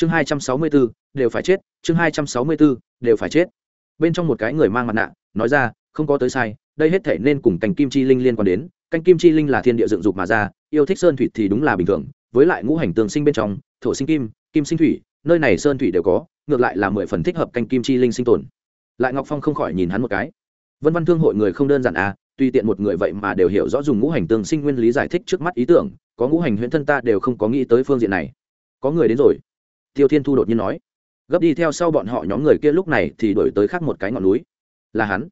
chương hai trăm sáu mươi bốn đều phải chết, chương hai trăm sáu mươi bốn đều phải chết. Bên trong một cái người mang mặt nạ, nói ra, không có tới sai, đây hết thể nên cùng cành kim chi linh liên quan đến. Canh kim chi linh là thiên địa dựng dục mà ra, yêu thích sơn thủy thì đúng là bình thường, với lại ngũ hành tương sinh bên trong, thổ sinh kim kim sinh thủy, nơi này sơn thủy đều có, ngược lại là mười phần thích hợp canh kim chi linh sinh tồn. Lại ngọc phong không khỏi nhìn hắn một cái. Vân văn thương hội người không đơn giản à tuy tiện một người vậy mà đều hiểu rõ dùng ngũ hành tương sinh nguyên lý giải thích trước mắt ý tưởng, có ngũ hành huyễn thân ta đều không có nghĩ tới phương diện này. Có người đến rồi tiêu thiên thu đột nhiên nói. Gấp đi theo sau bọn họ nhóm người kia lúc này thì đổi tới khác một cái ngọn núi. Là hắn.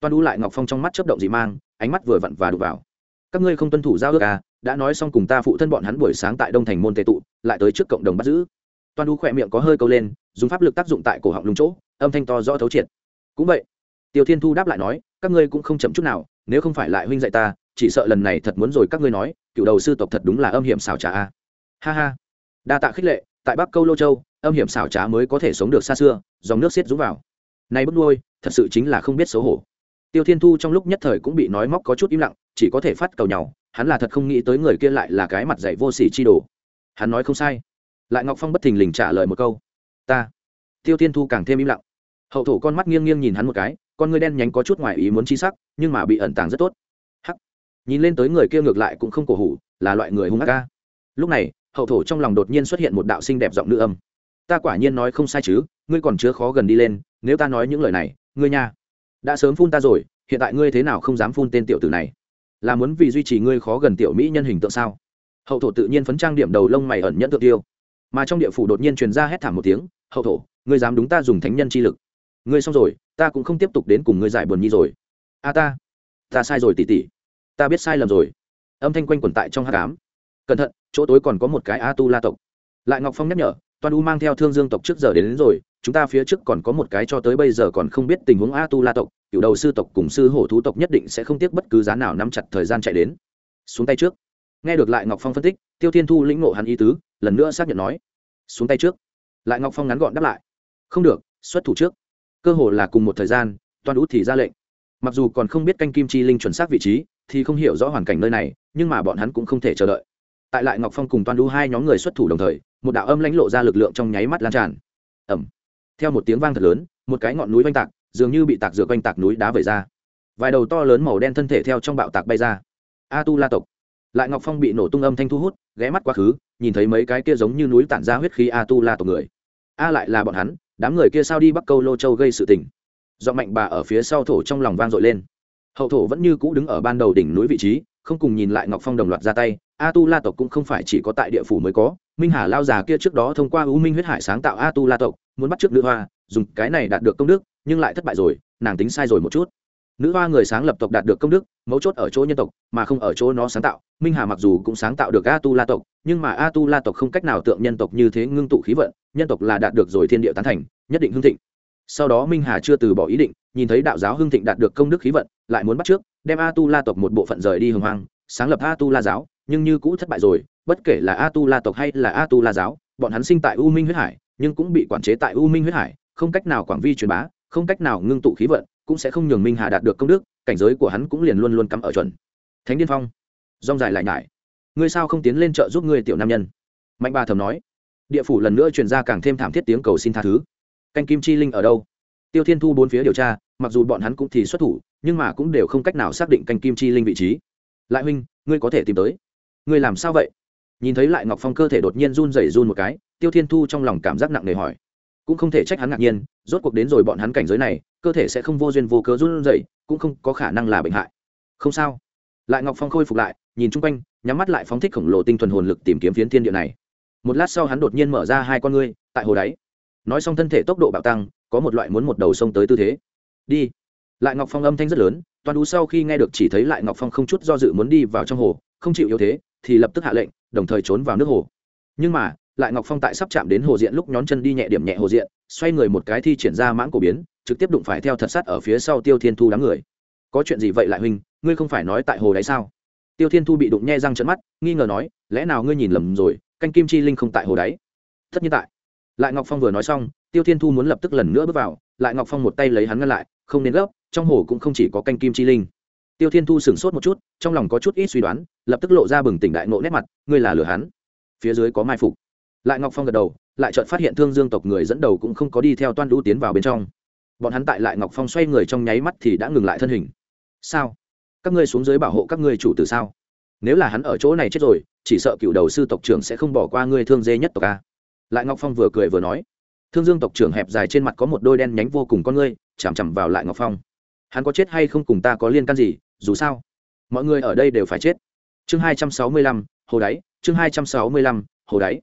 Toan đu lại ngọc phong trong mắt chấp động dị mang, ánh mắt vừa vặn và đục vào. Các ngươi không tuân thủ giao ước à đã nói xong cùng ta phụ thân bọn hắn buổi sáng tại đông thành môn tệ tụ, lại tới trước cộng đồng bắt giữ. Toan đu khỏe miệng có hơi câu lên, dùng pháp lực tác dụng tại cổ họng lúng chỗ, âm thanh to rõ thấu triệt. Cũng vậy, tiêu thiên thu đáp lại nói, các ngươi cũng không chậm chút nào, nếu không phải lại huynh dạy ta, chỉ sợ lần này thật muốn rồi các ngươi nói, cựu đầu sư tộc thật đúng là âm hiểm xảo trá a ha ha. Đa tạ khích lệ tại bắc câu lô châu, âm hiểm xảo trá mới có thể sống được xa xưa, dòng nước xiết rú vào. Nay bước nuôi, thật sự chính là không biết xấu hổ. Tiêu thiên thu trong lúc nhất thời cũng bị nói móc có chút im lặng, chỉ có thể phát cầu nhau hắn là thật không nghĩ tới người kia lại là cái mặt dạy vô sỉ chi đồ. Hắn nói không sai. Lại ngọc phong bất thình lình trả lời một câu. Ta. Tiêu thiên thu càng thêm im lặng. Hậu thủ con mắt nghiêng nghiêng nhìn hắn một cái, con ngươi đen nhánh có chút ngoài ý muốn chi sắc, nhưng mà bị ẩn tàng rất tốt. Hắc. Nhìn lên tới người kia ngược lại cũng không cổ hủ, là loại người hung ác ca. Lúc này hậu thổ trong lòng đột nhiên xuất hiện một đạo sinh đẹp giọng nữ âm. Ta quả nhiên nói không sai chứ, ngươi còn chứa khó gần đi lên, nếu ta nói những lời này, ngươi nha. Đã sớm phun ta rồi, hiện tại ngươi thế nào không dám phun tên tiểu tử này? Là muốn vì duy trì ngươi khó gần tiểu mỹ nhân hình tượng sao? Hậu thổ tự nhiên phấn trang điểm đầu lông mày ẩn nhẫn tự tiêu. Mà trong địa phủ đột nhiên truyền ra hét thảm một tiếng, hậu thổ, ngươi dám đúng ta dùng thánh nhân chi lực. Ngươi xong rồi, ta cũng không tiếp tục đến cùng ngươi giải buồn nhi rồi. A ta ta sai rồi tỉ tỉ ta biết sai lầm rồi. Âm thanh quanh quẩn tại trong hát cám cẩn thận chỗ tối còn có một cái a tu la tộc. Lại ngọc phong nhắc nhở toàn u mang theo thương dương tộc trước giờ đến, đến rồi chúng ta phía trước còn có một cái cho tới bây giờ còn không biết tình huống a tu la tộc cựu đầu sư tộc cùng sư hổ thú tộc nhất định sẽ không tiếc bất cứ giá nào nắm chặt thời gian chạy đến. Xuống tay trước. Nghe được lại ngọc phong phân tích tiêu thiên thu lĩnh ngộ hắn ý tứ lần nữa xác nhận nói xuống tay trước. Lại ngọc phong ngắn gọn đáp lại không được xuất thủ trước. Cơ hồ là cùng một thời gian toàn út thì ra lệnh. Mặc dù còn không biết canh kim chi linh chuẩn xác vị trí thì không hiểu rõ hoàn cảnh nơi này nhưng mà bọn hắn cũng không thể chờ đợi tại lại ngọc phong cùng toàn đu hai nhóm người xuất thủ đồng thời một đạo âm lãnh lộ ra lực lượng trong nháy mắt lan tràn ẩm theo một tiếng vang thật lớn một cái ngọn núi oanh tạc dường như bị tạc dược oanh tạc núi đá vẩy ra vài đầu to lớn màu đen thân thể theo trong bạo tạc bay ra a tu la tộc lại ngọc phong bị nổ tung âm thanh thu hút ghé mắt quá khứ nhìn thấy mấy cái kia giống như núi tản ra huyết khí a tu la tộc người a lại là bọn hắn đám người kia sao đi bắc câu lô châu gây sự tình do mạnh bà ở phía sau thổ trong lòng vang dội lên hậu thổ vẫn như cũ đứng ở ban đầu đỉnh núi vị trí không cùng nhìn lại ngọc phong đồng loạt ra tay a tu la tộc cũng không phải chỉ có tại địa phủ mới có, minh hà lao già kia trước đó thông qua u minh huyết hải sáng tạo a tu la tộc, muốn bắt t r ư ớ c nữ hoa, dùng cái này đạt được công đức, nhưng lại thất bại rồi, nàng tính sai rồi một chút. Nữ hoa người sáng lập tộc đạt được công đức, mấu chốt ở chỗ nhân tộc, mà không ở chỗ nó sáng tạo. Minh hà mặc dù cũng sáng tạo được a tu la tộc, nhưng mà a tu la tộc không cách nào tượng nhân tộc như thế ngưng tụ khí vận, nhân tộc là đạt được rồi thiên địa tán thành, nhất định hưng thịnh. Sau đó minh hà chưa từ bỏ ý định, nhìn thấy đạo giáo hưng thịnh đạt được công đức khí vận, lại muốn bắt trước đem a tu la tộc một bộ phận rời đi hồng hoang, sáng lập a tu la giáo, nhưng như cũ thất bại rồi, bất kể là a tu la tộc hay là a tu la giáo, bọn hắn sinh tại u minh huyết hải, nhưng cũng bị quản chế tại u minh huyết hải, không cách nào quảng vi truyền bá, không cách nào ngưng tụ khí vận, cũng sẽ không nhường minh hà đạt được công đức, cảnh giới của hắn cũng liền luôn luôn cắm ở chuẩn. Thánh điên phong, rong dài lại nhải. Ngươi sao không tiến lên trợ giúp ngươi tiểu nam nhân? Mạnh ba thầm nói. Địa phủ lần nữa truyền ra càng thêm thảm thiết tiếng cầu xin tha thứ. Canh kim chi linh ở đâu? Tiêu thiên thu bốn phía điều tra, mặc dù bọn hắn cũng thì xuất thủ, nhưng mà cũng đều không cách nào xác định canh kim chi linh vị trí. Lại huynh, ngươi có thể tìm tới. Ngươi làm sao vậy? Nhìn thấy lại ngọc phong cơ thể đột nhiên run rẩy run một cái, tiêu thiên thu trong lòng cảm giác nặng nề hỏi. Cũng không thể trách hắn ngạc nhiên, rốt cuộc đến rồi bọn hắn cảnh giới này, cơ thể sẽ không vô duyên vô cớ run rẩy, cũng không có khả năng là bệnh hại. Không sao. Lại ngọc phong khôi phục lại, nhìn chung quanh, nhắm mắt lại phóng thích khổng lồ tinh thuần hồn lực tìm kiếm phiến thiên địa này. Một lát sau hắn đột nhiên mở ra hai con ngươi, tại hồ đáy. Nói xong thân thể tốc độ bạo tăng có một loại muốn một đầu sông tới tư thế. Đi. Lại ngọc phong âm thanh rất lớn toàn đú sau khi nghe được chỉ thấy lại ngọc phong không chút do dự muốn đi vào trong hồ, không chịu yếu thế, thì lập tức hạ lệnh, đồng thời trốn vào nước hồ. Nhưng mà, lại ngọc phong tại sắp chạm đến hồ diện lúc nhón chân đi nhẹ điểm nhẹ hồ diện, xoay người một cái thi triển ra mãng cổ biến, trực tiếp đụng phải theo thật sắt ở phía sau tiêu thiên thu đám người. Có chuyện gì vậy lại huynh, ngươi không phải nói tại hồ đấy sao? Tiêu thiên thu bị đụng nhe răng trận mắt, nghi ngờ nói, lẽ nào ngươi nhìn lầm rồi, canh kim chi linh không tại hồ đáy tất nhiên tại. Lại ngọc phong vừa nói xong tiêu thiên thu muốn lập tức lần nữa bước vào, lại ngọc phong một tay lấy hắn ngăn lại, không nên gấp, trong hồ cũng không chỉ có canh kim chi linh. Tiêu thiên thu sửng sốt một chút, trong lòng có chút ít suy đoán, lập tức lộ ra bừng tỉnh đại nộ nét mặt, ngươi là lừa hắn. Phía dưới có mai phục. Lại ngọc phong gật đầu, lại chợt phát hiện thương dương tộc người dẫn đầu cũng không có đi theo toan lũ tiến vào bên trong. Bọn hắn tại lại ngọc phong xoay người trong nháy mắt thì đã ngừng lại thân hình. Sao? Các ngươi xuống dưới bảo hộ các ngươi chủ từ sao? Nếu là hắn ở chỗ này chết rồi, chỉ sợ cựu đầu sư tộc trưởng sẽ không bỏ qua ngươi thương dê nhất tộc a. Lại ngọc phong vừa cười vừa nói thương dương tộc trưởng hẹp dài trên mặt có một đôi đen nhánh vô cùng con ngươi, chằm chằm vào lại ngọc phong. Hắn có chết hay không cùng ta có liên can gì, dù sao, mọi người ở đây đều phải chết. Chương hai trăm sáu mươi lăm, hồ đáy, chương hai trăm sáu mươi lăm, hồ đáy.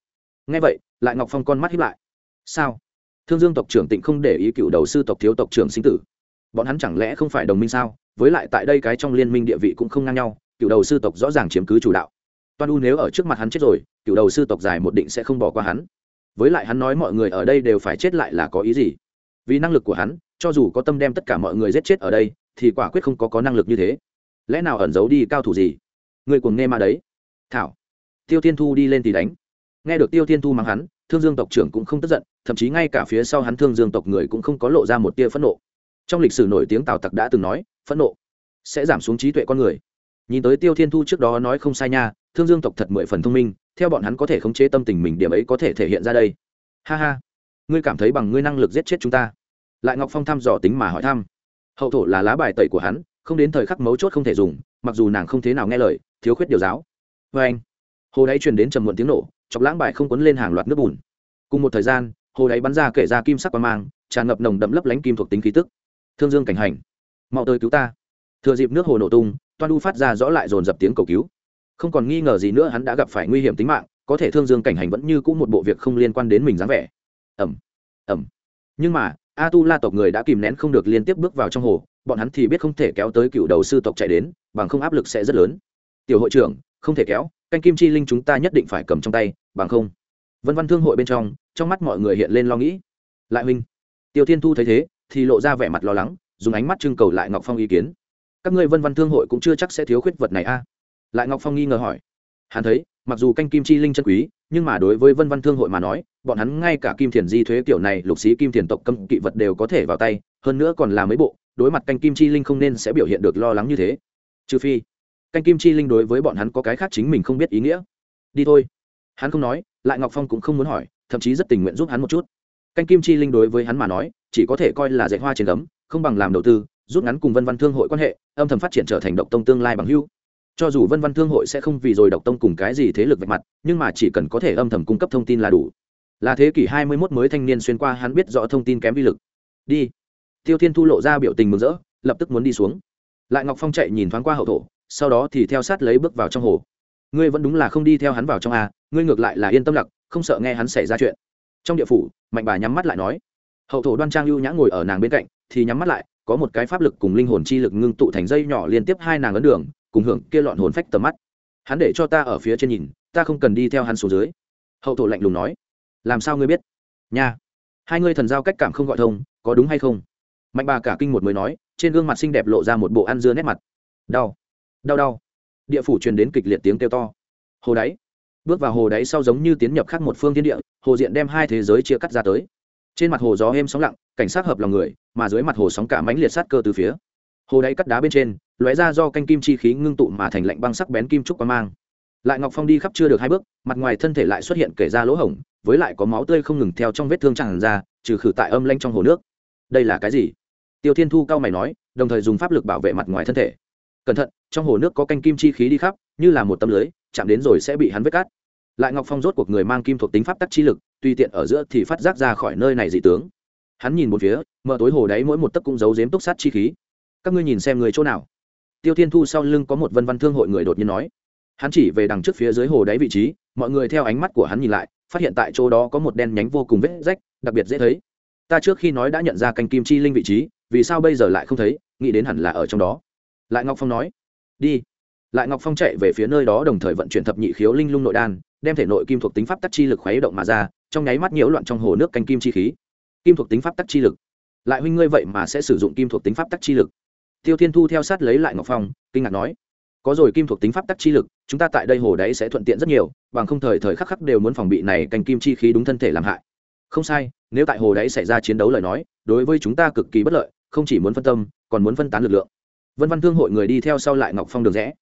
Ngay vậy, lại ngọc phong con mắt hiếp lại. Sao? Thương dương tộc trưởng tịnh không để ý cựu đầu sư tộc thiếu tộc trưởng sinh tử. Bọn hắn chẳng lẽ không phải đồng minh sao? Với lại tại đây cái trong liên minh địa vị cũng không ngang nhau, cựu đầu sư tộc rõ ràng chiếm cứ chủ đạo. Toan u nếu ở trước mặt hắn chết rồi, cựu đầu sư tộc dài một định sẽ không bỏ qua hắn với lại hắn nói mọi người ở đây đều phải chết lại là có ý gì? Vì năng lực của hắn, cho dù có tâm đem tất cả mọi người giết chết ở đây, thì quả quyết không có có năng lực như thế. Lẽ nào ẩn giấu đi cao thủ gì? Người cuồng nghe mà đấy. Thảo. Tiêu thiên thu đi lên thì đánh. Nghe được tiêu thiên thu mắng hắn, thương dương tộc trưởng cũng không tức giận, thậm chí ngay cả phía sau hắn thương dương tộc người cũng không có lộ ra một tia phẫn nộ. Trong lịch sử nổi tiếng tào tặc đã từng nói, phẫn nộ sẽ giảm xuống trí tuệ con người nhìn tới tiêu thiên thu trước đó nói không sai nha, thương dương tộc thật mười phần thông minh, theo bọn hắn có thể khống chế tâm tình mình, điểm ấy có thể thể hiện ra đây. Ha ha. Ngươi cảm thấy bằng ngươi năng lực giết chết chúng ta. Lại ngọc phong thăm dò tính mà hỏi thăm. Hậu thổ là lá bài tẩy của hắn, không đến thời khắc mấu chốt không thể dùng, mặc dù nàng không thế nào nghe lời, thiếu khuyết điều giáo. Vê anh hồ đáy truyền đến trầm muộn tiếng nổ, chọc lãng bài không quấn lên hàng loạt nước bùn. Cùng một thời gian, hồ đáy bắn ra kể ra kim sắc qua mang, tràn ngập nồng đậm lấp lánh kim thuộc tính khí tức. Thương dương cảnh hành. Mau tới cứu ta. Thừa dịp nước hồ nổ tung toan u phát ra rõ lại dồn dập tiếng cầu cứu. Không còn nghi ngờ gì nữa, hắn đã gặp phải nguy hiểm tính mạng, có thể thương dương cảnh hành vẫn như c ũ một bộ việc không liên quan đến mình dáng vẻ. Ẩm ẩm nhưng mà, a tu la tộc người đã kìm nén không được liên tiếp bước vào trong hồ, bọn hắn thì biết không thể kéo tới cựu đầu sư tộc chạy đến, bằng không áp lực sẽ rất lớn. Tiểu hội trưởng, không thể kéo, canh kim chi linh chúng ta nhất định phải cầm trong tay, bằng không. Vân văn thương hội bên trong trong mắt mọi người hiện lên lo nghĩ. Lại huynh, tiêu thiên thu thấy thế, thì lộ ra vẻ mặt lo lắng, dùng ánh mắt trưng cầu lại ngọc phong ý kiến các ngươi vân văn thương hội cũng chưa chắc sẽ thiếu khuyết vật này a. À? Lại ngọc phong nghi ngờ hỏi. Hắn thấy, mặc dù canh kim chi linh chân quý, nhưng mà đối với vân văn thương hội mà nói, bọn hắn ngay cả kim thiền di thuế kiểu này, lục sĩ kim thiền tộc cấm kỵ vật đều có thể vào tay, hơn nữa còn là mấy bộ, đối mặt canh kim chi linh không nên sẽ biểu hiện được lo lắng như thế. Trừ phi, canh kim chi linh đối với bọn hắn có cái khác chính mình không biết ý nghĩa. Đi thôi. Hắn không nói, lại ngọc phong cũng không muốn hỏi, thậm chí rất tình nguyện giúp hắn một chút. Canh kim chi linh đối với hắn mà nói, chỉ có thể coi là dạy hoa trên gấm, không bằng làm đầu tư rút ngắn cùng vân văn thương hội quan hệ, âm thầm phát triển trở thành độc tông tương lai bằng hưu cho dù vân văn thương hội sẽ không vì rồi độc tông cùng cái gì thế lực vạch mặt, nhưng mà chỉ cần có thể âm thầm cung cấp thông tin là đủ. Là thế kỷ hai mươi 21 mới thanh niên xuyên qua hắn biết rõ thông tin kém vi lực. Đi. Tiêu thiên thu lộ ra biểu tình mừng rỡ, lập tức muốn đi xuống. Lại ngọc phong chạy nhìn thoáng qua hậu thổ, sau đó thì theo sát lấy bước vào trong hồ. Ngươi vẫn đúng là không đi theo hắn vào trong a ngươi ngược lại là yên tâm lặc không sợ nghe hắn xảy ra chuyện. Trong địa phủ, mạnh bà nhắm mắt lại nói. Hậu thổ đoan trang ưu nhã ngồi ở nàng bên cạnh, thì nhắm mắt lại có một cái pháp lực cùng linh hồn chi lực ngưng tụ thành dây nhỏ liên tiếp hai nàng ấn đường, cùng hưởng kia lọn hồn phách tầm mắt. Hắn để cho ta ở phía trên nhìn, ta không cần đi theo hắn xuống dưới. Hậu thổ lạnh lùng nói, làm sao ngươi biết? Nha. Hai ngươi thần giao cách cảm không gọi thông, có đúng hay không? Mạnh bà cả kinh một mới nói, trên gương mặt xinh đẹp lộ ra một bộ ăn dưa nét mặt. Đau đau đau. Địa phủ truyền đến kịch liệt tiếng kêu to. Hồ đáy. Bước vào hồ đáy sau giống như tiến nhập khác một phương thiên địa, hồ diện đem hai thế giới chia cắt ra tới. Trên mặt hồ gió êm sóng lặng, cảnh sát hợp lòng người mà dưới mặt hồ sóng cả mãnh liệt sát cơ từ phía hồ đáy cắt đá bên trên, lóe ra do canh kim chi khí ngưng tụ mà thành lạnh băng sắc bén kim trúc qua mang. Lại ngọc phong đi khắp chưa được hai bước, mặt ngoài thân thể lại xuất hiện kể ra lỗ hổng, với lại có máu tươi không ngừng theo trong vết thương tràn ra, trừ khử tại âm lanh trong hồ nước. Đây là cái gì? Tiêu thiên thu cao mày nói, đồng thời dùng pháp lực bảo vệ mặt ngoài thân thể. Cẩn thận, trong hồ nước có canh kim chi khí đi khắp, như là một tấm lưới, chạm đến rồi sẽ bị hắn vết cát. Lại ngọc phong rốt cuộc người mang kim thuộc tính pháp tắc chi lực, tùy tiện ở giữa thì phát giác ra khỏi nơi này dị tướng hắn nhìn một phía, mở tối hồ đáy mỗi một tấc cũng giấu giếm túc sát chi khí. Các ngươi nhìn xem người chỗ nào? Tiêu thiên thu sau lưng có một vân văn thương hội người đột nhiên nói. Hắn chỉ về đằng trước phía dưới hồ đáy vị trí, mọi người theo ánh mắt của hắn nhìn lại, phát hiện tại chỗ đó có một đen nhánh vô cùng vết rách, đặc biệt dễ thấy. Ta trước khi nói đã nhận ra canh kim chi linh vị trí, vì sao bây giờ lại không thấy, nghĩ đến hẳn là ở trong đó. Lại ngọc phong nói. Đi. Lại ngọc phong chạy về phía nơi đó đồng thời vận chuyển thập nhị khiếu linh lung nội đan, đem thể nội kim thuộc tính pháp tắc chi lực khuấy động mà ra, trong nháy mắt nhiễu loạn trong hồ nước canh kim chi khí kim thuộc tính pháp tắc chi lực. Lại huynh ngươi vậy mà sẽ sử dụng kim thuộc tính pháp tắc chi lực. Tiêu thiên thu theo sát lấy lại ngọc phong, kinh ngạc nói, có rồi, kim thuộc tính pháp tắc chi lực, chúng ta tại đây hồ đấy sẽ thuận tiện rất nhiều, bằng không thời thời khắc khắc đều muốn phòng bị này cành kim chi khí đúng thân thể làm hại. Không sai, nếu tại hồ đấy xảy ra chiến đấu lời nói, đối với chúng ta cực kỳ bất lợi, không chỉ muốn phân tâm, còn muốn phân tán lực lượng. Vân văn thương hội người đi theo sau lại ngọc phong đường rẽ.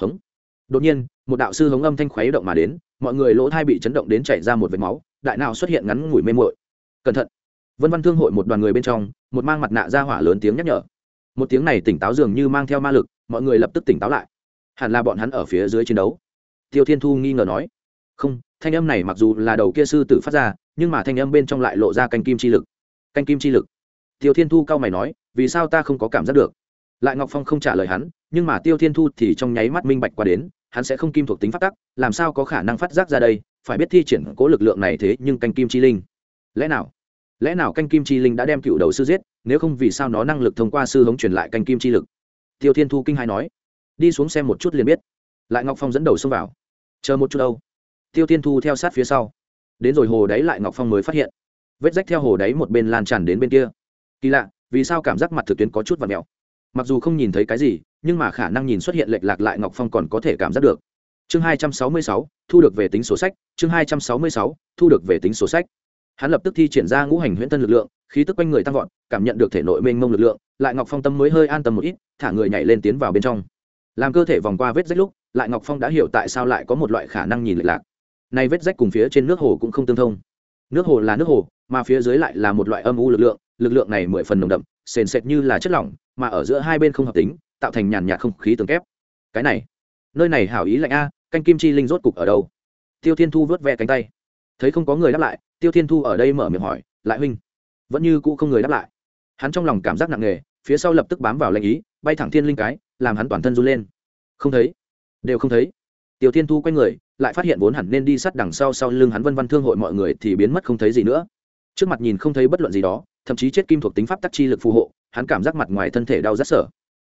Hống. Đột nhiên, một đạo sư hống âm thanh khuấy động mà đến, mọi người lỗ thai bị chấn động đến chảy ra một vệt máu, đại nào xuất hiện ngắn ngủi mê mội cẩn thận vân văn thương hội một đoàn người bên trong, một mang mặt nạ ra hỏa lớn tiếng nhắc nhở. Một tiếng này tỉnh táo dường như mang theo ma lực, mọi người lập tức tỉnh táo lại. Hẳn là bọn hắn ở phía dưới chiến đấu. Tiêu thiên thu nghi ngờ nói. Không, thanh âm này mặc dù là đầu kia sư tử phát ra, nhưng mà thanh âm bên trong lại lộ ra canh kim chi lực. Canh kim chi lực. Tiêu thiên thu cao mày nói, vì sao ta không có cảm giác được? Lại ngọc phong không trả lời hắn, nhưng mà tiêu thiên thu thì trong nháy mắt minh bạch qua đến, hắn sẽ không kim thuộc tính phát tắc, làm sao có khả năng phát giác ra đây, phải biết thi triển cố lực lượng này thế nhưng canh kim chi linh. Lẽ nào? Lẽ nào canh kim chi linh đã đem cựu đầu sư giết, nếu không vì sao nó năng lực thông qua sư hống truyền lại canh kim chi lực? Tiêu thiên thu kinh hai nói. Đi xuống xem một chút liền biết. Lại ngọc phong dẫn đầu xông vào. Chờ một chút đâu. Tiêu thiên thu theo sát phía sau. Đến rồi hồ đáy lại ngọc phong mới phát hiện. Vết rách theo hồ đáy một bên lan tràn đến bên kia. Kỳ lạ, vì sao cảm giác mặt thực tuyến có chút và mèo? Mặc dù không nhìn thấy cái gì, nhưng mà khả năng nhìn xuất hiện lệch lạc lại ngọc phong còn có thể cảm giác được. Chương hai trăm sáu mươi sáu, thu được về tính số sách. Chương hai trăm sáu mươi sáu, thu được về tính số sách hắn lập tức thi triển ra ngũ hành huyễn tân lực lượng, khí tức quanh người tăng vọt, cảm nhận được thể nội mênh mông lực lượng, lại ngọc phong tâm mới hơi an tâm một ít, thả người nhảy lên tiến vào bên trong. Làm cơ thể vòng qua vết rách lúc, lại ngọc phong đã hiểu tại sao lại có một loại khả năng nhìn lệch lạc. Nay vết rách cùng phía trên nước hồ cũng không tương thông. Nước hồ là nước hồ, mà phía dưới lại là một loại âm u lực lượng lực lượng này mười phần nồng đậm, sền sệt như là chất lỏng, mà ở giữa hai bên không hợp tính, tạo thành nhàn nhạt không khí tường kép. Cái này, nơi này hảo ý lạnh a, canh kim chi linh rốt cục ở đâu? Tiêu thiên thu vớt ve cánh tay. Thấy không có người đáp lại tiêu thiên thu ở đây mở miệng hỏi, lại huynh? Vẫn như cũ không người đáp lại. Hắn trong lòng cảm giác nặng nề, phía sau lập tức bám vào lệnh ý, bay thẳng thiên linh cái, làm hắn toàn thân run lên. Không thấy. Đều không thấy. Tiêu thiên thu quay người, lại phát hiện vốn hẳn nên đi sát đằng sau sau lưng hắn vân văn thương hội mọi người thì biến mất không thấy gì nữa. Trước mặt nhìn không thấy bất luận gì đó, thậm chí chết kim thuộc tính pháp tắc chi lực phù hộ, hắn cảm giác mặt ngoài thân thể đau rất sở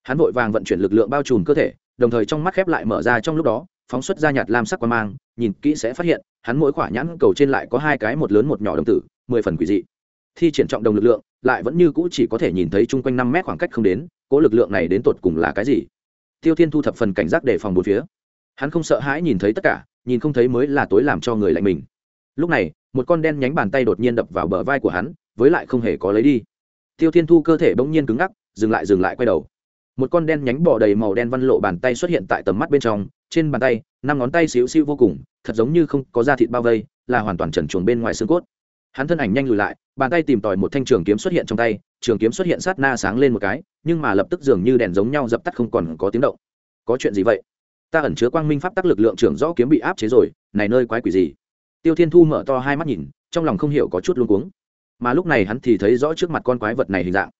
hắn vội vàng vận chuyển lực lượng bao trùm cơ thể, đồng thời trong mắt khép lại mở ra trong lúc đó phóng xuất ra nhạt lam sắc quan mang, nhìn kỹ sẽ phát hiện, hắn mỗi quả nhãn cầu trên lại có hai cái một lớn một nhỏ đồng tử, mười phần quỷ dị. Thi triển trọng đồng lực lượng, lại vẫn như cũ chỉ có thể nhìn thấy chung quanh năm mét khoảng cách không đến, cố lực lượng này đến tột cùng là cái gì? Tiêu thiên thu thập phần cảnh giác để phòng bốn phía. Hắn không sợ hãi nhìn thấy tất cả, nhìn không thấy mới là tối làm cho người lạnh mình. Lúc này, một con đen nhánh bàn tay đột nhiên đập vào bờ vai của hắn, với lại không hề có lấy đi. Tiêu thiên thu cơ thể bỗng nhiên cứng ngắc, dừng lại dừng lại quay đầu một con đen nhánh bỏ đầy màu đen văn lộ bàn tay xuất hiện tại tầm mắt bên trong, trên bàn tay, năm ngón tay xíu xíu vô cùng, thật giống như không có da thịt bao vây, là hoàn toàn trần chuồng bên ngoài xương cốt. Hắn thân ảnh nhanh lùi lại, bàn tay tìm tòi một thanh trường kiếm xuất hiện trong tay, trường kiếm xuất hiện sát na sáng lên một cái, nhưng mà lập tức dường như đèn giống nhau dập tắt không còn có tiếng động. Có chuyện gì vậy? Ta ẩn chứa quang minh pháp tắc lực lượng trưởng rõ kiếm bị áp chế rồi, này nơi quái quỷ gì? Tiêu thiên thu mở to hai mắt nhìn, trong lòng không hiểu có chút luống cuống. Mà lúc này hắn thì thấy rõ trước mặt con quái vật này hình dạng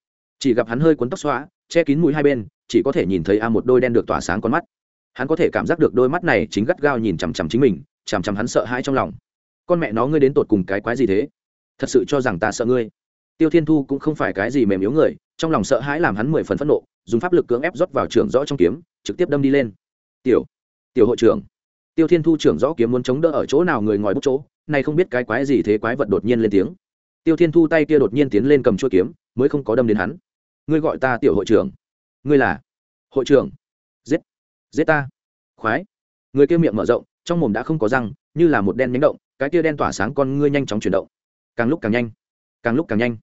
chỉ gặp hắn hơi cuốn tóc xóa che kín mũi hai bên, chỉ có thể nhìn thấy a một đôi đen được tỏa sáng con mắt. Hắn có thể cảm giác được đôi mắt này chính gắt gao nhìn chằm chằm chính mình, chằm chằm hắn sợ hãi trong lòng. Con mẹ nó, ngươi đến tột cùng cái quái gì thế? Thật sự cho rằng ta sợ ngươi. Tiêu thiên thu cũng không phải cái gì mềm yếu người, trong lòng sợ hãi làm hắn mười phần phẫn nộ, dùng pháp lực cưỡng ép rót vào trường rõ trong kiếm, trực tiếp đâm đi lên. Tiểu tiểu hội trưởng. Tiêu thiên thu trưởng rõ kiếm muốn chống đỡ ở chỗ nào người ngòi bút chỗ này không biết cái quái gì thế quái vật đột nhiên lên tiếng. Tiêu thiên thu tay kia đột nhiên tiến lên cầm chuôi kiếm, mới không có đâm đến hắn ngươi gọi ta tiểu hội trưởng. Ngươi là? Hội trưởng. Giết. Giết ta. Khoái. Người kia miệng mở rộng, trong mồm đã không có răng, như là một đen nhánh động, cái kia đen tỏa sáng con ngươi nhanh chóng chuyển động. Càng lúc càng nhanh. Càng lúc càng nhanh.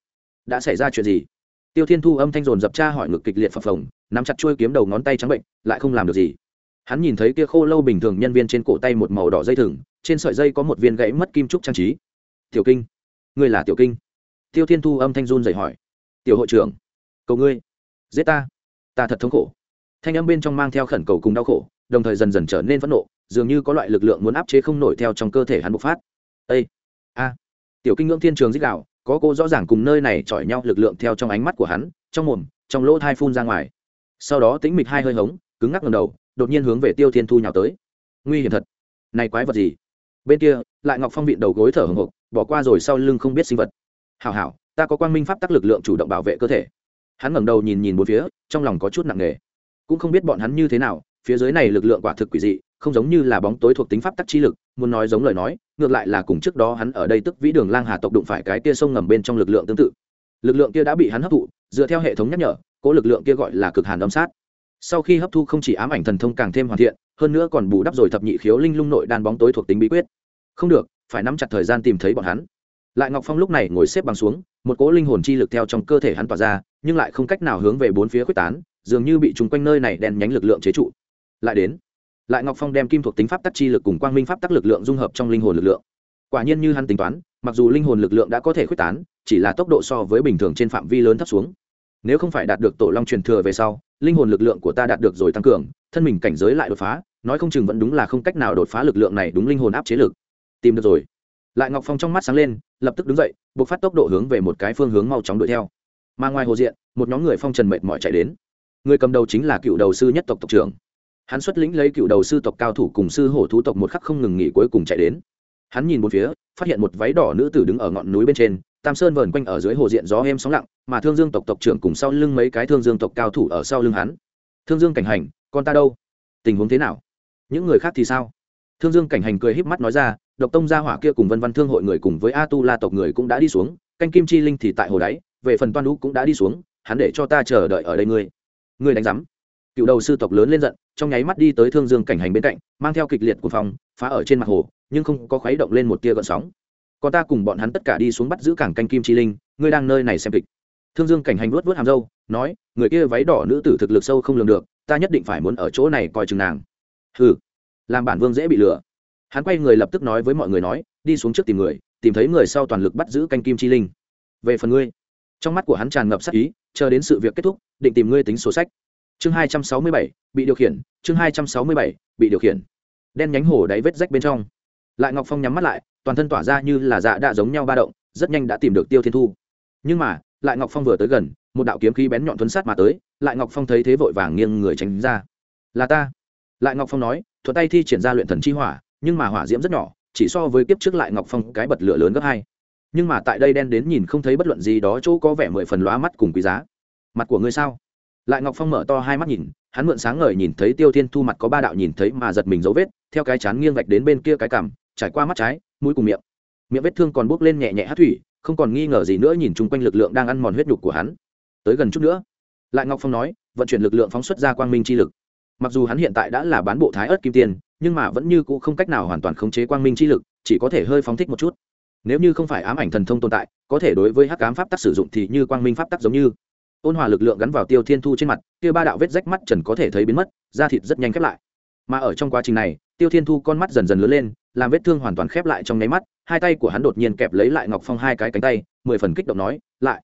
Đã xảy ra chuyện gì? Tiêu thiên thu âm thanh dồn dập tra hỏi ngực kịch liệt phập phồng, nắm chặt chuôi kiếm đầu ngón tay trắng bệnh, lại không làm được gì. Hắn nhìn thấy kia khô lâu bình thường nhân viên trên cổ tay một màu đỏ dây thừng, trên sợi dây có một viên gãy mất kim trúc trang trí. Tiểu kinh. Ngươi là tiểu kinh? Tiêu thiên thu âm thanh run dậy hỏi. Tiểu hội trưởng cầu ngươi. Giết ta. Ta thật thống khổ. Thanh âm bên trong mang theo khẩn cầu cùng đau khổ, đồng thời dần dần trở nên phẫn nộ, dường như có loại lực lượng muốn áp chế không nổi theo trong cơ thể hắn bộc phát. Ây a! Tiểu kinh ngưỡng thiên trường dích đạo có cô rõ ràng cùng nơi này chọi nhau lực lượng theo trong ánh mắt của hắn, trong mồm, trong lỗ thai phun ra ngoài. Sau đó tĩnh mịch hai hơi hống, cứng ngắc ngầm đầu, đột nhiên hướng về tiêu thiên thu nhào tới. Nguy hiểm thật. Này quái vật gì? Bên kia, lại ngọc phong vịn đầu gối thở hồng hộc, bỏ qua rồi sau lưng không biết sinh vật. Hảo hảo, ta có quang minh pháp tắc lực lượng chủ động bảo vệ cơ thể hắn ngẩng đầu nhìn nhìn bốn phía, trong lòng có chút nặng nề. Cũng không biết bọn hắn như thế nào, phía dưới này lực lượng quả thực quỷ dị, không giống như là bóng tối thuộc tính pháp tắc chi lực, muốn nói giống lời nói, ngược lại là cùng trước đó hắn ở đây tức vĩ đường lang hà tộc đụng phải cái tia sông ngầm bên trong lực lượng tương tự. Lực lượng kia đã bị hắn hấp thụ, dựa theo hệ thống nhắc nhở cỗ lực lượng kia gọi là cực hàn âm sát. Sau khi hấp thu không chỉ ám ảnh thần thông càng thêm hoàn thiện, hơn nữa còn bù đắp rồi thập nhị khiếu linh lung nội đan bóng tối thuộc tính bí quyết. Không được, phải nắm chặt thời gian tìm thấy bọn hắn. Lại ngọc phong lúc này ngồi xếp bằng xuống một cỗ linh hồn chi lực theo trong cơ thể hắn tỏa ra, nhưng lại không cách nào hướng về bốn phía quyết tán, dường như bị trùng quanh nơi này đèn nhánh lực lượng chế trụ. Lại đến, lại ngọc phong đem kim thuộc tính pháp tắc chi lực cùng quang minh pháp tắc lực lượng dung hợp trong linh hồn lực lượng. Quả nhiên như hắn tính toán, mặc dù linh hồn lực lượng đã có thể khuếch tán, chỉ là tốc độ so với bình thường trên phạm vi lớn thấp xuống. Nếu không phải đạt được tổ long truyền thừa về sau, linh hồn lực lượng của ta đạt được rồi tăng cường, thân mình cảnh giới lại đột phá, nói không chừng vẫn đúng là không cách nào đột phá lực lượng này đúng linh hồn áp chế lực. Tìm được rồi lại ngọc phong trong mắt sáng lên, lập tức đứng dậy, buộc phát tốc độ hướng về một cái phương hướng mau chóng đuổi theo. Mà ngoài hồ diện, một nhóm người phong trần mệt mỏi chạy đến. Người cầm đầu chính là cựu đầu sư nhất tộc tộc trưởng. Hắn xuất lĩnh lấy cựu đầu sư tộc cao thủ cùng sư hổ thú tộc một khắc không ngừng nghỉ cuối cùng chạy đến. Hắn nhìn một phía, phát hiện một váy đỏ nữ tử đứng ở ngọn núi bên trên, tam sơn vờn quanh ở dưới hồ diện gió êm sóng lặng, mà thương dương tộc tộc trưởng cùng sau lưng mấy cái thương dương tộc cao thủ ở sau lưng hắn. Thương dương cảnh hành, con ta đâu? Tình huống thế nào? Những người khác thì sao? Thương dương cảnh hành cười híp mắt nói ra độc tông gia hỏa kia cùng vân văn thương hội người cùng với a tu la tộc người cũng đã đi xuống, canh kim chi linh thì tại hồ đáy, về phần toan lũ cũng đã đi xuống, hắn để cho ta chờ đợi ở đây ngươi. Ngươi đánh giám. Cựu đầu sư tộc lớn lên giận, trong nháy mắt đi tới thương dương cảnh hành bên cạnh, mang theo kịch liệt của phòng phá ở trên mặt hồ, nhưng không có khuấy động lên một tia gợn sóng. Còn ta cùng bọn hắn tất cả đi xuống bắt giữ cảng canh kim chi linh, ngươi đang nơi này xem kịch. Thương dương cảnh hành luốt vớt hàm râu, nói, người kia váy đỏ nữ tử thực lực sâu không lường được, ta nhất định phải muốn ở chỗ này coi chừng nàng. Hừ. Làm bản vương dễ bị lừa hắn quay người lập tức nói với mọi người nói, đi xuống trước tìm người, tìm thấy người sau toàn lực bắt giữ canh kim chi linh. Về phần ngươi. Trong mắt của hắn tràn ngập sắc ý, chờ đến sự việc kết thúc, định tìm ngươi tính sổ sách. Chương hai trăm sáu mươi bảy, bị điều khiển, chương hai trăm sáu mươi bảy, bị điều khiển. Đen nhánh hổ đáy vết rách bên trong. Lại ngọc phong nhắm mắt lại, toàn thân tỏa ra như là dạ đã giống nhau ba động, rất nhanh đã tìm được tiêu thiên thu. Nhưng mà, lại ngọc phong vừa tới gần, một đạo kiếm khí bén nhọn thuấn sát mà tới, lại ngọc phong thấy thế vội vàng nghiêng người tránh ra. Là ta. Lại ngọc phong nói thuật tay thi triển ra luyện thần chi hỏa nhưng mà hỏa diễm rất nhỏ, chỉ so với kiếp trước lại ngọc phong cái bật lửa lớn gấp hai. Nhưng mà tại đây đen đến nhìn không thấy bất luận gì đó, chỗ có vẻ mười phần lóa mắt cùng quý giá. Mặt của ngươi sao? Lại ngọc phong mở to hai mắt nhìn, hắn mượn sáng ngời nhìn thấy tiêu thiên thu mặt có ba đạo nhìn thấy mà giật mình dấu vết, theo cái chán nghiêng vạch đến bên kia cái cằm, trải qua mắt trái, mũi cùng miệng. Miệng vết thương còn bốc lên nhẹ nhẹ hát thủy, không còn nghi ngờ gì nữa nhìn chung quanh lực lượng đang ăn mòn huyết nhục của hắn. Tới gần chút nữa, lại ngọc phong nói, vận chuyển lực lượng phóng xuất ra quang minh chi lực. Mặc dù hắn hiện tại đã là bán bộ thái ớt kim tiền nhưng mà vẫn như cũ không cách nào hoàn toàn khống chế quang minh chi lực, chỉ có thể hơi phóng thích một chút. Nếu như không phải ám ảnh thần thông tồn tại, có thể đối với hắc ám pháp tắc sử dụng thì như quang minh pháp tắc giống như. Ôn hòa lực lượng gắn vào tiêu thiên thu trên mặt, kia ba đạo vết rách mắt trần có thể thấy biến mất, da thịt rất nhanh khép lại. Mà ở trong quá trình này, tiêu thiên thu con mắt dần dần lớn lên, làm vết thương hoàn toàn khép lại trong nháy mắt, hai tay của hắn đột nhiên kẹp lấy lại ngọc phong hai cái cánh tay, mười phần kích động nói, lại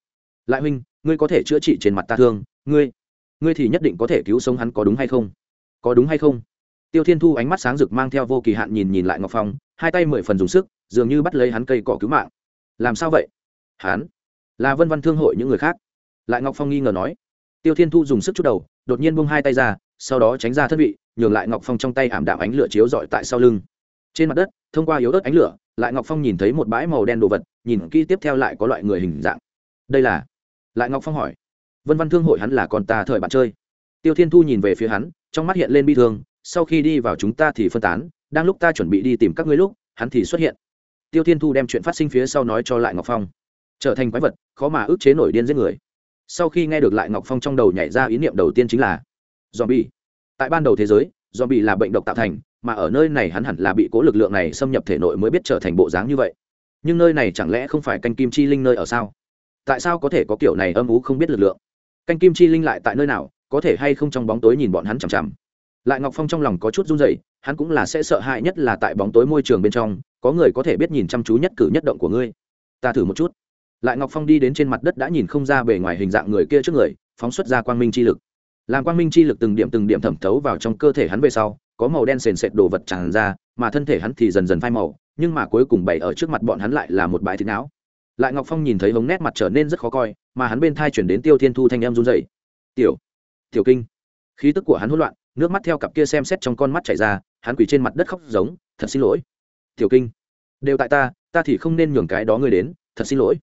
lại huynh, ngươi có thể chữa trị trên mặt ta thương, ngươi ngươi thì nhất định có thể cứu sống hắn có đúng hay không? Có đúng hay không? Tiêu thiên thu ánh mắt sáng rực mang theo vô kỳ hạn nhìn nhìn lại ngọc phong, hai tay mười phần dùng sức, dường như bắt lấy hắn cây cỏ cứu mạng. Làm sao vậy? Hắn? Là vân văn thương hội những người khác? Lại ngọc phong nghi ngờ nói. Tiêu thiên thu dùng sức chút đầu, đột nhiên buông hai tay ra, sau đó tránh ra thân vị, nhường lại ngọc phong trong tay ảm đạm ánh lửa chiếu dọi tại sau lưng. Trên mặt đất, thông qua yếu ớt ánh lửa, lại ngọc phong nhìn thấy một bãi màu đen đồ vật, nhìn kỹ tiếp theo lại có loại người hình dạng. Đây là? Lại ngọc phong hỏi. Vân văn thương hội hắn là con ta thời bạn chơi. Tiêu thiên thu nhìn về phía hắn, trong mắt hiện lên bi thương sau khi đi vào chúng ta thì phân tán, đang lúc ta chuẩn bị đi tìm các ngươi lúc, hắn thì xuất hiện. Tiêu thiên thu đem chuyện phát sinh phía sau nói cho lại ngọc phong. Trở thành quái vật, khó mà ức chế nổi điên giết người. Sau khi nghe được lại ngọc phong trong đầu nhảy ra ý niệm đầu tiên chính là dòm bi tại ban đầu thế giới dòm bi là bệnh độc tạo thành, mà ở nơi này hắn hẳn là bị cố lực lượng này xâm nhập thể nội mới biết trở thành bộ dáng như vậy. Nhưng nơi này chẳng lẽ không phải canh kim chi linh nơi ở sao? Tại sao có thể có kiểu này âm ú không biết lực lượng? Canh kim chi linh lại tại nơi nào, có thể hay không trong bóng tối nhìn bọn hắn chằm chằm? Lại ngọc phong trong lòng có chút run rẩy, hắn cũng là sẽ sợ hãi nhất là tại bóng tối môi trường bên trong, có người có thể biết nhìn chăm chú nhất cử nhất động của ngươi. Ta thử một chút. Lại ngọc phong đi đến trên mặt đất đã nhìn không ra bề ngoài hình dạng người kia trước người, phóng xuất ra quang minh chi lực. Làm quang minh chi lực từng điểm từng điểm thẩm thấu vào trong cơ thể hắn về sau, có màu đen sền sệt đồ vật tràn ra, mà thân thể hắn thì dần dần phai màu, nhưng mà cuối cùng bày ở trước mặt bọn hắn lại là một bãi thịt não. Lại ngọc phong nhìn thấy hống nét mặt trở nên rất khó coi, mà hắn bên thai chuyển đến tiêu thiên thu thanh em run dậy tiểu tiểu kinh khí tức của hắn hỗn loạn, nước mắt theo cặp kia xem xét trong con mắt chảy ra, hắn quỳ trên mặt đất khóc giống, thật xin lỗi, tiểu kinh. Đều tại ta ta thì không nên nhường cái đó ngươi đến, thật xin lỗi.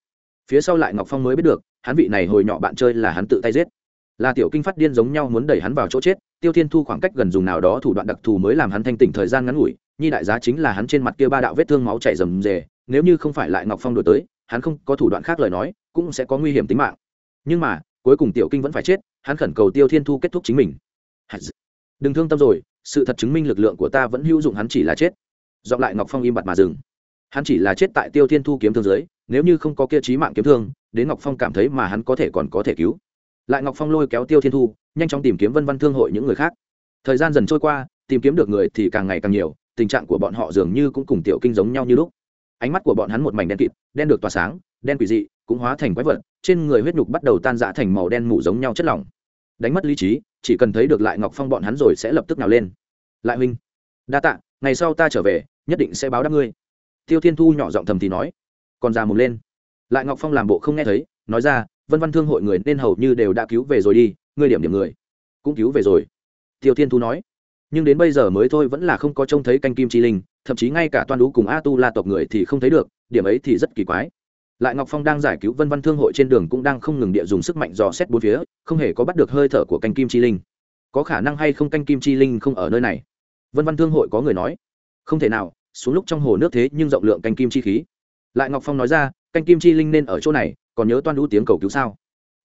Phía sau lại ngọc phong mới biết được, hắn vị này hồi nhỏ bạn chơi là hắn tự tay giết. Là tiểu kinh phát điên giống nhau muốn đẩy hắn vào chỗ chết, tiêu thiên thu khoảng cách gần dùng nào đó thủ đoạn đặc thù mới làm hắn thanh tỉnh thời gian ngắn ngủi, nhi đại giá chính là hắn trên mặt kia ba đạo vết thương máu chảy rầm rề, nếu như không phải lại ngọc phong đổi tới, hắn không có thủ đoạn khác lời nói, cũng sẽ có nguy hiểm tính mạng. Nhưng mà cuối cùng tiểu kinh vẫn phải chết, hắn khẩn cầu tiêu thiên thu kết thúc chính mình. Đừng thương tâm rồi, sự thật chứng minh lực lượng của ta vẫn hữu dụng, hắn chỉ là chết. Dọn lại ngọc phong im bặt mà dừng. Hắn chỉ là chết tại tiêu thiên thu kiếm thương giới nếu như không có kia trí mạng kiếm thương, đến ngọc phong cảm thấy mà hắn có thể còn có thể cứu. Lại ngọc phong lôi kéo tiêu thiên thu, nhanh chóng tìm kiếm vân văn thương hội những người khác. Thời gian dần trôi qua, tìm kiếm được người thì càng ngày càng nhiều, tình trạng của bọn họ dường như cũng cùng tiểu kinh giống nhau như lúc. Ánh mắt của bọn hắn một mảnh đen kịt, đen được tỏa sáng, đen quỷ dị, cũng hóa thành quái vật trên người huyết nhục bắt đầu tan rã thành màu đen mù giống nhau chất lỏng. Đánh mất lý trí, chỉ cần thấy được lại ngọc phong bọn hắn rồi sẽ lập tức nào lên. Lại huynh, đa tạ, ngày sau ta trở về, nhất định sẽ báo đáp ngươi. Tiêu thiên thu nhỏ giọng thầm thì nói. Còn già mồm lên. Lại ngọc phong làm bộ không nghe thấy, nói ra, vân văn thương hội người nên hầu như đều đã cứu về rồi đi, ngươi điểm điểm người, cũng cứu về rồi. Tiêu thiên thu nói. Nhưng đến bây giờ mới thôi vẫn là không có trông thấy canh kim chi linh, thậm chí ngay cả toàn đũ cùng a tu la tộc người thì không thấy được, điểm ấy thì rất kỳ quái lại ngọc phong đang giải cứu vân văn thương hội trên đường cũng đang không ngừng địa dùng sức mạnh dò xét bốn phía, không hề có bắt được hơi thở của canh kim chi linh. Có khả năng hay không canh kim chi linh không ở nơi này? Vân văn thương hội có người nói. Không thể nào, xuống lúc trong hồ nước thế nhưng rộng lượng canh kim chi khí. Lại ngọc phong nói ra, canh kim chi linh nên ở chỗ này, còn nhớ toan đu tiếng cầu cứu sao?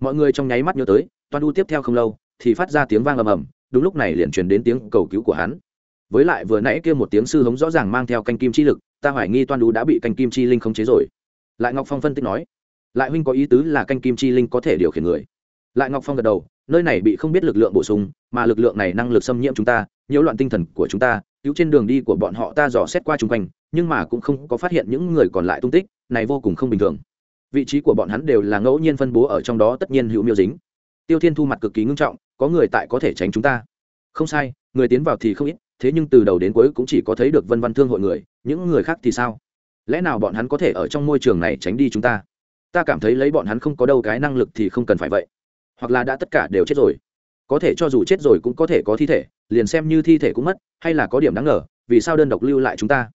Mọi người trong nháy mắt nhớ tới, toan đu tiếp theo không lâu, thì phát ra tiếng vang ầm ầm, đúng lúc này liền truyền đến tiếng cầu cứu của hắn. Với lại vừa nãy kia một tiếng sư hống rõ ràng mang theo canh kim chi lực, ta hoài nghi toan đu đã bị canh kim chi linh khống chế rồi lại ngọc phong phân tích nói, lại huynh có ý tứ là canh kim chi linh có thể điều khiển người. Lại ngọc phong gật đầu, nơi này bị không biết lực lượng bổ sung, mà lực lượng này năng lực xâm nhiễm chúng ta, nhiễu loạn tinh thần của chúng ta, cứu trên đường đi của bọn họ ta dò xét qua chung quanh, nhưng mà cũng không có phát hiện những người còn lại tung tích, này vô cùng không bình thường. Vị trí của bọn hắn đều là ngẫu nhiên phân bố ở trong đó tất nhiên hữu miêu dính. Tiêu thiên thu mặt cực kỳ ngưng trọng, có người tại có thể tránh chúng ta. Không sai, người tiến vào thì không ít, thế nhưng từ đầu đến cuối cũng chỉ có thấy được vân văn thương hội người, những người khác thì sao? Lẽ nào bọn hắn có thể ở trong môi trường này tránh đi chúng ta? Ta cảm thấy lấy bọn hắn không có đâu cái năng lực thì không cần phải vậy. Hoặc là đã tất cả đều chết rồi. Có thể cho dù chết rồi cũng có thể có thi thể, liền xem như thi thể cũng mất, hay là có điểm đáng ngờ, vì sao đơn độc lưu lại chúng ta?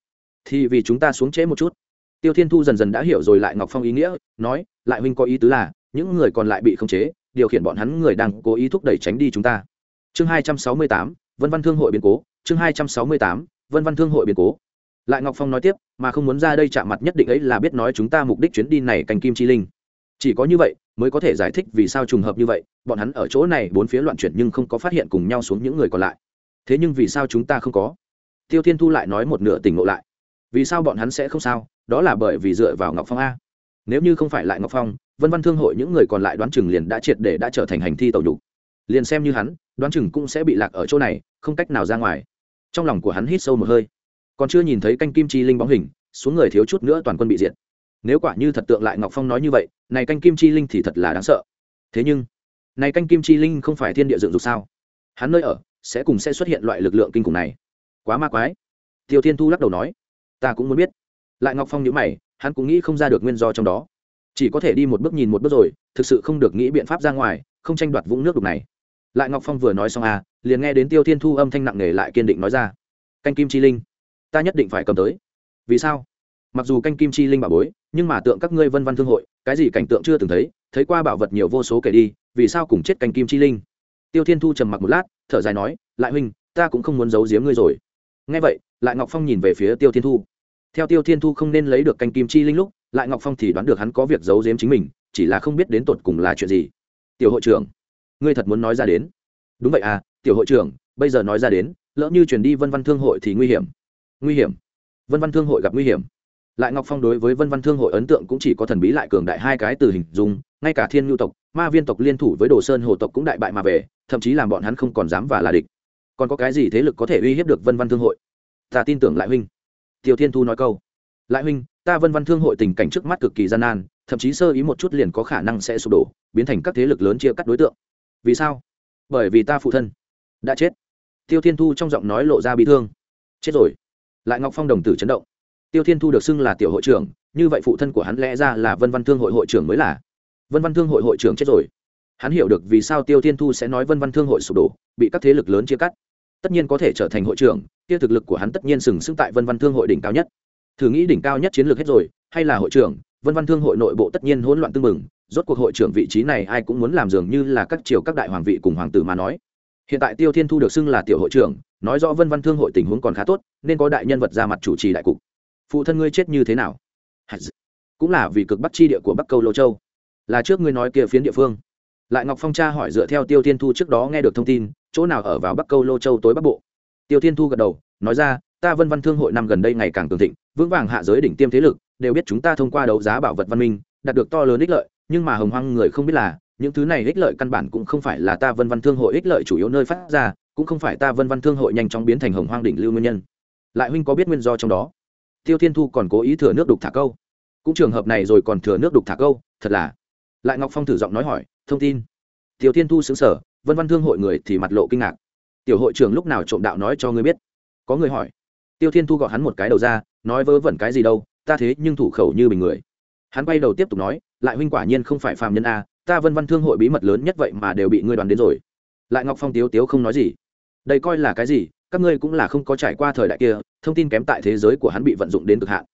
Thì vì chúng ta xuống trễ một chút. Tiêu thiên thu dần dần đã hiểu rồi lại ngọc phong ý nghĩa, nói, lại huynh có ý tứ là, những người còn lại bị khống chế, điều khiển bọn hắn người đang cố ý thúc đẩy tránh đi chúng ta. Chương hai trăm sáu mươi tám, vân văn thương hội biến cố. Chương hai trăm sáu mươi tám, vân văn thương hội biến cố lại ngọc phong nói tiếp, mà không muốn ra đây chạm mặt nhất định ấy là biết nói chúng ta mục đích chuyến đi này cành kim chi linh. Chỉ có như vậy mới có thể giải thích vì sao trùng hợp như vậy, bọn hắn ở chỗ này bốn phía loạn chuyển nhưng không có phát hiện cùng nhau xuống những người còn lại. Thế nhưng vì sao chúng ta không có? Tiêu thiên thu lại nói một nửa tỉnh ngộ lại. Vì sao bọn hắn sẽ không sao? Đó là bởi vì dựa vào ngọc phong a. Nếu như không phải lại ngọc phong, vân văn thương hội những người còn lại đoán chừng liền đã triệt để đã trở thành hành thi tẩu nhục. Liền xem như hắn, đoán chừng cũng sẽ bị lạc ở chỗ này, không cách nào ra ngoài. Trong lòng của hắn hít sâu một hơi còn chưa nhìn thấy canh kim chi linh bóng hình, xuống người thiếu chút nữa toàn quân bị diệt. Nếu quả như thật tượng lại ngọc phong nói như vậy, này canh kim chi linh thì thật là đáng sợ. Thế nhưng, này canh kim chi linh không phải thiên địa dựng dục sao? Hắn nơi ở sẽ cùng sẽ xuất hiện loại lực lượng kinh khủng này. Quá ma quái. Tiêu thiên thu lắc đầu nói, ta cũng muốn biết. Lại ngọc phong nhớ mày, hắn cũng nghĩ không ra được nguyên do trong đó. Chỉ có thể đi một bước nhìn một bước rồi, thực sự không được nghĩ biện pháp ra ngoài, không tranh đoạt vũng nước đục này. Lại ngọc phong vừa nói xong à liền nghe đến tiêu thiên thu âm thanh nặng nề lại kiên định nói ra, canh kim chi linh ta nhất định phải cầm tới. Vì sao? Mặc dù canh kim chi linh bảo bối, nhưng mà tượng các ngươi vân văn thương hội, cái gì cảnh tượng chưa từng thấy thấy qua bảo vật nhiều vô số kể đi, vì sao cùng chết canh kim chi linh? Tiêu thiên thu trầm mặc một lát, thở dài nói, lại huynh, ta cũng không muốn giấu giếm ngươi rồi. Ngay vậy, lại ngọc phong nhìn về phía tiêu thiên thu. Theo tiêu thiên thu không nên lấy được canh kim chi linh lúc, lại ngọc phong thì đoán được hắn có việc giấu giếm chính mình, chỉ là không biết đến tột cùng là chuyện gì. Tiểu hội trưởng, ngươi thật muốn nói ra đến. Đúng vậy à tiểu hội trưởng, bây giờ nói ra đến, lỡ như chuyển đi vân văn thương hội thì nguy hiểm nguy hiểm. Vân văn thương hội gặp nguy hiểm. Lại ngọc phong đối với vân văn thương hội ấn tượng cũng chỉ có thần bí lại cường đại hai cái từ hình dung, ngay cả thiên nhu tộc, ma viên tộc liên thủ với đồ sơn hồ tộc cũng đại bại mà về, thậm chí làm bọn hắn không còn dám và là địch. Còn có cái gì thế lực có thể uy hiếp được vân văn thương hội? Ta tin tưởng lại huynh. Tiêu thiên thu nói câu. Lại huynh, ta vân văn thương hội tình cảnh trước mắt cực kỳ gian nan, thậm chí sơ ý một chút liền có khả năng sẽ sụp đổ, biến thành các thế lực lớn chia cắt đối tượng. Vì sao? Bởi vì ta phụ thân đã chết. Tiêu thiên thu trong giọng nói lộ ra bị thương. Chết rồi lại ngọc phong đồng tử chấn động. Tiêu thiên thu được xưng là tiểu hội trưởng, như vậy phụ thân của hắn lẽ ra là vân văn thương hội hội trưởng mới là. Vân văn thương hội hội trưởng chết rồi. Hắn hiểu được vì sao tiêu thiên thu sẽ nói vân văn thương hội sụp đổ, bị các thế lực lớn chia cắt. Tất nhiên có thể trở thành hội trưởng, kia thực lực của hắn tất nhiên sừng sững tại vân văn thương hội đỉnh cao nhất. Thử nghĩ đỉnh cao nhất chiến lược hết rồi, hay là hội trưởng, vân văn thương hội nội bộ tất nhiên hỗn loạn tương mừng rốt cuộc hội trưởng vị trí này ai cũng muốn làm dường như là các triều các đại hoàng vị cùng hoàng tử mà nói hiện tại tiêu thiên thu được xưng là tiểu hội trưởng, nói rõ vân văn thương hội tình huống còn khá tốt, nên có đại nhân vật ra mặt chủ trì đại cục. Phụ thân ngươi chết như thế nào? Cũng là vì cực bắc chi địa của bắc câu lô châu. Là trước ngươi nói kia phiến địa phương. Lại ngọc phong cha hỏi dựa theo tiêu thiên thu trước đó nghe được thông tin, chỗ nào ở vào bắc câu lô châu tối bắc bộ? Tiêu thiên thu gật đầu, nói ra, ta vân văn thương hội năm gần đây ngày càng cường thịnh, vững vàng hạ giới đỉnh tiêm thế lực, đều biết chúng ta thông qua đấu giá bảo vật văn minh, đạt được to lớn ích lợi, nhưng mà hồng hoang người không biết là những thứ này ích lợi căn bản cũng không phải là ta vân văn thương hội ích lợi chủ yếu nơi phát ra, cũng không phải ta vân văn thương hội nhanh chóng biến thành hồng hoang đỉnh lưu nguyên nhân. Lại huynh có biết nguyên do trong đó? Tiêu thiên thu còn cố ý thừa nước đục thả câu. Cũng trường hợp này rồi còn thừa nước đục thả câu, thật là. Lại ngọc phong thử giọng nói hỏi, thông tin. Tiêu thiên thu xứng sở vân văn thương hội người thì mặt lộ kinh ngạc. Tiểu hội trưởng lúc nào trộm đạo nói cho ngươi biết? Có người hỏi. Tiêu thiên thu gọi hắn một cái đầu ra, nói vớ vẩn cái gì đâu, ta thế nhưng thủ khẩu như bình người. Hắn quay đầu tiếp tục nói, lại huynh quả nhiên không phải phàm nhân a ta vân văn thương hội bí mật lớn nhất vậy mà đều bị ngươi đoàn đến rồi. Lại ngọc phong tiếu tiếu không nói gì. Đây coi là cái gì? Các ngươi cũng là không có trải qua thời đại kia, thông tin kém tại thế giới của hắn bị vận dụng đến cực hạn.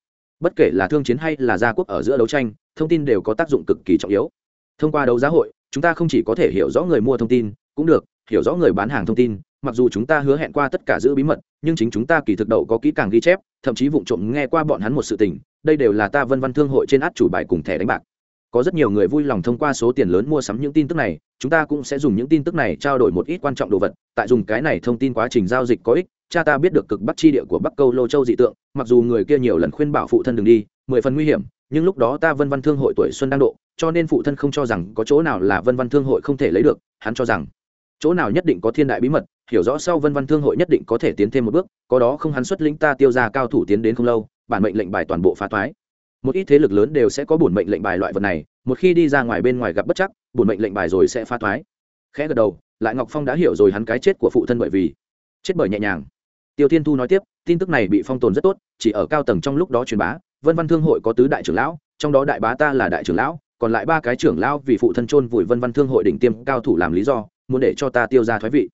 Bất kể là thương chiến hay là gia quốc ở giữa đấu tranh, thông tin đều có tác dụng cực kỳ trọng yếu. Thông qua đấu giá hội, chúng ta không chỉ có thể hiểu rõ người mua thông tin, cũng được, hiểu rõ người bán hàng thông tin. Mặc dù chúng ta hứa hẹn qua tất cả giữ bí mật, nhưng chính chúng ta kỳ thực đậu có kỹ càng ghi chép, thậm chí vụ trộm nghe qua bọn hắn một sự tình. Đây đều là ta vân văn thương hội trên át chủ bài cùng thẻ đánh bạc có rất nhiều người vui lòng thông qua số tiền lớn mua sắm những tin tức này, chúng ta cũng sẽ dùng những tin tức này trao đổi một ít quan trọng đồ vật, tại dùng cái này thông tin quá trình giao dịch có ích, cha ta biết được cực bắc chi địa của bắc câu lô châu dị tượng, mặc dù người kia nhiều lần khuyên bảo phụ thân đừng đi, mười phần nguy hiểm, nhưng lúc đó ta vân văn thương hội tuổi xuân đang độ, cho nên phụ thân không cho rằng có chỗ nào là vân văn thương hội không thể lấy được, hắn cho rằng chỗ nào nhất định có thiên đại bí mật, hiểu rõ sau vân văn thương hội nhất định có thể tiến thêm một bước, có đó không hắn xuất lĩnh ta tiêu ra cao thủ tiến đến không lâu, bản mệnh lệnh bài toàn bộ phá thoái một ít thế lực lớn đều sẽ có bổn mệnh lệnh bài loại vật này, một khi đi ra ngoài bên ngoài gặp bất chắc, bổn mệnh lệnh bài rồi sẽ phá thoái. khẽ gật đầu, lại ngọc phong đã hiểu rồi hắn cái chết của phụ thân bởi vì chết bởi nhẹ nhàng. Tiêu thiên thu nói tiếp, tin tức này bị phong tồn rất tốt, chỉ ở cao tầng trong lúc đó truyền bá, vân văn thương hội có tứ đại trưởng lão, trong đó đại bá ta là đại trưởng lão, còn lại ba cái trưởng lão vì phụ thân chôn vùi vân văn thương hội đỉnh tiêm cao thủ làm lý do, muốn để cho ta tiêu ra thoái vị.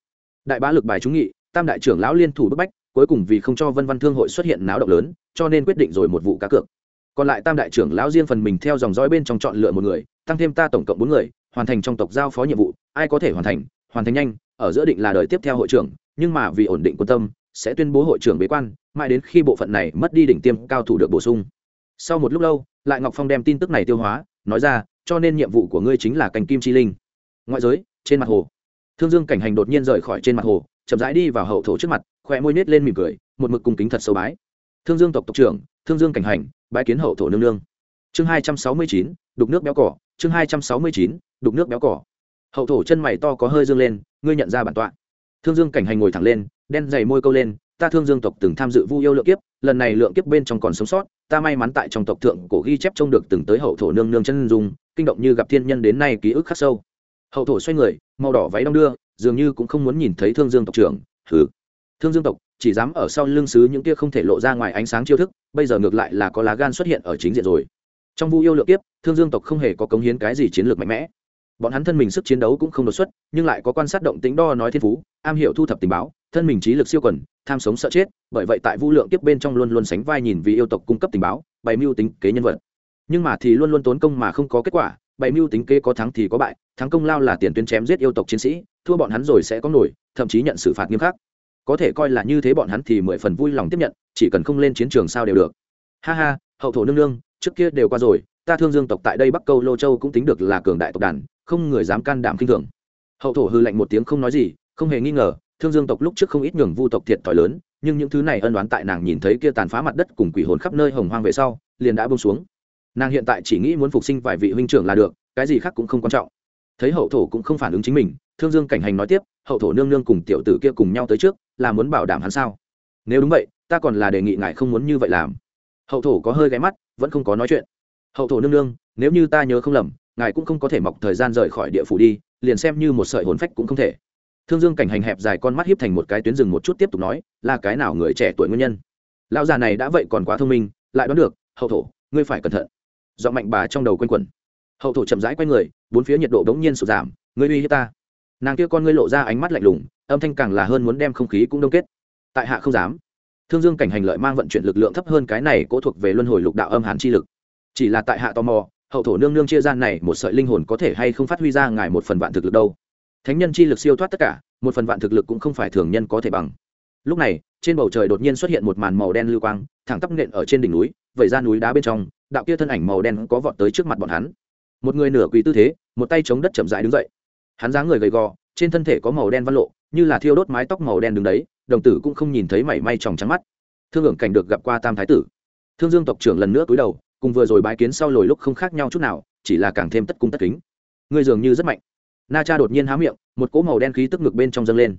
Đại bá lực bài trúng nghị, tam đại trưởng lão liên thủ bức bách, cuối cùng vì không cho vân văn thương hội xuất hiện náo động lớn, cho nên quyết định rồi một vụ cá cược còn lại tam đại trưởng lão riêng phần mình theo dòng dõi bên trong chọn lựa một người, tăng thêm ta tổng cộng bốn người, hoàn thành trong tộc giao phó nhiệm vụ, ai có thể hoàn thành hoàn thành nhanh, ở giữa định là đời tiếp theo hội trưởng, nhưng mà vì ổn định quân tâm, sẽ tuyên bố hội trưởng bế quan, mãi đến khi bộ phận này mất đi đỉnh tiêm cao thủ được bổ sung. Sau một lúc lâu, lại ngọc phong đem tin tức này tiêu hóa, nói ra, cho nên nhiệm vụ của ngươi chính là cành kim chi linh. Ngoại giới, trên mặt hồ. Thương dương cảnh hành đột nhiên rời khỏi trên mặt hồ, chậm rãi đi vào hậu thổ trước mặt khỏe môi nết lên mỉm cười, một mực cung kính thật sâu bái. Thương dương tộc tộc trưởng thương dương cảnh hành bái kiến hậu thổ nương nương. Chương hai trăm sáu mươi chín, đục nước béo cỏ. Chương hai trăm sáu mươi chín, đục nước béo cỏ. Hậu thổ chân mày to có hơi dương lên, ngươi nhận ra bản tọa. Thương dương cảnh hành ngồi thẳng lên, đen dày môi câu lên, ta thương dương tộc từng tham dự vu yêu lượng kiếp, lần này lượng kiếp bên trong còn sống sót, ta may mắn tại trong tộc thượng cổ ghi chép trông được từng tới hậu thổ nương nương chân dung, kinh động như gặp thiên nhân đến nay ký ức khắc sâu. Hậu thổ xoay người, màu đỏ váy đong đưa, dường như cũng không muốn nhìn thấy thương dương tộc trưởng. Hừ. Thương dương tộc chỉ dám ở sau lưng xứ những kia không thể lộ ra ngoài ánh sáng chiêu thức, bây giờ ngược lại là có lá gan xuất hiện ở chính diện rồi. Trong vu yêu lượng tiếp thương dương tộc không hề có cống hiến cái gì chiến lược mạnh mẽ. Bọn hắn thân mình sức chiến đấu cũng không đột xuất, nhưng lại có quan sát động tính đo nói thiên phú, am hiểu thu thập tình báo, thân mình trí lực siêu quần, tham sống sợ chết, bởi vậy tại vu lượng tiếp bên trong luôn luôn sánh vai nhìn vì yêu tộc cung cấp tình báo, bày mưu tính kế nhân vật. Nhưng mà thì luôn luôn tốn công mà không có kết quả, bày mưu tính kế có thắng thì có bại, thắng công lao là tiền tuyến chém giết yêu tộc chiến sĩ, thua bọn hắn rồi sẽ có nổi, thậm chí nhận xử phạt nghiêm khắc có thể coi là như thế bọn hắn thì mười phần vui lòng tiếp nhận, chỉ cần không lên chiến trường sao đều được. Ha ha, hậu thổ nương nương, trước kia đều qua rồi, ta thương dương tộc tại đây bắc câu lô châu cũng tính được là cường đại tộc đàn, không người dám can đảm khinh thường. Hậu thổ hư lạnh một tiếng không nói gì, không hề nghi ngờ, thương dương tộc lúc trước không ít nhường vu tộc thiệt thòi lớn, nhưng những thứ này ân đoán tại nàng nhìn thấy kia tàn phá mặt đất cùng quỷ hồn khắp nơi hồng hoang về sau, liền đã bông xuống. Nàng hiện tại chỉ nghĩ muốn phục sinh vài vị huynh trưởng là được, cái gì khác cũng không quan trọng. Thấy hậu thổ cũng không phản ứng chính mình thương dương cảnh hành nói tiếp, hậu thổ nương nương cùng tiểu tử kia cùng nhau tới trước, là muốn bảo đảm hắn sao? Nếu đúng vậy, ta còn là đề nghị ngài không muốn như vậy làm. Hậu thổ có hơi ghé mắt, vẫn không có nói chuyện. Hậu thổ nương nương, nếu như ta nhớ không lầm, ngài cũng không có thể mọc thời gian rời khỏi địa phủ đi, liền xem như một sợi hồn phách cũng không thể. Thương dương cảnh hành hẹp dài con mắt hiếp thành một cái tuyến rừng một chút tiếp tục nói, là cái nào người trẻ tuổi nguyên nhân? Lão già này đã vậy còn quá thông minh, lại đoán được, hậu thổ, ngươi phải cẩn thận. Dọn mạnh bà trong đầu quanh quẩn. Hậu thổ chậm rãi q u a y người, bốn phía nhiệt độ bỗng nhiên sụt giảm, ngươi uy hiếp ta nàng kia con ngươi lộ ra ánh mắt lạnh lùng, âm thanh càng là hơn muốn đem không khí cũng đông kết. Tại hạ không dám. Thương dương cảnh hành lợi mang vận chuyển lực lượng thấp hơn cái này cố thuộc về luân hồi lục đạo âm hàn chi lực. Chỉ là tại hạ tò mò, hậu thổ nương nương chia gian này một sợi linh hồn có thể hay không phát huy ra ngài một phần vạn thực lực đâu? Thánh nhân chi lực siêu thoát tất cả, một phần vạn thực lực cũng không phải thường nhân có thể bằng. Lúc này, trên bầu trời đột nhiên xuất hiện một màn màu đen lưu quang, thẳng tắp nện ở trên đỉnh núi, vẩy ra núi đá bên trong, đạo kia thân ảnh màu đen có vọt tới trước mặt bọn hắn. Một người nửa quỳ tư thế, một tay chống đất chậm rãi đứng dậy hắn dáng người gầy gò, trên thân thể có màu đen văn lộ, như là thiêu đốt mái tóc màu đen đứng đấy, đồng tử cũng không nhìn thấy mảy may tròng trắng mắt. Thương hưởng cảnh được gặp qua tam thái tử. Thương dương tộc trưởng lần nữa cúi đầu, cùng vừa rồi bái kiến sau lồi lúc không khác nhau chút nào, chỉ là càng thêm tất cung tất kính. Ngươi dường như rất mạnh. Na cha đột nhiên há miệng, một cỗ màu đen khí tức ngực bên trong dâng lên.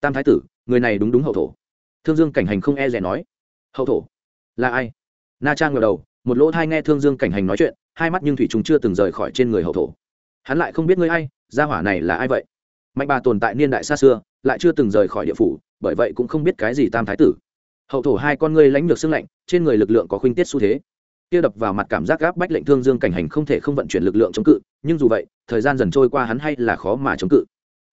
Tam thái tử, người này đúng đúng hậu thổ. Thương dương cảnh hành không e rẻ nói. Hậu thổ? Là ai? Na trang ngờ đầu, một lỗ thai nghe thương dương cảnh hành nói chuyện, hai mắt nhưng thủy chúng chưa từng rời khỏi trên người hậu thổ. Hắn lại không biết ngươi ai gia hỏa này là ai vậy? Mạnh bà tồn tại niên đại xa xưa, lại chưa từng rời khỏi địa phủ, bởi vậy cũng không biết cái gì tam thái tử. Hậu thổ hai con ngươi lãnh lược xương lạnh, trên người lực lượng có khuynh tiết xu thế. Kia đập vào mặt cảm giác gáp bách lệnh thương dương cảnh hành không thể không vận chuyển lực lượng chống cự, nhưng dù vậy, thời gian dần trôi qua hắn hay là khó mà chống cự.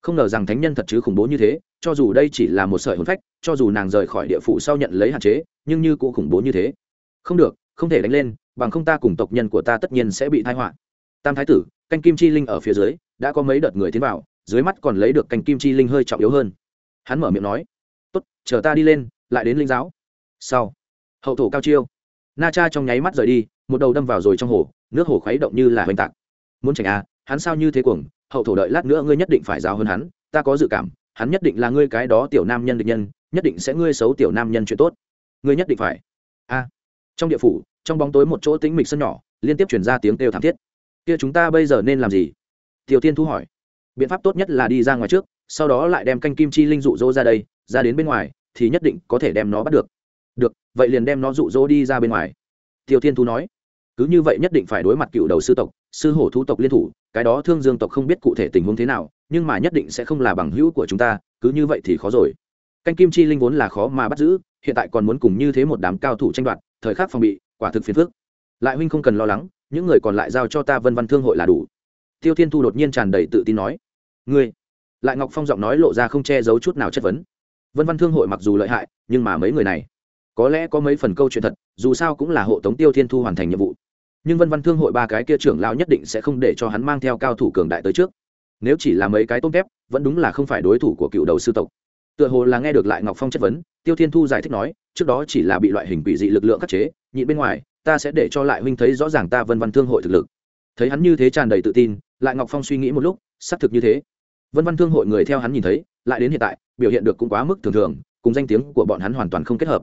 Không ngờ rằng thánh nhân thật chứ khủng bố như thế, cho dù đây chỉ là một sợi hồn phách, cho dù nàng rời khỏi địa phủ sau nhận lấy hạn chế, nhưng như cũng khủng bố như thế. Không được, không thể đánh lên, bằng không ta cùng tộc nhân của ta tất nhiên sẽ bị thai họa. Tam thái tử, canh kim chi linh ở phía dưới đã có mấy đợt người tiến vào, dưới mắt còn lấy được canh kim chi linh hơi trọng yếu hơn. Hắn mở miệng nói, tốt, chờ ta đi lên, lại đến linh giáo. Sau, hậu thổ cao chiêu. Na cha trong nháy mắt rời đi, một đầu đâm vào rồi trong hồ, nước hồ khuấy động như là hoành tạc. Muốn tránh à hắn sao như thế cuồng, hậu thổ đợi lát nữa ngươi nhất định phải giáo hơn hắn, ta có dự cảm, hắn nhất định là ngươi cái đó tiểu nam nhân địch nhân, nhất định sẽ ngươi xấu tiểu nam nhân chuyện tốt. Ngươi nhất định phải. A. Trong địa phủ, trong bóng tối một chỗ tĩnh mịch sân nhỏ, liên tiếp chuyển ra tiếng kêu thảm thiết. Kia chúng ta bây giờ nên làm gì? Tiêu tiên thu hỏi. Biện pháp tốt nhất là đi ra ngoài trước, sau đó lại đem canh kim chi linh dụ dỗ ra đây, ra đến bên ngoài, thì nhất định có thể đem nó bắt được. Được, vậy liền đem nó dụ dỗ đi ra bên ngoài. Tiêu tiên thu nói. Cứ như vậy nhất định phải đối mặt cựu đầu sư tộc, sư hổ thu tộc liên thủ, cái đó thương dương tộc không biết cụ thể tình huống thế nào, nhưng mà nhất định sẽ không là bằng hữu của chúng ta, cứ như vậy thì khó rồi. Canh kim chi linh vốn là khó mà bắt giữ, hiện tại còn muốn cùng như thế một đám cao thủ tranh đoạt, thời khắc phòng bị, quả thực phiền phức. Lại huynh không cần lo lắng, những người còn lại giao cho ta vân văn thương hội là đủ tiêu thiên thu đột nhiên tràn đầy tự tin nói, ngươi? Lại ngọc phong giọng nói lộ ra không che giấu chút nào chất vấn. Vân văn thương hội mặc dù lợi hại, nhưng mà mấy người này, có lẽ có mấy phần câu chuyện thật, dù sao cũng là hộ tống tiêu thiên thu hoàn thành nhiệm vụ. Nhưng vân văn thương hội ba cái kia trưởng lão nhất định sẽ không để cho hắn mang theo cao thủ cường đại tới trước. Nếu chỉ là mấy cái tôm tép, vẫn đúng là không phải đối thủ của cựu đầu sư tộc. Tựa hồ là nghe được lại ngọc phong chất vấn, tiêu thiên thu giải thích nói, trước đó chỉ là bị loại hình quỷ dị lực lượng khắc chế, nhịn bên ngoài, ta sẽ để cho lại huynh thấy rõ ràng ta vân văn thương hội thực lực thấy hắn như thế tràn đầy tự tin, lại ngọc phong suy nghĩ một lúc, xác thực như thế. Vân văn thương hội người theo hắn nhìn thấy, lại đến hiện tại, biểu hiện được cũng quá mức thường thường, cùng danh tiếng của bọn hắn hoàn toàn không kết hợp.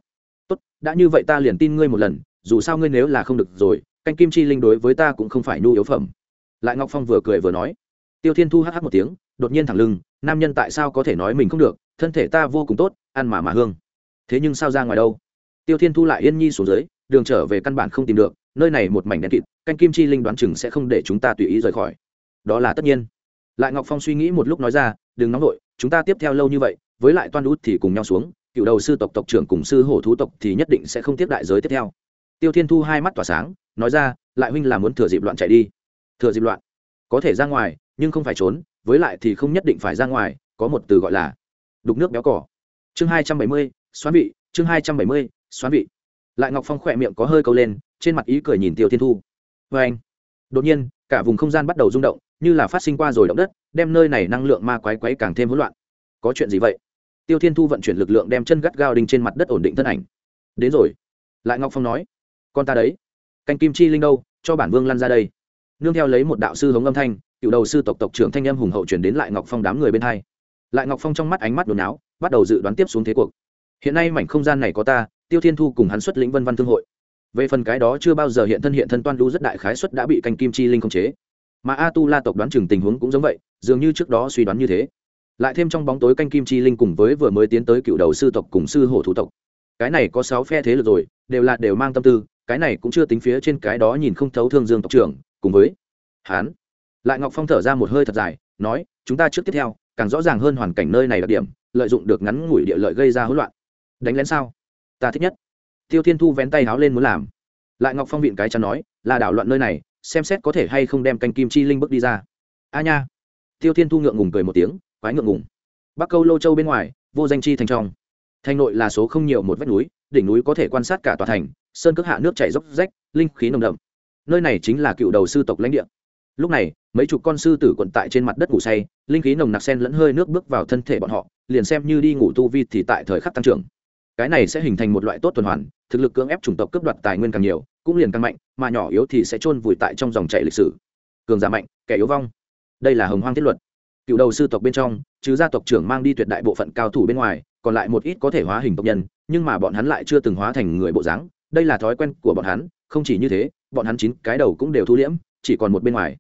Tốt, đã như vậy ta liền tin ngươi một lần, dù sao ngươi nếu là không được rồi, canh kim chi linh đối với ta cũng không phải nhu yếu phẩm. Lại ngọc phong vừa cười vừa nói. Tiêu thiên thu hh một tiếng, đột nhiên thẳng lưng, nam nhân tại sao có thể nói mình không được, thân thể ta vô cùng tốt, ăn mà mà hương. Thế nhưng sao ra ngoài đâu? Tiêu thiên thu lại yên nhi xuống dưới đường trở về căn bản không tìm được, nơi này một mảnh đen kịt, canh kim chi linh đoán chừng sẽ không để chúng ta tùy ý rời khỏi. Đó là tất nhiên. Lại ngọc phong suy nghĩ một lúc nói ra, đừng nóng vội, chúng ta tiếp theo lâu như vậy, với lại toan út thì cùng nhau xuống, cựu đầu sư tộc tộc trưởng cùng sư hổ thú tộc thì nhất định sẽ không tiếp đại giới tiếp theo. Tiêu thiên thu hai mắt tỏa sáng, nói ra, lại huynh là muốn thừa dịp loạn chạy đi. Thừa dịp loạn? Có thể ra ngoài, nhưng không phải trốn, với lại thì không nhất định phải ra ngoài, có một từ gọi là đục nước béo cỏ. Chương hai trăm bảy mươi, xoán vị, chương hai trăm bảy mươi, xoán vị lại ngọc phong khỏe miệng có hơi câu lên, trên mặt ý cười nhìn tiêu thiên thu. Vê anh, đột nhiên, cả vùng không gian bắt đầu rung động, như là phát sinh qua rồi động đất, đem nơi này năng lượng ma quái quái càng thêm hỗn loạn. Có chuyện gì vậy? Tiêu thiên thu vận chuyển lực lượng đem chân gắt gao đinh trên mặt đất ổn định thân ảnh. Đến rồi, lại ngọc phong nói, con ta đấy, canh kim chi linh đâu, cho bản vương lăn ra đây. Nương theo lấy một đạo sư hống âm thanh, cựu đầu sư tộc tộc trưởng thanh âm hùng hậu chuyển đến lại ngọc phong đám người bên hai. Lại ngọc phong trong mắt ánh mắt đồn áo bắt đầu dự đoán tiếp xuống thế cuộc. Hiện nay mảnh không gian này có ta tiêu thiên thu cùng hắn xuất lĩnh vân văn thương hội. Về phần cái đó chưa bao giờ hiện thân hiện thân toan đu rất đại khái suất đã bị canh kim chi linh khống chế. Mà a tu la tộc đoán chừng tình huống cũng giống vậy, dường như trước đó suy đoán như thế. Lại thêm trong bóng tối canh kim chi linh cùng với vừa mới tiến tới cựu đầu sư tộc cùng sư hổ thủ tộc. Cái này có sáu phe thế lực rồi, đều là đều mang tâm tư, cái này cũng chưa tính phía trên cái đó nhìn không thấu thương dương tộc trưởng, cùng với hán lại ngọc phong thở ra một hơi thật dài, nói, chúng ta trước tiếp theo, càng rõ ràng hơn hoàn cảnh nơi này đặc điểm, lợi dụng được ngắn ngủi địa lợi gây ra hỗn loạn. Đánh lén sao? Ta thích nhất. Tiêu thiên thu vén tay háo lên muốn làm. Lại ngọc phong viện cái chắn nói, là đảo loạn nơi này, xem xét có thể hay không đem canh kim chi linh bước đi ra. A nha. Tiêu thiên thu ngượng ngùng cười một tiếng, quái ngượng ngùng. Bắc câu lô châu bên ngoài, vô danh chi thành trong. Thành nội là số không nhiều một vách núi, đỉnh núi có thể quan sát cả tòa thành, sơn cước hạ nước chảy dốc rách, linh khí nồng đậm. Nơi này chính là cựu đầu sư tộc lãnh địa. Lúc này, mấy chục con sư tử quận tại trên mặt đất ngủ say, linh khí nồng nặc sen lẫn hơi nước bước vào thân thể bọn họ, liền xem như đi ngủ tu vi thì tại thời khắc tăng trưởng cái này sẽ hình thành một loại tốt tuần hoàn, thực lực cưỡng ép chủng tộc cướp đoạt tài nguyên càng nhiều, cũng liền càng mạnh, mà nhỏ yếu thì sẽ chôn vùi tại trong dòng chảy lịch sử. Cường giả mạnh, kẻ yếu vong. Đây là hồng hoang thiết luật. Cựu đầu sư tộc bên trong chứ gia tộc trưởng mang đi tuyệt đại bộ phận cao thủ bên ngoài, còn lại một ít có thể hóa hình tộc nhân, nhưng mà bọn hắn lại chưa từng hóa thành người bộ dáng. Đây là thói quen của bọn hắn, không chỉ như thế, bọn hắn chín cái đầu cũng đều thu liễm, chỉ còn một bên ngoài.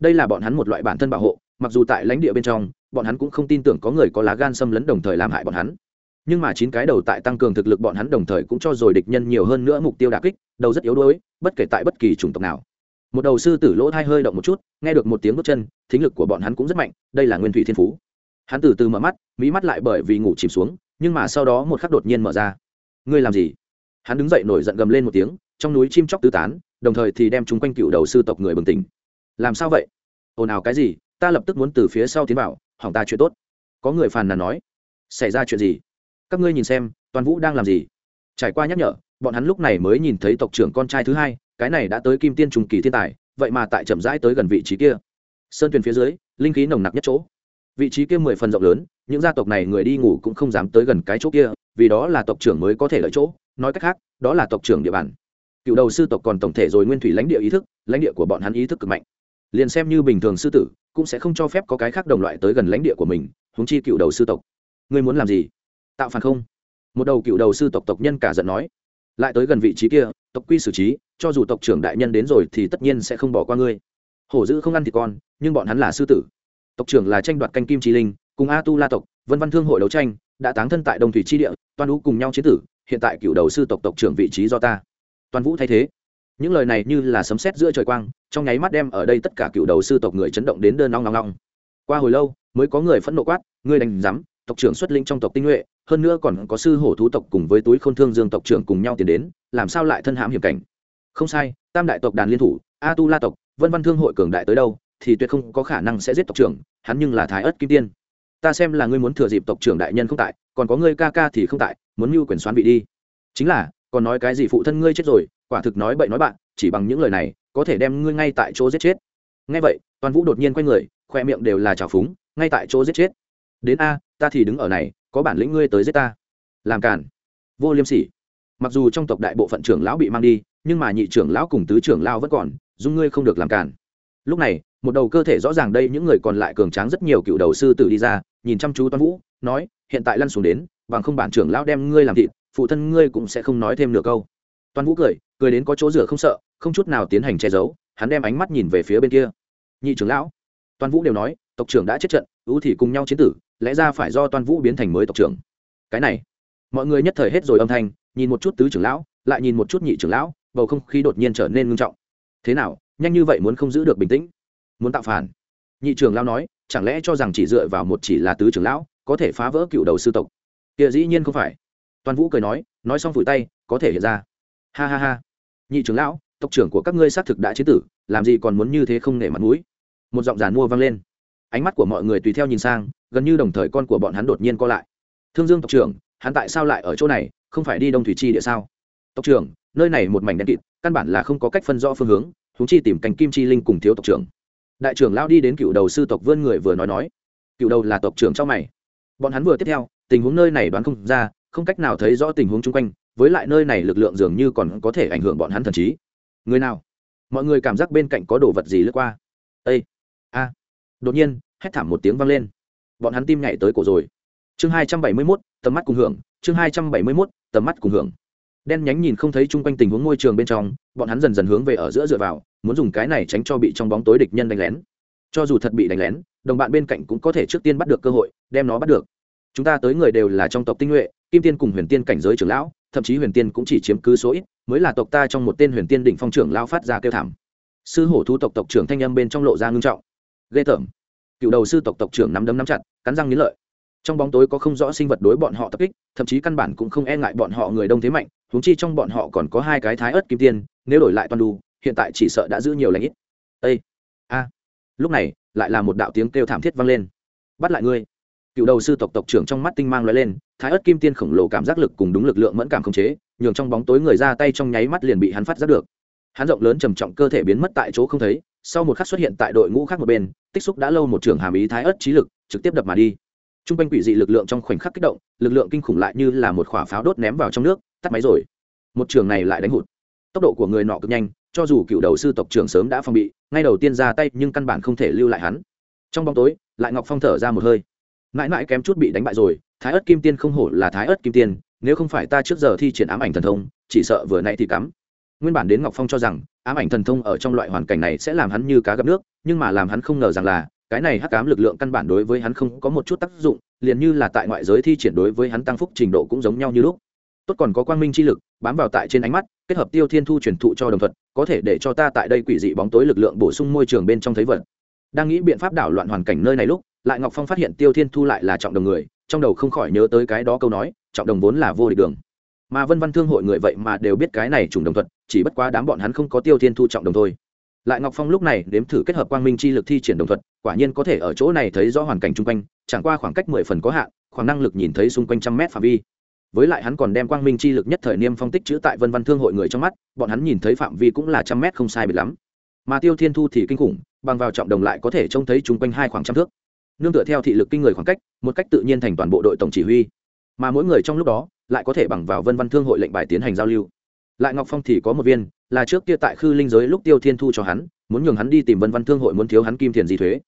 Đây là bọn hắn một loại bản thân bảo hộ, mặc dù tại lãnh địa bên trong, bọn hắn cũng không tin tưởng có người có lá gan xâm lấn đồng thời làm hại bọn hắn nhưng mà chín cái đầu tại tăng cường thực lực bọn hắn đồng thời cũng cho rồi địch nhân nhiều hơn nữa mục tiêu đà kích, đầu rất yếu đuối, bất kể tại bất kỳ chủng tộc nào. Một đầu sư tử lỗ thai hơi động một chút, nghe được một tiếng bước chân, thính lực của bọn hắn cũng rất mạnh, đây là nguyên thủy thiên phú. Hắn từ từ mở mắt mỹ mắt lại bởi vì ngủ chìm xuống, nhưng mà sau đó một khắc đột nhiên mở ra. Ngươi làm gì? Hắn đứng dậy nổi giận gầm lên một tiếng, trong núi chim chóc tứ tán, đồng thời thì đem chúng quanh cựu đầu sư tộc người bừng tỉnh. Làm sao vậy? Ồn ào cái gì? Ta lập tức muốn từ phía sau tiến vào, hỏng ta chuyện tốt. Có người phàn nàn nói. Xảy ra chuyện gì? Các ngươi nhìn xem, toàn vũ đang làm gì? Trải qua nhắc nhở, bọn hắn lúc này mới nhìn thấy tộc trưởng con trai thứ hai, cái này đã tới kim tiên trùng kỳ thiên tài, vậy mà tại chậm rãi tới gần vị trí kia. Sơn tuyền phía dưới, linh khí nồng nặc nhất chỗ. Vị trí kia mười phần rộng lớn, những gia tộc này người đi ngủ cũng không dám tới gần cái chỗ kia, vì đó là tộc trưởng mới có thể lợi chỗ. Nói cách khác, đó là tộc trưởng địa bàn. Cựu đầu sư tộc còn tổng thể rồi nguyên thủy lãnh địa ý thức, lãnh địa của bọn hắn ý thức cực mạnh. Liền xem như bình thường sư tử, cũng sẽ không cho phép có cái khác đồng loại tới gần lãnh địa của mình húng chi cựu đầu sư tộc. Ngươi muốn làm gì? Tạo phản không? Một đầu cựu đầu sư tộc tộc nhân cả giận nói. Lại tới gần vị trí kia, tộc quy xử trí, cho dù tộc trưởng đại nhân đến rồi thì tất nhiên sẽ không bỏ qua ngươi. Hổ dữ không ăn thịt con, nhưng bọn hắn là sư tử. Tộc trưởng là tranh đoạt canh kim trí linh, cùng a tu la tộc, vân văn thương hội đấu tranh, đã táng thân tại đồng thủy tri địa toàn vũ cùng nhau chiến tử, hiện tại cựu đầu sư tộc tộc trưởng vị trí do ta. Toàn vũ thay thế. Những lời này như là sấm sét giữa trời quang, trong nháy mắt đem ở đây tất cả cựu đầu sư tộc người chấn động đến đơn nong nong nong qua hồi lâu, mới có người phẫn nộ quát, ngươi đánh rắm tộc trưởng xuất linh trong tộc tinh nhuệ, hơn nữa còn có sư hổ thú tộc cùng với túi khôn thương dương tộc trưởng cùng nhau tiến đến, làm sao lại thân hãm hiểm cảnh? Không sai, tam đại tộc đàn liên thủ a tu la tộc, vân văn thương hội cường đại tới đâu, thì tuyệt không có khả năng sẽ giết tộc trưởng, hắn nhưng là thái ất kim tiên. Ta xem là ngươi muốn thừa dịp tộc trưởng đại nhân không tại, còn có ngươi ca ca thì không tại, muốn mưu quyền xoán bị đi. Chính là, còn nói cái gì phụ thân ngươi chết rồi, quả thực nói bậy nói bạn, chỉ bằng những lời này, có thể đem ngươi ngay tại chỗ giết chết. Ngay vậy, toàn vũ đột nhiên quay người, khoe miệng đều là trào phúng, ngay tại chỗ giết chết đến a, ta thì đứng ở này, có bản lĩnh ngươi tới giết ta. Làm cản vô liêm sỉ. Mặc dù trong tộc đại bộ phận trưởng lão bị mang đi, nhưng mà nhị trưởng lão cùng tứ trưởng lão vẫn còn, dung ngươi không được làm cản lúc này, một đầu cơ thể rõ ràng đây những người còn lại cường tráng rất nhiều cựu đầu sư tử đi ra, nhìn chăm chú toàn vũ, nói, hiện tại lăn xuống đến, bằng không bản trưởng lão đem ngươi làm thịt, phụ thân ngươi cũng sẽ không nói thêm nửa câu. Toàn vũ cười cười đến có chỗ rửa không sợ, không chút nào tiến hành che giấu, hắn đem ánh mắt nhìn về phía bên kia. Nhị trưởng lão. Toàn vũ đều nói, tộc trưởng đã chết trận, ưu thì cùng nhau chiến tử lẽ ra phải do toàn vũ biến thành mới tộc trưởng. Cái này, mọi người nhất thời hết rồi âm thanh, nhìn một chút tứ trưởng lão, lại nhìn một chút nhị trưởng lão, bầu không khí đột nhiên trở nên ngưng trọng. Thế nào, nhanh như vậy muốn không giữ được bình tĩnh? Muốn tạo phản? Nhị trưởng lão nói, chẳng lẽ cho rằng chỉ dựa vào một chỉ là tứ trưởng lão, có thể phá vỡ cựu đầu sư tộc? Kia dĩ nhiên không phải. Toàn vũ cười nói nói xong vùi tay, có thể hiện ra. Ha ha ha. Nhị trưởng lão, tộc trưởng của các ngươi xác thực đã chế tử, làm gì còn muốn như thế không nể mặt mũi? Một giọng giàn mua vang lên. Ánh mắt của mọi người tùy theo nhìn sang gần như đồng thời con của bọn hắn đột nhiên co lại. Thương dương tộc trưởng, hắn tại sao lại ở chỗ này, không phải đi đông thủy chi địa sao? Tộc trưởng, nơi này một mảnh đen kịt, căn bản là không có cách phân rõ phương hướng chúng chi tìm cành kim chi linh cùng thiếu tộc trưởng. Đại trưởng lao đi đến cựu đầu sư tộc vươn người vừa nói nói. Cựu đầu là tộc trưởng trong mày. Bọn hắn vừa tiếp theo, tình huống nơi này đoán không ra, không cách nào thấy rõ tình huống chung quanh, với lại nơi này lực lượng dường như còn có thể ảnh hưởng bọn hắn thần trí. Người nào? Mọi người cảm giác bên cạnh có đồ vật gì lướt qua. Ây a! Đột nhiên, hét thảm một tiếng vang lên bọn hắn tim nhảy tới cổ rồi. Chương hai trăm bảy mươi mốt, tầm mắt cùng hưởng. Chương hai trăm bảy mươi mốt, tầm mắt cùng hưởng. Đen nhánh nhìn không thấy chung quanh tình huống môi trường bên trong, bọn hắn dần dần hướng về ở giữa dựa vào, muốn dùng cái này tránh cho bị trong bóng tối địch nhân đánh lén. Cho dù thật bị đánh lén, đồng bạn bên cạnh cũng có thể trước tiên bắt được cơ hội, đem nó bắt được. Chúng ta tới người đều là trong tộc tinh nhuệ, kim tiên cùng huyền tiên cảnh giới trưởng lão, thậm chí huyền tiên cũng chỉ chiếm cứ số ít, mới là tộc ta trong một tên huyền tiên đỉnh phong trưởng lão phát ra kêu thảm. Sư hổ thu tộc tộc trưởng thanh âm bên trong lộ ra ngưng trọng. Ghê tởm. Cựu đầu sư tộc tộc trưởng nắm đấm nắm chặt cắn răng nghiến lợi. Trong bóng tối có không rõ sinh vật đối bọn họ tập kích, thậm chí căn bản cũng không e ngại bọn họ người đông thế mạnh, huống chi trong bọn họ còn có hai cái thái ớt kim tiên, nếu đổi lại toàn đu, hiện tại chỉ sợ đã giữ nhiều lãnh ít. Ây a! Lúc này, lại là một đạo tiếng kêu thảm thiết vang lên. Bắt lại ngươi! Cựu đầu sư tộc tộc trưởng trong mắt tinh mang lóe lên, thái ớt kim tiên khổng lồ cảm giác lực cùng đúng lực lượng mẫn cảm khống chế, nhường trong bóng tối người ra tay trong nháy mắt liền bị hắn phát giác được. Hắn rộng lớn trầm trọng cơ thể biến mất tại chỗ không thấy sau một khắc xuất hiện tại đội ngũ khác một bên, tích xúc đã lâu một trường hàm ý thái ớt trí lực, trực tiếp đập mà đi. T r u n g quanh quỷ dị lực lượng trong khoảnh khắc kích động, lực lượng kinh khủng lại như là một khỏa pháo đốt ném vào trong nước, tắt máy rồi. Một trường này lại đánh hụt. Tốc độ của người nọ cực nhanh, cho dù cựu đầu sư tộc trưởng sớm đã phong bị, ngay đầu tiên ra tay nhưng căn bản không thể lưu lại hắn. Trong bóng tối, lại ngọc phong thở ra một hơi. Mãi mãi kém chút bị đánh bại rồi, thái ớt kim tiên không hổ là thái ớt kim tiên, nếu không phải ta trước giờ thi triển ám ảnh thần thông, chỉ sợ vừa nay thì cắm. Nguyên bản đến ngọc phong cho rằng ám ảnh thần thông ở trong loại hoàn cảnh này sẽ làm hắn như cá gặp nước, nhưng mà làm hắn không ngờ rằng là, cái này hắc ám lực lượng căn bản đối với hắn không có một chút tác dụng, liền như là tại ngoại giới thi triển đối với hắn tăng phúc trình độ cũng giống nhau như lúc. Tốt còn có quang minh chi lực, bám vào tại trên ánh mắt, kết hợp tiêu thiên thu truyền thụ cho đồng thuận có thể để cho ta tại đây quỷ dị bóng tối lực lượng bổ sung môi trường bên trong thấy vật. Đang nghĩ biện pháp đảo loạn hoàn cảnh nơi này lúc, lại ngọc phong phát hiện tiêu thiên thu lại là trọng đồng người, trong đầu không khỏi nhớ tới cái đó câu nói, trọng đồng vốn là vô địch đường mà vân văn thương hội người vậy mà đều biết cái này trùng đồng thuật, chỉ bất quá đám bọn hắn không có tiêu thiên thu trọng đồng thôi. Lại ngọc phong lúc này đếm thử kết hợp quang minh chi lực thi triển đồng thuật, quả nhiên có thể ở chỗ này thấy rõ hoàn cảnh chung quanh, chẳng qua khoảng cách mười phần có hạn, khoảng năng lực nhìn thấy xung quanh trăm mét phạm vi. Với lại hắn còn đem quang minh chi lực nhất thời niêm phong tích chữ tại vân văn thương hội người trong mắt, bọn hắn nhìn thấy phạm vi cũng là trăm mét không sai biệt lắm. Mà tiêu thiên thu thì kinh khủng, bằng vào trọng đồng lại có thể trông thấy chung quanh hai khoảng trăm thước. Nương tựa theo thị lực kinh người khoảng cách, một cách tự nhiên thành toàn bộ đội tổng chỉ huy. Mà mỗi người trong lúc đó lại có thể bằng vào vân văn thương hội lệnh bài tiến hành giao lưu. Lại ngọc phong thì có một viên, là trước kia tại khư linh giới lúc tiêu thiên thu cho hắn, muốn nhường hắn đi tìm vân văn thương hội muốn thiếu hắn kim tiền gì thuế.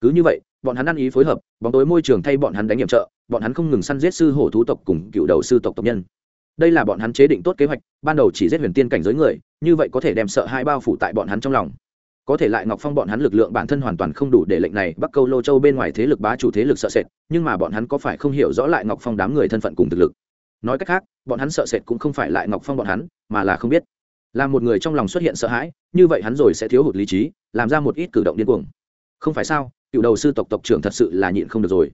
Cứ như vậy, bọn hắn ăn ý phối hợp, bóng tối môi trường thay bọn hắn đánh nhiệm trợ, bọn hắn không ngừng săn giết sư hổ thú tộc cùng cựu đầu sư tộc tộc nhân. Đây là bọn hắn chế định tốt kế hoạch, ban đầu chỉ giết huyền tiên cảnh giới người, như vậy có thể đem sợ hai bao phủ tại bọn hắn trong lòng. Có thể lại ngọc phong bọn hắn lực lượng bản thân hoàn toàn không đủ để lệnh này bắc câu lô châu bên ngoài thế lực bá chủ thế lực sợ sệt, nhưng mà bọn hắn có phải không hiểu rõ lại ngọc phong đám người thân phận cùng thực lực? Nói cách khác, bọn hắn sợ sệt cũng không phải lại ngọc phong bọn hắn, mà là không biết. Là một người trong lòng xuất hiện sợ hãi, như vậy hắn rồi sẽ thiếu hụt lý trí, làm ra một ít cử động điên cuồng. Không phải sao, cựu đầu sư tộc tộc trưởng thật sự là nhịn không được rồi.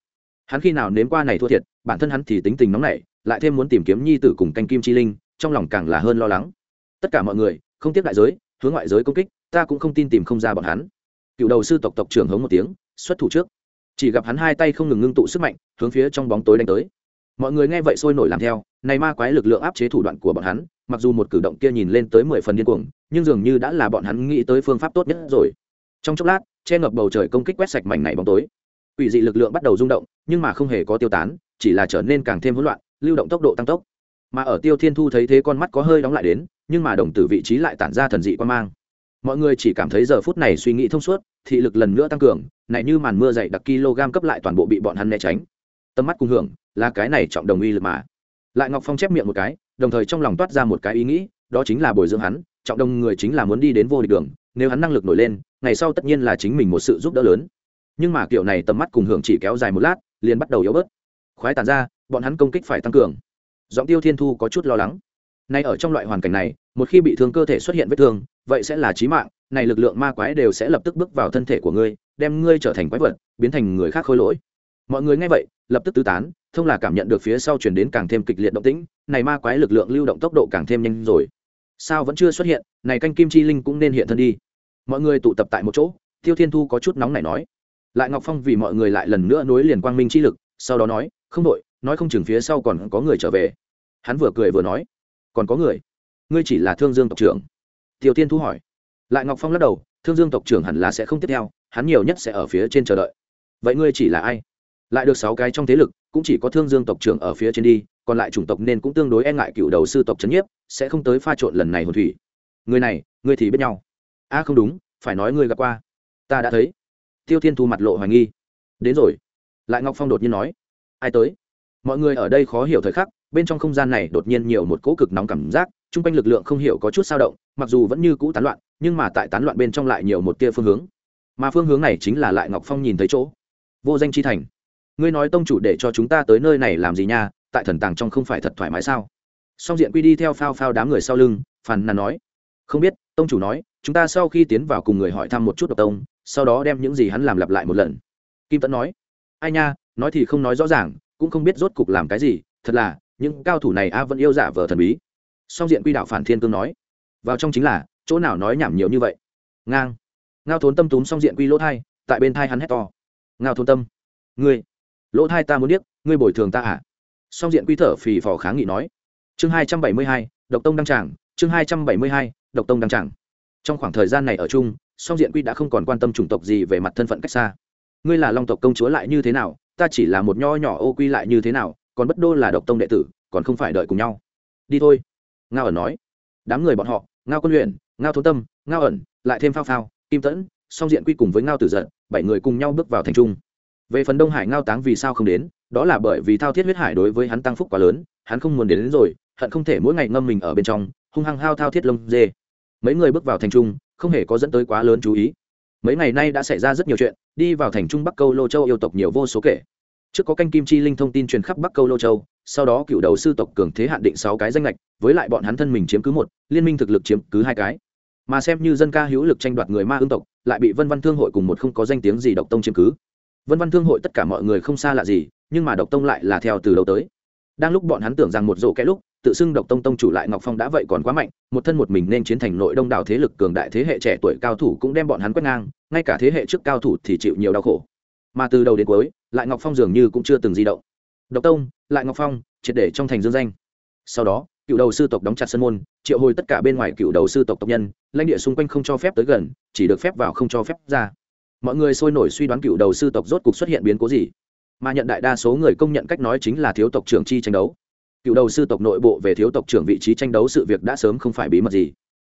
Hắn khi nào nếm qua này thua thiệt, bản thân hắn thì tính tình nóng nảy, lại thêm muốn tìm kiếm nhi tử cùng canh kim chi linh, trong lòng càng là hơn lo lắng. Tất cả mọi người, không tiếp đại giới, hướng ngoại giới công kích, ta cũng không tin tìm không ra bọn hắn. Cựu đầu sư tộc tộc trưởng hống một tiếng, xuất thủ trước. Chỉ gặp hắn hai tay không ngừng ngưng tụ sức mạnh, hướng phía trong bóng tối đánh tới mọi người nghe vậy sôi nổi làm theo, này ma quái lực lượng áp chế thủ đoạn của bọn hắn, mặc dù một cử động kia nhìn lên tới mười phần điên cuồng, nhưng dường như đã là bọn hắn nghĩ tới phương pháp tốt nhất rồi. Trong chốc lát, che ngập bầu trời công kích quét sạch mảnh này bóng tối. Quỷ dị lực lượng bắt đầu rung động, nhưng mà không hề có tiêu tán, chỉ là trở nên càng thêm hỗn loạn, lưu động tốc độ tăng tốc. Mà ở tiêu thiên thu thấy thế con mắt có hơi đóng lại đến, nhưng mà đồng tử vị trí lại tản ra thần dị quan mang. Mọi người chỉ cảm thấy giờ phút này suy nghĩ thông suốt, thị lực lần nữa tăng cường, này như màn mưa dày đặc kg cấp lại toàn bộ bị bọn hắn né tránh. Tầm mắt cùng hưởng là cái này trọng đồng uy lực mà. Lại ngọc phong chép miệng một cái, đồng thời trong lòng toát ra một cái ý nghĩ, đó chính là bồi dưỡng hắn, trọng đồng người chính là muốn đi đến vô địch đường, nếu hắn năng lực nổi lên, ngày sau tất nhiên là chính mình một sự giúp đỡ lớn. Nhưng mà kiểu này tầm mắt cùng hưởng chỉ kéo dài một lát, liền bắt đầu yếu bớt. Khoái tàn ra, bọn hắn công kích phải tăng cường. Giọng tiêu thiên thu có chút lo lắng. Nay ở trong loại hoàn cảnh này, một khi bị thương cơ thể xuất hiện vết thương, vậy sẽ là chí mạng, này lực lượng ma quái đều sẽ lập tức bước vào thân thể của ngươi, đem ngươi trở thành quái vật, biến thành người khác khôi lỗi. Mọi người nghe vậy lập tức tứ tán, thông là cảm nhận được phía sau chuyển đến càng thêm kịch liệt động tĩnh, này ma quái lực lượng lưu động tốc độ càng thêm nhanh rồi. Sao vẫn chưa xuất hiện, này canh kim chi linh cũng nên hiện thân đi. Mọi người tụ tập tại một chỗ, tiêu thiên thu có chút nóng này nói. Lại ngọc phong vì mọi người lại lần nữa nối liền quang minh chi lực, sau đó nói, không đội nói không chừng phía sau còn có người trở về. Hắn vừa cười vừa nói, còn có người? Ngươi chỉ là thương dương tộc trưởng. Tiêu thiên thu hỏi. Lại ngọc phong lắc đầu, thương dương tộc trưởng hẳn là sẽ không tiếp theo, hắn nhiều nhất sẽ ở phía trên chờ đợi. Vậy ngươi chỉ là ai? Lại được sáu cái trong thế lực, cũng chỉ có thương dương tộc trưởng ở phía trên đi, còn lại chủng tộc nên cũng tương đối e ngại cựu đầu sư tộc c h ấ n nhiếp, sẽ không tới pha trộn lần này hồn thủy. Người này, người thì biết nhau. A, không đúng, phải nói ngươi gặp qua. Ta đã thấy. Tiêu thiên thu mặt lộ hoài nghi. Đến rồi. Lại ngọc phong đột nhiên nói. Ai tới? Mọi người ở đây khó hiểu thời khắc, bên trong không gian này đột nhiên nhiều một cỗ cực nóng cảm giác t r u n g quanh lực lượng không hiểu có chút sao động, mặc dù vẫn như cũ tán loạn, nhưng mà tại tán loạn bên trong lại nhiều một tia phương hướng. Mà phương hướng này chính là lại ngọc phong nhìn thấy chỗ. Vô danh chi thành ngươi nói tông chủ để cho chúng ta tới nơi này làm gì nha, tại thần tàng trong không phải thật thoải mái sao? Song diện quy đi theo phao phao đám người sau lưng, phàn nàn nói. Không biết, tông chủ nói, chúng ta sau khi tiến vào cùng người hỏi thăm một chút độc tông, sau đó đem những gì hắn làm lặp lại một lần. Kim tẫn nói, ai nha, nói thì không nói rõ ràng, cũng không biết rốt cục làm cái gì, thật là, những cao thủ này a vẫn yêu giả vờ thần bí. Song diện quy đạo phản thiên cương nói, vào trong chính là, chỗ nào nói nhảm nhiều như vậy. Ngang. Ngao thốn tâm túm song diện quy lỗ thai, tại bên thai hắn hét to. Ngao thốn tâm, ngươi lỗ thai ta muốn biết ngươi bồi thường ta à? Song diện quy thở phì phò kháng nghị nói. Chương hai trăm bảy mươi hai, độc tông đăng tràng, chương hai trăm bảy mươi hai, độc tông đăng tràng. Trong khoảng thời gian này ở chung, song diện quy đã không còn quan tâm chủng tộc gì về mặt thân phận cách xa. Ngươi là long tộc công chúa lại như thế nào, ta chỉ là một nho nhỏ ô quy lại như thế nào, còn bất đô là độc tông đệ tử, còn không phải đợi cùng nhau. Đi thôi. Ngao ẩn nói. Đám người bọn họ, ngao quân luyện, ngao thôn tâm, ngao ẩn, lại thêm phao phao, kim tẫn, song diện quy cùng với ngao tử giận, bảy người cùng nhau bước vào thành trung về phần đông hải ngao táng vì sao không đến đó là bởi vì thao thiết huyết hải đối với hắn tăng phúc quá lớn hắn không muốn đến, đến rồi hận không thể mỗi ngày ngâm mình ở bên trong hung hăng hao thao thiết lông dê. Mấy người bước vào thành trung không hề có dẫn tới quá lớn chú ý. Mấy ngày nay đã xảy ra rất nhiều chuyện đi vào thành trung bắc câu lô châu yêu tộc nhiều vô số kể. Trước có canh kim chi linh thông tin truyền khắp bắc câu lô châu sau đó cựu đầu sư tộc cường thế hạn định sáu cái danh lệch với lại bọn hắn thân mình chiếm cứ một liên minh thực lực chiếm cứ hai cái. Mà xem như dân ca hữu lực tranh đoạt người ma ương tộc lại bị vân văn thương hội cùng một không có danh tiếng gì độc tông chiếm cứ vân văn thương hội tất cả mọi người không xa lạ gì, nhưng mà độc tông lại là theo từ đầu tới. Đang lúc bọn hắn tưởng rằng một rổ kẽ lúc, tự xưng độc tông tông chủ lại ngọc phong đã vậy còn quá mạnh, một thân một mình nên chiến thành nội đông đảo thế lực cường đại thế hệ trẻ tuổi cao thủ cũng đem bọn hắn quét ngang, ngay cả thế hệ trước cao thủ thì chịu nhiều đau khổ. Mà từ đầu đến cuối, lại ngọc phong dường như cũng chưa từng di động. Độc tông, lại ngọc phong, triệt để trong thành dương danh. Sau đó, cựu đầu sư tộc đóng chặt sân môn, triệu hồi tất cả bên ngoài cựu đầu sư tộc tộc nhân, lãnh địa xung quanh không cho phép tới gần, chỉ được phép vào không cho phép ra mọi người sôi nổi suy đoán cựu đầu sư tộc rốt cục xuất hiện biến cố gì. Mà nhận đại đa số người công nhận cách nói chính là thiếu tộc trưởng chi tranh đấu. Cựu đầu sư tộc nội bộ về thiếu tộc trưởng vị trí tranh đấu sự việc đã sớm không phải bí mật gì.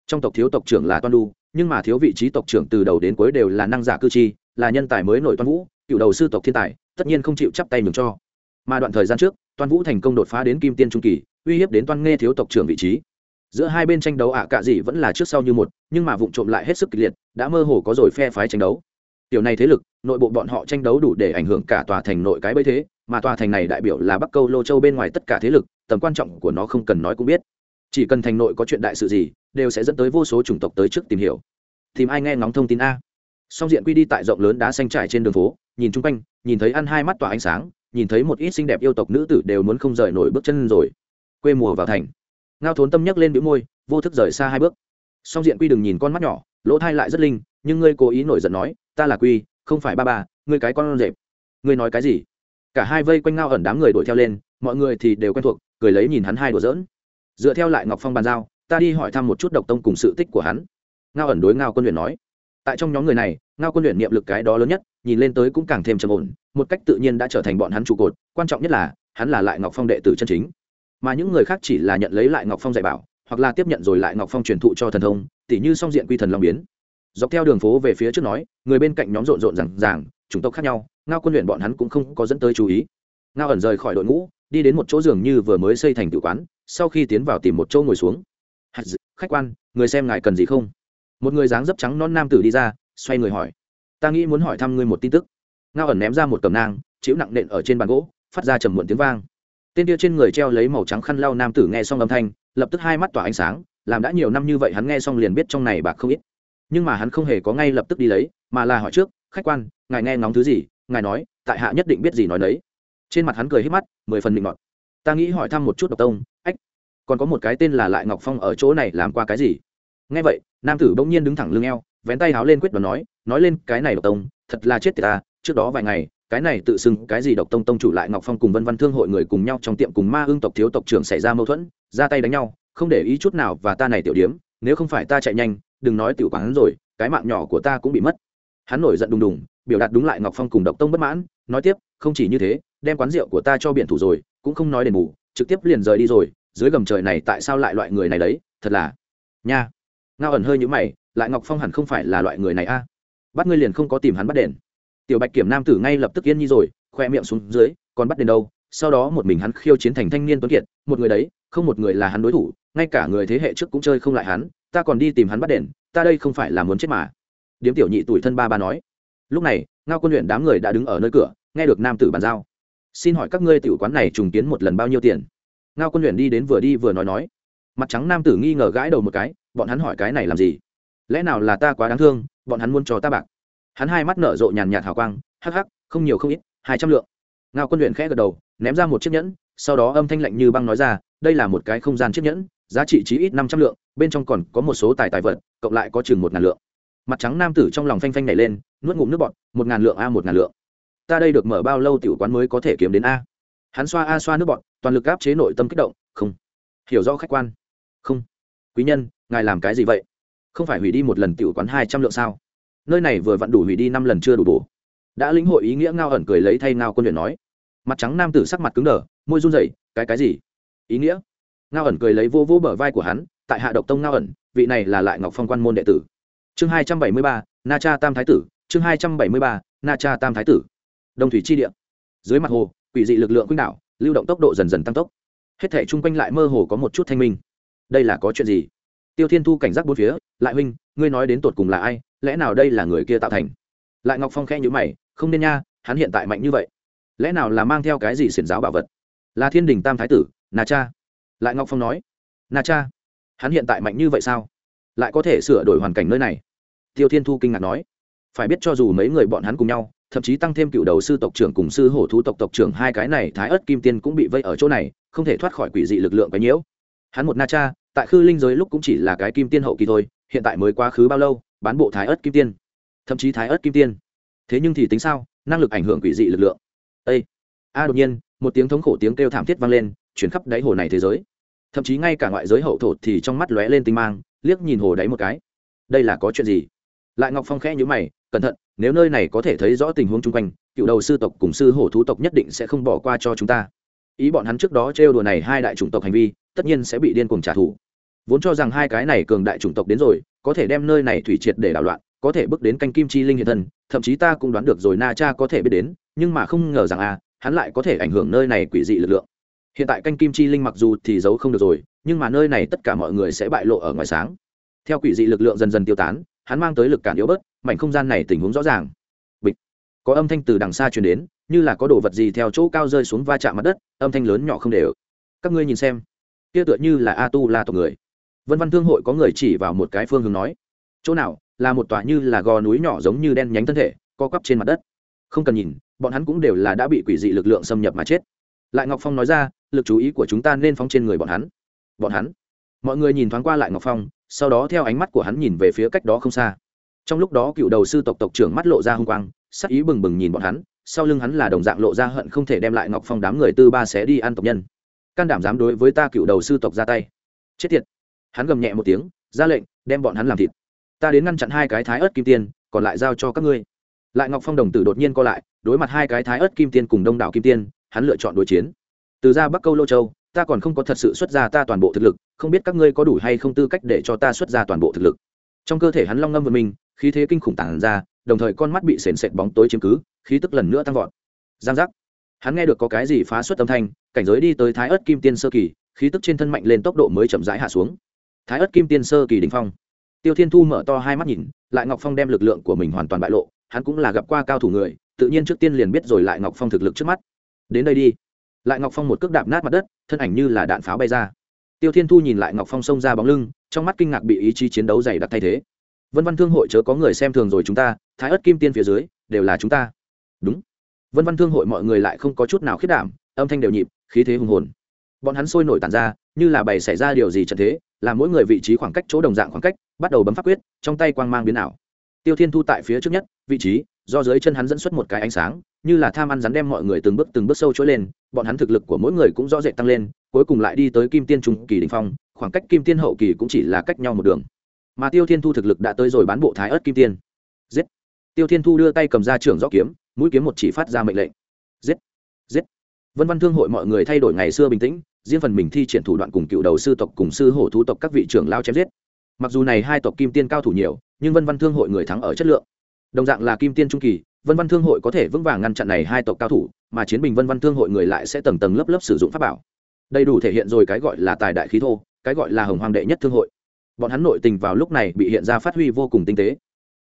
Trong tộc thiếu tộc trưởng là toan đu nhưng mà thiếu vị trí tộc trưởng từ đầu đến cuối đều là năng giả cư chi, là nhân tài mới nổi toan vũ, cựu đầu sư tộc thiên tài, tất nhiên không chịu chắp tay nhường cho. Mà đoạn thời gian trước, toan vũ thành công đột phá đến kim tiên trung kỳ, uy hiếp đến toan nghe thiếu tộc trưởng vị trí. Giữa hai bên tranh đấu ạ à cạ gì vẫn là trước sau như một, nhưng mà vụ trộm lại hết sức kịch liệt, đã mơ hồ có rồi phe phái tranh đấu tiểu này thế lực, nội bộ bọn họ tranh đấu đủ để ảnh hưởng cả tòa thành nội cái bấy thế, mà tòa thành này đại biểu là bắc câu lô châu bên ngoài tất cả thế lực, tầm quan trọng của nó không cần nói cũng biết. Chỉ cần thành nội có chuyện đại sự gì, đều sẽ dẫn tới vô số chủng tộc tới trước tìm hiểu. Tìm ai nghe ngóng thông tin a. Song diện quy đi tại rộng lớn đá xanh trải trên đường phố, nhìn chung quanh, nhìn thấy ăn hai mắt tỏa ánh sáng, nhìn thấy một ít xinh đẹp yêu tộc nữ tử đều muốn không rời nổi bước chân rồi. Quê mùa vào thành. Ngao thốn tâm nhắc lên bĩu môi, vô thức rời xa hai bước. Song diện quy đừng nhìn con mắt nhỏ, lỗ thai lại rất linh, nhưng ngươi cố ý nổi giận nói ta là quy, không phải ba ba, ngươi cái con rệp. Ngươi nói cái gì? Cả hai vây quanh ngao ẩn đám người đuổi theo lên, mọi người thì đều quen thuộc, cười lấy nhìn hắn hai đùa giỡn. Dựa theo lại ngọc phong bàn giao, ta đi hỏi thăm một chút độc tông cùng sự tích của hắn. Ngao ẩn đối ngao quân luyện nói. Tại trong nhóm người này, ngao quân luyện niệm lực cái đó lớn nhất, nhìn lên tới cũng càng thêm trầm ổn, một cách tự nhiên đã trở thành bọn hắn trụ cột, quan trọng nhất là, hắn là lại ngọc phong đệ tử chân chính. Mà những người khác chỉ là nhận lấy lại ngọc phong dạy bảo, hoặc là tiếp nhận rồi lại ngọc phong truyền thụ cho thần thông, tỉ như song diện quy thần long biến dọc theo đường phố về phía trước nói, người bên cạnh nhóm rộn rộn rằng ràng, chủng tộc khác nhau, ngao quân luyện bọn hắn cũng không có dẫn tới chú ý. Ngao ẩn rời khỏi đội ngũ, đi đến một chỗ giường như vừa mới xây thành tự quán, sau khi tiến vào tìm một chỗ ngồi xuống. Khách quan, người xem ngài cần gì không? Một người dáng dấp trắng non nam tử đi ra, xoay người hỏi. Ta nghĩ muốn hỏi thăm ngươi một tin tức. Ngao ẩn ném ra một cầm nang, chịu nặng nện ở trên bàn gỗ, phát ra trầm muộn tiếng vang. Tên kia trên người treo lấy màu trắng khăn lau nam tử nghe xong âm thanh, lập tức hai mắt tỏa ánh sáng, làm đã nhiều năm như vậy hắn nghe xong liền biết trong này bạc không ít nhưng mà hắn không hề có ngay lập tức đi lấy, mà là hỏi trước, khách quan, ngài nghe ngóng thứ gì? Ngài nói, tại hạ nhất định biết gì nói đấy trên mặt hắn cười hết mắt, mười phần định ngọt ta nghĩ hỏi thăm một chút độc tông, ách, còn có một cái tên là lại ngọc phong ở chỗ này làm qua cái gì? Nghe vậy, nam tử bỗng nhiên đứng thẳng lưng eo, vén tay háo lên quyết đoán nói nói lên, cái này độc tông, thật là chết tiệt ta, trước đó vài ngày, cái này tự xưng cái gì độc tông tông chủ lại ngọc phong cùng vân văn thương hội người cùng nhau trong tiệm cùng ma hương tộc thiếu tộc trưởng xảy ra mâu thuẫn, ra tay đánh nhau, không để ý chút nào và ta này tiểu điếm, nếu không phải ta chạy nhanh đừng nói tiểu quán rồi, cái mạng nhỏ của ta cũng bị mất. Hắn nổi giận đùng đùng, biểu đạt đúng lại ngọc phong cùng độc tông bất mãn, nói tiếp, không chỉ như thế, đem quán rượu của ta cho biển thủ rồi, cũng không nói đền bù, trực tiếp liền rời đi rồi, dưới gầm trời này tại sao lại loại người này đấy, thật là, nha. Ngao ẩn hơi nhũ mày, lại ngọc phong hẳn không phải là loại người này a. Bắt ngươi liền không có tìm hắn bắt đền. Tiểu bạch kiểm nam tử ngay lập tức yên nhi rồi, khoe miệng xuống dưới, còn bắt đền đâu? Sau đó một mình hắn khiêu chiến thành thanh niên tuấn kiệt, một người đấy, không một người là hắn đối thủ, ngay cả người thế hệ trước cũng chơi không lại hắn ta còn đi tìm hắn bắt đền, ta đây không phải là muốn chết mà. Điếm tiểu nhị tuổi thân ba ba nói. Lúc này, ngao quân luyện đám người đã đứng ở nơi cửa, nghe được nam tử bàn giao. Xin hỏi các ngươi tiểu quán này trùng kiến một lần bao nhiêu tiền? Ngao quân luyện đi đến vừa đi vừa nói nói. Mặt trắng nam tử nghi ngờ gãi đầu một cái, bọn hắn hỏi cái này làm gì? Lẽ nào là ta quá đáng thương, bọn hắn muốn cho ta bạc? Hắn hai mắt nở rộ nhàn nhạt hào quang, hắc hắc, không nhiều không ít, hai trăm lượng. Ngao quân luyện khẽ gật đầu, ném ra một chiếc nhẫn, sau đó âm thanh lạnh như băng nói ra, đây là một cái không gian chiếc nhẫn giá trị chí ít năm trăm lượng, bên trong còn có một số tài tài vật, cộng lại có chừng một ngàn lượng. Mặt trắng nam tử trong lòng phanh phanh nảy lên, nuốt ngụm nước bọt, một ngàn lượng a, một ngàn lượng. Ta đây được mở bao lâu tiểu quán mới có thể kiếm đến a? Hắn xoa a, xoa nước bọt, toàn lực áp chế nội tâm kích động, không. Hiểu rõ khách quan. Không. Quý nhân, ngài làm cái gì vậy? Không phải hủy đi một lần tiểu quán hai trăm lượng sao? Nơi này vừa vặn đủ hủy đi năm lần chưa đủ bổ. Đã lĩnh hội ý nghĩa ngao ẩn cười lấy thay ngao quân luyện nói. Mặt trắng nam tử sắc mặt cứng đờ, môi run rẩy, cái cái gì? Ý nghĩa? Ngao ẩn cười lấy vô vô bờ vai của hắn, tại hạ độc tông ngao ẩn, vị này là lại ngọc phong quan môn đệ tử. Chương hai trăm bảy mươi ba, na cha tam thái tử, chương hai trăm bảy mươi ba, na cha tam thái tử. Đông thủy chi địa. Dưới mặt hồ, quỷ dị lực lượng quýnh đạo lưu động tốc độ dần dần tăng tốc. Hết thể chung quanh lại mơ hồ có một chút thanh minh. Đây là có chuyện gì? Tiêu thiên thu cảnh giác bốn phía, lại huynh, ngươi nói đến tột cùng là ai? Lẽ nào đây là người kia tạo thành? Lại ngọc phong khẽ nhữ mày, không nên nha, hắn hiện tại mạnh như vậy. Lẽ nào là mang theo cái gì xiển giáo bảo vật? Là thiên đình tam thái tử, na cha lại ngọc phong nói, na cha, hắn hiện tại mạnh như vậy sao? Lại có thể sửa đổi hoàn cảnh nơi này? Tiêu thiên thu kinh ngạc nói, phải biết cho dù mấy người bọn hắn cùng nhau, thậm chí tăng thêm cựu đầu sư tộc trưởng cùng sư hổ thú tộc tộc trưởng, hai cái này thái ớt kim tiên cũng bị vây ở chỗ này, không thể thoát khỏi quỷ dị lực lượng cái nhiễu. Hắn một na cha, tại khư linh giới lúc cũng chỉ là cái kim tiên hậu kỳ thôi, hiện tại mới quá khứ bao lâu, bán bộ thái ớt kim tiên? Thậm chí thái ớt kim tiên? Thế nhưng thì tính sao, năng lực ảnh hưởng quỷ dị lực lượng. Ây a, đột nhiên, một tiếng thống khổ tiếng kêu thảm thiết vang lên chuyển khắp đáy hồ này thế giới. Thậm chí ngay cả ngoại giới hậu thổ thì trong mắt lóe lên tinh mang, liếc nhìn hồ đáy một cái. Đây là có chuyện gì? Lại ngọc phong khẽ nhữ mày, cẩn thận, nếu nơi này có thể thấy rõ tình huống chung quanh, cựu đầu sư tộc cùng sư hổ thú tộc nhất định sẽ không bỏ qua cho chúng ta. Ý bọn hắn trước đó trêu đùa này hai đại chủng tộc hành vi, tất nhiên sẽ bị điên cuồng trả thù. Vốn cho rằng hai cái này cường đại chủng tộc đến rồi, có thể đem nơi này thủy triệt để đảo loạn, có thể bước đến canh kim chi linh hiện thân, thậm chí ta cũng đoán được rồi na cha có thể biết đến, nhưng mà không ngờ rằng a hắn lại có thể ảnh hưởng nơi này quỷ dị lực lượng hiện tại canh kim chi linh mặc dù thì giấu không được rồi, nhưng mà nơi này tất cả mọi người sẽ bại lộ ở ngoài sáng. Theo quỷ dị lực lượng dần dần tiêu tán, hắn mang tới lực cản yếu bớt, mảnh không gian này tình huống rõ ràng. Bịch. Có âm thanh từ đằng xa truyền đến, như là có đồ vật gì theo chỗ cao rơi xuống va chạm mặt đất, âm thanh lớn nhỏ không đều. Các ngươi nhìn xem. Kia tựa như là a tu la tộc người. Vân văn thương hội có người chỉ vào một cái phương hướng nói. Chỗ nào, là một tòa như là gò núi nhỏ giống như đen nhánh thân thể, co quắp trên mặt đất. Không cần nhìn, bọn hắn cũng đều là đã bị quỷ dị lực lượng xâm nhập mà chết. Lại ngọc phong nói ra lực chú ý của chúng ta nên phóng trên người bọn hắn. Bọn hắn. Mọi người nhìn thoáng qua lại ngọc phong, sau đó theo ánh mắt của hắn nhìn về phía cách đó không xa. Trong lúc đó cựu đầu sư tộc tộc trưởng mắt lộ ra h u n g quang, sắc ý bừng bừng nhìn bọn hắn, sau lưng hắn là đồng dạng lộ ra hận không thể đem lại ngọc phong đám người tư ba sẽ đi ăn tộc nhân. Can đảm dám đối với ta cựu đầu sư tộc ra tay. Chết tiệt. Hắn gầm nhẹ một tiếng, ra lệnh, đem bọn hắn làm thịt. Ta đến ngăn chặn hai cái thái ớt kim tiên, còn lại giao cho các ngươi. Lại ngọc phong đồng tử đột nhiên co lại, đối mặt hai cái thái ớt kim tiên cùng đông đảo kim tiên, hắn lựa chọn đối chiến từ ra bắc câu lô châu, ta còn không có thật sự xuất ra ta toàn bộ thực lực, không biết các ngươi có đủ hay không tư cách để cho ta xuất ra toàn bộ thực lực. Trong cơ thể hắn long ngâm vượt mình, khí thế kinh khủng tản ra, đồng thời con mắt bị sền sệt bóng tối chiếm cứ, khí tức lần nữa tăng vọt. Giang giác. Hắn nghe được có cái gì phá xuất âm thanh, cảnh giới đi tới thái ớt kim tiên sơ kỳ, khí tức trên thân mạnh lên tốc độ mới chậm rãi hạ xuống. Thái ớt kim tiên sơ kỳ đỉnh phong. Tiêu thiên thu mở to hai mắt nhìn, lại ngọc phong đem lực lượng của mình hoàn toàn bại lộ, hắn cũng là gặp qua cao thủ người, tự nhiên trước tiên liền biết rồi lại ngọc phong thực lực trước mắt. Đến đây đi lại ngọc phong một cước đạp nát mặt đất, thân ảnh như là đạn pháo bay ra. Tiêu thiên thu nhìn lại ngọc phong xông ra bóng lưng, trong mắt kinh ngạc bị ý chí chiến đấu dày đặc thay thế. Vân văn thương hội chớ có người xem thường rồi chúng ta, thái ớt kim tiên phía dưới, đều là chúng ta. Đúng. Vân văn thương hội mọi người lại không có chút nào khiết đảm, âm thanh đều nhịp, khí thế hùng hồn. Bọn hắn sôi nổi tàn ra, như là bày xảy ra điều gì trận thế, là mỗi người vị trí khoảng cách, chỗ đồng dạng khoảng cách, bắt đầu bấm pháp quyết, trong tay quang mang biến ảo. Tiêu thiên thu tại phía trước nhất, vị trí do dưới chân hắn dẫn xuất một cái ánh sáng, như là tham ăn rắn đem mọi người từng bước từng bước sâu trỗi lên, bọn hắn thực lực của mỗi người cũng rõ rệt tăng lên, cuối cùng lại đi tới kim tiên trung kỳ đình phong, khoảng cách kim tiên hậu kỳ cũng chỉ là cách nhau một đường. Mà tiêu thiên thu thực lực đã tới rồi bán bộ thái ớt kim tiên. Giết! Tiêu thiên thu đưa tay cầm ra trưởng rõ kiếm, mũi kiếm một chỉ phát ra mệnh lệnh. Giết! Giết! Vân văn thương hội mọi người thay đổi ngày xưa bình tĩnh, riêng phần mình thi triển thủ đoạn cùng cựu đầu sư tộc cùng sư hổ thu tộc các vị trưởng lao chém giết. Mặc dù này hai tộc kim tiên cao thủ nhiều, nhưng vân văn thương hội người thắng ở chất lượng đồng dạng là kim tiên trung kỳ, vân văn thương hội có thể vững vàng ngăn chặn này hai tộc cao thủ, mà chiến bình vân văn thương hội người lại sẽ tầng tầng lớp lớp sử dụng pháp bảo. Đầy đủ thể hiện rồi cái gọi là tài đại khí thô, cái gọi là hồng hoàng đệ nhất thương hội. Bọn hắn nội tình vào lúc này bị hiện ra phát huy vô cùng tinh tế.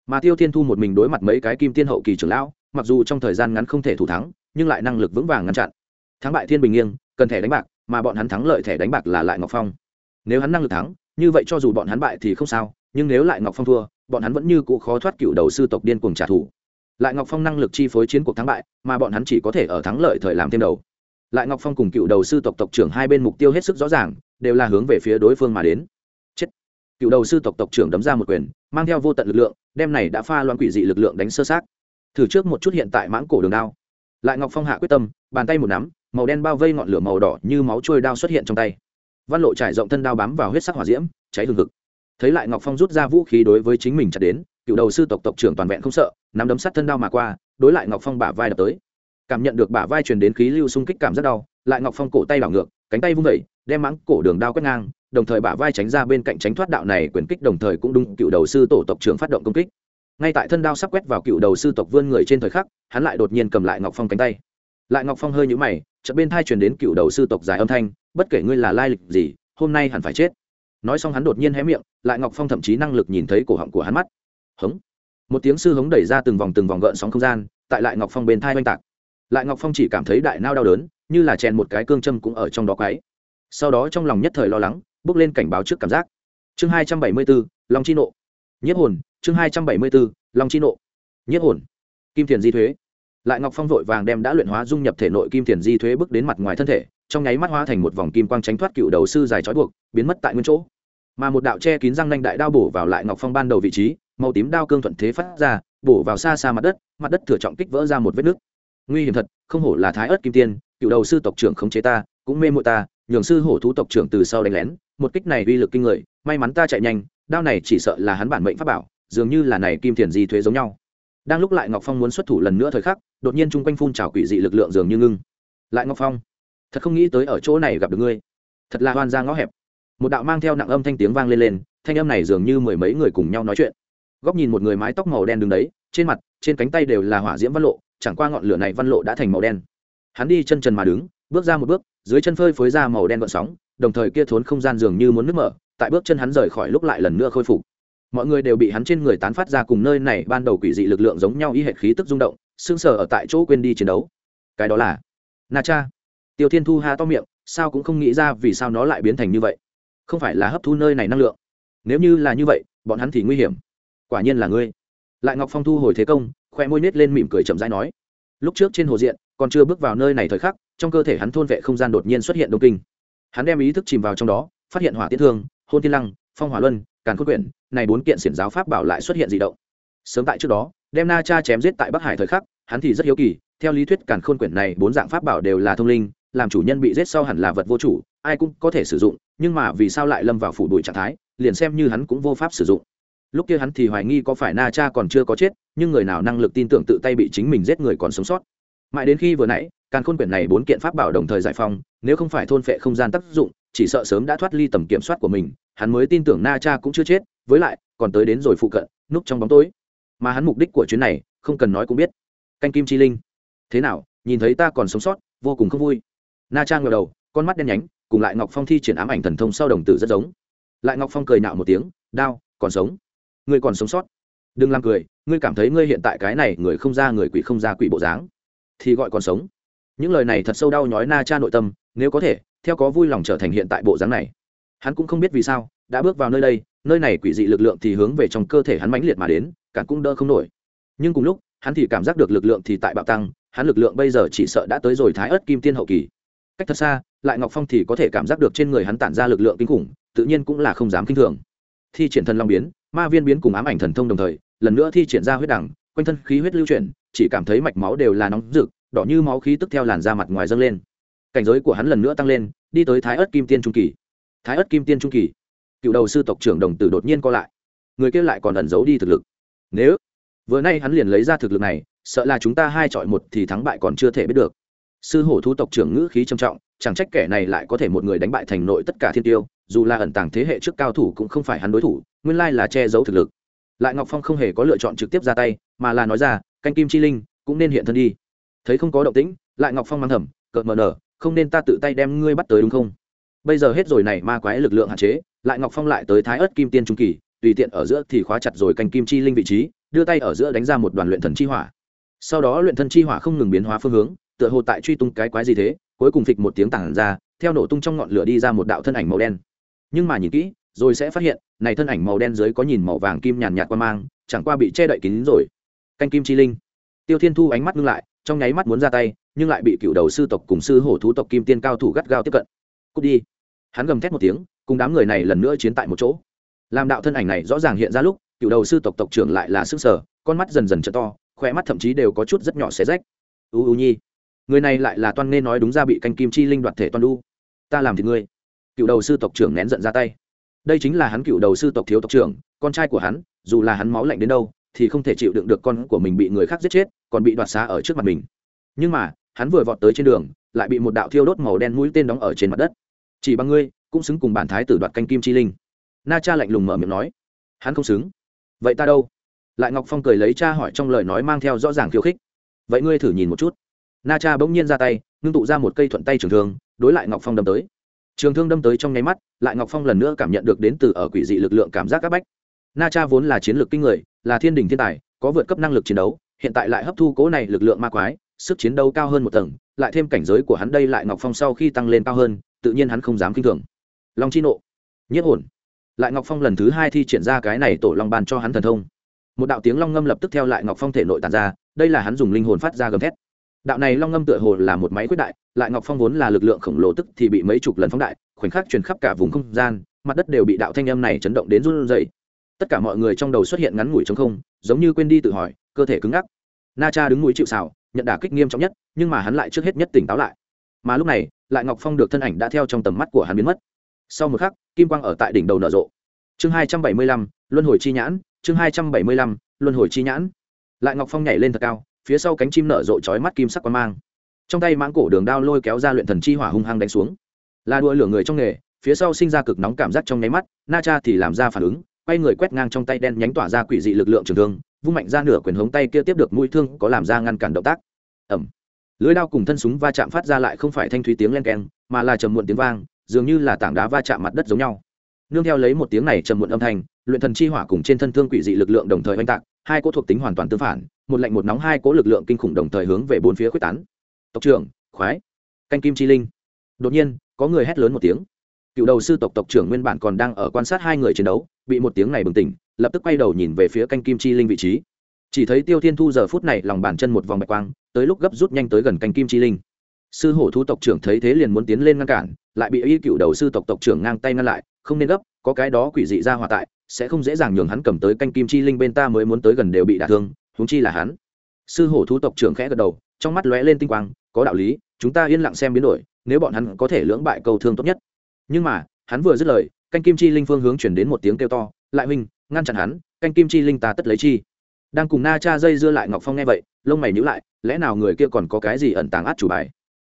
Mà tiêu thiên thu một mình đối mặt mấy cái kim tiên hậu kỳ trưởng lão, mặc dù trong thời gian ngắn không thể thủ thắng, nhưng lại năng lực vững vàng ngăn chặn. Thắng bại thiên bình nghiêng, cần thẻ đánh bạc, mà bọn hắn thắng lợi thẻ đánh bạc là lại ngọc phong. Nếu hắn năng lực thắng, như vậy cho dù bọn hắn bại thì không sao, nhưng nếu lại ngọc phong thua bọn hắn vẫn như cũ khó thoát cựu đầu sư tộc điên cuồng trả thù. Lại ngọc phong năng lực chi phối chiến cuộc thắng bại, mà bọn hắn chỉ có thể ở thắng lợi thời làm thêm đầu. Lại ngọc phong cùng cựu đầu sư tộc tộc trưởng hai bên mục tiêu hết sức rõ ràng, đều là hướng về phía đối phương mà đến. Chết! Cựu đầu sư tộc tộc trưởng đấm ra một quyền, mang theo vô tận lực lượng đem này đã pha loan quỷ dị lực lượng đánh sơ sát thử trước một chút hiện tại mãng cổ đường đao. Lại ngọc phong hạ quyết tâm, bàn tay một nắm, màu đen bao vây ngọn lửa màu đỏ như máu trôi đao xuất hiện trong tay. Văn lộ trải rộng thân đao bám vào huyết sắc hỏa diễm, cháy hừng hực thấy lại ngọc phong rút ra vũ khí đối với chính mình chặt đến, cựu đầu sư tộc tộc trưởng toàn vẹn không sợ, nắm đấm sắt thân đao mà qua, đối lại ngọc phong bả vai đập tới. Cảm nhận được bả vai truyền đến khí lưu xung kích cảm rất đau, lại ngọc phong cổ tay đảo ngược, cánh tay vung vẩy đem mãng cổ đường đao quét ngang, đồng thời bả vai tránh ra bên cạnh tránh thoát đạo này quyền kích đồng thời cũng đúng cựu đầu sư tổ tộc trưởng phát động công kích. Ngay tại thân đao sắp quét vào cựu đầu sư tộc vươn người trên thời khắc, hắn lại đột nhiên cầm lại ngọc phong cánh tay. Lại ngọc phong hơi nhũ mày, chợt bên thai truyền đến cựu đầu sư tộc dài âm thanh, bất kể ngươi là lai lịch gì, hôm nay hẳn phải chết nói xong hắn đột nhiên hé miệng, lại ngọc phong thậm chí năng lực nhìn thấy cổ họng của hắn mắt. Hống. Một tiếng sư hống đẩy ra từng vòng từng vòng gợn sóng không gian, tại lại ngọc phong bên thai oanh tạc. Lại ngọc phong chỉ cảm thấy đại nao đau đớn, như là chèn một cái cương châm cũng ở trong đó quáy sau đó trong lòng nhất thời lo lắng, bước lên cảnh báo trước cảm giác. Chương hai trăm bảy mươi bốn, long chi nộ. Nhất hồn, chương hai trăm bảy mươi bốn, long chi nộ. Nhất hồn, kim thiền di thuế. Lại ngọc phong vội vàng đem đã luyện hóa dung nhập thể nội kim thiền di thuế bước đến mặt ngoài thân thể, trong nháy mắt hóa thành một vòng kim quang tránh thoát cựu đầu sư dài trói buộc, biến mất tại nguyên chỗ mà một đạo che kín răng nanh đại đao bổ vào lại ngọc phong ban đầu vị trí, màu tím đao cương thuận thế phát ra, bổ vào xa xa mặt đất mặt đất thừa trọng kích vỡ ra một vết nứt. Nguy hiểm thật, không hổ là thái ớt kim tiên, cựu đầu sư tộc trưởng khống chế ta, cũng mê mộ ta, nhường sư hổ thú tộc trưởng từ sau đánh lén, một kích này uy lực kinh người, may mắn ta chạy nhanh, đao này chỉ sợ là hắn bản mệnh pháp bảo, dường như là này kim thiền di thuế giống nhau. Đang lúc lại ngọc phong muốn xuất thủ lần nữa thời khắc, đột nhiên chung quanh phun trào quỷ dị lực lượng dường như ngưng. Lại ngọc phong, thật không nghĩ tới ở chỗ này gặp được ngươi. Thật là hoan ra ngõ hẹp một đạo mang theo nặng âm thanh tiếng vang lên lên, thanh âm này dường như mười mấy người cùng nhau nói chuyện. Góc nhìn một người mái tóc màu đen đứng đấy, trên mặt, trên cánh tay đều là hỏa diễm văn lộ, chẳng qua ngọn lửa này văn lộ đã thành màu đen. Hắn đi chân trần mà đứng, bước ra một bước, dưới chân phơi phới ra màu đen gợn sóng, đồng thời kia thốn không gian dường như muốn nứt mở, tại bước chân hắn rời khỏi lúc lại lần nữa khôi phục. Mọi người đều bị hắn trên người tán phát ra cùng nơi này ban đầu quỷ dị lực lượng giống nhau y hệ khí tức rung động, sững sờ ở tại chỗ quên đi chiến đấu. Cái đó là na cha. Tiêu thiên thu ha to miệng, sao cũng không nghĩ ra vì sao nó lại biến thành như vậy không phải là hấp thu nơi này năng lượng. Nếu như là như vậy, bọn hắn thì nguy hiểm. Quả nhiên là ngươi. Lại ngọc phong thu hồi thế công, khoe môi nết lên mỉm cười chậm rãi nói. Lúc trước trên hồ diện, còn chưa bước vào nơi này thời khắc, trong cơ thể hắn thôn vệ không gian đột nhiên xuất hiện đông kinh. Hắn đem ý thức chìm vào trong đó, phát hiện hỏa tiết thương, hôn thiên lăng, phong hỏa luân, càn cốt quyển, này bốn kiện xiển giáo pháp bảo lại xuất hiện di động. Sớm tại trước đó, đem na cha chém giết tại bắc hải thời khắc, hắn thì rất hiếu kỳ, theo lý thuyết càn khôn quyển này bốn dạng pháp bảo đều là thông linh, làm chủ nhân bị giết sau hẳn là vật vô chủ, ai cũng có thể sử dụng nhưng mà vì sao lại lâm vào phủ đuổi trạng thái liền xem như hắn cũng vô pháp sử dụng. Lúc kia hắn thì hoài nghi có phải na cha còn chưa có chết nhưng người nào năng lực tin tưởng tự tay bị chính mình giết người còn sống sót. Mãi đến khi vừa nãy càn khôn quyển này bốn kiện pháp bảo đồng thời giải phóng, nếu không phải thôn phệ không gian tác dụng chỉ sợ sớm đã thoát ly tầm kiểm soát của mình hắn mới tin tưởng na cha cũng chưa chết với lại còn tới đến rồi phụ cận núp trong bóng tối. Mà hắn mục đích của chuyến này không cần nói cũng biết. Canh kim chi linh thế nào nhìn thấy ta còn sống sót vô cùng không vui. Na cha ngờ đầu con mắt đen nhánh, cùng lại ngọc phong thi triển ám ảnh thần thông sau đồng tử rất giống. Lại ngọc phong cười nạo một tiếng, đao, còn sống? Ngươi còn sống sót? Đừng làm cười, ngươi cảm thấy ngươi hiện tại cái này người không ra người quỷ không ra quỷ bộ dáng, thì gọi còn sống. Những lời này thật sâu đau nhói na cha nội tâm, nếu có thể, theo có vui lòng trở thành hiện tại bộ dáng này. Hắn cũng không biết vì sao, đã bước vào nơi đây, nơi này quỷ dị lực lượng thì hướng về trong cơ thể hắn mãnh liệt mà đến, cả cũng đỡ không nổi. Nhưng cùng lúc, hắn thì cảm giác được lực lượng thì tại bạo tăng, hắn lực lượng bây giờ chỉ sợ đã tới rồi thái ớt kim tiên hậu kỳ cách thật xa, lại ngọc phong thì có thể cảm giác được trên người hắn tản ra lực lượng kinh khủng, tự nhiên cũng là không dám kinh thường. Thi triển thần long biến, ma viên biến cùng ám ảnh thần thông đồng thời, lần nữa thi triển ra huyết đẳng, quanh thân khí huyết lưu chuyển, chỉ cảm thấy mạch máu đều là nóng rực, đỏ như máu khí tức theo làn da mặt ngoài dâng lên. Cảnh giới của hắn lần nữa tăng lên, đi tới thái ớt kim tiên trung kỳ. Thái ớt kim tiên trung kỳ. Cựu đầu sư tộc trưởng đồng tử đột nhiên co lại. Người kia lại còn ẩn giấu đi thực lực. Nếu vừa nay hắn liền lấy ra thực lực này, sợ là chúng ta hai chọi một thì thắng bại còn chưa thể biết được sư hổ thu tộc trưởng ngữ khí trầm trọng, chẳng trách kẻ này lại có thể một người đánh bại thành nội tất cả thiên tiêu, dù là ẩn tàng thế hệ trước cao thủ cũng không phải hắn đối thủ, nguyên lai là che giấu thực lực. Lại ngọc phong không hề có lựa chọn trực tiếp ra tay, mà là nói ra, canh kim chi linh, cũng nên hiện thân đi. Thấy không có động tĩnh, lại ngọc phong mang thầm, cợt mờ nở, không nên ta tự tay đem ngươi bắt tới đúng không? Bây giờ hết rồi này ma quái lực lượng hạn chế, lại ngọc phong lại tới thái ớt kim tiên trung kỳ, tùy tiện ở giữa thì khóa chặt rồi canh kim chi linh vị trí, đưa tay ở giữa đánh ra một đoàn luyện thần chi hỏa. Sau đó luyện thần chi hỏa không ngừng biến hóa phương hướng tựa hồ tại truy tung cái quái gì thế, cuối cùng phịch một tiếng tảng ra, theo nổ tung trong ngọn lửa đi ra một đạo thân ảnh màu đen. Nhưng mà nhìn kỹ, rồi sẽ phát hiện, này thân ảnh màu đen dưới có nhìn màu vàng kim nhàn nhạt qua mang, chẳng qua bị che đậy kín rồi. Canh kim chi linh. Tiêu thiên thu ánh mắt ngưng lại, trong nháy mắt muốn ra tay, nhưng lại bị cựu đầu sư tộc cùng sư hổ thú tộc kim tiên cao thủ gắt gao tiếp cận. Cút đi. Hắn gầm thét một tiếng, cùng đám người này lần nữa chiến tại một chỗ. Làm đạo thân ảnh này rõ ràng hiện ra lúc, cựu đầu sư tộc tộc trưởng lại là sức sở, con mắt dần dần t to khỏe mắt thậm chí đều có chút rất nhỏ xé rách. U u, nhi người này lại là toan nên nói đúng ra bị canh kim chi linh đoạt thể Toan đu. Ta làm thì ngươi. Cựu đầu sư tộc trưởng nén giận ra tay. Đây chính là hắn cựu đầu sư tộc thiếu tộc trưởng, con trai của hắn, dù là hắn máu lạnh đến đâu, thì không thể chịu đựng được con của mình bị người khác giết chết, còn bị đoạt xá ở trước mặt mình. Nhưng mà, hắn vừa vọt tới trên đường, lại bị một đạo thiêu đốt màu đen mũi tên đóng ở trên mặt đất. Chỉ bằng ngươi, cũng xứng cùng bản thái tử đoạt canh kim chi linh. Na cha lạnh lùng mở miệng nói. Hắn không xứng. Vậy ta đâu? Lại ngọc phong cười lấy cha hỏi trong lời nói mang theo rõ ràng khiêu khích. Vậy ngươi thử nhìn một chút na cha bỗng nhiên ra tay, ngưng tụ ra một cây thuận tay trường thương, đối lại ngọc phong đâm tới. Trường thương đâm tới trong nháy mắt, lại ngọc phong lần nữa cảm nhận được đến từ ở quỷ dị lực lượng cảm giác các bách. Na cha vốn là chiến lược kinh người, là thiên đình thiên tài, có vượt cấp năng lực chiến đấu, hiện tại lại hấp thu cố này lực lượng ma quái, sức chiến đấu cao hơn một tầng, lại thêm cảnh giới của hắn đây lại ngọc phong sau khi tăng lên cao hơn, tự nhiên hắn không dám k i n h thường. Long chi nộ nhiếp ổn lại ngọc phong lần thứ hai thi triển ra cái này tổ long bàn cho hắn thần thông. Một đạo tiếng long ngâm lập tức theo lại ngọc phong thể nội tàn ra, đây là hắn dùng linh hồn phát ra gầm thét đạo này long ngâm tựa hồ là một máy quyết đại, lại ngọc phong vốn là lực lượng khổng lồ tức thì bị mấy chục lần phóng đại, khoảnh khắc truyền khắp cả vùng không gian, mặt đất đều bị đạo thanh âm này chấn động đến run rẩy. Tất cả mọi người trong đầu xuất hiện ngắn ngủi trong không, giống như quên đi tự hỏi, cơ thể cứng ngắc. Na cha đứng núi chịu xào nhận đả kích nghiêm trọng nhất, nhưng mà hắn lại trước hết nhất tỉnh táo lại. Mà lúc này, lại ngọc phong được thân ảnh đã theo trong tầm mắt của hắn biến mất. Sau một khắc, kim quang ở tại đỉnh đầu nở rộ. Chương hai trăm bảy mươi lăm, luân hồi chi nhãn, chương hai trăm bảy mươi lăm, luân hồi chi nhãn. Lại ngọc phong nhảy lên thật cao phía sau cánh chim nở rộ trói mắt kim sắc quang mang. Trong tay mãng cổ đường đao lôi kéo ra luyện thần chi hỏa hung hăng đánh xuống. Là đua lửa người trong nghề, phía sau sinh ra cực nóng cảm giác trong nháy mắt, na cha thì làm ra phản ứng, quay người quét ngang trong tay đen nhánh tỏa ra quỷ dị lực lượng trường thương, vung mạnh ra nửa quyền hống tay kia tiếp được mũi thương, có làm ra ngăn cản động tác. Ẩm lưới đao cùng thân súng va chạm phát ra lại không phải thanh thúy tiếng len keng, mà là trầm muộn tiếng vang, dường như là tảng đá va chạm mặt đất giống nhau. Nương theo lấy một tiếng này trầm muộn âm thanh, luyện thần chi hỏa cùng trên thân thương quỷ dị lực lượng đồng thời oanh tạc, hai cỗ thuộc tính hoàn toàn tương phản một lạnh một nóng hai cỗ lực lượng kinh khủng đồng thời hướng về bốn phía quyết tán. Tộc trưởng, khoái. Canh kim chi linh. Đột nhiên, có người hét lớn một tiếng. Cựu đầu sư tộc tộc trưởng nguyên bản còn đang ở quan sát hai người chiến đấu, bị một tiếng này bừng tỉnh, lập tức quay đầu nhìn về phía canh kim chi linh vị trí. Chỉ thấy tiêu thiên thu giờ phút này lòng bàn chân một vòng bạch quang, tới lúc gấp rút nhanh tới gần canh kim chi linh. Sư hổ thu tộc trưởng thấy thế liền muốn tiến lên ngăn cản, lại bị y cựu đầu sư tộc tộc trưởng ngang tay ngăn lại, không nên gấp, có cái đó quỷ dị ra hòa tại, sẽ không dễ dàng nhường hắn cầm tới canh kim chi linh bên ta mới muốn tới gần đều bị đả thương huống chi là hắn. Sư hổ thú tộc trưởng khẽ gật đầu, trong mắt lóe lên tinh quang, có đạo lý, chúng ta yên lặng xem biến đổi, nếu bọn hắn có thể lưỡng bại câu thương tốt nhất. Nhưng mà, hắn vừa dứt lời, canh kim chi linh phương hướng chuyển đến một tiếng kêu to, lại huynh, ngăn chặn hắn, canh kim chi linh ta tất lấy chi. Đang cùng na cha dây dưa lại ngọc phong nghe vậy, lông mày nhữ lại, lẽ nào người kia còn có cái gì ẩn tàng át chủ bài?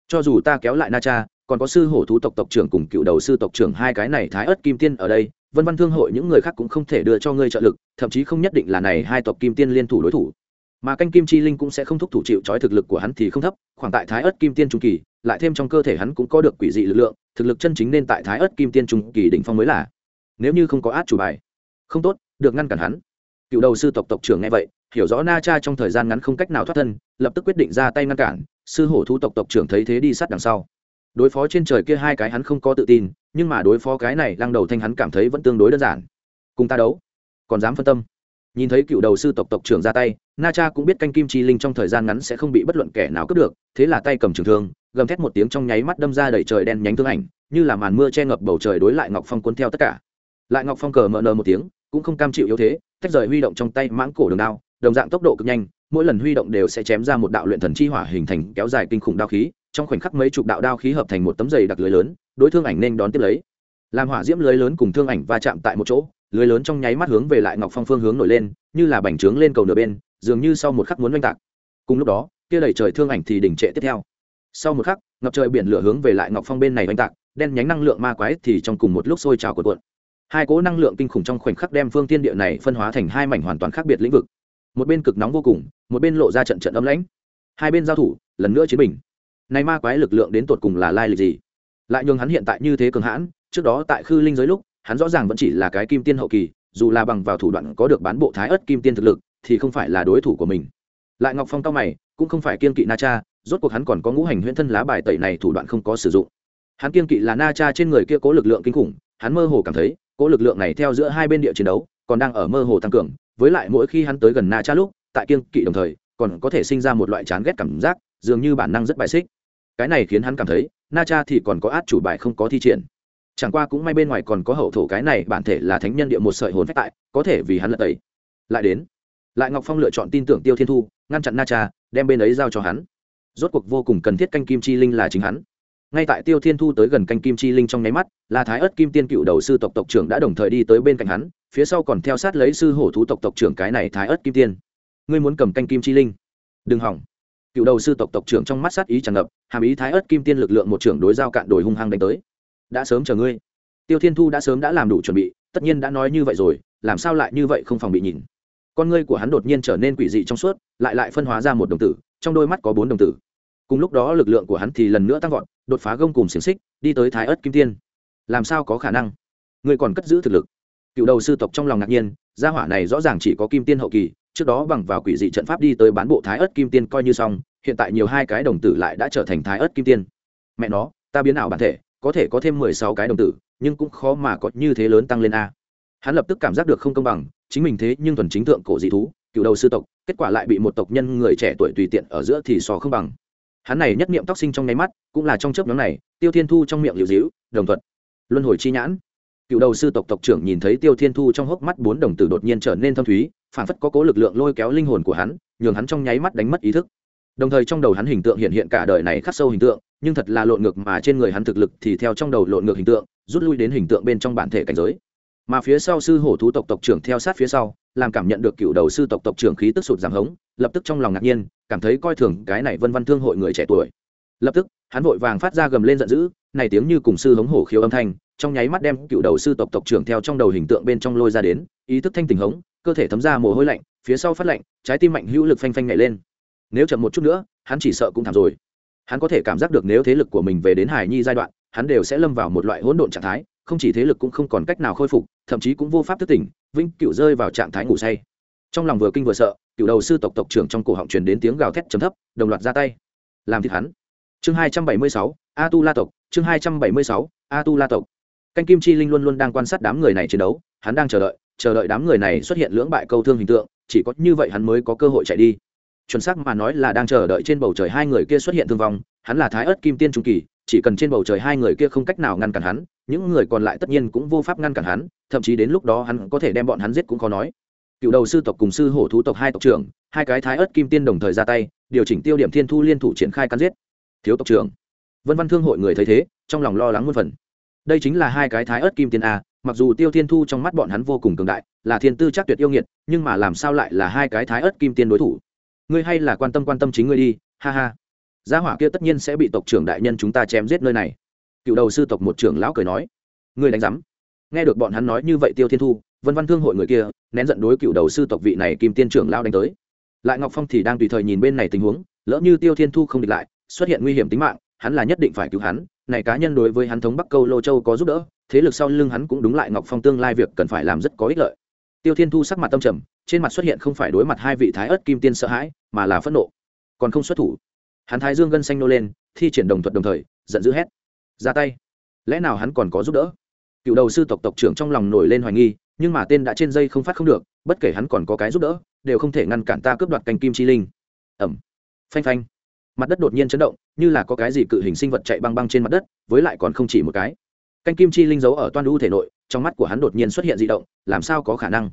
Cho dù ta kéo lại na cha, còn có sư hổ thú tộc tộc trưởng cùng cựu đầu sư tộc trưởng hai cái này thái ớt kim tiên ở đây vân văn thương hội những người khác cũng không thể đưa cho ngươi trợ lực, thậm chí không nhất định là này hai tộc kim tiên liên thủ đối thủ. Mà canh kim chi linh cũng sẽ không thúc thủ chịu trói thực lực của hắn thì không thấp, khoảng tại thái ớt kim tiên trung kỳ, lại thêm trong cơ thể hắn cũng có được quỷ dị lực lượng, thực lực chân chính nên tại thái ớt kim tiên trung kỳ đỉnh phong mới là. Nếu như không có át chủ bài, không tốt, được ngăn cản hắn. Cựu đầu sư tộc tộc trưởng nghe vậy, hiểu rõ na cha trong thời gian ngắn không cách nào thoát thân, lập tức quyết định ra tay ngăn cản, sư hổ thu tộc tộc trưởng thấy thế đi sát đằng sau đối phó trên trời kia hai cái hắn không có tự tin, nhưng mà đối phó cái này lăng đầu thanh hắn cảm thấy vẫn tương đối đơn giản. Cùng ta đấu, còn dám phân tâm. Nhìn thấy cựu đầu sư tộc tộc trưởng ra tay, na cha cũng biết canh kim chi linh trong thời gian ngắn sẽ không bị bất luận kẻ nào cướp được, thế là tay cầm trường thương, gầm thét một tiếng trong nháy mắt đâm ra đẩy trời đen nhánh thương ảnh, như là màn mưa che ngập bầu trời đối lại ngọc phong cuốn theo tất cả. Lại ngọc phong cờ mờ nờ một tiếng, cũng không cam chịu yếu thế, tách rời huy động trong tay mãng cổ đường đao, đồng dạng tốc độ cực nhanh, mỗi lần huy động đều sẽ chém ra một đạo luyện thần chi hỏa hình thành kéo dài kinh khủng đao khí trong khoảnh khắc mấy chục đạo đao khí hợp thành một tấm dày đặc lưới lớn, đối thương ảnh nên đón tiếp lấy. Làm hỏa diễm lưới lớn cùng thương ảnh va chạm tại một chỗ, lưới lớn trong nháy mắt hướng về lại ngọc phong phương hướng nổi lên, như là bành trướng lên cầu nửa bên, dường như sau một khắc muốn oanh tạc. Cùng lúc đó, kia đẩy trời thương ảnh thì đỉnh trệ tiếp theo. Sau một khắc, ngập trời biển lửa hướng về lại ngọc phong bên này oanh tạc, đen nhánh năng lượng ma quái thì trong cùng một lúc sôi trào cuộn cuộn. Hai cỗ năng lượng kinh khủng trong khoảnh khắc đem phương tiên địa này phân hóa thành hai mảnh hoàn toàn khác biệt lĩnh vực. Một bên cực nóng vô cùng, một bên lộ ra trận trận âm lãnh. Hai bên giao thủ, lần nữa chiến bình này ma quái lực lượng đến tột cùng là lai lịch gì? Lại nhường hắn hiện tại như thế cường hãn, trước đó tại khư linh giới lúc, hắn rõ ràng vẫn chỉ là cái kim tiên hậu kỳ, dù là bằng vào thủ đoạn có được bán bộ thái ớt kim tiên thực lực, thì không phải là đối thủ của mình. Lại ngọc phong cao mày, cũng không phải kiên kỵ na cha, rốt cuộc hắn còn có ngũ hành huyễn thân lá bài tẩy này thủ đoạn không có sử dụng. Hắn kiên kỵ là na cha trên người kia cố lực lượng kinh khủng, hắn mơ hồ cảm thấy, cố lực lượng này theo giữa hai bên địa chiến đấu, còn đang ở mơ hồ tăng cường, với lại mỗi khi hắn tới gần na cha lúc, tại kiên kỵ đồng thời, còn có thể sinh ra một loại chán ghét cảm giác, dường như bản năng rất bài xích cái này khiến hắn cảm thấy, na cha thì còn có át chủ bài không có thi triển. Chẳng qua cũng may bên ngoài còn có hậu thổ cái này, bản thể là thánh nhân địa một sợi hồn phách tại, có thể vì hắn lật tẩy. Lại đến, lại ngọc phong lựa chọn tin tưởng tiêu thiên thu, ngăn chặn na cha, đem bên ấy giao cho hắn. Rốt cuộc vô cùng cần thiết canh kim chi linh là chính hắn. Ngay tại tiêu thiên thu tới gần canh kim chi linh trong nháy mắt là thái ớt kim tiên cựu đầu sư tộc tộc trưởng đã đồng thời đi tới bên cạnh hắn, phía sau còn theo sát lấy sư hổ thú tộc tộc trưởng cái này thái ớt kim tiên. Ngươi muốn cầm canh kim chi linh? Đừng hỏng cựu đầu sư tộc tộc trưởng trong mắt sát ý tràn ngập, hàm ý thái ớt kim tiên lực lượng một trưởng đối giao cạn đổi hung hăng đánh tới. Đã sớm chờ ngươi. Tiêu thiên thu đã sớm đã làm đủ chuẩn bị, tất nhiên đã nói như vậy rồi, làm sao lại như vậy không phòng bị nhìn. Con ngươi của hắn đột nhiên trở nên quỷ dị trong suốt, lại lại phân hóa ra một đồng tử, trong đôi mắt có bốn đồng tử. Cùng lúc đó lực lượng của hắn thì lần nữa tăng vọt, đột phá gông cùng xiềng xích, đi tới thái ớt kim tiên. Làm sao có khả năng? Ngươi còn cất giữ thực lực. Cựu đầu sư tộc trong lòng ngạc nhiên, gia hỏa này rõ ràng chỉ có kim tiên hậu kỳ trước đó bằng vào quỷ dị trận pháp đi tới bán bộ thái ớt kim tiên coi như xong, hiện tại nhiều hai cái đồng tử lại đã trở thành thái ớt kim tiên. Mẹ nó, ta biến ảo bản thể, có thể có thêm mười sáu cái đồng tử, nhưng cũng khó mà có như thế lớn tăng lên a. Hắn lập tức cảm giác được không công bằng, chính mình thế nhưng thuần chính thượng cổ dị thú, cựu đầu sư tộc, kết quả lại bị một tộc nhân người trẻ tuổi tùy tiện ở giữa thì so không bằng. Hắn này nhất niệm tóc sinh trong nháy mắt, cũng là trong chớp nhóm này, tiêu thiên thu trong miệng liều dĩu, đồng thuận. Luân hồi chi nhãn cựu đầu sư tộc tộc trưởng nhìn thấy tiêu thiên thu trong hốc mắt bốn đồng tử đột nhiên trở nên thâm thúy phản phất có cố lực lượng lôi kéo linh hồn của hắn, nhường hắn trong nháy mắt đánh mất ý thức. Đồng thời trong đầu hắn hình tượng hiện hiện cả đời này khắc sâu hình tượng, nhưng thật là lộn ngược mà trên người hắn thực lực thì theo trong đầu lộn ngược hình tượng, rút lui đến hình tượng bên trong bản thể cảnh giới. Mà phía sau sư hổ thú tộc tộc trưởng theo sát phía sau, làm cảm nhận được cựu đầu sư tộc tộc trưởng khí tức sụt giảm hống, lập tức trong lòng ngạc nhiên, cảm thấy coi thường cái này vân văn thương hội người trẻ tuổi. Lập tức, hắn vội vàng phát ra gầm lên giận dữ, này tiếng như cùng sư hống hổ khiếu âm thanh trong nháy mắt đem cựu đầu sư tộc tộc trưởng theo trong đầu hình tượng bên trong lôi ra đến, ý thức thanh tình hống, cơ thể thấm ra mồ hôi lạnh, phía sau phát lạnh, trái tim mạnh hữu lực phanh phanh nhảy lên. Nếu chậm một chút nữa, hắn chỉ sợ cũng thảm rồi. Hắn có thể cảm giác được nếu thế lực của mình về đến hải nhi giai đoạn, hắn đều sẽ lâm vào một loại hỗn độn trạng thái, không chỉ thế lực cũng không còn cách nào khôi phục, thậm chí cũng vô pháp thức tỉnh, vĩnh cựu rơi vào trạng thái ngủ say. Trong lòng vừa kinh vừa sợ, cựu đầu sư tộc tộc trưởng trong cổ họng truyền đến tiếng gào thét chấm thấp, đồng loạt ra tay. Làm thịt hắn. Chương hai trăm bảy mươi sáu, a tu la tộc, chương hai trăm bảy mươi sáu, a tu la tộc canh kim chi linh luôn luôn đang quan sát đám người này chiến đấu, hắn đang chờ đợi chờ đợi đám người này xuất hiện lưỡng bại câu thương hình tượng, chỉ có như vậy hắn mới có cơ hội chạy đi. Chuẩn xác mà nói là đang chờ đợi trên bầu trời hai người kia xuất hiện thương vong, hắn là thái ớt kim tiên trung kỳ, chỉ cần trên bầu trời hai người kia không cách nào ngăn cản hắn, những người còn lại tất nhiên cũng vô pháp ngăn cản hắn, thậm chí đến lúc đó hắn có thể đem bọn hắn giết cũng khó nói. Cựu đầu sư tộc cùng sư hổ thú tộc hai tộc trưởng, hai cái thái ớt kim tiên đồng thời ra tay, điều chỉnh tiêu điểm thiên thu liên thủ triển khai cắn giết. Thiếu tộc trưởng. Vân văn thương hội người thấy thế, trong lòng lo lắng muôn phần đây chính là hai cái thái ớt kim tiên a, mặc dù tiêu thiên thu trong mắt bọn hắn vô cùng cường đại, là thiên tư chắc tuyệt yêu nghiệt, nhưng mà làm sao lại là hai cái thái ớt kim tiên đối thủ? Ngươi hay là quan tâm quan tâm chính ngươi đi, ha ha. Gia hỏa kia tất nhiên sẽ bị tộc trưởng đại nhân chúng ta chém giết nơi này. Cựu đầu sư tộc một trưởng lão cười nói. Ngươi đánh giám. Nghe được bọn hắn nói như vậy tiêu thiên thu, vân văn thương hội người kia, nén giận đối cựu đầu sư tộc vị này kim tiên trưởng lao đánh tới. Lại ngọc phong thì đang tùy thời nhìn bên này tình huống, lỡ như tiêu thiên thu không địch lại, xuất hiện nguy hiểm tính mạng hắn là nhất định phải cứu hắn, này cá nhân đối với hắn thống bắc câu lô châu có giúp đỡ, thế lực sau lưng hắn cũng đúng lại ngọc phong tương lai việc cần phải làm rất có ích lợi. Tiêu thiên thu sắc mặt tâm trầm, trên mặt xuất hiện không phải đối mặt hai vị thái ớt kim tiên sợ hãi, mà là phẫn nộ. Còn không xuất thủ, hắn thái dương gân xanh nô lên, thi triển đồng thuật đồng thời, giận dữ hét, ra tay! Lẽ nào hắn còn có giúp đỡ? Cựu đầu sư tộc tộc trưởng trong lòng nổi lên hoài nghi, nhưng mà tên đã trên dây không phát không được, bất kể hắn còn có cái giúp đỡ, đều không thể ngăn cản ta cướp đoạt canh kim chi linh. Ẩm phanh phanh mặt đất đột nhiên chấn động, như là có cái gì cự hình sinh vật chạy băng băng trên mặt đất, với lại còn không chỉ một cái. Canh kim chi linh giấu ở toan u thể nội, trong mắt của hắn đột nhiên xuất hiện di động, làm sao có khả năng?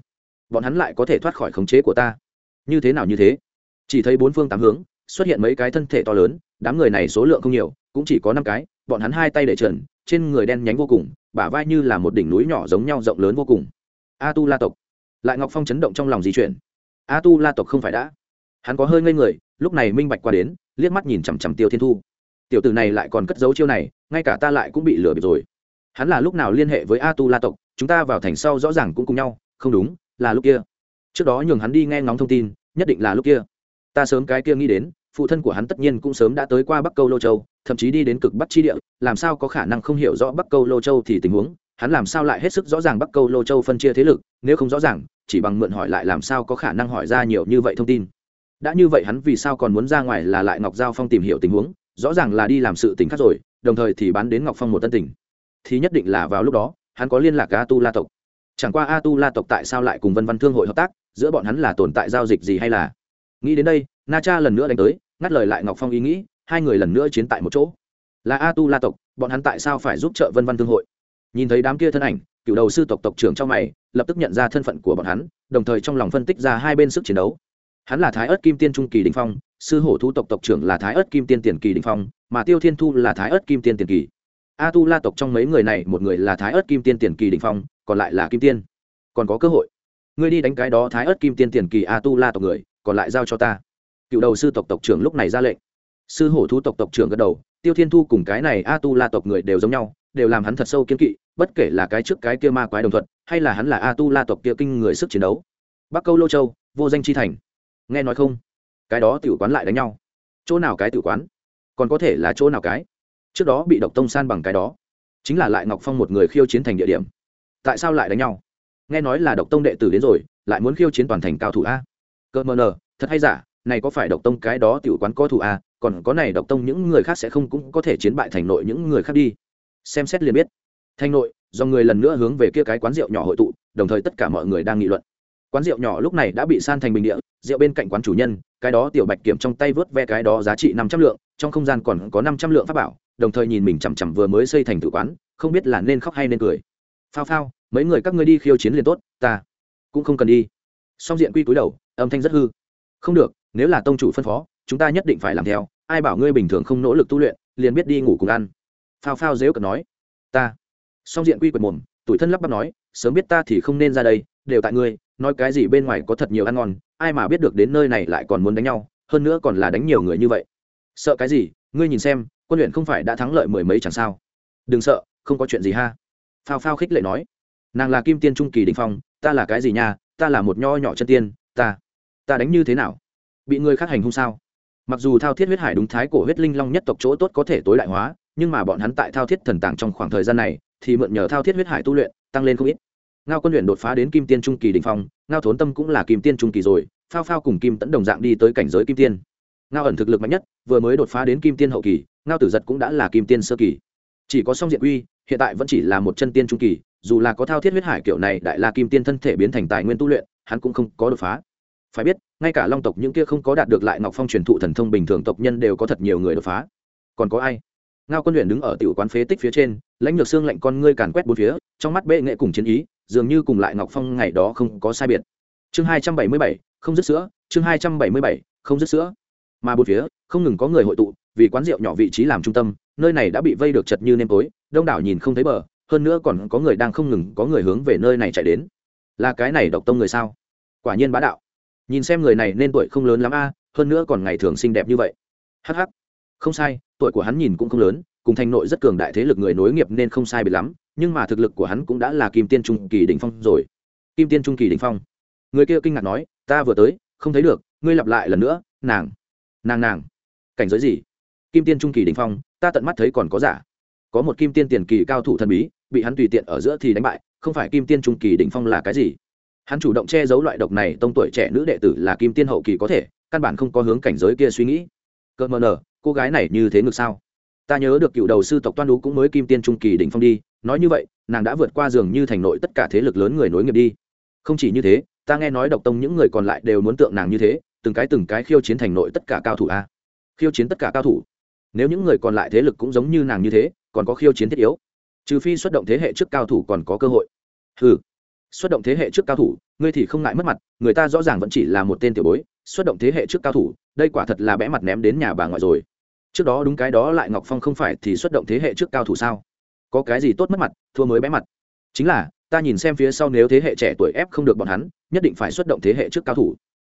Bọn hắn lại có thể thoát khỏi khống chế của ta. Như thế nào như thế? Chỉ thấy bốn phương tám hướng, xuất hiện mấy cái thân thể to lớn, đám người này số lượng không nhiều, cũng chỉ có năm cái, bọn hắn hai tay để trần, trên người đen nhánh vô cùng, bả vai như là một đỉnh núi nhỏ giống nhau rộng lớn vô cùng. A tu la tộc lại ngọc phong chấn động trong lòng di chuyển. A tu la tộc không phải đã. Hắn có hơi ngây người, lúc này minh bạch qua đến liếc mắt nhìn chằm chằm tiêu thiên thu. Tiểu tử này lại còn cất giấu chiêu này, ngay cả ta lại cũng bị lừa bịp rồi. Hắn là lúc nào liên hệ với a tu la tộc, chúng ta vào thành sau rõ ràng cũng cùng nhau, không đúng, là lúc kia. Trước đó nhường hắn đi nghe ngóng thông tin, nhất định là lúc kia. Ta sớm cái kia nghĩ đến, phụ thân của hắn tất nhiên cũng sớm đã tới qua bắc câu lô châu, thậm chí đi đến cực bắc chi địa, làm sao có khả năng không hiểu rõ bắc câu lô châu thì tình huống, hắn làm sao lại hết sức rõ ràng bắc câu lô châu phân chia thế lực, nếu không rõ ràng, chỉ bằng mượn hỏi lại làm sao có khả năng hỏi ra nhiều như vậy thông tin đã như vậy hắn vì sao còn muốn ra ngoài là lại ngọc giao phong tìm hiểu tình huống, rõ ràng là đi làm sự tình khác rồi, đồng thời thì bán đến ngọc phong một tân tình thì nhất định là vào lúc đó, hắn có liên lạc a tu la tộc. Chẳng qua a tu la tộc tại sao lại cùng vân văn thương hội hợp tác, giữa bọn hắn là tồn tại giao dịch gì hay là? Nghĩ đến đây, na cha lần nữa đánh tới, ngắt lời lại ngọc phong ý nghĩ, hai người lần nữa chiến tại một chỗ. Là a tu la tộc, bọn hắn tại sao phải giúp trợ vân văn thương hội? Nhìn thấy đám kia thân ảnh, cựu đầu sư tộc tộc trưởng trong mày, lập tức nhận ra thân phận của bọn hắn, đồng thời trong lòng phân tích ra hai bên sức chiến đấu hắn là thái ớt kim tiên trung kỳ đình phong, sư hổ thu tộc tộc trưởng là thái ớt kim tiên tiền kỳ đình phong, mà tiêu thiên thu là thái ớt kim tiên tiền kỳ. A tu la tộc trong mấy người này, một người là thái ớt kim tiên tiền kỳ đình phong, còn lại là kim tiên. Còn có cơ hội. Ngươi đi đánh cái đó thái ớt kim tiên tiền kỳ a tu la tộc người, còn lại giao cho ta. Cựu đầu sư tộc tộc trưởng lúc này ra lệnh. Sư hổ thu tộc tộc trưởng gật đầu, tiêu thiên thu cùng cái này a tu la tộc người đều giống nhau, đều làm hắn thật sâu kiên kỵ, bất kể là cái trước cái kia ma quái đồng thuận, hay là hắn là a tu la tộc kia kinh người sức chiến đấu. Bắc câu lô châu, vô danh chi thành nghe nói không? Cái đó tiểu quán lại đánh nhau. Chỗ nào cái tiểu quán? Còn có thể là chỗ nào cái? Trước đó bị độc tông san bằng cái đó. Chính là lại ngọc phong một người khiêu chiến thành địa điểm. Tại sao lại đánh nhau? Nghe nói là độc tông đệ tử đến rồi, lại muốn khiêu chiến toàn thành cao thủ a. Cơ mờ nờ, thật hay giả, này có phải độc tông cái đó tiểu quán có thủ à còn có này độc tông những người khác sẽ không cũng có thể chiến bại thành nội những người khác đi. Xem xét liền biết. Thành nội, do người lần nữa hướng về kia cái quán rượu nhỏ hội tụ, đồng thời tất cả mọi người đang nghị luận. Quán rượu nhỏ lúc này đã bị san thành bình địa rượu bên cạnh quán chủ nhân, cái đó tiểu bạch kiểm trong tay vớt ve cái đó giá trị năm trăm lượng, trong không gian còn có năm trăm lượng pháp bảo, đồng thời nhìn mình chằm chằm vừa mới xây thành tự quán, không biết là nên khóc hay nên cười. Phao phao, mấy người các ngươi đi khiêu chiến liền tốt, ta cũng không cần đi. Song diện quy cúi đầu, âm thanh rất hư. Không được, nếu là tông chủ phân phó, chúng ta nhất định phải làm theo, ai bảo ngươi bình thường không nỗ lực tu luyện, liền biết đi ngủ cùng ăn. Phao phao dếu cật nói, ta. Song diện quy quệt mồm tuổi thân lắp bắp nói, sớm biết ta thì không nên ra đây, đều tại ngươi, nói cái gì bên ngoài có thật nhiều ăn ngon ai mà biết được đến nơi này lại còn muốn đánh nhau, hơn nữa còn là đánh nhiều người như vậy. Sợ cái gì? Ngươi nhìn xem, quân luyện không phải đã thắng lợi mười mấy chẳng sao? Đừng sợ, không có chuyện gì ha. Phao phao khích lệ nói. Nàng là kim tiên trung kỳ đình phong, ta là cái gì nha? Ta là một nho nhỏ chân tiên, ta ta đánh như thế nào? Bị người khác hành hung sao? Mặc dù thao thiết huyết hải đúng thái cổ huyết linh long nhất tộc chỗ tốt có thể tối đại hóa, nhưng mà bọn hắn tại thao thiết thần tàng trong khoảng thời gian này, thì mượn nhờ thao thiết huyết hải tu luyện, tăng lên không ít ngao quân luyện đột phá đến kim tiên trung kỳ đình phong, ngao thốn tâm cũng là kim tiên trung kỳ rồi, phao phao cùng kim tẫn đồng dạng đi tới cảnh giới kim tiên. Ngao ẩn thực lực mạnh nhất, vừa mới đột phá đến kim tiên hậu kỳ, ngao tử giật cũng đã là kim tiên sơ kỳ. Chỉ có song diện quy, hiện tại vẫn chỉ là một chân tiên trung kỳ, dù là có thao thiết huyết hải kiểu này đại la kim tiên thân thể biến thành tài nguyên tu luyện, hắn cũng không có đột phá. Phải biết, ngay cả long tộc những kia không có đạt được lại ngọc phong truyền thụ thần thông bình thường tộc nhân đều có thật nhiều người đột phá. Còn có ai? Ngao quân luyện đứng ở tiểu quán phế tích phía trên, lãnh lược xương lạnh con ngươi càn quét bốn phía, trong mắt bệ nghệ cùng chiến ý dường như cùng lại ngọc phong ngày đó không có sai biệt. Chương hai trăm bảy mươi bảy, không dứt sữa, chương hai trăm bảy mươi bảy, không dứt sữa. Mà bốn phía, không ngừng có người hội tụ, vì quán rượu nhỏ vị trí làm trung tâm, nơi này đã bị vây được chật như nêm tối, đông đảo nhìn không thấy bờ, hơn nữa còn có người đang không ngừng có người hướng về nơi này chạy đến. Là cái này độc tông người sao? Quả nhiên bá đạo. Nhìn xem người này nên tuổi không lớn lắm a, hơn nữa còn ngày thường xinh đẹp như vậy. Hh không sai, tuổi của hắn nhìn cũng không lớn, cùng thành nội rất cường đại thế lực người nối nghiệp nên không sai biệt lắm nhưng mà thực lực của hắn cũng đã là kim tiên trung kỳ đỉnh phong rồi. Kim tiên trung kỳ đỉnh phong. Người kia kinh ngạc nói, ta vừa tới, không thấy được, ngươi lặp lại lần nữa, nàng nàng nàng. Cảnh giới gì? Kim tiên trung kỳ đỉnh phong, ta tận mắt thấy còn có giả. Có một kim tiên tiền kỳ cao thủ thần bí, bị hắn tùy tiện ở giữa thì đánh bại, không phải kim tiên trung kỳ đỉnh phong là cái gì? Hắn chủ động che giấu loại độc này, tông tuổi trẻ nữ đệ tử là kim tiên hậu kỳ có thể, căn bản không có hướng cảnh giới kia suy nghĩ. Cợt mờ nở, cô gái này như thế ngược sao? Ta nhớ được cựu đầu sư tộc toan đú cũng mới kim tiên trung kỳ đỉnh phong đi nói như vậy, nàng đã vượt qua giường như thành nội tất cả thế lực lớn người nối nghiệp đi. Không chỉ như thế, ta nghe nói độc tông những người còn lại đều muốn tượng nàng như thế, từng cái từng cái khiêu chiến thành nội tất cả cao thủ a. Khiêu chiến tất cả cao thủ. Nếu những người còn lại thế lực cũng giống như nàng như thế, còn có khiêu chiến thiết yếu. Trừ phi xuất động thế hệ trước cao thủ còn có cơ hội. Ừ xuất động thế hệ trước cao thủ, ngươi thì không ngại mất mặt, người ta rõ ràng vẫn chỉ là một tên tiểu bối, xuất động thế hệ trước cao thủ, đây quả thật là bẽ mặt ném đến nhà bà ngoại rồi. Trước đó đúng cái đó lại ngọc phong không phải thì xuất động thế hệ trước cao thủ sao? Có cái gì tốt mất mặt, thua mới bé mặt. Chính là, ta nhìn xem phía sau nếu thế hệ trẻ tuổi ép không được bọn hắn, nhất định phải xuất động thế hệ trước cao thủ.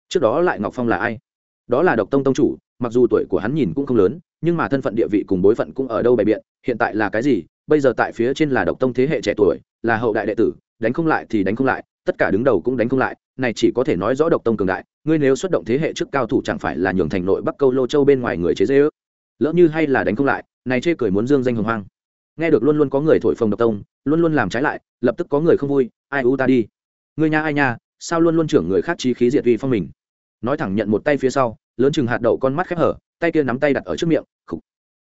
Trước đó lại ngọc phong là ai? Đó là độc tông tông chủ, mặc dù tuổi của hắn nhìn cũng không lớn, nhưng mà thân phận địa vị cùng bối phận cũng ở đâu bày biện, hiện tại là cái gì? Bây giờ tại phía trên là độc tông thế hệ trẻ tuổi, là hậu đại đệ tử, đánh không lại thì đánh không lại, tất cả đứng đầu cũng đánh không lại, này chỉ có thể nói rõ độc tông cường đại, ngươi nếu xuất động thế hệ trước cao thủ chẳng phải là nhường thành nội bắc câu lô châu bên ngoài người chế dê ước lỡ như hay là đánh không lại, này chê cười muốn dương danh hồng hoang nghe được luôn luôn có người thổi phồng độc tông, luôn luôn làm trái lại, lập tức có người không vui, ai u ta đi? Người nha, ai nha, sao luôn luôn trưởng người khác trí khí diệt uy phong mình? Nói thẳng nhận một tay phía sau, lớn chừng hạt đậu con mắt khép hở, tay kia nắm tay đặt ở trước miệng, khục.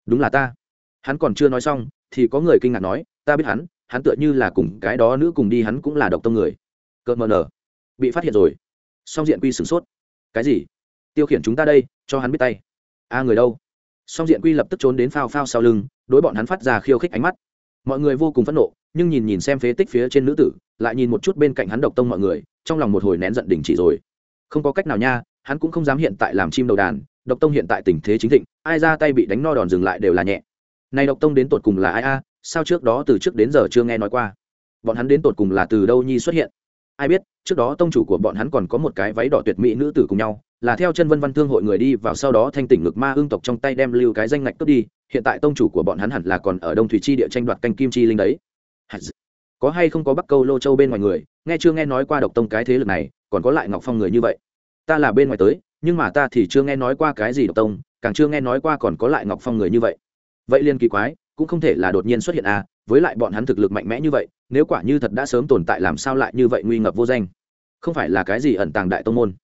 Đúng là ta. Hắn còn chưa nói xong, thì có người kinh ngạc nói, ta biết hắn hắn tựa như là cùng cái đó nữ cùng đi, hắn cũng là độc tông người. Cợt mờ nở. Bị phát hiện rồi. Song diện quy sửng sốt. Cái gì? Tiêu khiển chúng ta đây, cho hắn biết tay. A người đâu? Song diện quy lập tức trốn đến phao phao sau lưng, đối bọn hắn phát ra khiêu khích ánh mắt. Mọi người vô cùng phẫn nộ, nhưng nhìn nhìn xem phế tích phía trên nữ tử, lại nhìn một chút bên cạnh hắn độc tông mọi người, trong lòng một hồi nén giận đình chỉ rồi. Không có cách nào nha, hắn cũng không dám hiện tại làm chim đầu đàn, độc tông hiện tại tình thế chính thịnh, ai ra tay bị đánh no đòn dừng lại đều là nhẹ. Này độc tông đến tột cùng là ai a? Sao trước đó từ trước đến giờ chưa nghe nói qua? Bọn hắn đến tột cùng là từ đâu nhi xuất hiện? Ai biết, trước đó tông chủ của bọn hắn còn có một cái váy đỏ tuyệt mỹ nữ tử cùng nhau là theo chân vân văn thương hội người đi vào sau đó thanh tỉnh ngực ma ương tộc trong tay đem lưu cái danh ngạch cướp đi, hiện tại tông chủ của bọn hắn hẳn là còn ở đông thủy chi địa tranh đoạt canh kim chi linh đấy. Có hay không có bắc câu lô châu bên ngoài người, nghe chưa nghe nói qua độc tông cái thế lực này, còn có lại ngọc phong người như vậy. Ta là bên ngoài tới, nhưng mà ta thì chưa nghe nói qua cái gì độc tông, càng chưa nghe nói qua còn có lại ngọc phong người như vậy. Vậy liên kỳ quái, cũng không thể là đột nhiên xuất hiện à với lại bọn hắn thực lực mạnh mẽ như vậy, nếu quả như thật đã sớm tồn tại làm sao lại như vậy nguy ngập vô danh? Không phải là cái gì ẩn tàng đại tông môn?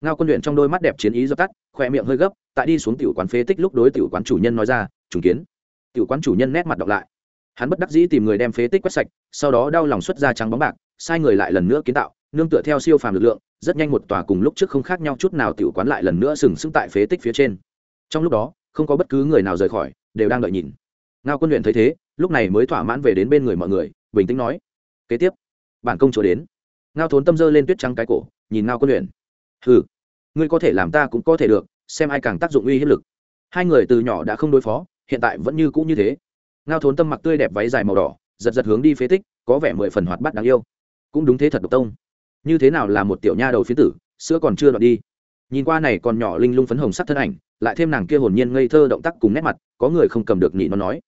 Ngao quân luyện trong đôi mắt đẹp chiến ý dập tắt khoe miệng hơi gấp, tại đi xuống tiểu quán phế tích lúc đối tiểu quán chủ nhân nói ra trùng kiến. Tiểu quán chủ nhân nét mặt đọc lại. Hắn bất đắc dĩ tìm người đem phế tích quét sạch, sau đó đau lòng xuất ra trắng bóng bạc, sai người lại lần nữa kiến tạo, nương tựa theo siêu phàm lực lượng, rất nhanh một tòa cùng lúc trước không khác nhau chút nào tiểu quán lại lần nữa sừng sững tại phế tích phía trên. Trong lúc đó, không có bất cứ người nào rời khỏi, đều đang đợi nhìn. Ngao quân luyện thấy thế, lúc này mới thỏa mãn về đến bên người mọi người, bình tĩnh nói, kế tiếp, bản công chúa đến. Ngao thốn tâm dơ lên tuyết trắng cái cổ, nhìn ngao quân luyện ừ ngươi có thể làm ta cũng có thể được, xem ai càng tác dụng uy hiếp lực. Hai người từ nhỏ đã không đối phó, hiện tại vẫn như cũ như thế. Ngao thốn tâm mặc tươi đẹp váy dài màu đỏ, giật giật hướng đi phế tích, có vẻ mười phần hoạt bát đáng yêu. Cũng đúng thế thật độc tông. Như thế nào là một tiểu nha đầu phía tử, sữa còn chưa đoạn đi. Nhìn qua này còn nhỏ linh lung phấn hồng sắc thân ảnh, lại thêm nàng kia hồn nhiên ngây thơ động tác cùng nét mặt, có người không cầm được nhị nó nói.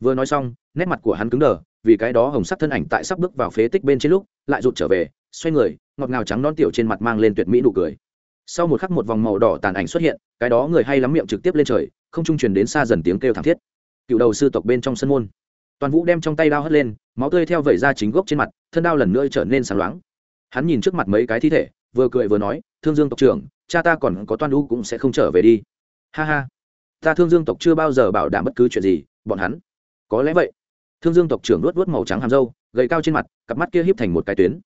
Vừa nói xong, nét mặt của hắn cứng đờ, vì cái đó hồng sắc thân ảnh tại sắp bước vào phế tích bên trên lúc, lại rụt trở về xoay người, ngọt ngào trắng non tiểu trên mặt mang lên tuyệt mỹ nụ cười. Sau một khắc một vòng màu đỏ tàn ảnh xuất hiện, cái đó người hay lắm miệng trực tiếp lên trời, không trung truyền đến xa dần tiếng kêu thảm thiết. Cựu đầu sư tộc bên trong sân môn. Toàn vũ đem trong tay đao hất lên, máu tươi theo vẩy ra chính gốc trên mặt, thân đao lần nữa trở nên sáng loáng. Hắn nhìn trước mặt mấy cái thi thể, vừa cười vừa nói, thương dương tộc trưởng, cha ta còn có toan u cũng sẽ không trở về đi. Ha ha, ta thương dương tộc chưa bao giờ bảo đảm bất cứ chuyện gì, bọn hắn. Có lẽ vậy. Thương dương tộc trưởng luốt luốt màu trắng hàm râu, gầy cao trên mặt, cặp mắt kia híp thành một cái tuyến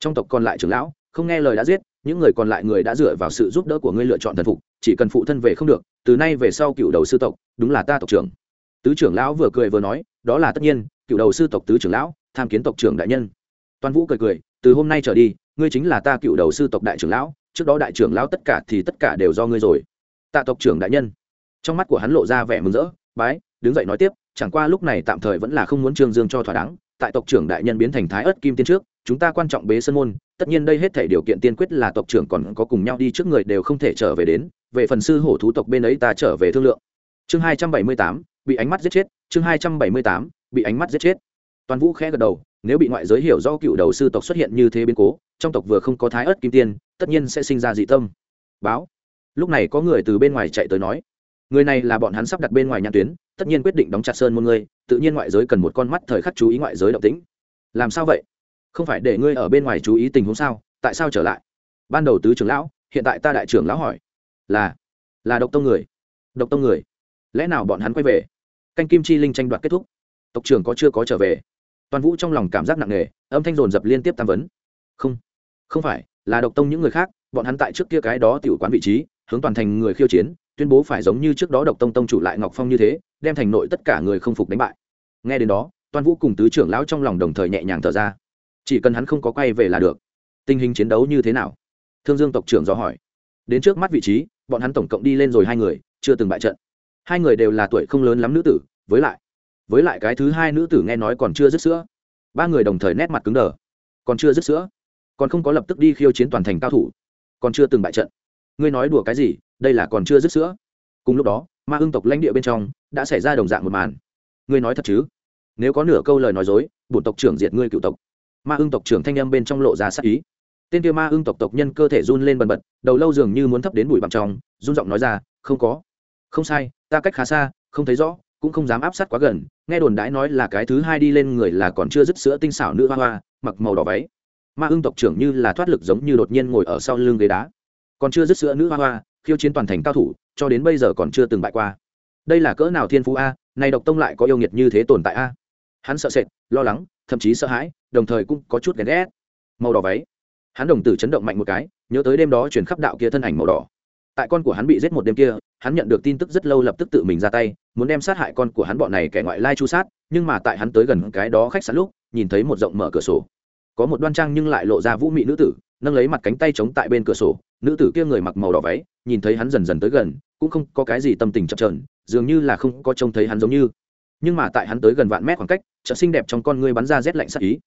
trong tộc còn lại trưởng lão, không nghe lời đã giết, những người còn lại người đã dựa vào sự giúp đỡ của ngươi lựa chọn thần phục, chỉ cần phụ thân về không được, từ nay về sau cựu đầu sư tộc, đúng là ta tộc trưởng. Tứ trưởng lão vừa cười vừa nói, đó là tất nhiên, cựu đầu sư tộc tứ trưởng lão, tham kiến tộc trưởng đại nhân. Toàn vũ cười cười, từ hôm nay trở đi, ngươi chính là ta cựu đầu sư tộc đại trưởng lão, trước đó đại trưởng lão tất cả thì tất cả đều do ngươi rồi. Tạ tộc trưởng đại nhân. Trong mắt của hắn lộ ra vẻ mừng rỡ, bái, đứng dậy nói tiếp, chẳng qua lúc này tạm thời vẫn là không muốn trương dương cho thỏa đáng, tại tộc trưởng đại nhân biến thành thái ớt kim tiên trước chúng ta quan trọng bế sân môn, tất nhiên đây hết thể điều kiện tiên quyết là tộc trưởng còn có cùng nhau đi trước người đều không thể trở về đến, về phần sư hổ thú tộc bên ấy ta trở về thương lượng. Chương hai trăm bảy mươi tám, bị ánh mắt giết chết, chương hai trăm bảy mươi tám, bị ánh mắt giết chết. Toàn vũ khẽ gật đầu, nếu bị ngoại giới hiểu do cựu đầu sư tộc xuất hiện như thế biến cố, trong tộc vừa không có thái ớt kim tiên, tất nhiên sẽ sinh ra dị tâm. Báo. Lúc này có người từ bên ngoài chạy tới nói, người này là bọn hắn sắp đặt bên ngoài nhãn tuyến, tất nhiên quyết định đóng chặt sơn môn ngươi, tự nhiên ngoại giới cần một con mắt thời khắc chú ý ngoại giới động tĩnh. Làm sao vậy? Không phải để ngươi ở bên ngoài chú ý tình huống sao? Tại sao trở lại? Ban đầu tứ trưởng lão, hiện tại ta đại trưởng lão hỏi. Là là độc tông người. Độc tông người. Lẽ nào bọn hắn quay về? Canh kim chi linh tranh đoạt kết thúc. Tộc trưởng có chưa có trở về? Toàn vũ trong lòng cảm giác nặng nề, âm thanh rồn rập liên tiếp tam vấn. Không không phải, là độc tông những người khác, bọn hắn tại trước kia cái đó tiểu quán vị trí, hướng toàn thành người khiêu chiến, tuyên bố phải giống như trước đó độc tông tông chủ lại ngọc phong như thế, đem thành nội tất cả người không phục đánh bại. Nghe đến đó, toàn vũ cùng tứ trưởng lão trong lòng đồng thời nhẹ nhàng thở ra chỉ cần hắn không có quay về là được. Tình hình chiến đấu như thế nào? Thương dương tộc trưởng dò hỏi. Đến trước mắt vị trí, bọn hắn tổng cộng đi lên rồi hai người, chưa từng bại trận. Hai người đều là tuổi không lớn lắm nữ tử, với lại với lại cái thứ hai nữ tử nghe nói còn chưa dứt sữa. Ba người đồng thời nét mặt cứng đờ. Còn chưa dứt sữa. Còn không có lập tức đi khiêu chiến toàn thành cao thủ. Còn chưa từng bại trận. Ngươi nói đùa cái gì, đây là còn chưa dứt sữa. Cùng lúc đó, ma ưng tộc lãnh địa bên trong đã xảy ra đồng dạng một màn. Ngươi nói thật chứ? Nếu có nửa câu lời nói dối, bổn tộc trưởng diệt ngươi cựu tộc ma ưng tộc trưởng thanh âm bên trong lộ ra sắc ý. Tên kia ma ưng tộc tộc nhân cơ thể run lên bần bật, đầu lâu dường như muốn thấp đến bụi bằng trong, run giọng nói ra, không có. Không sai, ta cách khá xa, không thấy rõ, cũng không dám áp sát quá gần, nghe đồn đãi nói là cái thứ hai đi lên người là còn chưa dứt sữa tinh xảo nữ hoa hoa, mặc màu đỏ váy. Ma ưng tộc trưởng như là thoát lực giống như đột nhiên ngồi ở sau lưng ghế đá. Còn chưa dứt sữa nữ hoa hoa, khiêu chiến toàn thành cao thủ, cho đến bây giờ còn chưa từng bại qua. Đây là cỡ nào thiên phú a, này độc tông lại có yêu nghiệt như thế tồn tại a? Hắn sợ sệt, lo lắng, thậm chí sợ hãi đồng thời cũng có chút ghen ghét. Màu đỏ váy. Hắn đồng tử chấn động mạnh một cái, nhớ tới đêm đó chuyển khắp đạo kia thân ảnh màu đỏ. Tại con của hắn bị giết một đêm kia, hắn nhận được tin tức rất lâu lập tức tự mình ra tay, muốn đem sát hại con của hắn bọn này kẻ ngoại lai chu sát, nhưng mà tại hắn tới gần cái đó khách sạn lúc, nhìn thấy một rộng mở cửa sổ. Có một đoan trang nhưng lại lộ ra vũ mị nữ tử, nâng lấy mặt cánh tay chống tại bên cửa sổ. Nữ tử kia người mặc màu đỏ váy, nhìn thấy hắn dần dần tới gần, cũng không có cái gì tâm tình chập trờn dường như là không có trông thấy hắn giống như. Nhưng mà tại hắn tới gần vạn mét khoảng cách chợ xinh đẹp trong con ngươi bắn ra rét lạnh sắc ý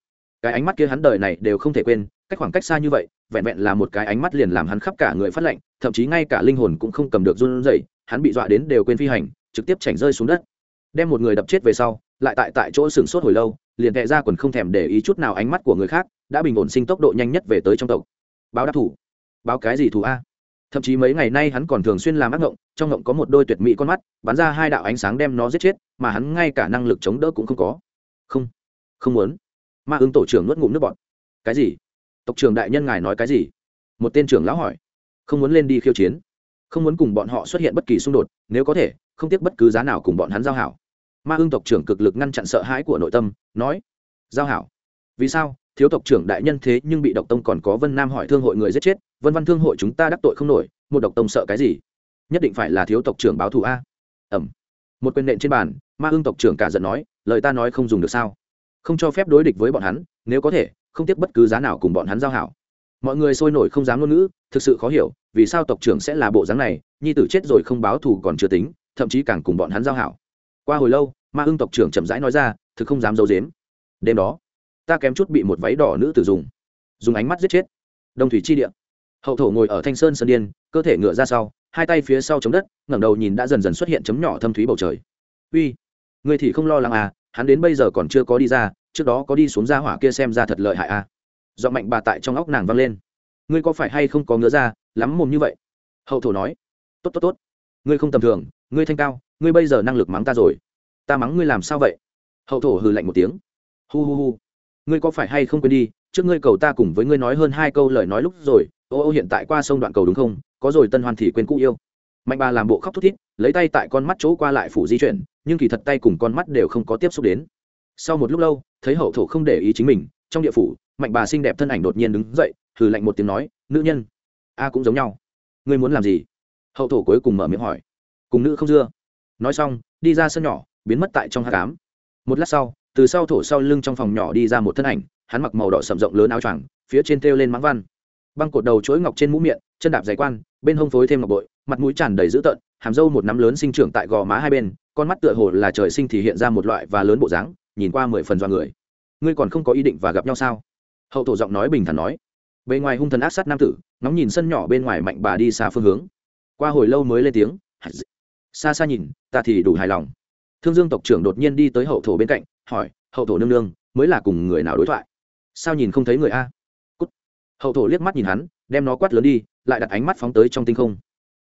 cái ánh mắt kia hắn đời này đều không thể quên, cách khoảng cách xa như vậy, vẹn vẹn là một cái ánh mắt liền làm hắn khắp cả người phát lạnh, thậm chí ngay cả linh hồn cũng không cầm được run rẩy, hắn bị dọa đến đều quên phi hành, trực tiếp chảnh rơi xuống đất. Đem một người đập chết về sau, lại tại tại chỗ sừng sốt hồi lâu, liền tệ ra quần không thèm để ý chút nào ánh mắt của người khác, đã bình ổn sinh tốc độ nhanh nhất về tới trong tộc. Báo đáp thủ. Báo cái gì thủ a? Thậm chí mấy ngày nay hắn còn thường xuyên làm ác ngộng, trong ngộng có một đôi tuyệt mỹ con mắt, bắn ra hai đạo ánh sáng đem nó giết chết, mà hắn ngay cả năng lực chống đỡ cũng không có. Không. Không muốn ma ứng tổ trưởng nuốt ngụm nước bọt. Cái gì? Tộc trưởng đại nhân ngài nói cái gì? Một tên trưởng lão hỏi. Không muốn lên đi khiêu chiến. Không muốn cùng bọn họ xuất hiện bất kỳ xung đột, nếu có thể, không tiếc bất cứ giá nào cùng bọn hắn giao hảo. Ma ương tộc trưởng cực lực ngăn chặn sợ hãi của nội tâm, nói, giao hảo. Vì sao? Thiếu tộc trưởng đại nhân thế nhưng bị độc tông còn có vân nam hỏi thương hội người giết chết, vân văn thương hội chúng ta đắc tội không nổi, một độc tông sợ cái gì? Nhất định phải là thiếu tộc trưởng báo thù a. Ẩm một quyền nện trên bàn, ma ương tộc trưởng cả giận nói, lời ta nói không dùng được sao? Không cho phép đối địch với bọn hắn, nếu có thể, không tiếc bất cứ giá nào cùng bọn hắn giao hảo. Mọi người sôi nổi không dám ngôn ngữ, thực sự khó hiểu, vì sao tộc trưởng sẽ là bộ dáng này, nhi tử chết rồi không báo thù còn chưa tính, thậm chí càng cùng bọn hắn giao hảo. Qua hồi lâu, ma ưng tộc trưởng chậm rãi nói ra, thực không dám giấu dếm đêm đó, ta kém chút bị một váy đỏ nữ tử dùng dùng ánh mắt giết chết. Đồng thủy chi địa. Hậu thổ ngồi ở thanh sơn sơn điên, cơ thể ngựa ra sau, hai tay phía sau chống đất, ngẩng đầu nhìn đã dần dần xuất hiện chấm nhỏ thâm thúy bầu trời. Uy người thì không lo lắng à hắn đến bây giờ còn chưa có đi ra, trước đó có đi xuống ra hỏa kia xem ra thật lợi hại à. Do mạnh bà tại trong óc nàng vang lên. Ngươi có phải hay không có ngứa ra, lắm mồm như vậy? Hậu thổ nói. Tốt tốt tốt. Ngươi không tầm thường, ngươi thanh cao, ngươi bây giờ năng lực mắng ta rồi. Ta mắng ngươi làm sao vậy? Hậu thổ hừ lạnh một tiếng. Hu hu hu. Ngươi có phải hay không quên đi, trước ngươi cầu ta cùng với ngươi nói hơn hai câu lời nói lúc rồi, ô ô, hiện tại qua sông đoạn cầu đúng không? Có rồi, tân hoàn thì quên cũ yêu mạnh bà làm bộ khóc thút thít, lấy tay tại con mắt chỗ qua lại phủ di chuyển, nhưng kỳ thật tay cùng con mắt đều không có tiếp xúc đến. Sau một lúc lâu, thấy hậu thổ không để ý chính mình, trong địa phủ, mạnh bà xinh đẹp thân ảnh đột nhiên đứng dậy, hừ lạnh một tiếng nói, nữ nhân, a cũng giống nhau. Ngươi muốn làm gì? Hậu thổ cuối cùng mở miệng hỏi. Cùng nữ không dưa. Nói xong, đi ra sân nhỏ, biến mất tại trong hát cám một lát sau, từ sau thổ sau lưng trong phòng nhỏ đi ra một thân ảnh, hắn mặc màu đỏ sầm rộng lớn áo choàng, phía trên thêu lên mãng văn. Băng cột đầu chuỗi ngọc trên mũ miệng, chân đạp giày quan, bên hông phối thêm ngọc bội mặt mũi tràn đầy dữ tợn, hàm râu một nắm lớn sinh trưởng tại gò má hai bên, con mắt tựa hồ là trời sinh thì hiện ra một loại và lớn bộ dáng, nhìn qua mười phần do người. Ngươi còn không có ý định và gặp nhau sao? Hậu thổ giọng nói bình thản nói. Bề ngoài hung thần ác sát nam tử nóng nhìn sân nhỏ bên ngoài mạnh bà đi xa phương hướng. Qua hồi lâu mới lên tiếng xa xa nhìn, ta thì đủ hài lòng. Thương dương tộc trưởng đột nhiên đi tới hậu thổ bên cạnh, hỏi, hậu thổ nương nương, mới là cùng người nào đối thoại? Sao nhìn không thấy người a? Cút. hậu thổ liếc mắt nhìn hắn, đem nó quát lớn đi, lại đặt ánh mắt phóng tới trong tinh không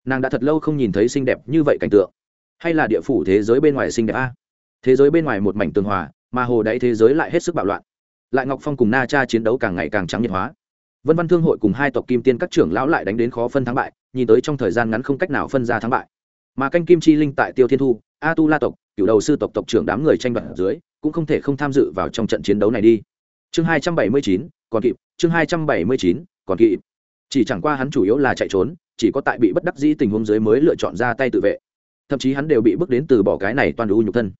nàng đã thật lâu không nhìn thấy xinh đẹp như vậy cảnh tượng. Hay là địa phủ thế giới bên ngoài xinh đẹp a? Thế giới bên ngoài một mảnh tường hòa, mà hồ đáy thế giới lại hết sức bạo loạn. Lại ngọc phong cùng na cha chiến đấu càng ngày càng trắng nhiệt hóa. Vân văn thương hội cùng hai tộc kim tiên các trưởng lão lại đánh đến khó phân thắng bại, nhìn tới trong thời gian ngắn không cách nào phân ra thắng bại. Mà canh kim chi linh tại tiêu thiên thu, a tu la tộc, cựu đầu sư tộc tộc trưởng đám người tranh đoạt ở dưới, cũng không thể không tham dự vào trong trận chiến đấu này đi. Chương hai trăm bảy mươi chín, còn kịp, chương hai trăm bảy mươi chín, còn kịp. Chỉ chẳng qua hắn chủ yếu là chạy trốn chỉ có tại bị bất đắc dĩ tình huống dưới mới lựa chọn ra tay tự vệ. Thậm chí hắn đều bị bước đến từ bỏ cái này toàn đủ nhục thân.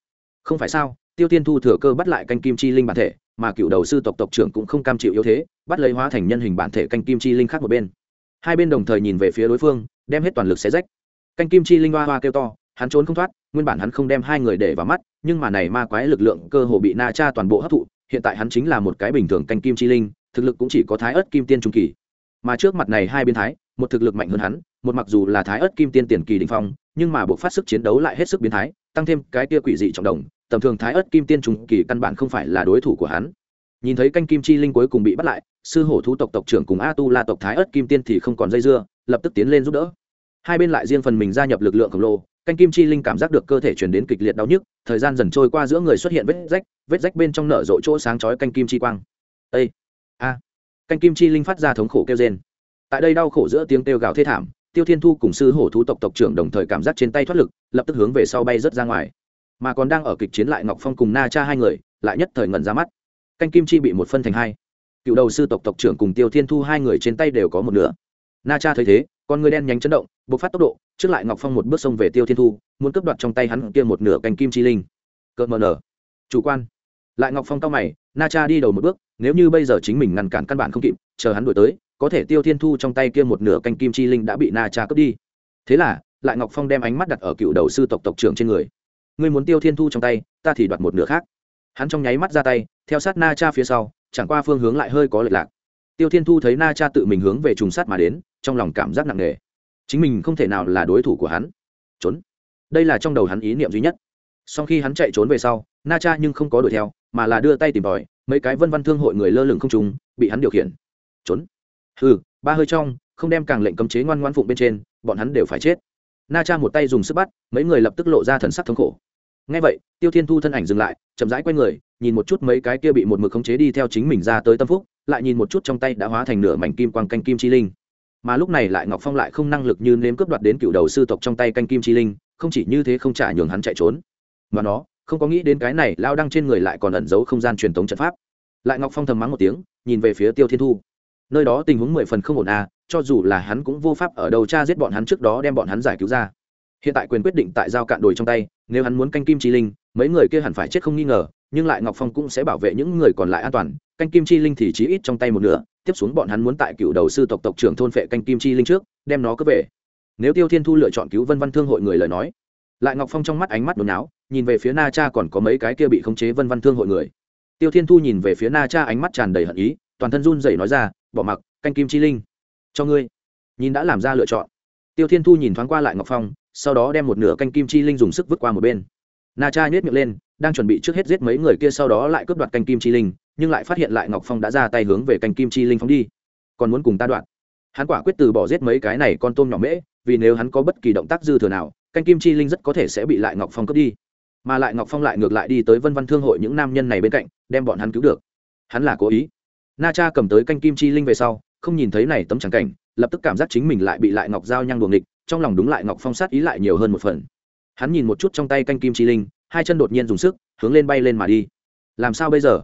Không phải sao? Tiêu tiên thu thừa cơ bắt lại canh kim chi linh bản thể, mà cựu đầu sư tộc tộc trưởng cũng không cam chịu yếu thế, bắt lấy hóa thành nhân hình bản thể canh kim chi linh khác một bên. Hai bên đồng thời nhìn về phía đối phương, đem hết toàn lực xé rách. Canh kim chi linh hoa hoa kêu to, hắn trốn không thoát, nguyên bản hắn không đem hai người để vào mắt, nhưng mà này ma quái lực lượng cơ hồ bị na cha toàn bộ hấp thụ, hiện tại hắn chính là một cái bình thường canh kim chi linh, thực lực cũng chỉ có thái ớt kim tiên trung kỳ. Mà trước mặt này hai biến thái một thực lực mạnh hơn hắn, một mặc dù là thái ớt kim tiên tiền kỳ đình phong, nhưng mà buộc phát sức chiến đấu lại hết sức biến thái, tăng thêm cái kia quỷ dị trọng đồng, tầm thường thái ớt kim tiên trùng kỳ căn bản không phải là đối thủ của hắn. Nhìn thấy canh kim chi linh cuối cùng bị bắt lại, sư hổ thú tộc tộc trưởng cùng a tu la tộc thái ớt kim tiên thì không còn dây dưa, lập tức tiến lên giúp đỡ. Hai bên lại riêng phần mình gia nhập lực lượng khổng lồ, canh kim chi linh cảm giác được cơ thể chuyển đến kịch liệt đau nhức, thời gian dần trôi qua giữa người xuất hiện vết rách vết rách bên trong nở rộ chỗ sáng chói canh kim chi quang. Ây a! Canh kim chi linh phát ra thống khổ kêu rên tại đây đau khổ giữa tiếng kêu gào thê thảm, tiêu thiên thu cùng sư hổ thú tộc tộc trưởng đồng thời cảm giác trên tay thoát lực, lập tức hướng về sau bay rớt ra ngoài. Mà còn đang ở kịch chiến lại ngọc phong cùng na cha hai người, lại nhất thời ngẩn ra mắt. Canh kim chi bị một phân thành hai. Cựu đầu sư tộc tộc trưởng cùng tiêu thiên thu hai người trên tay đều có một nửa. Na cha thấy thế, con người đen nhánh chấn động, bộc phát tốc độ, trước lại ngọc phong một bước xông về tiêu thiên thu, muốn cướp đoạt trong tay hắn kia một nửa canh kim chi linh. Cợt mờ nở. Chủ quan. Lại ngọc phong cao mày, na cha đi đầu một bước nếu như bây giờ chính mình ngăn cản căn bản không kịp, chờ hắn đuổi tới, có thể tiêu thiên thu trong tay kia một nửa canh kim chi linh đã bị na cha cướp đi. Thế là, lại ngọc phong đem ánh mắt đặt ở cựu đầu sư tộc tộc trưởng trên người. Ngươi muốn tiêu thiên thu trong tay, ta thì đoạt một nửa khác. Hắn trong nháy mắt ra tay, theo sát na cha phía sau, chẳng qua phương hướng lại hơi có lệch lạc. Tiêu thiên thu thấy na cha tự mình hướng về trùng sát mà đến, trong lòng cảm giác nặng nề. Chính mình không thể nào là đối thủ của hắn. Trốn. Đây là trong đầu hắn ý niệm duy nhất. Sau khi hắn chạy trốn về sau, na cha nhưng không có đuổi theo, mà là đưa tay tìm tòi mấy cái vân văn thương hội người lơ lửng không trùng bị hắn điều khiển. Trốn. Hừ, ba hơi trong, không đem càng lệnh cấm chế ngoan ngoan phụng bên trên, bọn hắn đều phải chết. Na cha một tay dùng sức bắt, mấy người lập tức lộ ra thần sắc thống khổ. Ngay vậy, tiêu thiên thu thân ảnh dừng lại, chậm rãi q u a y người, nhìn một chút mấy cái kia bị một mực khống chế đi theo chính mình ra tới tâm phúc, lại nhìn một chút trong tay đã hóa thành nửa mảnh kim quang canh kim chi linh. Mà lúc này lại ngọc phong lại không năng lực như nếm cướp đoạt đến cựu đầu sư tộc trong tay canh kim chi linh, không chỉ như thế không trả nhường hắn chạy trốn. Mà nó không có nghĩ đến cái này lao đăng trên người lại còn ẩn giấu không gian truyền thống trận pháp. Lại ngọc phong thầm mắng một tiếng, nhìn về phía tiêu thiên thu. Nơi đó tình huống mười phần không ổn à cho dù là hắn cũng vô pháp ở đầu cha giết bọn hắn trước đó đem bọn hắn giải cứu ra. Hiện tại quyền quyết định tại giao cạn đồi trong tay, nếu hắn muốn canh kim chi linh, mấy người kia hẳn phải chết không nghi ngờ, nhưng lại ngọc phong cũng sẽ bảo vệ những người còn lại an toàn, canh kim chi linh thì chí ít trong tay một nửa, tiếp xuống bọn hắn muốn tại cựu đầu sư tộc tộc trưởng thôn phệ canh kim chi linh trước, đem nó cướp về. Nếu tiêu thiên thu lựa chọn cứu vân văn thương hội người lời nói lại ngọc phong trong mắt ánh mắt đồn áo nhìn về phía na cha còn có mấy cái kia bị khống chế vân văn thương hội người. Tiêu thiên thu nhìn về phía na cha ánh mắt tràn đầy hận ý, toàn thân run rẩy nói ra, bỏ mặc, canh kim chi linh, cho ngươi. Nhìn đã làm ra lựa chọn. Tiêu thiên thu nhìn thoáng qua lại ngọc phong, sau đó đem một nửa canh kim chi linh dùng sức vứt qua một bên. Na cha nhét miệng lên, đang chuẩn bị trước hết giết mấy người kia sau đó lại cướp đoạt canh kim chi linh, nhưng lại phát hiện lại ngọc phong đã ra tay hướng về canh kim chi linh phóng đi. Còn muốn cùng ta đoạn hắn quả quyết từ bỏ giết mấy cái này con tôm nhỏ mễ, vì nếu hắn có bất kỳ động tác dư thừa nào canh kim chi linh rất có thể sẽ bị lại ngọc phong cướp đi mà lại ngọc phong lại ngược lại đi tới vân văn thương hội những nam nhân này bên cạnh đem bọn hắn cứu được hắn là cố ý na cha cầm tới canh kim chi linh về sau không nhìn thấy này tấm trắng cảnh lập tức cảm giác chính mình lại bị lại ngọc giao nhang buồng địch trong lòng đúng lại ngọc phong sát ý lại nhiều hơn một phần hắn nhìn một chút trong tay canh kim chi linh hai chân đột nhiên dùng sức hướng lên bay lên mà đi làm sao bây giờ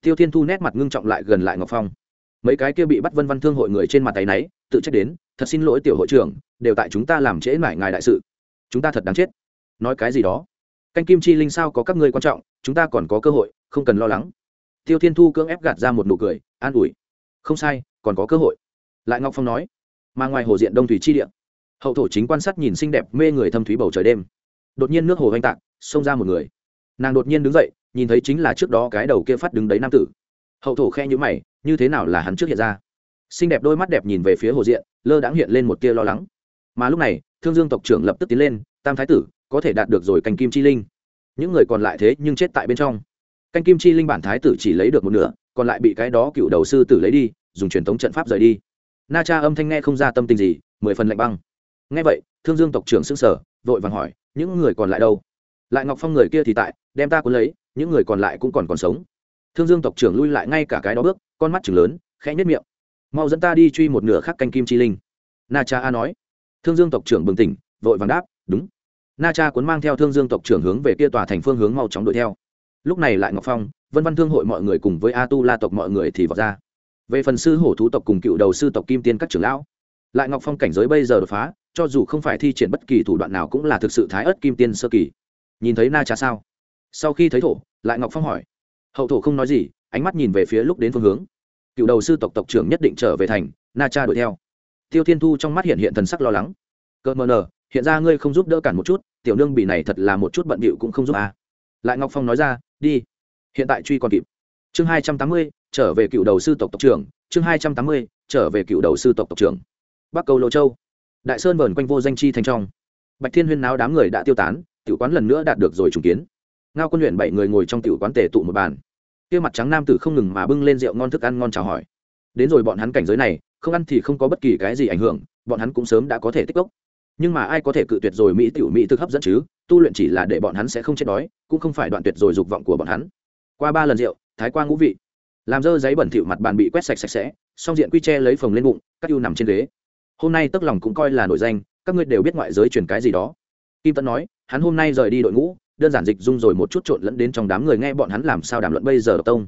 tiêu thiên thu nét mặt ngưng trọng lại gần lại ngọc phong mấy cái kia bị bắt vân văn thương hội người trên mặt tay náy tự trách đến thật xin lỗi tiểu hội trưởng đều tại chúng ta làm trễ mải ngài đại sự chúng ta thật đáng chết. Nói cái gì đó? Canh kim chi linh sao có các ngươi quan trọng, chúng ta còn có cơ hội, không cần lo lắng. Tiêu thiên thu cưỡng ép gạt ra một nụ cười, an ủi. Không sai, còn có cơ hội. Lại ngọc phong nói. Mà ngoài hồ diện đông thủy chi địa, hậu thổ chính quan sát nhìn xinh đẹp mê người thâm thúy bầu trời đêm. Đột nhiên nước hồ oanh tạc, xông ra một người. Nàng đột nhiên đứng dậy, nhìn thấy chính là trước đó cái đầu kia phát đứng đấy nam tử. Hậu thổ khe nhữ mày, như thế nào là hắn trước hiện ra? Xinh đẹp đôi mắt đẹp nhìn về phía hồ diện, lơ đãng hiện lên một tia lo lắng. Mà lúc này thương dương tộc trưởng lập tức tiến lên, tam thái tử, có thể đạt được rồi canh kim chi linh. Những người còn lại thế nhưng chết tại bên trong. Canh kim chi linh bản thái tử chỉ lấy được một nửa, còn lại bị cái đó cựu đầu sư tử lấy đi, dùng truyền thống trận pháp rời đi. Na cha âm thanh nghe không ra tâm tình gì, mười phần lạnh băng. Nghe vậy, thương dương tộc trưởng s ư n g sở vội vàng hỏi, những người còn lại đâu? Lại ngọc phong người kia thì tại, đem ta cuốn lấy, những người còn lại cũng còn còn sống. Thương dương tộc trưởng lui lại ngay cả cái đó bước, con mắt chừng lớn, khẽ nhất miệng. Mau dẫn ta đi truy một nửa khắc canh kim chi linh. Na cha a nói thương dương tộc trưởng bừng tỉnh, vội vàng đáp, đúng. Na cha cuốn mang theo thương dương tộc trưởng hướng về kia tòa thành phương hướng mau chóng đuổi theo. Lúc này lại ngọc phong, vân văn thương hội mọi người cùng với a tu la tộc mọi người thì vọt ra. Về phần sư hổ thú tộc cùng cựu đầu sư tộc kim tiên các trưởng lão, lại ngọc phong cảnh giới bây giờ đột phá, cho dù không phải thi triển bất kỳ thủ đoạn nào cũng là thực sự thái ớt kim tiên sơ kỳ. Nhìn thấy na cha sao? Sau khi thấy thổ, lại ngọc phong hỏi, hậu thổ không nói gì, ánh mắt nhìn về phía lúc đến phương hướng. Cựu đầu sư tộc tộc trưởng nhất định trở về thành, na cha đuổi theo tiêu thiên thu trong mắt hiện hiện thần sắc lo lắng. Cợt mờ nờ, hiện ra ngươi không giúp đỡ cản một chút, tiểu nương bị này thật là một chút bận bịu cũng không giúp à. lại ngọc phong nói ra, đi, hiện tại truy còn kịp. Chương hai trăm tám mươi, trở về cựu đầu sư tộc tộc trưởng. Chương hai trăm tám mươi, trở về cựu đầu sư tộc tộc trưởng. Bắc cầu lô châu. Đại sơn vờn quanh vô danh chi thành trong. Bạch thiên huyên náo đám người đã tiêu tán, tiểu quán lần nữa đạt được rồi trùng kiến. Ngao quân luyện bảy người ngồi trong tiểu quán tề tụ một bàn. Kia mặt trắng nam tử không ngừng mà bưng lên rượu ngon thức ăn ngon chào hỏi. Đến rồi bọn hắn cảnh giới này không ăn thì không có bất kỳ cái gì ảnh hưởng, bọn hắn cũng sớm đã có thể tích cốc. Nhưng mà ai có thể cự tuyệt rồi mỹ tiểu mỹ thực hấp dẫn chứ? Tu luyện chỉ là để bọn hắn sẽ không chết đói, cũng không phải đoạn tuyệt rồi dục vọng của bọn hắn. Qua ba lần rượu, thái qua ngũ vị. Làm dơ giấy bẩn thỉu mặt bàn bị quét sạch sạch sẽ, song diện quy che lấy phồng lên bụng, các ưu nằm trên ghế. Hôm nay tức lòng cũng coi là nổi danh, các ngươi đều biết ngoại giới truyền cái gì đó. Kim tấn nói, hắn hôm nay rời đi đội ngũ, đơn giản dịch dung rồi một chút trộn lẫn đến trong đám người nghe bọn hắn làm sao đàm luận bây giờ, độc tông.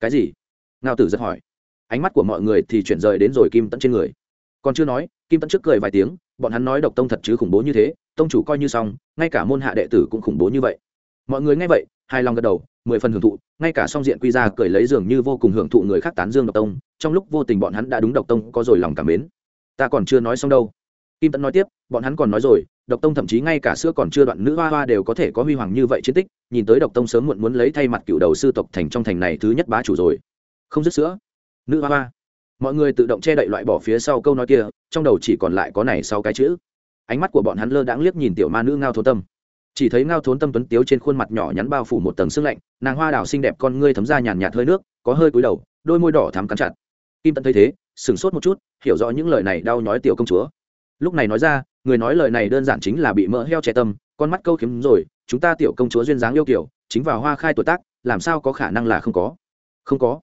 Cái gì? Ngao tử rất hỏi ánh mắt của mọi người thì chuyển rời đến rồi kim Tẫn trên người. Còn chưa nói, kim Tẫn trước cười vài tiếng, bọn hắn nói độc tông thật chứ khủng bố như thế, tông chủ coi như xong, ngay cả môn hạ đệ tử cũng khủng bố như vậy. Mọi người nghe vậy, hài lòng gật đầu, mười phần hưởng thụ, ngay cả song diện quy ra cười lấy dường như vô cùng hưởng thụ người khác tán dương độc tông, trong lúc vô tình bọn hắn đã đúng độc tông có rồi lòng cảm mến. Ta còn chưa nói xong đâu. Kim tẫn nói tiếp, bọn hắn còn nói rồi, độc tông thậm chí ngay cả sữa còn chưa đoạn nữ hoa hoa đều có thể có huy hoàng như vậy chiến tích, nhìn tới độc tông sớm muộn muốn lấy thay mặt cựu đầu sư tộc thành trong thành này thứ nhất bá chủ rồi. Không dứt sữa nữ hoa hoa. Mọi người tự động che đậy loại bỏ phía sau câu nói kia, trong đầu chỉ còn lại có này sau cái chữ. Ánh mắt của bọn hắn lơ đãng liếc nhìn tiểu ma nữ ngao thô tâm. Chỉ thấy ngao thốn tâm tuấn tiếu trên khuôn mặt nhỏ nhắn bao phủ một tầng sương lạnh, nàng hoa đào xinh đẹp con ngươi thấm ra nhàn nhạt hơi nước, có hơi cúi đầu, đôi môi đỏ thắm cắn chặt. Kim tận thấy thế, sửng sốt một chút, hiểu rõ những lời này đau nhói tiểu công chúa. Lúc này nói ra, người nói lời này đơn giản chính là bị mỡ heo trẻ tâm, con mắt câu kiếm rồi, chúng ta tiểu công chúa duyên dáng yêu kiểu, chính vào hoa khai tuổi tác, làm sao có khả năng là không có? Không có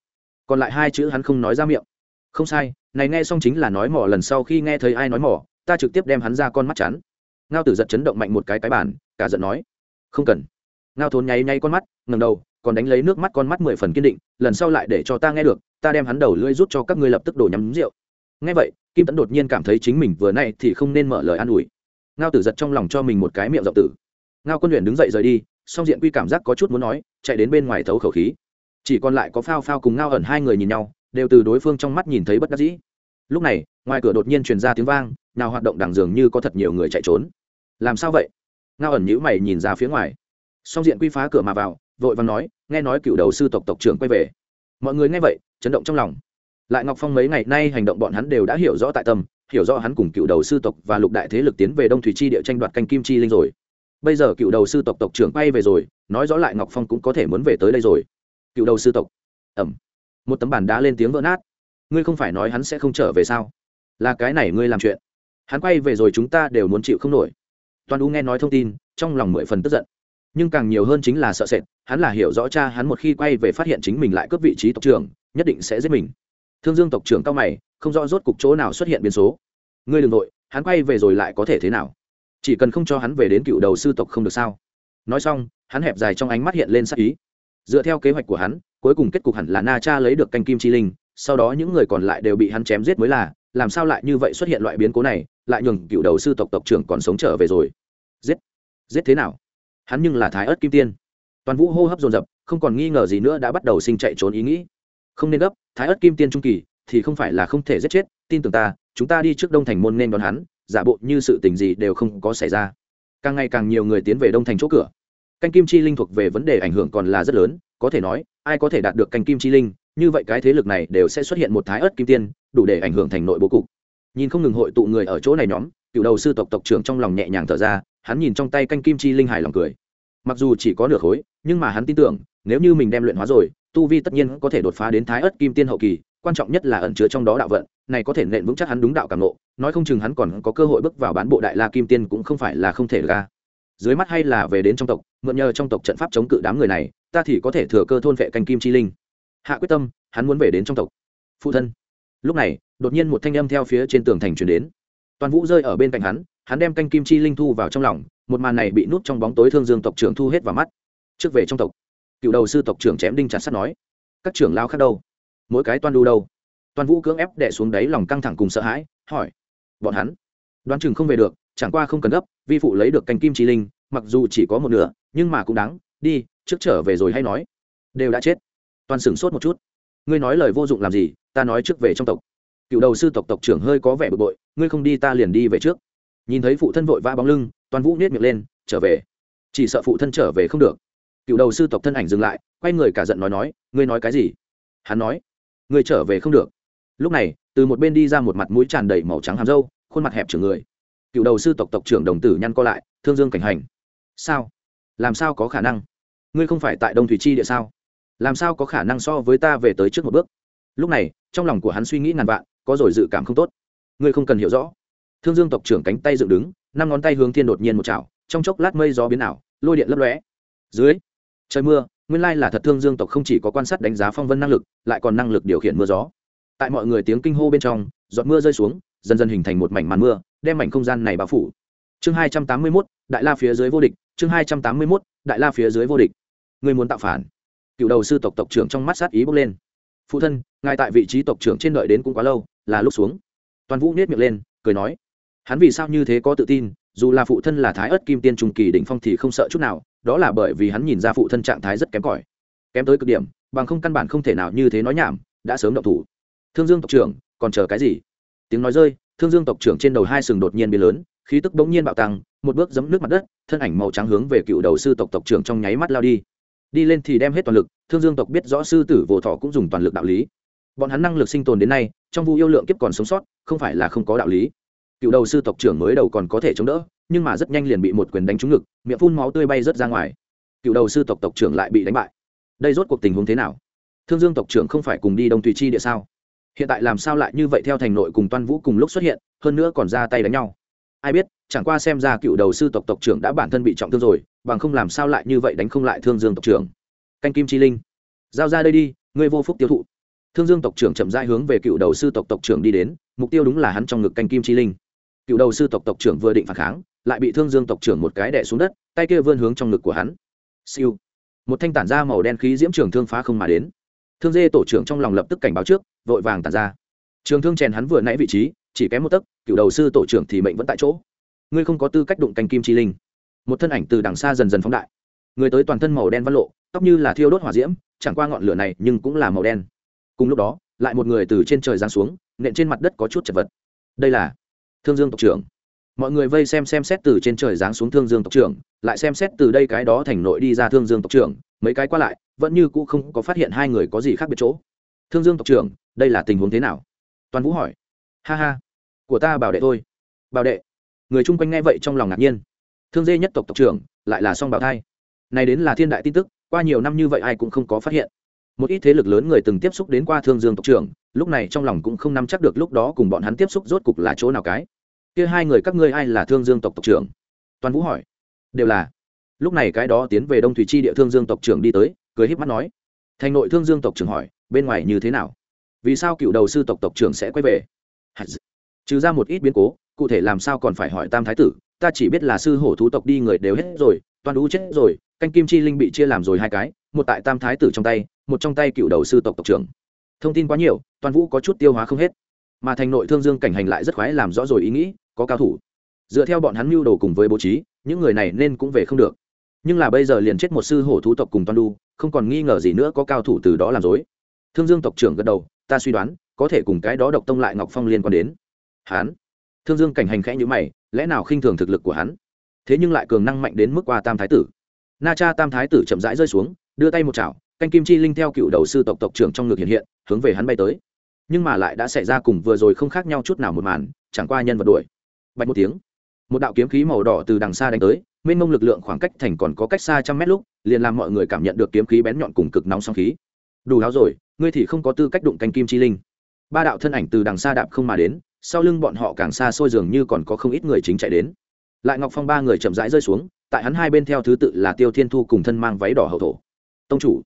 còn lại hai chữ hắn không nói ra miệng. Không sai, này nghe xong chính là nói mỏ lần sau khi nghe thấy ai nói mỏ, ta trực tiếp đem hắn ra con mắt chắn. Ngao tử giật chấn động mạnh một cái cái bàn, cả giận nói, không cần. Ngao thốn nháy nháy con mắt ngầm đầu, còn đánh lấy nước mắt con mắt mười phần kiên định, lần sau lại để cho ta nghe được, ta đem hắn đầu lưỡi rút cho các ngươi lập tức đổ nhắm rượu. Nghe vậy, kim tẫn đột nhiên cảm thấy chính mình vừa nay thì không nên mở lời an ủi. Ngao tử giật trong lòng cho mình một cái miệng rộng tử. Ngao quân luyện đứng dậy rời đi, song diện quy cảm giác có chút muốn nói, chạy đến bên ngoài thấu khẩu khí chỉ còn lại có phao phao cùng ngao ẩn hai người nhìn nhau, đều từ đối phương trong mắt nhìn thấy bất đắc dĩ. Lúc này, ngoài cửa đột nhiên truyền ra tiếng vang, nào hoạt động đằng dường như có thật nhiều người chạy trốn. Làm sao vậy? Ngao ẩn nhữ mày nhìn ra phía ngoài. Song diện quy phá cửa mà vào, vội và nói, nghe nói cựu đầu sư tộc tộc trưởng quay về. Mọi người nghe vậy, chấn động trong lòng. Lại ngọc phong mấy ngày nay hành động bọn hắn đều đã hiểu rõ tại tâm, hiểu rõ hắn cùng cựu đầu sư tộc và lục đại thế lực tiến về đông thủy chi địa tranh đoạt canh kim chi linh rồi. Bây giờ cựu đầu sư tộc tộc trưởng quay về rồi, nói rõ lại ngọc phong cũng có thể muốn về tới đây rồi cựu đầu sư tộc. Ẩm một tấm bản đá lên tiếng vỡ nát. Ngươi không phải nói hắn sẽ không trở về sao? Là cái này ngươi làm chuyện. Hắn quay về rồi chúng ta đều muốn chịu không nổi. Toàn u nghe nói thông tin, trong lòng mười phần tức giận. Nhưng càng nhiều hơn chính là sợ sệt, hắn là hiểu rõ cha hắn một khi quay về phát hiện chính mình lại cướp vị trí tộc trưởng, nhất định sẽ giết mình. Thương dương tộc trưởng cao mày, không rõ rốt cục chỗ nào xuất hiện biến số. Ngươi đ ừ n g nội hắn quay về rồi lại có thể thế nào? Chỉ cần không cho hắn về đến cựu đầu sư tộc không được sao? Nói xong, hắn hẹp dài trong ánh mắt hiện lên sắc ý dựa theo kế hoạch của hắn, cuối cùng kết cục hẳn là na cha lấy được canh kim chi linh, sau đó những người còn lại đều bị hắn chém giết mới là, làm sao lại như vậy xuất hiện loại biến cố này, lại nhường cựu đầu sư tộc tộc trưởng còn sống trở về rồi. Giết! Giết thế nào? Hắn nhưng là thái ớt kim tiên. Toàn vũ hô hấp dồn dập, không còn nghi ngờ gì nữa đã bắt đầu sinh chạy trốn ý nghĩ. Không nên gấp, thái ớt kim tiên trung kỳ thì không phải là không thể giết chết, tin tưởng ta, chúng ta đi trước đông thành môn nên đón hắn, giả bộ như sự tình gì đều không có xảy ra. Càng ngày càng nhiều người tiến về đông thành chỗ cửa canh kim chi linh thuộc về vấn đề ảnh hưởng còn là rất lớn, có thể nói, ai có thể đạt được canh kim chi linh, như vậy cái thế lực này đều sẽ xuất hiện một thái ớt kim tiên, đủ để ảnh hưởng thành nội bố cục. Nhìn không ngừng hội tụ người ở chỗ này nhóm, cựu đầu sư tộc tộc trưởng trong lòng nhẹ nhàng thở ra, hắn nhìn trong tay canh kim chi linh hài lòng cười. Mặc dù chỉ có nửa khối, nhưng mà hắn tin tưởng, nếu như mình đem luyện hóa rồi, tu vi tất nhiên có thể đột phá đến thái ớt kim tiên hậu kỳ, quan trọng nhất là ẩn chứa trong đó đạo vận, này có thể nện vững chắc hắn đúng đạo cảm nộ nói không chừng hắn còn có cơ hội bước vào bán bộ đại la kim tiên cũng không phải là không thể ra dưới mắt hay là về đến trong tộc, mượn nhờ trong tộc trận pháp chống cự đám người này, ta thì có thể thừa cơ thôn vệ canh kim chi linh. Hạ quyết tâm, hắn muốn về đến trong tộc. Phụ thân. Lúc này, đột nhiên một thanh âm theo phía trên tường thành chuyển đến. Toàn vũ rơi ở bên cạnh hắn hắn đem canh kim chi linh thu vào trong lòng, một màn này bị nút trong bóng tối thương dương tộc trưởng thu hết vào mắt. Trước về trong tộc, cựu đầu sư tộc trưởng chém đinh chặt sắt nói, các trưởng lao khác đâu? Mỗi cái toan đu đâu? Toàn vũ cưỡng ép đẻ xuống đáy lòng căng thẳng cùng sợ hãi, hỏi, bọn hắn đoán chừng không về được chẳng qua không cần gấp, vi phụ lấy được canh kim chi linh, mặc dù chỉ có một nửa, nhưng mà cũng đáng, đi, trước trở về rồi hay nói. Đều đã chết. Toàn sửng sốt một chút. Ngươi nói lời vô dụng làm gì, ta nói trước về trong tộc. Cựu đầu sư tộc tộc trưởng hơi có vẻ bực bội, ngươi không đi ta liền đi về trước. Nhìn thấy phụ thân vội vã bóng lưng, toàn vũ nết miệng lên, trở về. Chỉ sợ phụ thân trở về không được. Cựu đầu sư tộc thân ảnh dừng lại, quay người cả giận nói nói, ngươi nói cái gì? Hắn nói, ngươi trở về không được. Lúc này, từ một bên đi ra một mặt mũi tràn đầy màu trắng hàm râu, khuôn mặt hẹp trưởng người cựu đầu sư tộc tộc trưởng đồng tử nhăn co lại, thương dương cảnh hành. Sao? Làm sao có khả năng? Ngươi không phải tại đông thủy chi địa sao? Làm sao có khả năng so với ta về tới trước một bước? Lúc này, trong lòng của hắn suy nghĩ ngàn vạn, có rồi dự cảm không tốt. Ngươi không cần hiểu rõ. Thương dương tộc trưởng cánh tay dựng đứng, năm ngón tay hướng thiên đột nhiên một chảo, trong chốc lát mây gió biến ảo, lôi điện lấp lóe. Dưới, trời mưa, nguyên lai là thật thương dương tộc không chỉ có quan sát đánh giá phong vân năng lực, lại còn năng lực điều khiển mưa gió. Tại mọi người tiếng kinh hô bên trong, giọt mưa rơi xuống, dần dần hình thành một mảnh màn mưa đem mảnh không gian này bao phủ. Chương hai trăm tám mươi mốt, đại la phía dưới vô địch. Chương hai trăm tám mươi mốt, đại la phía dưới vô địch. Người muốn tạo phản? Cựu đầu sư tộc tộc trưởng trong mắt sát ý bốc lên. Phụ thân, ngài tại vị trí tộc trưởng trên đợi đến cũng quá lâu, là lúc xuống. Toàn vũ nết miệng lên, cười nói, hắn vì sao như thế có tự tin, dù là phụ thân là thái ớt kim tiên trung kỳ đỉnh phong thì không sợ chút nào, đó là bởi vì hắn nhìn ra phụ thân trạng thái rất kém cỏi. Kém tới cực điểm, bằng không căn bản không thể nào như thế nói nhảm, đã sớm động thủ. Thương dương tộc trưởng, còn chờ cái gì? Tiếng nói rơi thương dương tộc trưởng trên đầu hai sừng đột nhiên biến lớn, khí tức bỗng nhiên bạo tăng, một bước giấm nước mặt đất, thân ảnh màu trắng hướng về cựu đầu sư tộc tộc trưởng trong nháy mắt lao đi. Đi lên thì đem hết toàn lực, thương dương tộc biết rõ sư tử vồ thọ cũng dùng toàn lực đạo lý. Bọn hắn năng lực sinh tồn đến nay, trong vụ yêu lượng kiếp còn sống sót, không phải là không có đạo lý. Cựu đầu sư tộc trưởng mới đầu còn có thể chống đỡ, nhưng mà rất nhanh liền bị một quyền đánh trúng ngực, miệng phun máu tươi bay rớt ra ngoài. Cựu đầu sư tộc tộc trưởng lại bị đánh bại. Đây rốt cuộc tình huống thế nào? Thương dương tộc trưởng không phải cùng đi đông tùy chi địa sao? Hiện tại làm sao lại như vậy theo thành nội cùng toan vũ cùng lúc xuất hiện, hơn nữa còn ra tay đánh nhau. Ai biết, chẳng qua xem ra cựu đầu sư tộc tộc trưởng đã bản thân bị trọng thương rồi, bằng không làm sao lại như vậy đánh không lại thương dương tộc trưởng. Canh kim chi linh, giao ra đây đi, ngươi vô phúc tiêu thụ. Thương dương tộc trưởng chậm rãi hướng về cựu đầu sư tộc tộc trưởng đi đến, mục tiêu đúng là hắn trong ngực canh kim chi linh. Cựu đầu sư tộc tộc trưởng vừa định phản kháng, lại bị thương dương tộc trưởng một cái đẻ xuống đất, tay kia vươn hướng trong ngực của hắn. Siêu. Một thanh tản ra màu đen khí diễm trường thương phá không mà đến thương dê tổ trưởng trong lòng lập tức cảnh báo trước, vội vàng tản ra. Trường thương chèn hắn vừa nãy vị trí, chỉ kém một tấc, cựu đầu sư tổ trưởng thì mệnh vẫn tại chỗ. Ngươi không có tư cách đụng canh kim chi linh. Một thân ảnh từ đằng xa dần dần phóng đại. Người tới toàn thân màu đen văn lộ, tóc như là thiêu đốt hỏa diễm, chẳng qua ngọn lửa này nhưng cũng là màu đen. Cùng lúc đó, lại một người từ trên trời giáng xuống, nện trên mặt đất có chút chật vật. Đây là thương dương tộc trưởng. Mọi người vây xem xem xét từ trên trời giáng xuống thương dương tộc trưởng, lại xem xét từ đây cái đó thành nội đi ra thương dương tộc trưởng, mấy cái qua lại vẫn như cũ không có phát hiện hai người có gì khác biệt chỗ. Thương dương tộc trưởng, đây là tình huống thế nào? Toàn vũ hỏi. Ha ha, của ta bảo đệ thôi. Bảo đệ. Người chung quanh nghe vậy trong lòng ngạc nhiên. Thương dê nhất tộc tộc trưởng, lại là song bảo thai. Này đến là thiên đại tin tức, qua nhiều năm như vậy ai cũng không có phát hiện. Một ít thế lực lớn người từng tiếp xúc đến qua thương dương tộc trưởng, lúc này trong lòng cũng không nắm chắc được lúc đó cùng bọn hắn tiếp xúc rốt cục là chỗ nào cái. Kia hai người các ngươi ai là thương dương tộc tộc trưởng? Toàn vũ hỏi. Đều là. Lúc này cái đó tiến về đông thủy chi địa thương dương tộc trưởng đi tới cười híp mắt nói, thành nội thương dương tộc trưởng hỏi, bên ngoài như thế nào? Vì sao cựu đầu sư tộc tộc trưởng sẽ quay về? Trừ ra một ít biến cố, cụ thể làm sao còn phải hỏi tam thái tử, ta chỉ biết là sư hổ thú tộc đi người đều hết rồi, toàn đũ chết rồi, canh kim chi linh bị chia làm rồi hai cái, một tại tam thái tử trong tay, một trong tay cựu đầu sư tộc tộc trưởng. Thông tin quá nhiều, toàn vũ có chút tiêu hóa không hết. Mà thành nội thương dương cảnh hành lại rất khoái làm rõ rồi ý nghĩ, có cao thủ. Dựa theo bọn hắn mưu đồ cùng với bố trí, những người này nên cũng về không được nhưng là bây giờ liền chết một sư hổ thú tộc cùng toàn đu không còn nghi ngờ gì nữa có cao thủ từ đó làm dối. Thương dương tộc trưởng gật đầu, ta suy đoán, có thể cùng cái đó độc tông lại ngọc phong liên quan đến. Hắn. Thương dương cảnh hành khẽ như mày, lẽ nào khinh thường thực lực của hắn? Thế nhưng lại cường năng mạnh đến mức qua tam thái tử. Na cha tam thái tử chậm rãi rơi xuống, đưa tay một chảo, canh kim chi linh theo cựu đầu sư tộc tộc trưởng trong ngực hiện hiện, hướng về hắn bay tới. Nhưng mà lại đã xảy ra cùng vừa rồi không khác nhau chút nào một màn, chẳng qua nhân vật đuổi. Bạch một tiếng, một đạo kiếm khí màu đỏ từ đằng xa đánh tới mênh mông lực lượng khoảng cách thành còn có cách xa trăm mét lúc, liền làm mọi người cảm nhận được kiếm khí bén nhọn cùng cực nóng song khí. Đủ láo rồi, ngươi thì không có tư cách đụng canh kim chi linh. Ba đạo thân ảnh từ đằng xa đạp không mà đến, sau lưng bọn họ càng xa xôi dường như còn có không ít người chính chạy đến. Lại ngọc phong ba người chậm rãi rơi xuống, tại hắn hai bên theo thứ tự là tiêu thiên thu cùng thân mang váy đỏ hậu thổ. Tông chủ.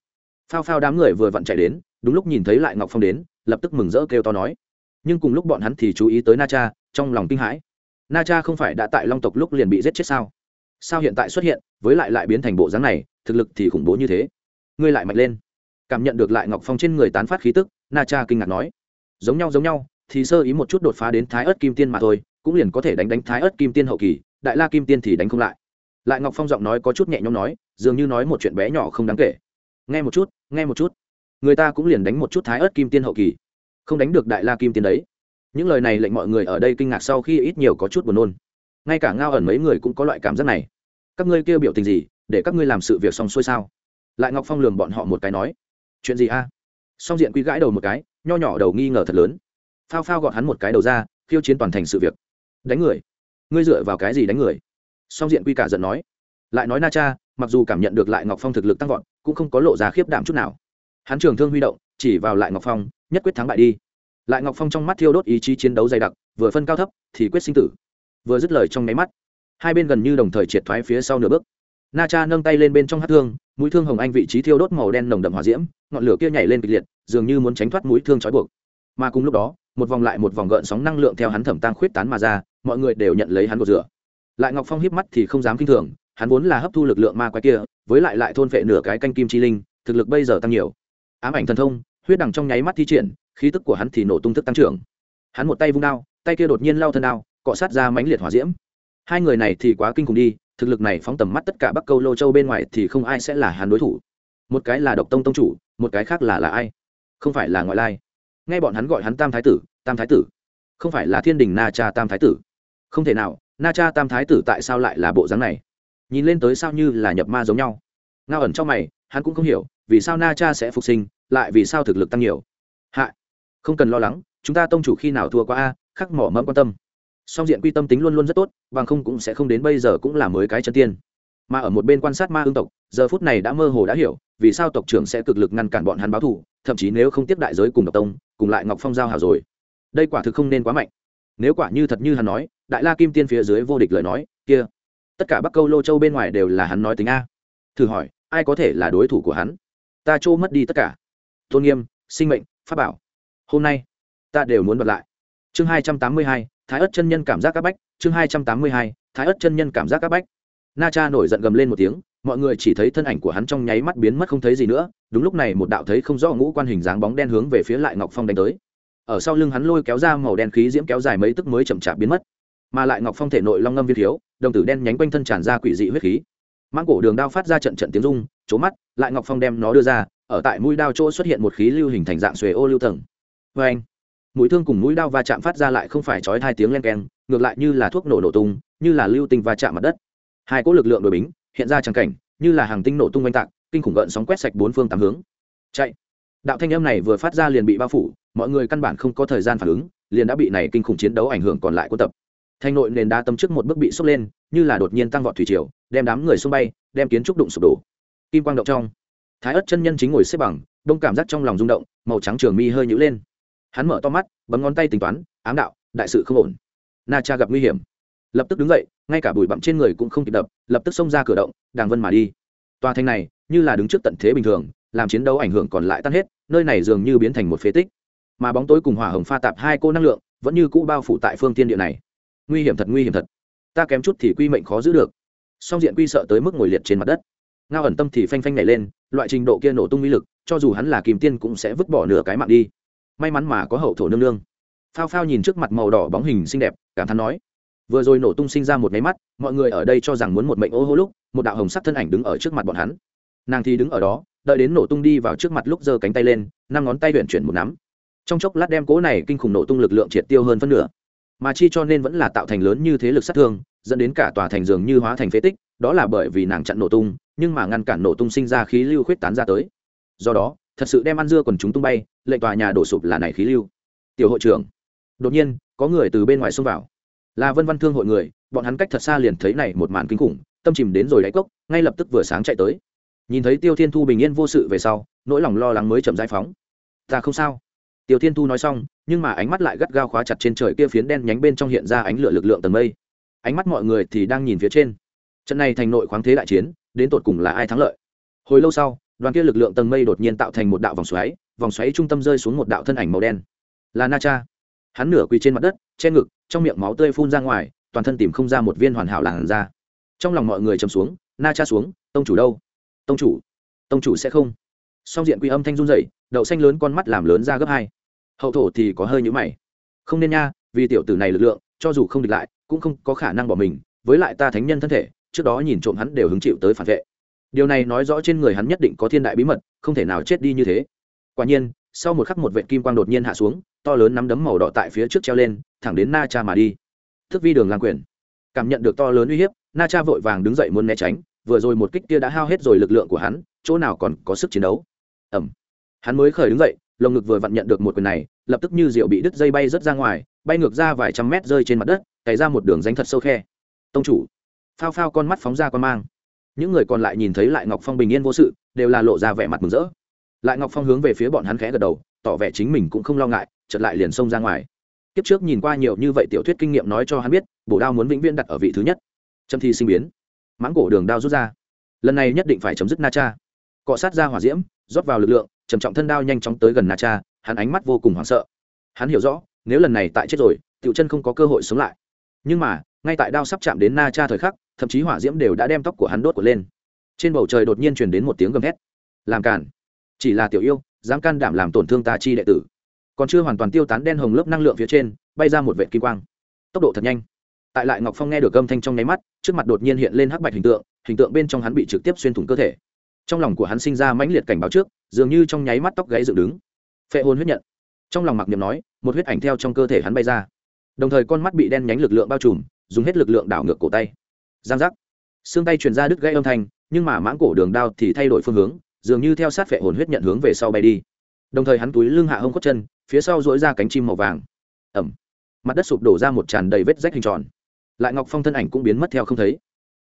Phao phao đám người vừa vặn chạy đến, đúng lúc nhìn thấy lại ngọc phong đến, lập tức mừng rỡ kêu to nói. Nhưng cùng lúc bọn hắn thì chú ý tới na cha, trong lòng kinh hãi. Na cha không phải đã tại long tộc lúc liền bị giết chết sao? Sao hiện tại xuất hiện, với lại lại biến thành bộ dáng này, thực lực thì khủng bố như thế. Ngươi lại mạnh lên. Cảm nhận được lại ngọc phong trên người tán phát khí tức, na cha kinh ngạc nói. Giống nhau giống nhau, thì sơ ý một chút đột phá đến thái ớt kim tiên mà thôi, cũng liền có thể đánh đánh thái ớt kim tiên hậu kỳ, đại la kim tiên thì đánh không lại. Lại ngọc phong giọng nói có chút nhẹ nhõm nói, dường như nói một chuyện bé nhỏ không đáng kể. Nghe một chút, nghe một chút. Người ta cũng liền đánh một chút thái ớt kim tiên hậu kỳ. Không đánh được đại la kim tiên đấy. Những lời này lệnh mọi người ở đây kinh ngạc sau khi ít nhiều có chút buồn nôn ngay cả ngao ẩn mấy người cũng có loại cảm giác này. Các ngươi kêu biểu tình gì, để các ngươi làm sự việc xong xuôi sao? Lại ngọc phong lường bọn họ một cái nói. Chuyện gì a? Song diện quy gãi đầu một cái, nho nhỏ đầu nghi ngờ thật lớn. Phao phao gọn hắn một cái đầu ra, khiêu chiến toàn thành sự việc. Đánh người. Ngươi dựa vào cái gì đánh người? Song diện quy cả giận nói. Lại nói na cha, mặc dù cảm nhận được lại ngọc phong thực lực tăng vọt, cũng không có lộ ra khiếp đảm chút nào. Hắn trường thương huy động, chỉ vào lại ngọc phong, nhất quyết thắng bại đi. Lại ngọc phong trong mắt thiêu đốt ý chí chiến đấu dày đặc, vừa phân cao thấp, thì quyết sinh tử vừa dứt lời trong nháy mắt, hai bên gần như đồng thời triệt thoái phía sau nửa bước. Na cha nâng tay lên bên trong hát thương, mũi thương hồng anh vị trí thiêu đốt màu đen nồng đậm hòa diễm, ngọn lửa kia nhảy lên kịch liệt, dường như muốn tránh thoát mũi thương trói buộc. Mà cùng lúc đó, một vòng lại một vòng gợn sóng năng lượng theo hắn thẩm tăng khuyết tán mà ra, mọi người đều nhận lấy hắn cột rửa. Lại ngọc phong hiếp mắt thì không dám kinh thường, hắn vốn là hấp thu lực lượng ma quái kia, với lại lại thôn vệ nửa cái canh kim chi linh, thực lực bây giờ tăng nhiều. Ám ảnh thần thông, huyết đằng trong nháy mắt thi triển, khí tức của hắn thì nổ tung thức tăng trưởng. Hắn một tay vung đao, tay kia đột nhiên lao thân đao cọ sát ra mãnh liệt hỏa diễm. Hai người này thì quá kinh khủng đi, thực lực này phóng tầm mắt tất cả bắc câu lô châu bên ngoài thì không ai sẽ là hắn đối thủ. Một cái là độc tông tông chủ, một cái khác là là ai? Không phải là ngoại lai. Nghe bọn hắn gọi hắn tam thái tử, tam thái tử. Không phải là thiên đình na cha tam thái tử. Không thể nào, na cha tam thái tử tại sao lại là bộ dáng này? Nhìn lên tới sao như là nhập ma giống nhau. Ngao ẩn trong mày, hắn cũng không hiểu, vì sao na cha sẽ phục sinh, lại vì sao thực lực tăng nhiều. Hạ, không cần lo lắng, chúng ta tông chủ khi nào thua qua a, khắc mỏ mẫm quan tâm song diện quy tâm tính luôn luôn rất tốt, bằng không cũng sẽ không đến bây giờ cũng là mới cái chân tiên. Mà ở một bên quan sát ma ương tộc, giờ phút này đã mơ hồ đã hiểu, vì sao tộc trưởng sẽ cực lực ngăn cản bọn hắn báo thù, thậm chí nếu không tiếp đại giới cùng độc tông, cùng lại ngọc phong giao hào rồi. Đây quả thực không nên quá mạnh. Nếu quả như thật như hắn nói, đại la kim tiên phía dưới vô địch lời nói, kia, tất cả bắc câu lô châu bên ngoài đều là hắn nói tính a. Thử hỏi, ai có thể là đối thủ của hắn? Ta trô mất đi tất cả. Tôn nghiêm, sinh mệnh, pháp bảo. Hôm nay, ta đều muốn bật lại. Chương hai trăm tám mươi hai thái ớt chân nhân cảm giác các bách, chương hai trăm tám mươi hai, thái ớt chân nhân cảm giác các bách. Na cha nổi giận gầm lên một tiếng, mọi người chỉ thấy thân ảnh của hắn trong nháy mắt biến mất không thấy gì nữa, đúng lúc này một đạo thấy không rõ ngũ quan hình dáng bóng đen hướng về phía lại ngọc phong đánh tới. Ở sau lưng hắn lôi kéo ra màu đen khí diễm kéo dài mấy tức mới chậm chạp biến mất. Mà lại ngọc phong thể nội long ngâm viên thiếu, đồng tử đen nhánh quanh thân tràn ra quỷ dị huyết khí. Mang cổ đường đao phát ra trận trận tiếng rung trố mắt, lại ngọc phong đem nó đưa ra, ở tại mũi đao chỗ xuất hiện một khí lưu hình thành dạng xuề ô lưu tầng. Vê anh mũi thương cùng mũi đao va chạm phát ra lại không phải chói hai tiếng len keng, ngược lại như là thuốc nổ nổ tung, như là lưu tinh va chạm mặt đất. Hai cỗ lực lượng đội bính hiện ra trắng cảnh, như là hàng tinh nổ tung oanh tạc, kinh khủng gợn sóng quét sạch bốn phương tám hướng. Chạy. Đạo thanh âm này vừa phát ra liền bị bao phủ, mọi người căn bản không có thời gian phản ứng, liền đã bị này kinh khủng chiến đấu ảnh hưởng còn lại của tập. Thanh nội nền đá tâm trước một bước bị sốc lên, như là đột nhiên tăng vọt thủy triều, đem đám người xung bay, đem kiến trúc đụng sụp đổ. Kim quang động trong, thái ất chân nhân chính ngồi xếp bằng, đông cảm giác trong lòng rung động, màu trắng trường mi hơi nhữ lên hắn mở to mắt, bấm ngón tay tính toán, ám đạo, đại sự không ổn. Na cha gặp nguy hiểm. Lập tức đứng dậy, ngay cả bụi bặm trên người cũng không kịp đập, lập tức xông ra cửa động, đàng vân mà đi. Tòa thành này, như là đứng trước tận thế bình thường, làm chiến đấu ảnh hưởng còn lại tan hết, nơi này dường như biến thành một phế tích. Mà bóng tối cùng hỏa hồng pha tạp hai cô năng lượng, vẫn như cũ bao phủ tại phương tiên địa này. Nguy hiểm thật, nguy hiểm thật. Ta kém chút thì quy mệnh khó giữ được. Song diện quy sợ tới mức ngồi liệt trên mặt đất. Ngao ẩn tâm thì phanh phanh nhảy lên, loại trình độ kia nổ tung uy lực, cho dù hắn là kìm tiên cũng sẽ vứt bỏ nửa cái mạng đi may mắn mà có hậu thổ nương nương. Phao phao nhìn trước mặt màu đỏ bóng hình xinh đẹp, cảm thán nói, vừa rồi nổ tung sinh ra một máy mắt, mọi người ở đây cho rằng muốn một mệnh ô hô lúc, một đạo hồng sắc thân ảnh đứng ở trước mặt bọn hắn. Nàng thì đứng ở đó, đợi đến nổ tung đi vào trước mặt lúc giơ cánh tay lên, năm ngón tay huyện chuyển một nắm. Trong chốc lát đem cố này kinh khủng nổ tung lực lượng triệt tiêu hơn phân nửa. Mà chi cho nên vẫn là tạo thành lớn như thế lực sát thương, dẫn đến cả tòa thành dường như hóa thành phế tích, đó là bởi vì nàng chặn nổ tung, nhưng mà ngăn cản nổ tung sinh ra khí lưu khuyết tán ra tới. Do đó, thật sự đem ăn dưa còn chúng tung bay lệnh tòa nhà đổ sụp là này khí lưu. Tiểu hội trưởng, đột nhiên, có người từ bên ngoài xông vào. Là vân văn thương hội người, bọn hắn cách thật xa liền thấy này một màn kinh khủng, tâm chìm đến rồi đáy cốc, ngay lập tức vừa sáng chạy tới. Nhìn thấy tiêu thiên thu bình yên vô sự về sau, nỗi lòng lo lắng mới chậm giải phóng. Ta không sao. Tiêu thiên thu nói xong, nhưng mà ánh mắt lại gắt gao khóa chặt trên trời kia phiến đen nhánh bên trong hiện ra ánh lửa lực lượng tầng mây. Ánh mắt mọi người thì đang nhìn phía trên. Trận này thành nội khoáng thế đại chiến, đến tột cùng là ai thắng lợi? Hồi lâu sau đoàn kia lực lượng tầng mây đột nhiên tạo thành một đạo vòng xoáy vòng xoáy trung tâm rơi xuống một đạo thân ảnh màu đen. Là na cha. Hắn nửa quỳ trên mặt đất, che ngực, trong miệng máu tươi phun ra ngoài, toàn thân tìm không ra một viên hoàn hảo làn ra trong lòng mọi người chầm xuống, na cha xuống, tông chủ đâu? Tông chủ. Tông chủ sẽ không. Song diện quy âm thanh run dậy đậu xanh lớn con mắt làm lớn ra gấp hai. Hậu thổ thì có hơi nhũ mày. Không nên nha, vì tiểu tử này lực lượng, cho dù không địch lại, cũng không có khả năng bỏ mình, với lại ta thánh nhân thân thể, trước đó nhìn trộm hắn đều hứng chịu tới phản vệ điều này nói rõ trên người hắn nhất định có thiên đại bí mật, không thể nào chết đi như thế. Quả nhiên, sau một khắc một vệ kim quang đột nhiên hạ xuống, to lớn nắm đấm màu đỏ tại phía trước treo lên, thẳng đến na cha mà đi. Thức vi đường lang quyền. Cảm nhận được to lớn uy hiếp, na cha vội vàng đứng dậy muốn né tránh, vừa rồi một kích kia đã hao hết rồi lực lượng của hắn, chỗ nào còn có sức chiến đấu. Ẩm hắn mới khởi đứng dậy, lồng ngực vừa vặn nhận được một quyền này, lập tức như rượu bị đứt dây bay rớt ra ngoài, bay ngược ra vài trăm mét rơi trên mặt đất, cày ra một đường danh thật sâu khe. Tông chủ. Phao phao con mắt phóng ra con mang những người còn lại nhìn thấy lại ngọc phong bình yên vô sự, đều là lộ ra vẻ mặt mừng rỡ. Lại ngọc phong hướng về phía bọn hắn khẽ gật đầu, tỏ vẻ chính mình cũng không lo ngại chật lại liền xông ra ngoài. Kiếp trước nhìn qua nhiều như vậy tiểu thuyết kinh nghiệm nói cho hắn biết, bổ đao muốn vĩnh viễn đặt ở vị thứ nhất. Trâm thi sinh biến. Mãng cổ đường đao rút ra. Lần này nhất định phải chấm dứt na cha. Cọ sát ra hỏa diễm, rót vào lực lượng, trầm trọng thân đao nhanh chóng tới gần na cha, hắn ánh mắt vô cùng hoảng sợ. Hắn hiểu rõ, nếu lần này tại chết rồi, tiểu chân không có cơ hội sống lại. Nhưng mà, ngay tại đao sắp chạm đến na cha thời khắc thậm chí hỏa diễm đều đã đem tóc của hắn đốt của lên. Trên bầu trời đột nhiên truyền đến một tiếng gầm hét làm cản chỉ là tiểu yêu, dám can đảm làm tổn thương ta chi đệ tử. Còn chưa hoàn toàn tiêu tán đen hồng lớp năng lượng phía trên, bay ra một vệ kim quang. Tốc độ thật nhanh. Tại lại ngọc phong nghe được âm thanh trong nháy mắt, trước mặt đột nhiên hiện lên hắc bạch hình tượng hình tượng bên trong hắn bị trực tiếp xuyên thủng cơ thể. Trong lòng của hắn sinh ra mãnh liệt cảnh báo trước, dường như trong nháy mắt tóc gáy dựng đứng. Phệ hồn huyết nhận. Trong lòng mặc niệm nói, một huyết ảnh theo trong cơ thể hắn bay ra. Đồng thời con mắt bị đen nhánh lực lượng bao trùm, dùng hết lực lượng đảo ngược cổ tay giang giác. Xương tay truyền ra đứt gãy âm thanh, nhưng mà mãng cổ đường đao thì thay đổi phương hướng, dường như theo sát vệ hồn huyết nhận hướng về sau bay đi. Đồng thời hắn túi lưng hạ hông khuất chân, phía sau dỗi ra cánh chim màu vàng. Ẩm. Mặt đất sụp đổ ra một tràn đầy vết rách hình tròn. Lại ngọc phong thân ảnh cũng biến mất theo không thấy.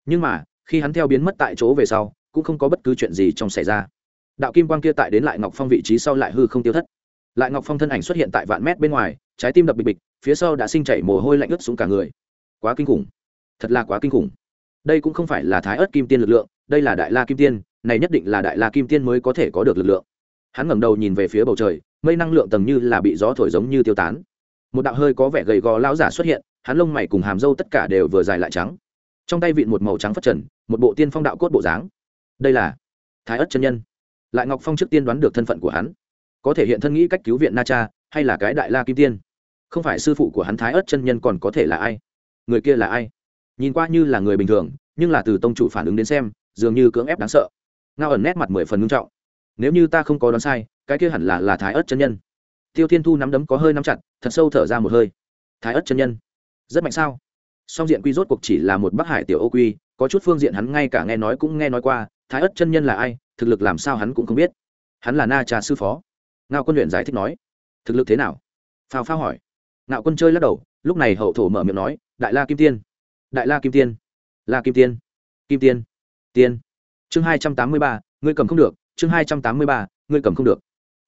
Nhưng mà, khi hắn theo biến mất tại chỗ về sau, cũng không có bất cứ chuyện gì trong xảy ra. Đạo kim quang kia tại đến lại ngọc phong vị trí sau lại hư không tiêu thất. Lại ngọc phong thân ảnh xuất hiện tại vạn mét bên ngoài, trái tim đập bịch bịch, phía sau đã sinh chảy mồ hôi lạnh ướt xuống cả người. Quá kinh khủng. Thật là quá kinh khủng đây cũng không phải là thái ớt kim tiên lực lượng, đây là đại la kim tiên, này nhất định là đại la kim tiên mới có thể có được lực lượng. Hắn ngẩng đầu nhìn về phía bầu trời, mây năng lượng tầng như là bị gió thổi giống như tiêu tán. Một đạo hơi có vẻ gầy gò lão giả xuất hiện, hắn lông mày cùng hàm râu tất cả đều vừa dài lại trắng. Trong tay vịn một màu trắng phất trần, một bộ tiên phong đạo cốt bộ dáng. Đây là thái ất chân nhân. Lại ngọc phong trước tiên đoán được thân phận của hắn. Có thể hiện thân nghĩ cách cứu viện na cha, hay là cái đại la kim tiên? Không phải sư phụ của hắn thái ất chân nhân còn có thể là ai? Người kia là ai? Nhìn qua như là người bình thường, nhưng là từ tông chủ phản ứng đến xem, dường như cưỡng ép đáng sợ. Ngao ẩn nét mặt mười phần ngưng trọng. Nếu như ta không có đoán sai, cái kia hẳn là là thái ớt chân nhân. Tiêu thiên thu nắm đấm có hơi nắm chặt, thật sâu thở ra một hơi. Thái ớt chân nhân, rất mạnh sao? Song diện quy rốt cuộc chỉ là một bắc hải tiểu ô quy, có chút phương diện hắn ngay cả nghe nói cũng nghe nói qua, thái ớt chân nhân là ai, thực lực làm sao hắn cũng không biết. Hắn là na trà sư phó. Ngao quân luyện giải thích nói. Thực lực thế nào? Phao phao hỏi. Ngạo quân chơi lắc đầu, lúc này hậu thổ mở miệng nói, đại la kim tiên đại la kim tiên. La kim tiên. Kim tiên. Tiên. Chương hai trăm tám mươi ba, ngươi cầm không được. Chương hai trăm tám mươi ba, ngươi cầm không được.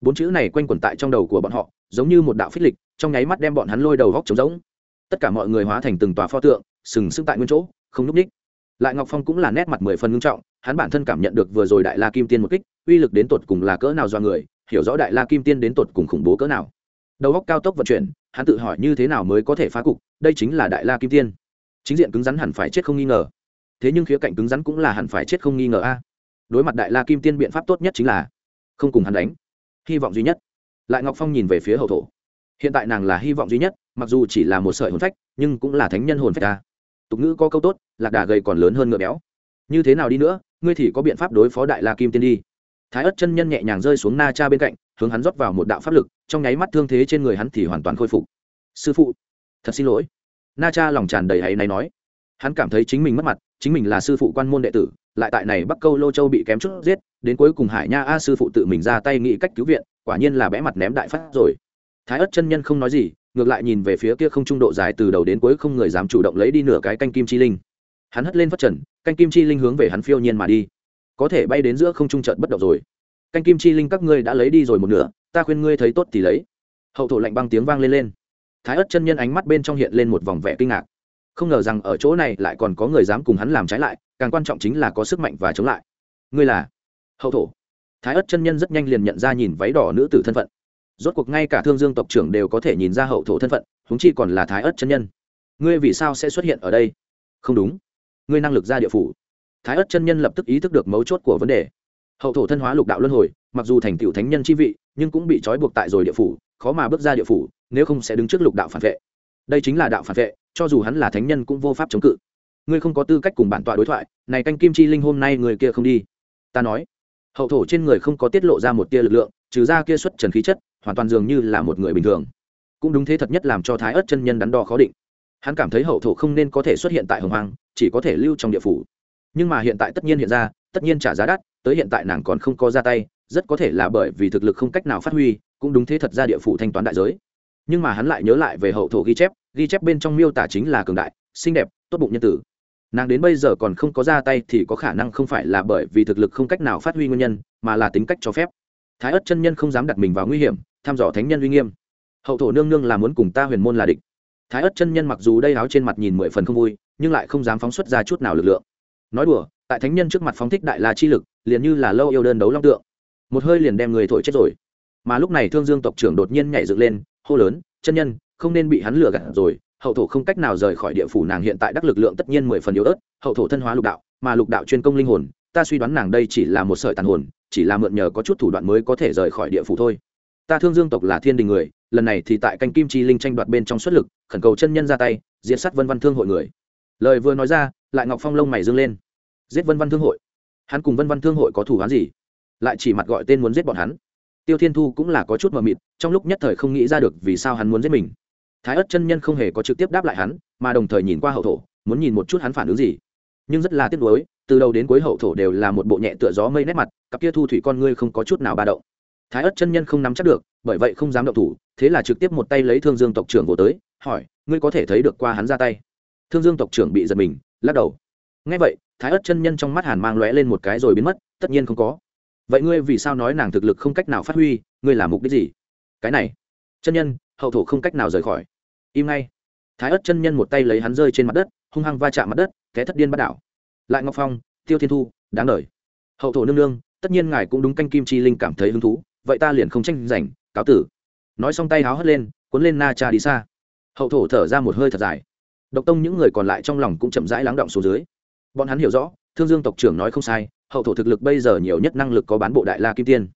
Bốn chữ này quanh quẩn tại trong đầu của bọn họ, giống như một đạo phích lịch, trong nháy mắt đem bọn hắn lôi đầu góc trống rỗng. Tất cả mọi người hóa thành từng tòa pho tượng, sừng sững tại nguyên chỗ, không núp ních. Lại ngọc phong cũng là nét mặt mười phần ngưng trọng, hắn bản thân cảm nhận được vừa rồi đại la kim tiên một kích, uy lực đến tột cùng là cỡ nào do người, hiểu rõ đại la kim tiên đến tột cùng khủng bố cỡ nào. Đầu góc cao tốc vận chuyển, hắn tự hỏi như thế nào mới có thể phá cục, đây chính là đại la kim tiên chính diện cứng rắn hẳn phải chết không nghi ngờ. Thế nhưng khía cạnh cứng rắn cũng là hẳn phải chết không nghi ngờ a. Đối mặt đại la kim tiên biện pháp tốt nhất chính là không cùng hắn đánh. Hy vọng duy nhất. Lại ngọc phong nhìn về phía hậu thổ. Hiện tại nàng là hy vọng duy nhất, mặc dù chỉ là một sợi hồn phách, nhưng cũng là thánh nhân hồn phách ta tục ngữ có câu tốt, lạc đà gầy còn lớn hơn ngựa béo. Như thế nào đi nữa, ngươi thì có biện pháp đối phó đại la kim tiên đi. Thái ất chân nhân nhẹ nhàng rơi xuống na cha bên cạnh, hướng hắn rót vào một đạo pháp lực, trong nháy mắt thương thế trên người hắn thì hoàn toàn khôi phục. Sư phụ, thật xin lỗi na cha lòng tràn đầy hay này nói, hắn cảm thấy chính mình mất mặt, chính mình là sư phụ quan môn đệ tử, lại tại này bắc câu lô châu bị kém chút giết, đến cuối cùng hải nha a sư phụ tự mình ra tay nghĩ cách cứu viện, quả nhiên là bẽ mặt ném đại phát rồi. Thái ất chân nhân không nói gì, ngược lại nhìn về phía kia không trung độ dài từ đầu đến cuối không người dám chủ động lấy đi nửa cái canh kim chi linh. Hắn hất lên phát trần, canh kim chi linh hướng về hắn phiêu nhiên mà đi. Có thể bay đến giữa không trung trận bất động rồi. Canh kim chi linh các ngươi đã lấy đi rồi một nửa, ta khuyên ngươi thấy tốt thì lấy. Hậu thổ lạnh băng tiếng vang lên lên thái ất chân nhân ánh mắt bên trong hiện lên một vòng vẻ kinh ngạc. Không ngờ rằng ở chỗ này lại còn có người dám cùng hắn làm trái lại, càng quan trọng chính là có sức mạnh và chống lại. Ngươi là hậu thổ. Thái ất chân nhân rất nhanh liền nhận ra nhìn váy đỏ nữ tử thân phận. Rốt cuộc ngay cả thương dương tộc trưởng đều có thể nhìn ra hậu thổ thân phận húng chi còn là thái ất chân nhân. Ngươi vì sao sẽ xuất hiện ở đây? Không đúng. Ngươi năng lực ra địa phủ. Thái ất chân nhân lập tức ý thức được mấu chốt của vấn đề. Hậu thổ thân hóa lục đạo luân hồi, mặc dù thành tựu thánh nhân chi vị, nhưng cũng bị trói buộc tại rồi địa phủ, khó mà bước ra địa phủ nếu không sẽ đứng trước lục đạo phản vệ. Đây chính là đạo phản vệ, cho dù hắn là thánh nhân cũng vô pháp chống cự. Ngươi không có tư cách cùng bản tọa đối thoại, này canh kim chi linh hôm nay người kia không đi. Ta nói, hậu thổ trên người không có tiết lộ ra một tia lực lượng, trừ ra kia xuất trần khí chất, hoàn toàn dường như là một người bình thường. Cũng đúng thế thật nhất làm cho thái ớt chân nhân đắn đo khó định. Hắn cảm thấy hậu thổ không nên có thể xuất hiện tại hồng hoàng chỉ có thể lưu trong địa phủ. Nhưng mà hiện tại tất nhiên hiện ra, tất nhiên trả giá đắt, tới hiện tại nàng còn không có ra tay, rất có thể là bởi vì thực lực không cách nào phát huy, cũng đúng thế thật ra địa phủ thanh toán đại giới nhưng mà hắn lại nhớ lại về hậu thổ ghi chép ghi chép bên trong miêu tả chính là cường đại, xinh đẹp, tốt bụng nhân tử. Nàng đến bây giờ còn không có ra tay thì có khả năng không phải là bởi vì thực lực không cách nào phát huy nguyên nhân, mà là tính cách cho phép. Thái ất chân nhân không dám đặt mình vào nguy hiểm thăm dò thánh nhân uy nghiêm. Hậu thổ nương nương là muốn cùng ta huyền môn là địch. Thái ất chân nhân mặc dù đây áo trên mặt nhìn mười phần không vui, nhưng lại không dám phóng xuất ra chút nào lực lượng. Nói đùa, tại thánh nhân trước mặt phóng thích đại la chi lực, liền như là lâu yêu đơn đấu long tượng. Một hơi liền đem người thổi chết rồi. Mà lúc này thương dương tộc trưởng đột nhiên nhảy dựng lên hô lớn, chân nhân, không nên bị hắn lừa gạt rồi, hậu thổ không cách nào rời khỏi địa phủ, nàng hiện tại đắc lực lượng tất nhiên mười phần yếu ớt, hậu thổ thân hóa lục đạo, mà lục đạo chuyên công linh hồn, ta suy đoán nàng đây chỉ là một sợi tàn hồn, chỉ là mượn nhờ có chút thủ đoạn mới có thể rời khỏi địa phủ thôi. Ta thương dương tộc là thiên đình người, lần này thì tại canh kim chi linh tranh đoạt bên trong xuất lực, khẩn cầu chân nhân ra tay, diệt sát vân văn thương hội người. Lời vừa nói ra, lại ngọc phong lông mày dâng lên. Giết vân văn thương hội? Hắn cùng vân văn thương hội có thủ hắn gì? Lại chỉ mặt gọi tên muốn giết bọn hắn tiêu thiên thu cũng là có chút mờ mịt, trong lúc nhất thời không nghĩ ra được vì sao hắn muốn giết mình. Thái ất chân nhân không hề có trực tiếp đáp lại hắn, mà đồng thời nhìn qua hậu thổ, muốn nhìn một chút hắn phản ứng gì. Nhưng rất là tiếc nuối, từ đầu đến cuối hậu thổ đều là một bộ nhẹ tựa gió mây nét mặt, cặp kia thu thủy con ngươi không có chút nào ba động. Thái ất chân nhân không nắm chắc được, bởi vậy không dám động thủ, thế là trực tiếp một tay lấy thương dương tộc trưởng vô tới, hỏi, ngươi có thể thấy được qua hắn ra tay? Thương dương tộc trưởng bị giật mình, lắc đầu. Ngay vậy, thái ất chân nhân trong mắt hàn mang lóe lên một cái rồi biến mất, tất nhiên không có vậy ngươi vì sao nói nàng thực lực không cách nào phát huy, ngươi làm mục đích gì? Cái này, chân nhân, hậu thổ không cách nào rời khỏi. Im ngay. Thái ất chân nhân một tay lấy hắn rơi trên mặt đất, hung hăng va chạm mặt đất té thất điên bắt đảo. Lại ngọc phong, tiêu thiên thu, đáng lời hậu thổ nương nương, tất nhiên ngài cũng đúng canh kim chi linh cảm thấy hứng thú, vậy ta liền không tranh giành, cáo tử. Nói xong tay háo hất lên, cuốn lên na cha đi xa. Hậu thổ thở ra một hơi thật dài. Độc tông những người còn lại trong lòng cũng chậm rãi lắng động xuống dưới. Bọn hắn hiểu rõ thương dương tộc trưởng nói không sai, hậu thổ thực lực bây giờ nhiều nhất năng lực có bán bộ đại la kim tiên.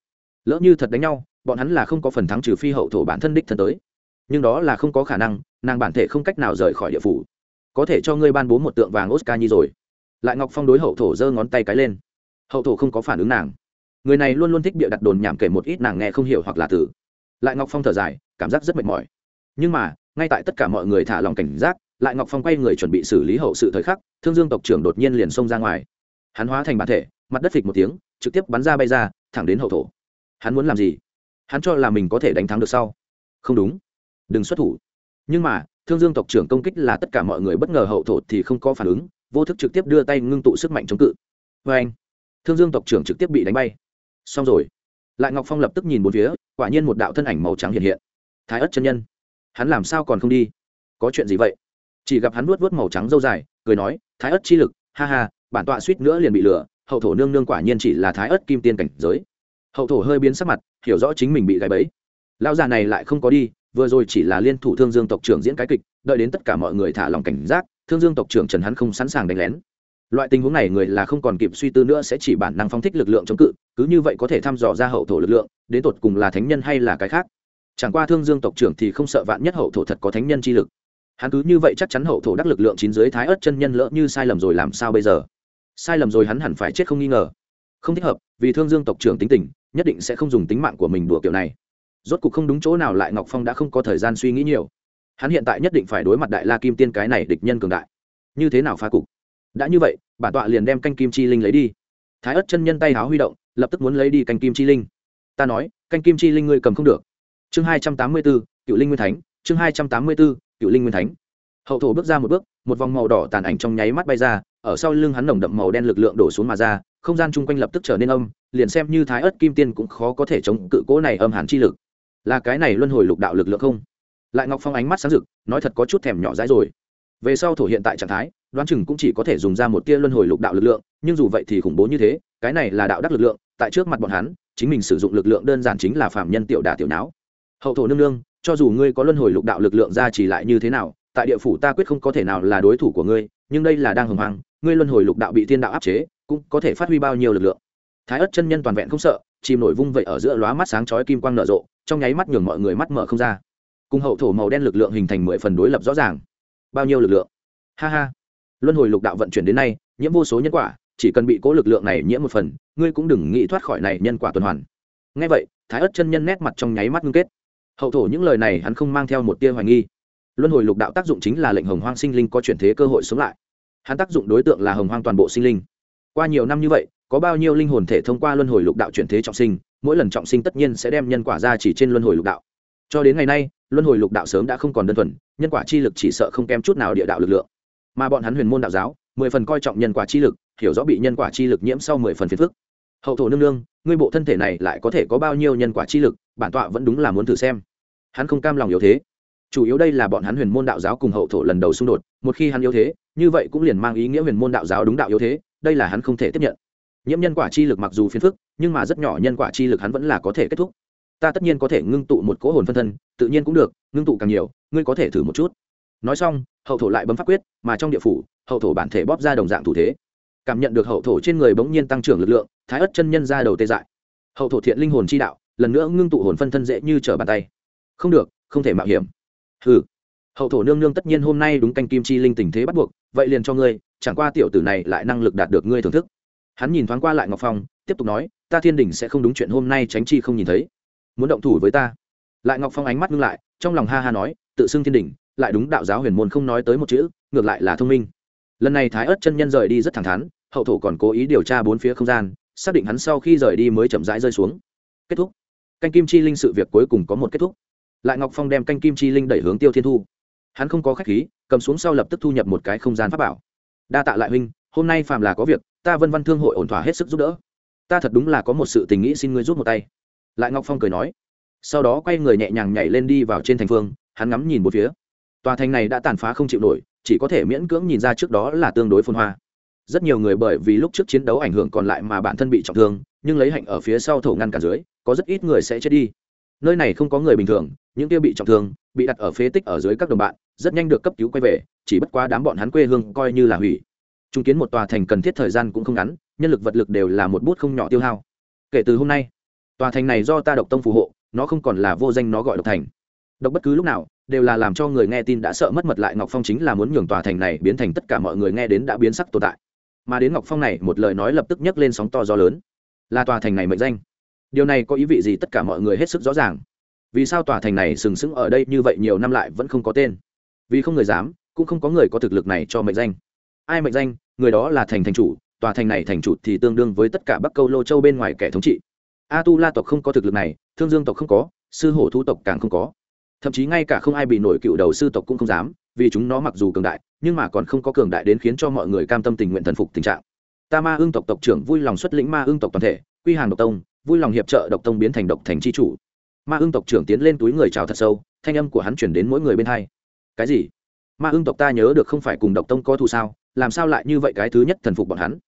Lỡ như thật đánh nhau, bọn hắn là không có phần thắng trừ phi hậu thổ bản thân đích thân tới. Nhưng đó là không có khả năng, nàng bản thể không cách nào rời khỏi địa phủ. Có thể cho ngươi ban bố một tượng vàng oscar nhi rồi. Lại ngọc phong đối hậu thổ giơ ngón tay cái lên. Hậu thổ không có phản ứng nàng. Người này luôn luôn thích bịa đặt đồn nhảm kể một ít nàng nghe không hiểu hoặc là từ. Lại ngọc phong thở dài, cảm giác rất mệt mỏi. Nhưng mà, ngay tại tất cả mọi người thả lòng cảnh giác lại ngọc phong quay người chuẩn bị xử lý hậu sự thời khắc, thương dương tộc trưởng đột nhiên liền xông ra ngoài. Hắn hóa thành bản thể, mặt đất phịch một tiếng, trực tiếp bắn ra bay ra, thẳng đến hậu thổ. Hắn muốn làm gì? Hắn cho là mình có thể đánh thắng được sau. Không đúng. Đừng xuất thủ. Nhưng mà, thương dương tộc trưởng công kích là tất cả mọi người bất ngờ hậu thổ thì không có phản ứng, vô thức trực tiếp đưa tay ngưng tụ sức mạnh chống cự. Vê anh thương dương tộc trưởng trực tiếp bị đánh bay. Xong rồi. Lại ngọc phong lập tức nhìn một phía, quả nhiên một đạo thân ảnh màu trắng hiện hiện. Thái ất chân nhân. Hắn làm sao còn không đi? Có chuyện gì vậy? Chỉ gặp hắn nuốt vuốt màu trắng dâu dài, cười nói, thái ất chi lực, ha ha, bản tọa suýt nữa liền bị lừa, hậu thổ nương nương quả nhiên chỉ là thái ất kim tiên cảnh giới. Hậu thổ hơi biến sắc mặt, hiểu rõ chính mình bị gáy bẫy. Lão già này lại không có đi, vừa rồi chỉ là liên thủ thương dương tộc trưởng diễn cái kịch, đợi đến tất cả mọi người thả lòng cảnh giác, thương dương tộc trưởng trần hắn không sẵn sàng đánh lén. Loại tình huống này người là không còn kịp suy tư nữa sẽ chỉ bản năng phóng thích lực lượng chống cự, cứ như vậy có thể thăm dò ra hậu thổ lực lượng, đến tột cùng là thánh nhân hay là cái khác. Chẳng qua thương dương tộc trưởng thì không sợ vạn nhất hậu thổ thật có thánh nhân chi lực hắn cứ như vậy chắc chắn hậu thổ đắc lực lượng chín dưới thái ớt chân nhân lỡ như sai lầm rồi làm sao bây giờ? Sai lầm rồi hắn hẳn phải chết không nghi ngờ. Không thích hợp, vì thương dương tộc trưởng tính tình, nhất định sẽ không dùng tính mạng của mình đùa kiểu này. Rốt cuộc không đúng chỗ nào lại ngọc phong đã không có thời gian suy nghĩ nhiều. Hắn hiện tại nhất định phải đối mặt đại la kim tiên cái này địch nhân cường đại. Như thế nào phá cục? Đã như vậy, bản tọa liền đem canh kim chi linh lấy đi. Thái ớt chân nhân tay háo huy động, lập tức muốn lấy đi canh kim chi linh. Ta nói, canh kim chi linh ngươi cầm không được. Chương hai trăm tám mươi b ố cựu linh nguyên thánh, chương hai trăm tám mươi b ố cựu linh nguyên thánh. Hậu thổ bước ra một bước, một vòng màu đỏ tàn ảnh trong nháy mắt bay ra, ở sau lưng hắn nồng đậm màu đen lực lượng đổ xuống mà ra, không gian chung quanh lập tức trở nên âm, liền xem như thái ớt kim tiên cũng khó có thể chống cự cố này âm hàn chi lực. Là cái này luân hồi lục đạo lực lượng không? Lại ngọc phong ánh mắt sáng rực, nói thật có chút thèm nhỏ dãi rồi. Về sau thổ hiện tại trạng thái, đoán chừng cũng chỉ có thể dùng ra một tia luân hồi lục đạo lực lượng, nhưng dù vậy thì khủng bố như thế, cái này là đạo đắc lực lượng, tại trước mặt bọn hắn, chính mình sử dụng lực lượng đơn giản chính là phạm nhân tiểu đà tiểu não. Hậu thổ nương nương cho dù ngươi có luân hồi lục đạo lực lượng ra chỉ lại như thế nào tại địa phủ ta quyết không có thể nào là đối thủ của ngươi nhưng đây là đang hồng hăng, ngươi luân hồi lục đạo bị thiên đạo áp chế cũng có thể phát huy bao nhiêu lực lượng. Thái ất chân nhân toàn vẹn không sợ chìm nổi vung vậy ở giữa lóa mắt sáng chói kim quang nở rộ trong nháy mắt nhường mọi người mắt mở không ra. Cùng hậu thổ màu đen lực lượng hình thành mười phần đối lập rõ ràng. Bao nhiêu lực lượng? Ha ha. Luân hồi lục đạo vận chuyển đến nay nhiễm vô số nhân quả chỉ cần bị cố lực lượng này nhiễm một phần ngươi cũng đừng nghĩ thoát khỏi này nhân quả tuần hoàn. Ngay vậy thái ất chân nhân nét mặt trong nháy mắt ngưng kết hậu thổ những lời này hắn không mang theo một tia hoài nghi. Luân hồi lục đạo tác dụng chính là lệnh hồng hoang sinh linh có chuyển thế cơ hội sống lại. Hắn tác dụng đối tượng là hồng hoang toàn bộ sinh linh. Qua nhiều năm như vậy, có bao nhiêu linh hồn thể thông qua luân hồi lục đạo chuyển thế trọng sinh, mỗi lần trọng sinh tất nhiên sẽ đem nhân quả ra chỉ trên luân hồi lục đạo. Cho đến ngày nay, luân hồi lục đạo sớm đã không còn đơn thuần, nhân quả chi lực chỉ sợ không kém chút nào địa đạo lực lượng. Mà bọn hắn huyền môn đạo giáo, mười phần coi trọng nhân quả chi lực, hiểu rõ bị nhân quả chi lực nhiễm sau mười phần phiền phức. Hậu thổ nương nương, ngươi bộ thân thể này lại có thể có bao nhiêu nhân quả chi lực? Bản tọa vẫn đúng là muốn thử xem. Hắn không cam lòng yếu thế. Chủ yếu đây là bọn hắn huyền môn đạo giáo cùng hậu thổ lần đầu xung đột, một khi hắn yếu thế, như vậy cũng liền mang ý nghĩa huyền môn đạo giáo đúng đạo yếu thế, đây là hắn không thể tiếp nhận. Nhiễm nhân quả chi lực mặc dù phiền phức, nhưng mà rất nhỏ nhân quả chi lực hắn vẫn là có thể kết thúc. Ta tất nhiên có thể ngưng tụ một cỗ hồn phân thân, tự nhiên cũng được, ngưng tụ càng nhiều, ngươi có thể thử một chút. Nói xong, hậu thổ lại bấm pháp quyết, mà trong địa phủ, hậu thổ bản thể bóp ra đồng dạng thủ thế. Cảm nhận được hậu thổ trên người bỗng nhiên tăng trưởng lực lượng, thái ất chân nhân ra đầu tê dại. Hậu thổ thiện linh hồn chi đạo lần nữa ngưng tụ hồn phân thân dễ như trở bàn tay. Không được, không thể mạo hiểm. Ừ hậu thổ nương nương tất nhiên hôm nay đúng canh kim chi linh tình thế bắt buộc, vậy liền cho ngươi, chẳng qua tiểu tử này lại năng lực đạt được ngươi thưởng thức. Hắn nhìn thoáng qua lại ngọc phong, tiếp tục nói, ta thiên đình sẽ không đúng chuyện hôm nay tránh chi không nhìn thấy. Muốn động thủ với ta. Lại ngọc phong ánh mắt ngưng lại, trong lòng ha ha nói, tự xưng thiên đình, lại đúng đạo giáo huyền môn không nói tới một chữ, ngược lại là thông minh. Lần này thái ớt chân nhân rời đi rất thẳng thắn, hậu thổ còn cố ý điều tra bốn phía không gian, xác định hắn sau khi rời đi mới chậm rãi rơi xuống. Kết thúc canh kim chi linh sự việc cuối cùng có một kết thúc. Lại ngọc phong đem canh kim chi linh đẩy hướng tiêu thiên thu. Hắn không có khách khí, cầm xuống sau lập tức thu nhập một cái không gian pháp bảo. Đa tạ lại huynh, hôm nay phàm là có việc, ta vân văn thương hội ổn thỏa hết sức giúp đỡ. Ta thật đúng là có một sự tình nghĩ xin ngươi rút một tay. Lại ngọc phong cười nói. Sau đó quay người nhẹ nhàng nhảy lên đi vào trên thành phương, hắn ngắm nhìn một phía. Tòa thành này đã tàn phá không chịu nổi, chỉ có thể miễn cưỡng nhìn ra trước đó là tương đối phôn hoa rất nhiều người bởi vì lúc trước chiến đấu ảnh hưởng còn lại mà bản thân bị trọng thương, nhưng lấy hạnh ở phía sau thổ ngăn cả dưới, có rất ít người sẽ chết đi. Nơi này không có người bình thường, những kia bị trọng thương, bị đặt ở phế tích ở dưới các đồng bạn, rất nhanh được cấp cứu quay về, chỉ bất quá đám bọn hắn quê hương coi như là hủy. Chứng kiến một tòa thành cần thiết thời gian cũng không ngắn, nhân lực vật lực đều là một bút không nhỏ tiêu hao. Kể từ hôm nay, tòa thành này do ta độc tông phù hộ, nó không còn là vô danh nó gọi độc thành. Độc bất cứ lúc nào, đều là làm cho người nghe tin đã sợ mất mật lại ngọc phong chính là muốn nhường tòa thành này biến thành tất cả mọi người nghe đến đã biến sắc tồn tại mà đến ngọc phong này, một lời nói lập tức nhấc lên sóng to gió lớn. Là tòa thành này mệnh danh. Điều này có ý vị gì tất cả mọi người hết sức rõ ràng. Vì sao tòa thành này sừng sững ở đây như vậy nhiều năm lại vẫn không có tên? Vì không người dám, cũng không có người có thực lực này cho mệnh danh. Ai mệnh danh? Người đó là thành thành chủ, tòa thành này thành chủ thì tương đương với tất cả bắc câu lô châu bên ngoài kẻ thống trị. A tu la tộc không có thực lực này, thương dương tộc không có, sư hổ thu tộc càng không có. Thậm chí ngay cả không ai bị nổi cựu đầu sư tộc cũng không dám vì chúng nó mặc dù cường đại, nhưng mà còn không có cường đại đến khiến cho mọi người cam tâm tình nguyện thần phục tình trạng. Ta ma ương tộc tộc trưởng vui lòng xuất lĩnh ma ương tộc toàn thể, quy hàng độc tông, vui lòng hiệp trợ độc tông biến thành độc thành c h i chủ. Ma ương tộc trưởng tiến lên túi người chào thật sâu, thanh âm của hắn chuyển đến mỗi người bên hai. Cái gì? Ma ương tộc ta nhớ được không phải cùng độc tông có thù sao, làm sao lại như vậy cái thứ nhất thần phục bọn hắn?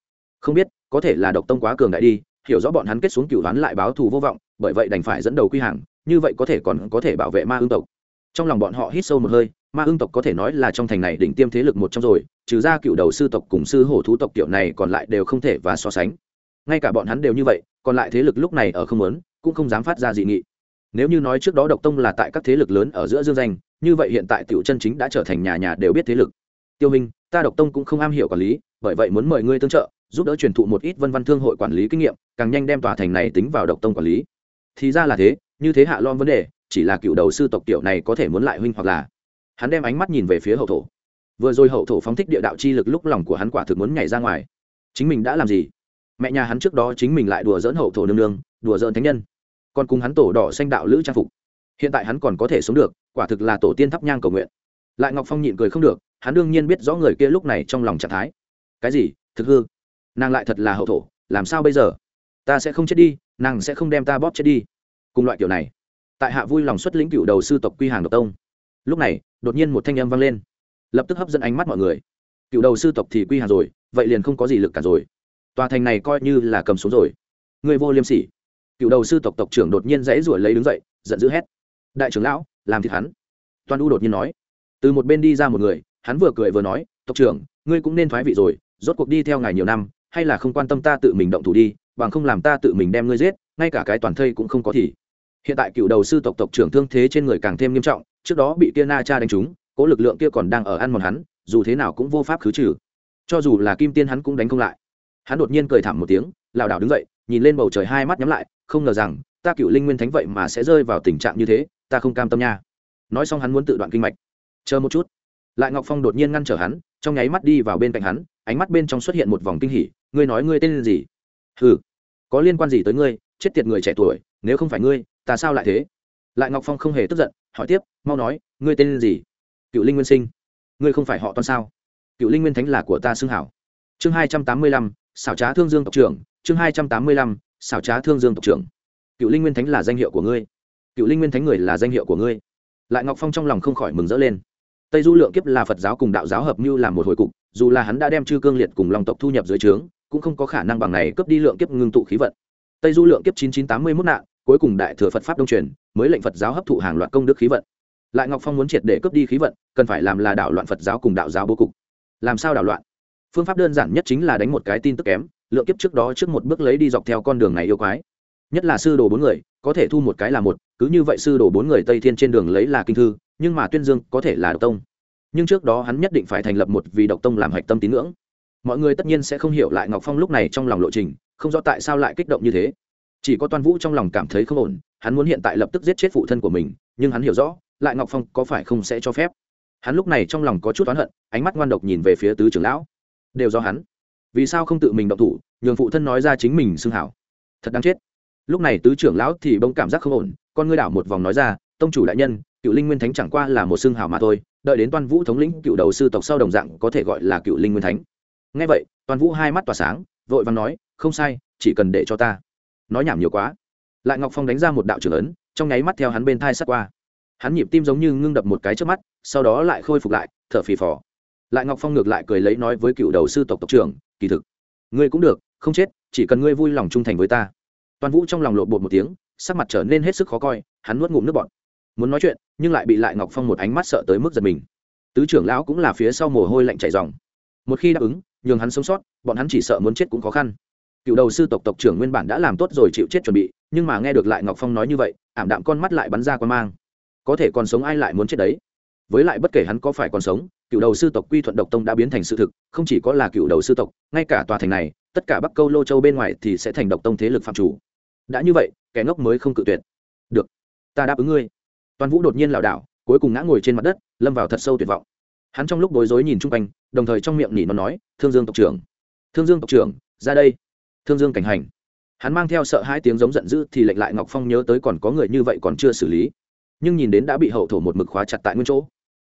Không biết, có thể là độc tông quá cường đại đi, hiểu rõ bọn hắn kết xuống cửu hắn lại báo thù vô vọng, bởi vậy đành phải dẫn đầu quy hàng, như vậy có thể còn có thể bảo vệ ma ương tộc. Trong lòng bọn họ hít sâu một hơi ma ưng tộc có thể nói là trong thành này đỉnh tiêm thế lực một trong rồi, trừ ra cựu đầu sư tộc cùng sư hổ thú tộc tiểu này còn lại đều không thể và so sánh. Ngay cả bọn hắn đều như vậy, còn lại thế lực lúc này ở không lớn cũng không dám phát ra dị nghị. Nếu như nói trước đó độc tông là tại các thế lực lớn ở giữa dương danh, như vậy hiện tại tiểu chân chính đã trở thành nhà nhà đều biết thế lực. Tiêu hình ta độc tông cũng không am hiểu quản lý, bởi vậy muốn mời ngươi tương trợ, giúp đỡ truyền thụ một ít vân văn thương hội quản lý kinh nghiệm, càng nhanh đem tòa thành này tính vào độc tông quản lý. Thì ra là thế, như thế hạ lon vấn đề, chỉ là cựu đầu sư tộc tiểu này có thể muốn lại huynh hoặc là hắn đem ánh mắt nhìn về phía hậu thổ. Vừa rồi hậu thổ phóng thích địa đạo chi lực lúc lòng của hắn quả thực muốn nhảy ra ngoài. Chính mình đã làm gì? Mẹ nhà hắn trước đó chính mình lại đùa dỡn hậu thổ nương nương, đùa dỡn thánh nhân. Còn cùng hắn tổ đỏ xanh đạo lữ trang phục. Hiện tại hắn còn có thể sống được, quả thực là tổ tiên thắp nhang cầu nguyện. Lại ngọc phong nhịn cười không được, hắn đương nhiên biết rõ người kia lúc này trong lòng trạng thái. Cái gì? Thực hư? Nàng lại thật là hậu thổ, làm sao bây giờ? Ta sẽ không chết đi, nàng sẽ không đem ta bóp chết đi. Cùng loại kiểu này. Tại hạ vui lòng xuất lĩnh cựu đầu sư tộc quy hàng độc tông lúc này, đột nhiên một thanh âm vang lên. Lập tức hấp dẫn ánh mắt mọi người. Cựu đầu sư tộc thì quy hàng rồi, vậy liền không có gì lực cả rồi. Tòa thành này coi như là cầm xuống rồi. Người vô liêm sỉ. Cựu đầu sư tộc tộc trưởng đột nhiên dãy ruổi lấy đứng dậy, giận dữ hét. Đại trưởng lão, làm thịt hắn. Toàn u đột nhiên nói. Từ một bên đi ra một người, hắn vừa cười vừa nói, tộc trưởng, ngươi cũng nên thoái vị rồi, rốt cuộc đi theo ngài nhiều năm, hay là không quan tâm ta tự mình động thủ đi, bằng không làm ta tự mình đem ngươi giết, ngay cả cái toàn thây cũng không có thì. Hiện tại cựu đầu sư tộc tộc trưởng thương thế trên người càng thêm nghiêm trọng trước đó bị kia na cha đánh trúng, cố lực lượng kia còn đang ở ăn mòn hắn, dù thế nào cũng vô pháp khứ trừ. Cho dù là kim tiên hắn cũng đánh không lại. Hắn đột nhiên cười thảm một tiếng, lảo đảo đứng dậy, nhìn lên bầu trời hai mắt nhắm lại, không ngờ rằng, ta cựu linh nguyên thánh vậy mà sẽ rơi vào tình trạng như thế, ta không cam tâm nha. Nói xong hắn muốn tự đoạn kinh mạch. Chờ một chút. Lại ngọc phong đột nhiên ngăn trở hắn, trong nháy mắt đi vào bên cạnh hắn, ánh mắt bên trong xuất hiện một vòng kinh hỉ, ngươi nói ngươi tên gì? Ừ có liên quan gì tới ngươi? Chết tiệt người trẻ tuổi, nếu không phải ngươi, ta sao lại thế? Lại ngọc phong không hề tức giận hỏi tiếp, mau nói, ngươi tên gì? Cựu linh nguyên sinh. Ngươi không phải họ toàn sao? Cựu linh nguyên thánh là của ta xưng hảo. Chương hai trăm tám mươi lăm, xảo trá thương dương tộc trưởng. Chương hai trăm tám mươi lăm, xảo trá thương dương tộc trưởng. Cựu linh nguyên thánh là danh hiệu của ngươi. Cựu linh nguyên thánh người là danh hiệu của ngươi. Lại ngọc phong trong lòng không khỏi mừng rỡ lên. Tây du lượng kiếp là phật giáo cùng đạo giáo hợp mưu làm một hồi cục, dù là hắn đã đem chư cương liệt cùng lòng tộc thu nhập dưới trướng, cũng không có khả năng bằng này cướp đi lượng kiếp ngưng tụ khí vận. Tây du lượng kiếp chín chín tám mươi mốt nạn cuối cùng đại thừa phật pháp đông truyền, mới lệnh phật giáo hấp thụ hàng loạt công đức khí vận. Lại ngọc phong muốn triệt để cướp đi khí vận, cần phải làm là đảo loạn phật giáo cùng đạo giáo bố cục. Làm sao đảo loạn? Phương pháp đơn giản nhất chính là đánh một cái tin tức kém, lượng kiếp trước đó trước một bước lấy đi dọc theo con đường này yêu quái. Nhất là sư đồ bốn người, có thể thu một cái là một, cứ như vậy sư đồ bốn người tây thiên trên đường lấy là kinh thư, nhưng mà tuyên dương có thể là độc tông. Nhưng trước đó hắn nhất định phải thành lập một vì độc tông làm hạch tâm tín ngưỡng. Mọi người tất nhiên sẽ không hiểu lại ngọc phong lúc này trong lòng lộ trình, không rõ tại sao lại kích động như thế chỉ có toàn vũ trong lòng cảm thấy không ổn, hắn muốn hiện tại lập tức giết chết phụ thân của mình, nhưng hắn hiểu rõ, lại ngọc phong có phải không sẽ cho phép? Hắn lúc này trong lòng có chút oán hận, ánh mắt ngoan độc nhìn về phía tứ trưởng lão. Đều do hắn. Vì sao không tự mình động thủ, nhường phụ thân nói ra chính mình xưng hảo? Thật đáng chết. Lúc này tứ trưởng lão thì bỗng cảm giác không ổn, con ngươi đảo một vòng nói ra, tông chủ đại nhân, cựu linh nguyên thánh chẳng qua là một xưng hảo mà thôi, đợi đến toàn vũ thống lĩnh cựu đầu sư tộc sau đồng dạng có thể gọi là cựu linh nguyên thánh. Ngay vậy toàn vũ hai mắt tỏa sáng, vội vàng nói, không sai, chỉ cần để cho ta nói nhảm nhiều quá. Lại ngọc phong đánh ra một đạo trưởng ấn, trong nháy mắt theo hắn bên thai sát qua. Hắn nhịp tim giống như ngưng đập một cái trước mắt, sau đó lại khôi phục lại, thở phì phò. Lại ngọc phong ngược lại cười lấy nói với cựu đầu sư tộc tộc trưởng, kỳ thực, ngươi cũng được, không chết, chỉ cần ngươi vui lòng trung thành với ta. Toàn vũ trong lòng lộ bột một tiếng, sắc mặt trở nên hết sức khó coi, hắn nuốt ngụm nước bọt. Muốn nói chuyện, nhưng lại bị lại ngọc phong một ánh mắt sợ tới mức giật mình. Tứ trưởng lão cũng là phía sau mồ hôi lạnh chảy dòng một khi đáp ứng, nhường hắn sống sót, bọn hắn chỉ sợ muốn chết cũng khó khăn cựu đầu sư tộc tộc trưởng nguyên bản đã làm tốt rồi chịu chết chuẩn bị, nhưng mà nghe được lại ngọc phong nói như vậy, ảm đạm con mắt lại bắn ra quan mang. Có thể còn sống ai lại muốn chết đấy? Với lại bất kể hắn có phải còn sống, cựu đầu sư tộc quy thuận độc tông đã biến thành sự thực, không chỉ có là cựu đầu sư tộc, ngay cả tòa thành này, tất cả bắc câu lô châu bên ngoài thì sẽ thành độc tông thế lực phạm chủ. Đã như vậy, kẻ ngốc mới không cự tuyệt. Được, ta đáp ứng ngươi. Toàn vũ đột nhiên lảo đảo, cuối cùng ngã ngồi trên mặt đất, lâm vào thật sâu tuyệt vọng. Hắn trong lúc bối rối nhìn chung quanh, đồng thời trong miệng nỉ nó nói, thương dương tộc trưởng, thương dương tộc trưởng, ra đây thương dương cảnh hành. Hắn mang theo sợ hai tiếng giống giận dữ thì lệnh lại ngọc phong nhớ tới còn có người như vậy còn chưa xử lý. Nhưng nhìn đến đã bị hậu thổ một mực khóa chặt tại nguyên chỗ.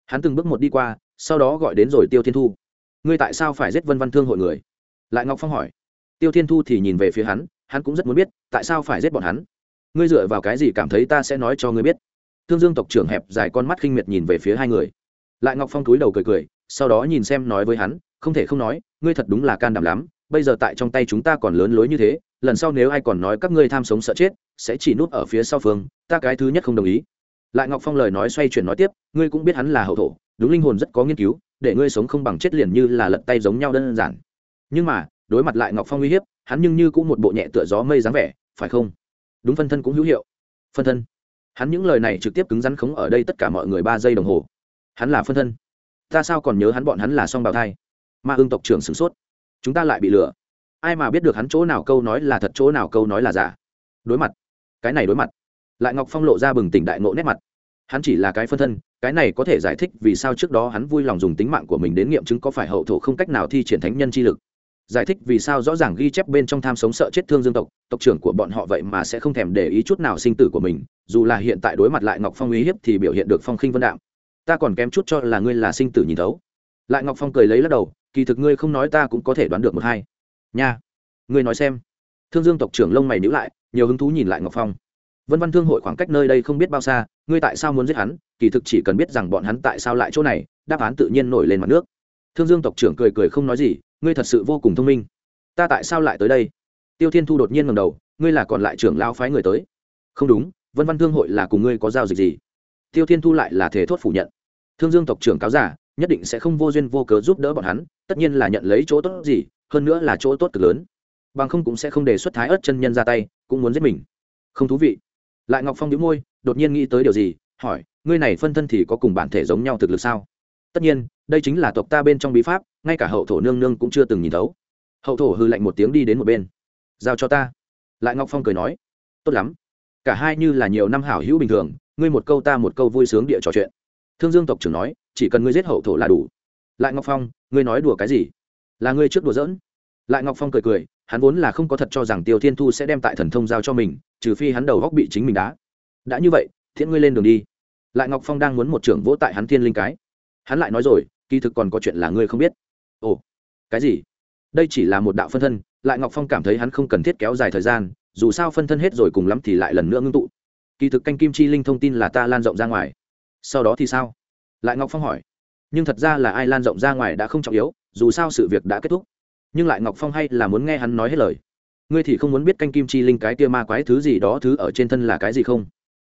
Hắn từng bước một đi qua, sau đó gọi đến rồi tiêu thiên thu. Ngươi tại sao phải giết vân văn thương hội người? Lại ngọc phong hỏi. Tiêu thiên thu thì nhìn về phía hắn hắn cũng rất muốn biết, tại sao phải giết bọn hắn? Ngươi dựa vào cái gì cảm thấy ta sẽ nói cho ngươi biết? Thương dương tộc trưởng hẹp dài con mắt khinh miệt nhìn về phía hai người. Lại ngọc phong túi đầu cười cười, sau đó nhìn xem nói với hắn, không thể không nói, ngươi thật đúng là can đảm lắm bây giờ tại trong tay chúng ta còn lớn lối như thế, lần sau nếu ai còn nói các ngươi tham sống sợ chết, sẽ chỉ núp ở phía sau phương, ta cái thứ nhất không đồng ý. Lại ngọc phong lời nói xoay chuyển nói tiếp, ngươi cũng biết hắn là hậu thổ, đúng linh hồn rất có nghiên cứu, để ngươi sống không bằng chết liền như là lật tay giống nhau đơn giản. Nhưng mà, đối mặt lại ngọc phong uy hiếp, hắn nhưng như cũng một bộ nhẹ tựa gió mây dáng vẻ, phải không? Đúng phân thân cũng hữu hiệu. Phân thân. Hắn những lời này trực tiếp cứng rắn khống ở đây tất cả mọi người ba giây đồng hồ. Hắn là phân thân. Ta sao còn nhớ hắn bọn hắn là song bào thai? Ma ương tộc trưởng sửng sốt chúng ta lại bị lừa. Ai mà biết được hắn chỗ nào câu nói là thật, chỗ nào câu nói là giả? Đối mặt. Cái này đối mặt. Lại ngọc phong lộ ra bừng tỉnh đại ngộ nét mặt. Hắn chỉ là cái phân thân, cái này có thể giải thích vì sao trước đó hắn vui lòng dùng tính mạng của mình đến nghiệm chứng có phải hậu thổ không cách nào thi triển thánh nhân chi lực. Giải thích vì sao rõ ràng ghi chép bên trong tham sống sợ chết thương dương tộc tộc trưởng của bọn họ vậy mà sẽ không thèm để ý chút nào sinh tử của mình, dù là hiện tại đối mặt lại ngọc phong uy hiếp thì biểu hiện được phong khinh vân đạm. ta còn kém chút cho là ngươi là sinh tử nhìn thấu. Lại ngọc phong cười lấy lắc đầu kỳ thực ngươi không nói ta cũng có thể đoán được một hai. Nha. Ngươi nói xem. Thương dương tộc trưởng lông mày nhữ lại, nhiều hứng thú nhìn lại ngọc phong. Vân văn thương hội khoảng cách nơi đây không biết bao xa, ngươi tại sao muốn giết hắn? Kỳ thực chỉ cần biết rằng bọn hắn tại sao lại chỗ này, đáp án tự nhiên nổi lên mặt nước. Thương dương tộc trưởng cười cười không nói gì, ngươi thật sự vô cùng thông minh. Ta tại sao lại tới đây? Tiêu thiên thu đột nhiên ngầm đầu, ngươi là còn lại trưởng lao phái người tới. Không đúng, vân văn thương hội là cùng ngươi có giao dịch gì? Tiêu thiên thu lại là thể thốt phủ nhận. Thương dương tộc trưởng cáo giả, nhất định sẽ không vô duyên vô cớ giúp đỡ bọn hắn tất nhiên là nhận lấy chỗ tốt gì, hơn nữa là chỗ tốt cực lớn. Bằng không cũng sẽ không đề xuất thái ớt chân nhân ra tay, cũng muốn giết mình. Không thú vị. Lại ngọc phong đĩu môi, đột nhiên nghĩ tới điều gì, hỏi, ngươi này phân thân thì có cùng bản thể giống nhau thực lực sao? Tất nhiên, đây chính là tộc ta bên trong bí pháp, ngay cả hậu thổ nương nương cũng chưa từng nhìn thấu. Hậu thổ hư lạnh một tiếng đi đến một bên. Giao cho ta. Lại ngọc phong cười nói. Tốt lắm. Cả hai như là nhiều năm hảo hữu bình thường, ngươi một câu ta một câu vui sướng địa trò chuyện. Thương dương tộc trưởng nói, chỉ cần ngươi giết hậu thổ là đủ. Lại ngọc phong ngươi nói đùa cái gì? Là ngươi trước đùa giỡn. Lại ngọc phong cười cười, hắn vốn là không có thật cho rằng tiêu thiên thu sẽ đem tại thần thông giao cho mình, trừ phi hắn đầu góc bị chính mình đá. Đã như vậy, thiện ngươi lên đường đi. Lại ngọc phong đang muốn một trưởng vỗ tại hắn thiên linh cái. Hắn lại nói rồi, kỳ thực còn có chuyện là ngươi không biết. Ồ, cái gì? Đây chỉ là một đạo phân thân, lại ngọc phong cảm thấy hắn không cần thiết kéo dài thời gian, dù sao phân thân hết rồi cùng lắm thì lại lần nữa ngưng tụ. Kỳ thực canh kim chi linh thông tin là ta lan rộng ra ngoài. Sau đó thì sao? Lại ngọc phong hỏi nhưng thật ra là ai lan rộng ra ngoài đã không trọng yếu, dù sao sự việc đã kết thúc. Nhưng lại ngọc phong hay là muốn nghe hắn nói hết lời? Ngươi thì không muốn biết canh kim chi linh cái kia ma quái thứ gì đó, thứ ở trên thân là cái gì không?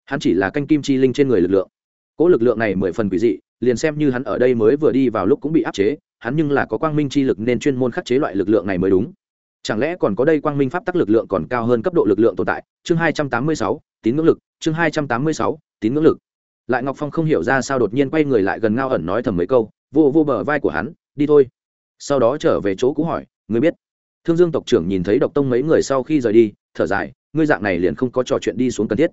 Hắn chỉ là canh kim chi linh trên người lực lượng. Cỗ lực lượng này mười phần quỷ dị, liền xem như hắn ở đây mới vừa đi vào lúc cũng bị áp chế, hắn nhưng là có quang minh chi lực nên chuyên môn khắc chế loại lực lượng này mới đúng. Chẳng lẽ còn có đây quang minh pháp tắc lực lượng còn cao hơn cấp độ lực lượng tồn tại? Chương hai trăm tám mươi sáu, tín ngưỡng lực, chương hai trăm tám mươi sáu, tín ngưỡng lực lại ngọc phong không hiểu ra sao đột nhiên quay người lại gần ngao ẩn nói thầm mấy câu, vô vô bờ vai của hắn, đi thôi. Sau đó trở về chỗ cũ hỏi, ngươi biết? Thương dương tộc trưởng nhìn thấy độc tông mấy người sau khi rời đi, thở dài, ngươi dạng này liền không có trò chuyện đi xuống cần thiết.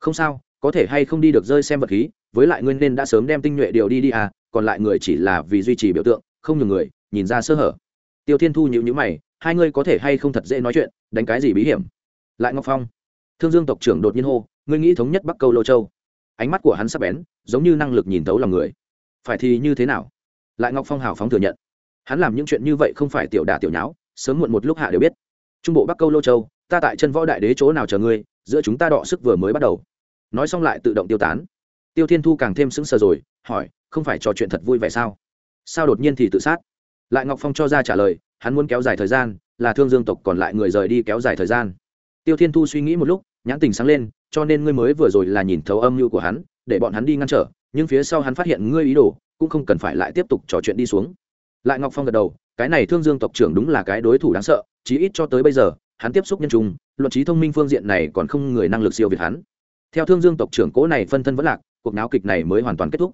Không sao, có thể hay không đi được rơi xem vật khí, với lại ngươi nên đã sớm đem tinh nhuệ điều đi đi à còn lại người chỉ là vì duy trì biểu tượng, không nhường người, nhìn ra sơ hở. Tiêu thiên thu nhịu nhữ mày, hai ngươi có thể hay không thật dễ nói chuyện, đánh cái gì bí hiểm? Lại ngọc phong, thương dương tộc trưởng đột nhiên hô, ngươi nghĩ thống nhất bắc câu lô châu? Ánh mắt của hắn sắp bén, giống như năng lực nhìn thấu lòng người. Phải thì như thế nào? Lại ngọc phong hào phóng thừa nhận. Hắn làm những chuyện như vậy không phải tiểu đà tiểu nháo, sớm muộn một lúc hạ đều biết. Trung bộ bắc câu lô châu, ta tại chân võ đại đế chỗ nào chờ ngươi, giữa chúng ta đọ sức vừa mới bắt đầu. Nói xong lại tự động tiêu tán. Tiêu thiên thu càng thêm sững sờ rồi, hỏi, không phải trò chuyện thật vui vẻ sao? Sao đột nhiên thì tự sát? Lại ngọc phong cho ra trả lời, hắn muốn kéo dài thời gian, là thương dương tộc còn lại người rời đi kéo dài thời gian. Tiêu thiên thu suy nghĩ một lúc nhãn tình sáng lên, cho nên ngươi mới vừa rồi là nhìn thấu âm mưu của hắn, để bọn hắn đi ngăn trở, nhưng phía sau hắn phát hiện ngươi ý đồ, cũng không cần phải lại tiếp tục trò chuyện đi xuống. Lại ngọc phong gật đầu, cái này thương dương tộc trưởng đúng là cái đối thủ đáng sợ, chí ít cho tới bây giờ, hắn tiếp xúc nhân trung, luận trí thông minh phương diện này còn không người năng lực siêu việt hắn. Theo thương dương tộc trưởng cố này phân thân vẫn lạc, cuộc náo kịch này mới hoàn toàn kết thúc.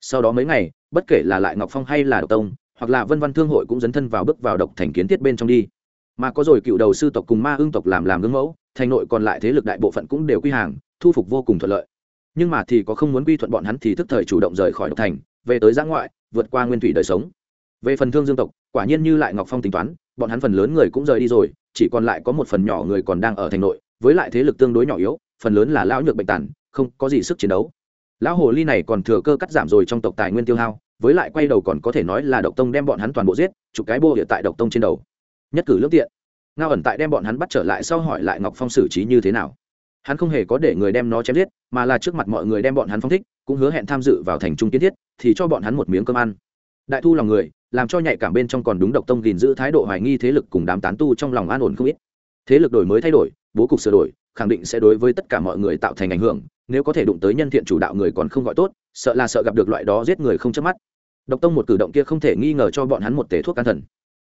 Sau đó mấy ngày, bất kể là lại ngọc phong hay là độc tông, hoặc là vân văn thương hội cũng dấn thân vào bước vào độc thành kiến thiết bên trong đi mà có rồi cựu đầu sư tộc cùng ma ương tộc làm làm gương mẫu thành nội còn lại thế lực đại bộ phận cũng đều quy hàng thu phục vô cùng thuận lợi. Nhưng mà thì có không muốn quy thuận bọn hắn thì thức thời chủ động rời khỏi độc thành về tới giã ngoại vượt qua nguyên thủy đời sống. Về phần thương dương tộc quả nhiên như lại ngọc phong tính toán bọn hắn phần lớn người cũng rời đi rồi chỉ còn lại có một phần nhỏ người còn đang ở thành nội với lại thế lực tương đối nhỏ yếu phần lớn là lão nhược bệnh tản, không có gì sức chiến đấu. Lão hồ ly này còn thừa cơ cắt giảm rồi trong tộc tài nguyên tiêu hao với lại quay đầu còn có thể nói là độc tông đem bọn hắn toàn bộ giết chụp cái bô địa tại độc tông trên đầu nhất cử lương tiện. Ngao ẩn tại đem bọn hắn bắt trở lại sau hỏi lại ngọc phong xử trí như thế nào. Hắn không hề có để người đem nó chém giết, mà là trước mặt mọi người đem bọn hắn phong thích, cũng hứa hẹn tham dự vào thành trung kiến thiết, thì cho bọn hắn một miếng cơm ăn. Đại thu lòng người, làm cho nhạy cảm bên trong còn đúng độc tông gìn giữ thái độ hoài nghi thế lực cùng đám tán tu trong lòng an ổn không ít. Thế lực đổi mới thay đổi, bố cục sửa đổi, khẳng định sẽ đối với tất cả mọi người tạo thành ảnh hưởng, nếu có thể đụng tới nhân thiện chủ đạo người còn không gọi tốt, sợ là sợ gặp được loại đó giết người không chớp mắt. Độc tông một cử động kia không thể nghi ngờ cho bọn hắn một tể thuốc can thần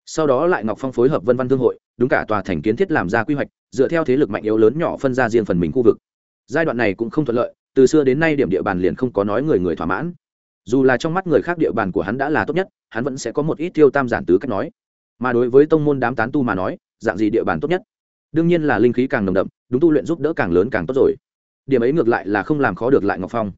sau đó lại ngọc phong phối hợp vân văn thương hội, đúng cả tòa thành kiến thiết làm ra quy hoạch, dựa theo thế lực mạnh yếu lớn nhỏ phân ra riêng phần mình khu vực. Giai đoạn này cũng không thuận lợi, từ xưa đến nay điểm địa bàn liền không có nói người người thỏa mãn. Dù là trong mắt người khác địa bàn của hắn đã là tốt nhất, hắn vẫn sẽ có một ít tiêu tam giản tứ cách nói. Mà đối với tông môn đám tán tu mà nói, dạng gì địa bàn tốt nhất? Đương nhiên là linh khí càng nồng đậm, đúng tu luyện giúp đỡ càng lớn càng tốt rồi. Điểm ấy ngược lại là không làm khó được lại ngọc phong.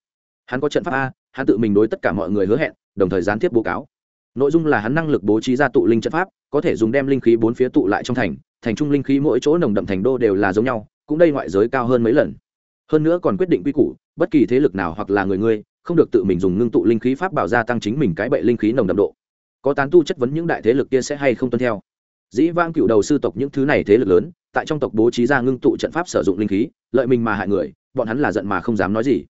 Hắn có trận pháp a, hắn tự mình đối tất cả mọi người hứa hẹn, đồng thời gián tiếp bố cáo nội dung là hắn năng lực bố trí ra tụ linh trận pháp, có thể dùng đem linh khí bốn phía tụ lại trong thành thành trung linh khí mỗi chỗ nồng đậm thành đô đều là giống nhau, cũng đây ngoại giới cao hơn mấy lần. Hơn nữa còn quyết định quy củ, bất kỳ thế lực nào hoặc là người ngươi không được tự mình dùng ngưng tụ linh khí pháp bảo gia tăng chính mình cái bệ linh khí nồng đậm độ. Có tán tu chất vấn những đại thế lực kia sẽ hay không tuân theo. Dĩ vang cựu đầu sư tộc những thứ này thế lực lớn, tại trong tộc bố trí ra ngưng tụ trận pháp sử dụng linh khí, lợi mình mà hại người, bọn hắn là giận mà không dám nói gì.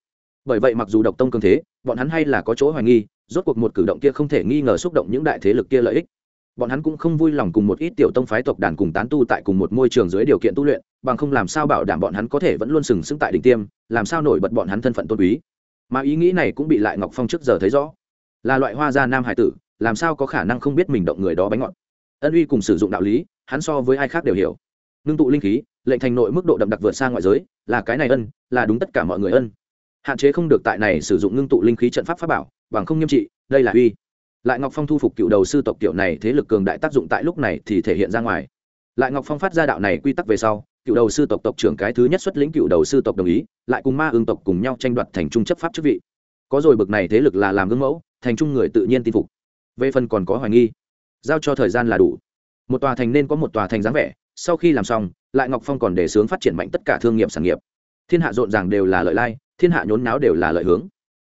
Bởi vậy mặc dù độc tông cường thế, bọn hắn hay là có chỗ hoài nghi rốt cuộc một cử động kia không thể nghi ngờ xúc động những đại thế lực kia lợi ích. Bọn hắn cũng không vui lòng cùng một ít tiểu tông phái tộc đàn cùng tán tu tại cùng một môi trường dưới điều kiện tu luyện, bằng không làm sao bảo đảm bọn hắn có thể vẫn luôn sừng sững tại đỉnh tiêm, làm sao nổi bật bọn hắn thân phận tôn quý. Mà ý nghĩ này cũng bị lại ngọc phong trước giờ thấy rõ. Là loại hoa gia nam hải tử, làm sao có khả năng không biết mình động người đó bánh ngọt. Ân uy cùng sử dụng đạo lý, hắn so với ai khác đều hiểu. Ngưng tụ linh khí, lệnh thành nội mức độ đậm đặc vượt xa ngoại giới, là cái này ân, là đúng tất cả mọi người ân hạn chế không được tại này sử dụng ngưng tụ linh khí trận pháp pháp bảo, bằng không nghiêm trị, đây là uy. Lại ngọc phong thu phục cựu đầu sư tộc tiểu này thế lực cường đại tác dụng tại lúc này thì thể hiện ra ngoài. Lại ngọc phong phát ra đạo này quy tắc về sau, cựu đầu sư tộc tộc trưởng cái thứ nhất xuất lĩnh cựu đầu sư tộc đồng ý, lại cùng ma ương tộc cùng nhau tranh đoạt thành trung chấp pháp chức vị. Có rồi bực này thế lực là làm gương mẫu, thành trung người tự nhiên tin phục. Về phần còn có hoài nghi, giao cho thời gian là đủ. Một tòa thành nên có một tòa thành dáng vẻ, sau khi làm xong, lại ngọc phong còn đề xướng phát triển mạnh tất cả thương nghiệp sản nghiệp. Thiên hạ rộn ràng đều là lợi lai thiên hạ nhốn náo đều là lợi hướng.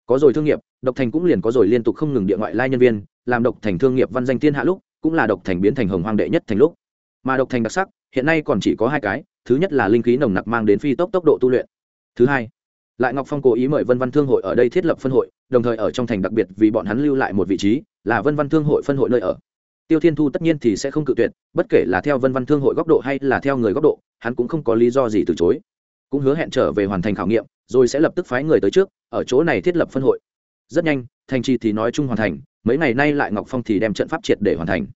Có rồi thương nghiệp, độc thành cũng liền có rồi liên tục không ngừng địa ngoại lai nhân viên, làm độc thành thương nghiệp văn danh thiên hạ lúc, cũng là độc thành biến thành hồng hoang đệ nhất thành lúc. Mà độc thành đặc sắc, hiện nay còn chỉ có hai cái, thứ nhất là linh khí nồng nặc mang đến phi tốc tốc độ tu luyện. Thứ hai, lại ngọc phong cố ý mời vân văn thương hội ở đây thiết lập phân hội, đồng thời ở trong thành đặc biệt vì bọn hắn lưu lại một vị trí, là vân văn thương hội phân hội nơi ở. Tiêu thiên thu tất nhiên thì sẽ không cự tuyệt, bất kể là theo vân văn thương hội góc độ hay là theo người góc độ, hắn cũng không có lý do gì từ chối. Cũng hứa hẹn trở về hoàn thành khảo nghiệm rồi sẽ lập tức phái người tới trước, ở chỗ này thiết lập phân hội. Rất nhanh, thành trì thì nói chung hoàn thành, mấy ngày nay lại ngọc phong thì đem trận pháp triệt để hoàn thành.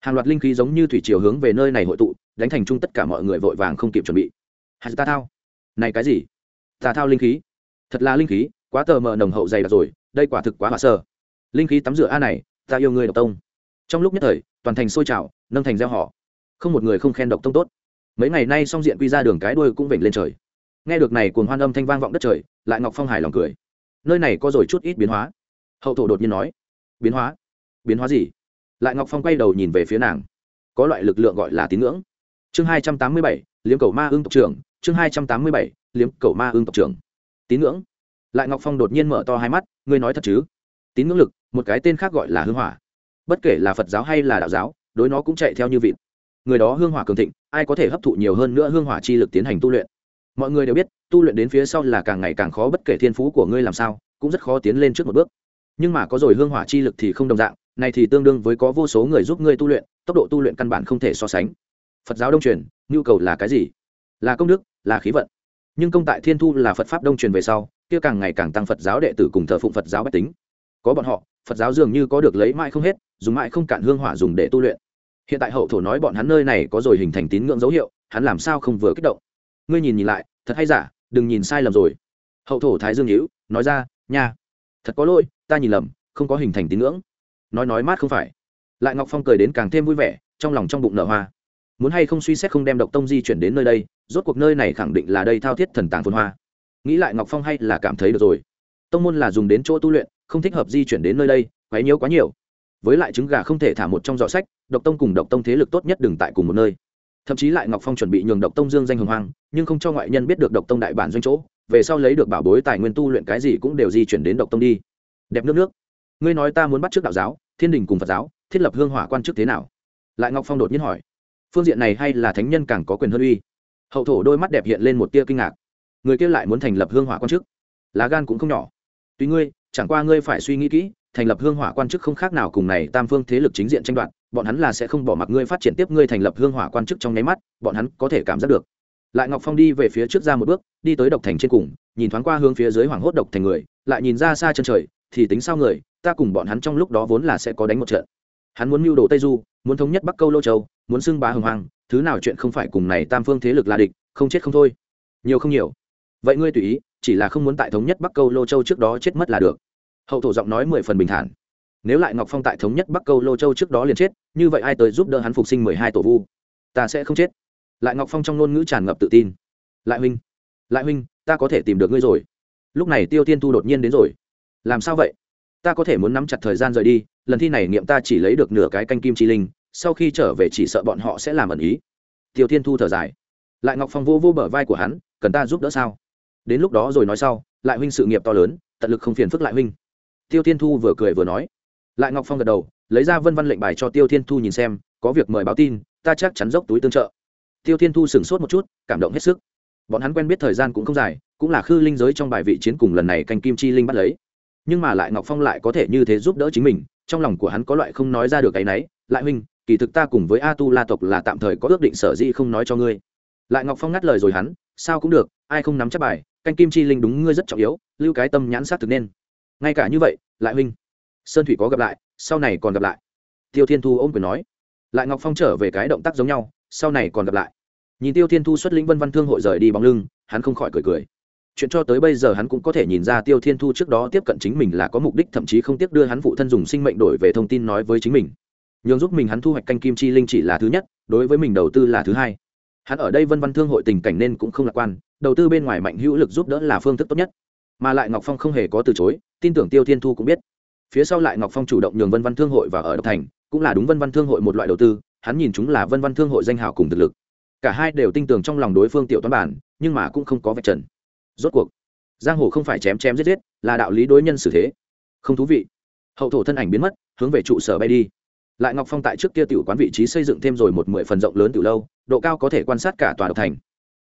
Hàng loạt linh khí giống như thủy chiều hướng về nơi này hội tụ, đánh thành chung tất cả mọi người vội vàng không kịp chuẩn bị. Hạt ta thao, này cái gì? Ta thao linh khí. Thật là linh khí, quá tờ mờ nồng hậu dày đặc rồi, đây quả thực quá hỏa sơ. Linh khí tắm rửa a này, ta yêu người độc tông. Trong lúc nhất thời, toàn thành sôi trào, nâng thành gieo họ. Không một người không khen độc tông tốt. Mấy ngày nay song diện quy ra đường cái đuôi cũng vểnh lên trời nghe được này cuồng hoan âm thanh vang vọng đất trời, lại ngọc phong hải lòng cười. Nơi này có rồi chút ít biến hóa. Hậu thổ đột nhiên nói, biến hóa? Biến hóa gì? Lại ngọc phong quay đầu nhìn về phía nàng. Có loại lực lượng gọi là tín ngưỡng. Chương hai trăm tám mươi bảy, liếm cầu ma ương tộc trưởng. Chương hai trăm tám mươi bảy, liếm cầu ma ương tộc trưởng. Tín ngưỡng? Lại ngọc phong đột nhiên mở to hai mắt, ngươi nói thật chứ? Tín ngưỡng lực, một cái tên khác gọi là hương hỏa. Bất kể là phật giáo hay là đạo giáo, đối nó cũng chạy theo như vịt. Người đó hương hỏa cường thịnh, ai có thể hấp thụ nhiều hơn nữa hương hỏa chi lực tiến hành tu luyện? Mọi người đều biết, tu luyện đến phía sau là càng ngày càng khó bất kể thiên phú của ngươi làm sao, cũng rất khó tiến lên trước một bước. Nhưng mà có rồi hương hỏa chi lực thì không đồng dạng, này thì tương đương với có vô số người giúp ngươi tu luyện, tốc độ tu luyện căn bản không thể so sánh. Phật giáo đông truyền, nhu cầu là cái gì? Là công đức, là khí vận. Nhưng công tại thiên thu là phật pháp đông truyền về sau, kia càng ngày càng tăng phật giáo đệ tử cùng thờ phụng phật giáo bách tính. Có bọn họ, phật giáo dường như có được lấy mãi không hết, dùng mãi không cạn hương hỏa dùng để tu luyện. Hiện tại hậu thổ nói bọn hắn nơi này có rồi hình thành tín ngưỡng dấu hiệu, hắn làm sao không vừa kích động? Ngươi nhìn nhìn lại, thật hay giả, đừng nhìn sai lầm rồi. Hậu thổ thái dương hữu, nói ra, nha, thật có lỗi, ta nhìn lầm, không có hình thành tín ngưỡng. Nói nói mát không phải. Lại ngọc phong cười đến càng thêm vui vẻ, trong lòng trong bụng nở hoa. Muốn hay không suy xét không đem độc tông di chuyển đến nơi đây, rốt cuộc nơi này khẳng định là đây thao thiết thần tàng phồn hoa. Nghĩ lại ngọc phong hay là cảm thấy được rồi. Tông môn là dùng đến chỗ tu luyện, không thích hợp di chuyển đến nơi đây, quấy nhiễu quá nhiều. Với lại trứng gà không thể thả một trong giỏ sách, độc tông cùng độc tông thế lực tốt nhất đừng tại cùng một nơi thậm chí lại ngọc phong chuẩn bị nhường độc tông dương danh hồng hoang, nhưng không cho ngoại nhân biết được độc tông đại bản doanh chỗ, về sau lấy được bảo bối tài nguyên tu luyện cái gì cũng đều di chuyển đến độc tông đi. Đẹp nước nước. Ngươi nói ta muốn bắt trước đạo giáo, thiên đình cùng phật giáo, thiết lập hương hỏa quan chức thế nào? Lại ngọc phong đột nhiên hỏi. Phương diện này hay là thánh nhân càng có quyền hơn uy? Hậu thổ đôi mắt đẹp hiện lên một tia kinh ngạc. Người kia lại muốn thành lập hương hỏa quan chức lá gan cũng không nhỏ. Tuy ngươi, chẳng qua ngươi phải suy nghĩ kỹ, thành lập hương hỏa quan chức không khác nào cùng này tam phương thế lực chính diện tranh đoạt bọn hắn là sẽ không bỏ mặc ngươi phát triển tiếp ngươi thành lập hương hỏa quan chức trong nháy mắt, bọn hắn có thể cảm giác được. Lại ngọc phong đi về phía trước ra một bước, đi tới độc thành trên cùng, nhìn thoáng qua hướng phía dưới hoàng hốt độc thành người, lại nhìn ra xa chân trời, thì tính sao người, ta cùng bọn hắn trong lúc đó vốn là sẽ có đánh một trận. Hắn muốn mưu đồ tây du, muốn thống nhất bắc câu lô châu, muốn xưng bá hồng hoàng, thứ nào chuyện không phải cùng này tam phương thế lực là địch, không chết không thôi. Nhiều không nhiều. Vậy ngươi tùy ý, chỉ là không muốn tại thống nhất bắc câu lô châu trước đó chết mất là được. Hậu thổ giọng nói mười phần bình thản nếu lại ngọc phong tại thống nhất bắc câu lô châu trước đó liền chết, như vậy ai tới giúp đỡ hắn phục sinh mười hai tổ vu? Ta sẽ không chết. Lại ngọc phong trong ngôn ngữ tràn ngập tự tin. Lại huynh lại huynh, ta có thể tìm được ngươi rồi. Lúc này tiêu tiên thu đột nhiên đến rồi. Làm sao vậy? Ta có thể muốn nắm chặt thời gian rời đi, lần thi này nghiệm ta chỉ lấy được nửa cái canh kim chi linh, sau khi trở về chỉ sợ bọn họ sẽ làm ẩn ý. Tiêu tiên thu thở dài. Lại ngọc phong vô vô bờ vai của hắn, cần ta giúp đỡ sao? Đến lúc đó rồi nói sau, lại huynh sự nghiệp to lớn, tận lực không phiền phức lại huynh. Tiêu tiên thu vừa cười vừa nói lại ngọc phong gật đầu, lấy ra vân văn lệnh bài cho tiêu thiên thu nhìn xem, có việc mời báo tin, ta chắc chắn dốc túi tương trợ. Tiêu thiên thu sửng sốt một chút, cảm động hết sức. Bọn hắn quen biết thời gian cũng không dài, cũng là khư linh giới trong bài vị chiến cùng lần này canh kim chi linh bắt lấy. Nhưng mà lại ngọc phong lại có thể như thế giúp đỡ chính mình, trong lòng của hắn có loại không nói ra được cái nấy. lại huynh, kỳ thực ta cùng với a tu la tộc là tạm thời có ước định sở di không nói cho ngươi. Lại ngọc phong ngắt lời rồi hắn, sao cũng được, ai không nắm chắc bài, canh kim chi linh đúng ngươi rất trọng yếu, lưu cái tâm nhãn sát thực nên. Ngay cả như vậy, lại huynh sơn thủy có gặp lại, sau này còn gặp lại. Tiêu thiên thu ôm quyền nói. Lại ngọc phong trở về cái động tác giống nhau, sau này còn gặp lại. Nhìn tiêu thiên thu xuất lĩnh vân văn thương hội rời đi bóng lưng, hắn không khỏi cười cười. Chuyện cho tới bây giờ hắn cũng có thể nhìn ra tiêu thiên thu trước đó tiếp cận chính mình là có mục đích, thậm chí không tiếc đưa hắn phụ thân dùng sinh mệnh đổi về thông tin nói với chính mình. Nhường giúp mình hắn thu hoạch canh kim chi linh chỉ là thứ nhất, đối với mình đầu tư là thứ hai. Hắn ở đây vân văn thương hội tình cảnh nên cũng không lạc quan, đầu tư bên ngoài mạnh hữu lực giúp đỡ là phương thức tốt nhất. Mà lại ngọc phong không hề có từ chối, tin tưởng tiêu thiên thu cũng biết phía sau lại ngọc phong chủ động nhường vân văn thương hội và ở độc thành, cũng là đúng vân văn thương hội một loại đầu tư, hắn nhìn chúng là vân văn thương hội danh hào cùng thực lực. Cả hai đều tin tưởng trong lòng đối phương tiểu toán bản, nhưng mà cũng không có vạch trần. Rốt cuộc, giang hồ không phải chém chém giết giết, là đạo lý đối nhân xử thế. Không thú vị. Hậu thổ thân ảnh biến mất, hướng về trụ sở bay đi. Lại ngọc phong tại trước kia tiểu quán vị trí xây dựng thêm rồi một mười phần rộng lớn từ lâu, độ cao có thể quan sát cả tòa độc thành.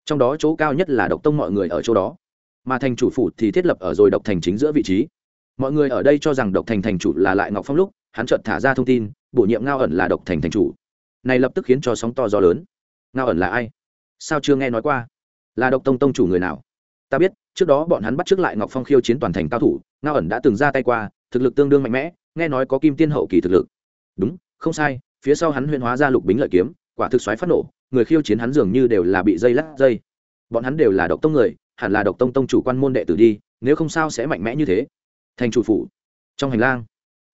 Trong đó chỗ cao nhất là độc tông mọi người ở chỗ đó. Mà thành chủ phủ thì thiết lập ở rồi độc thành chính giữa vị trí mọi người ở đây cho rằng độc thành thành chủ là lại ngọc phong lúc, hắn chợt thả ra thông tin, bổ nhiệm ngao ẩn là độc thành thành chủ. Này lập tức khiến cho sóng to gió lớn. Ngao ẩn là ai? Sao chưa nghe nói qua? Là độc tông tông chủ người nào? Ta biết, trước đó bọn hắn bắt trước lại ngọc phong khiêu chiến toàn thành cao thủ, ngao ẩn đã từng ra tay qua, thực lực tương đương mạnh mẽ, nghe nói có kim tiên hậu kỳ thực lực. Đúng, không sai, phía sau hắn huyên hóa ra lục bính lợi kiếm, quả thực xoáy phát nổ, người khiêu chiến hắn dường như đều là bị dây lắc dây. Bọn hắn đều là độc tông người, hẳn là độc tông tông chủ quan môn đệ tử đi, nếu không sao sẽ mạnh mẽ như thế thành chủ phủ. Trong hành lang,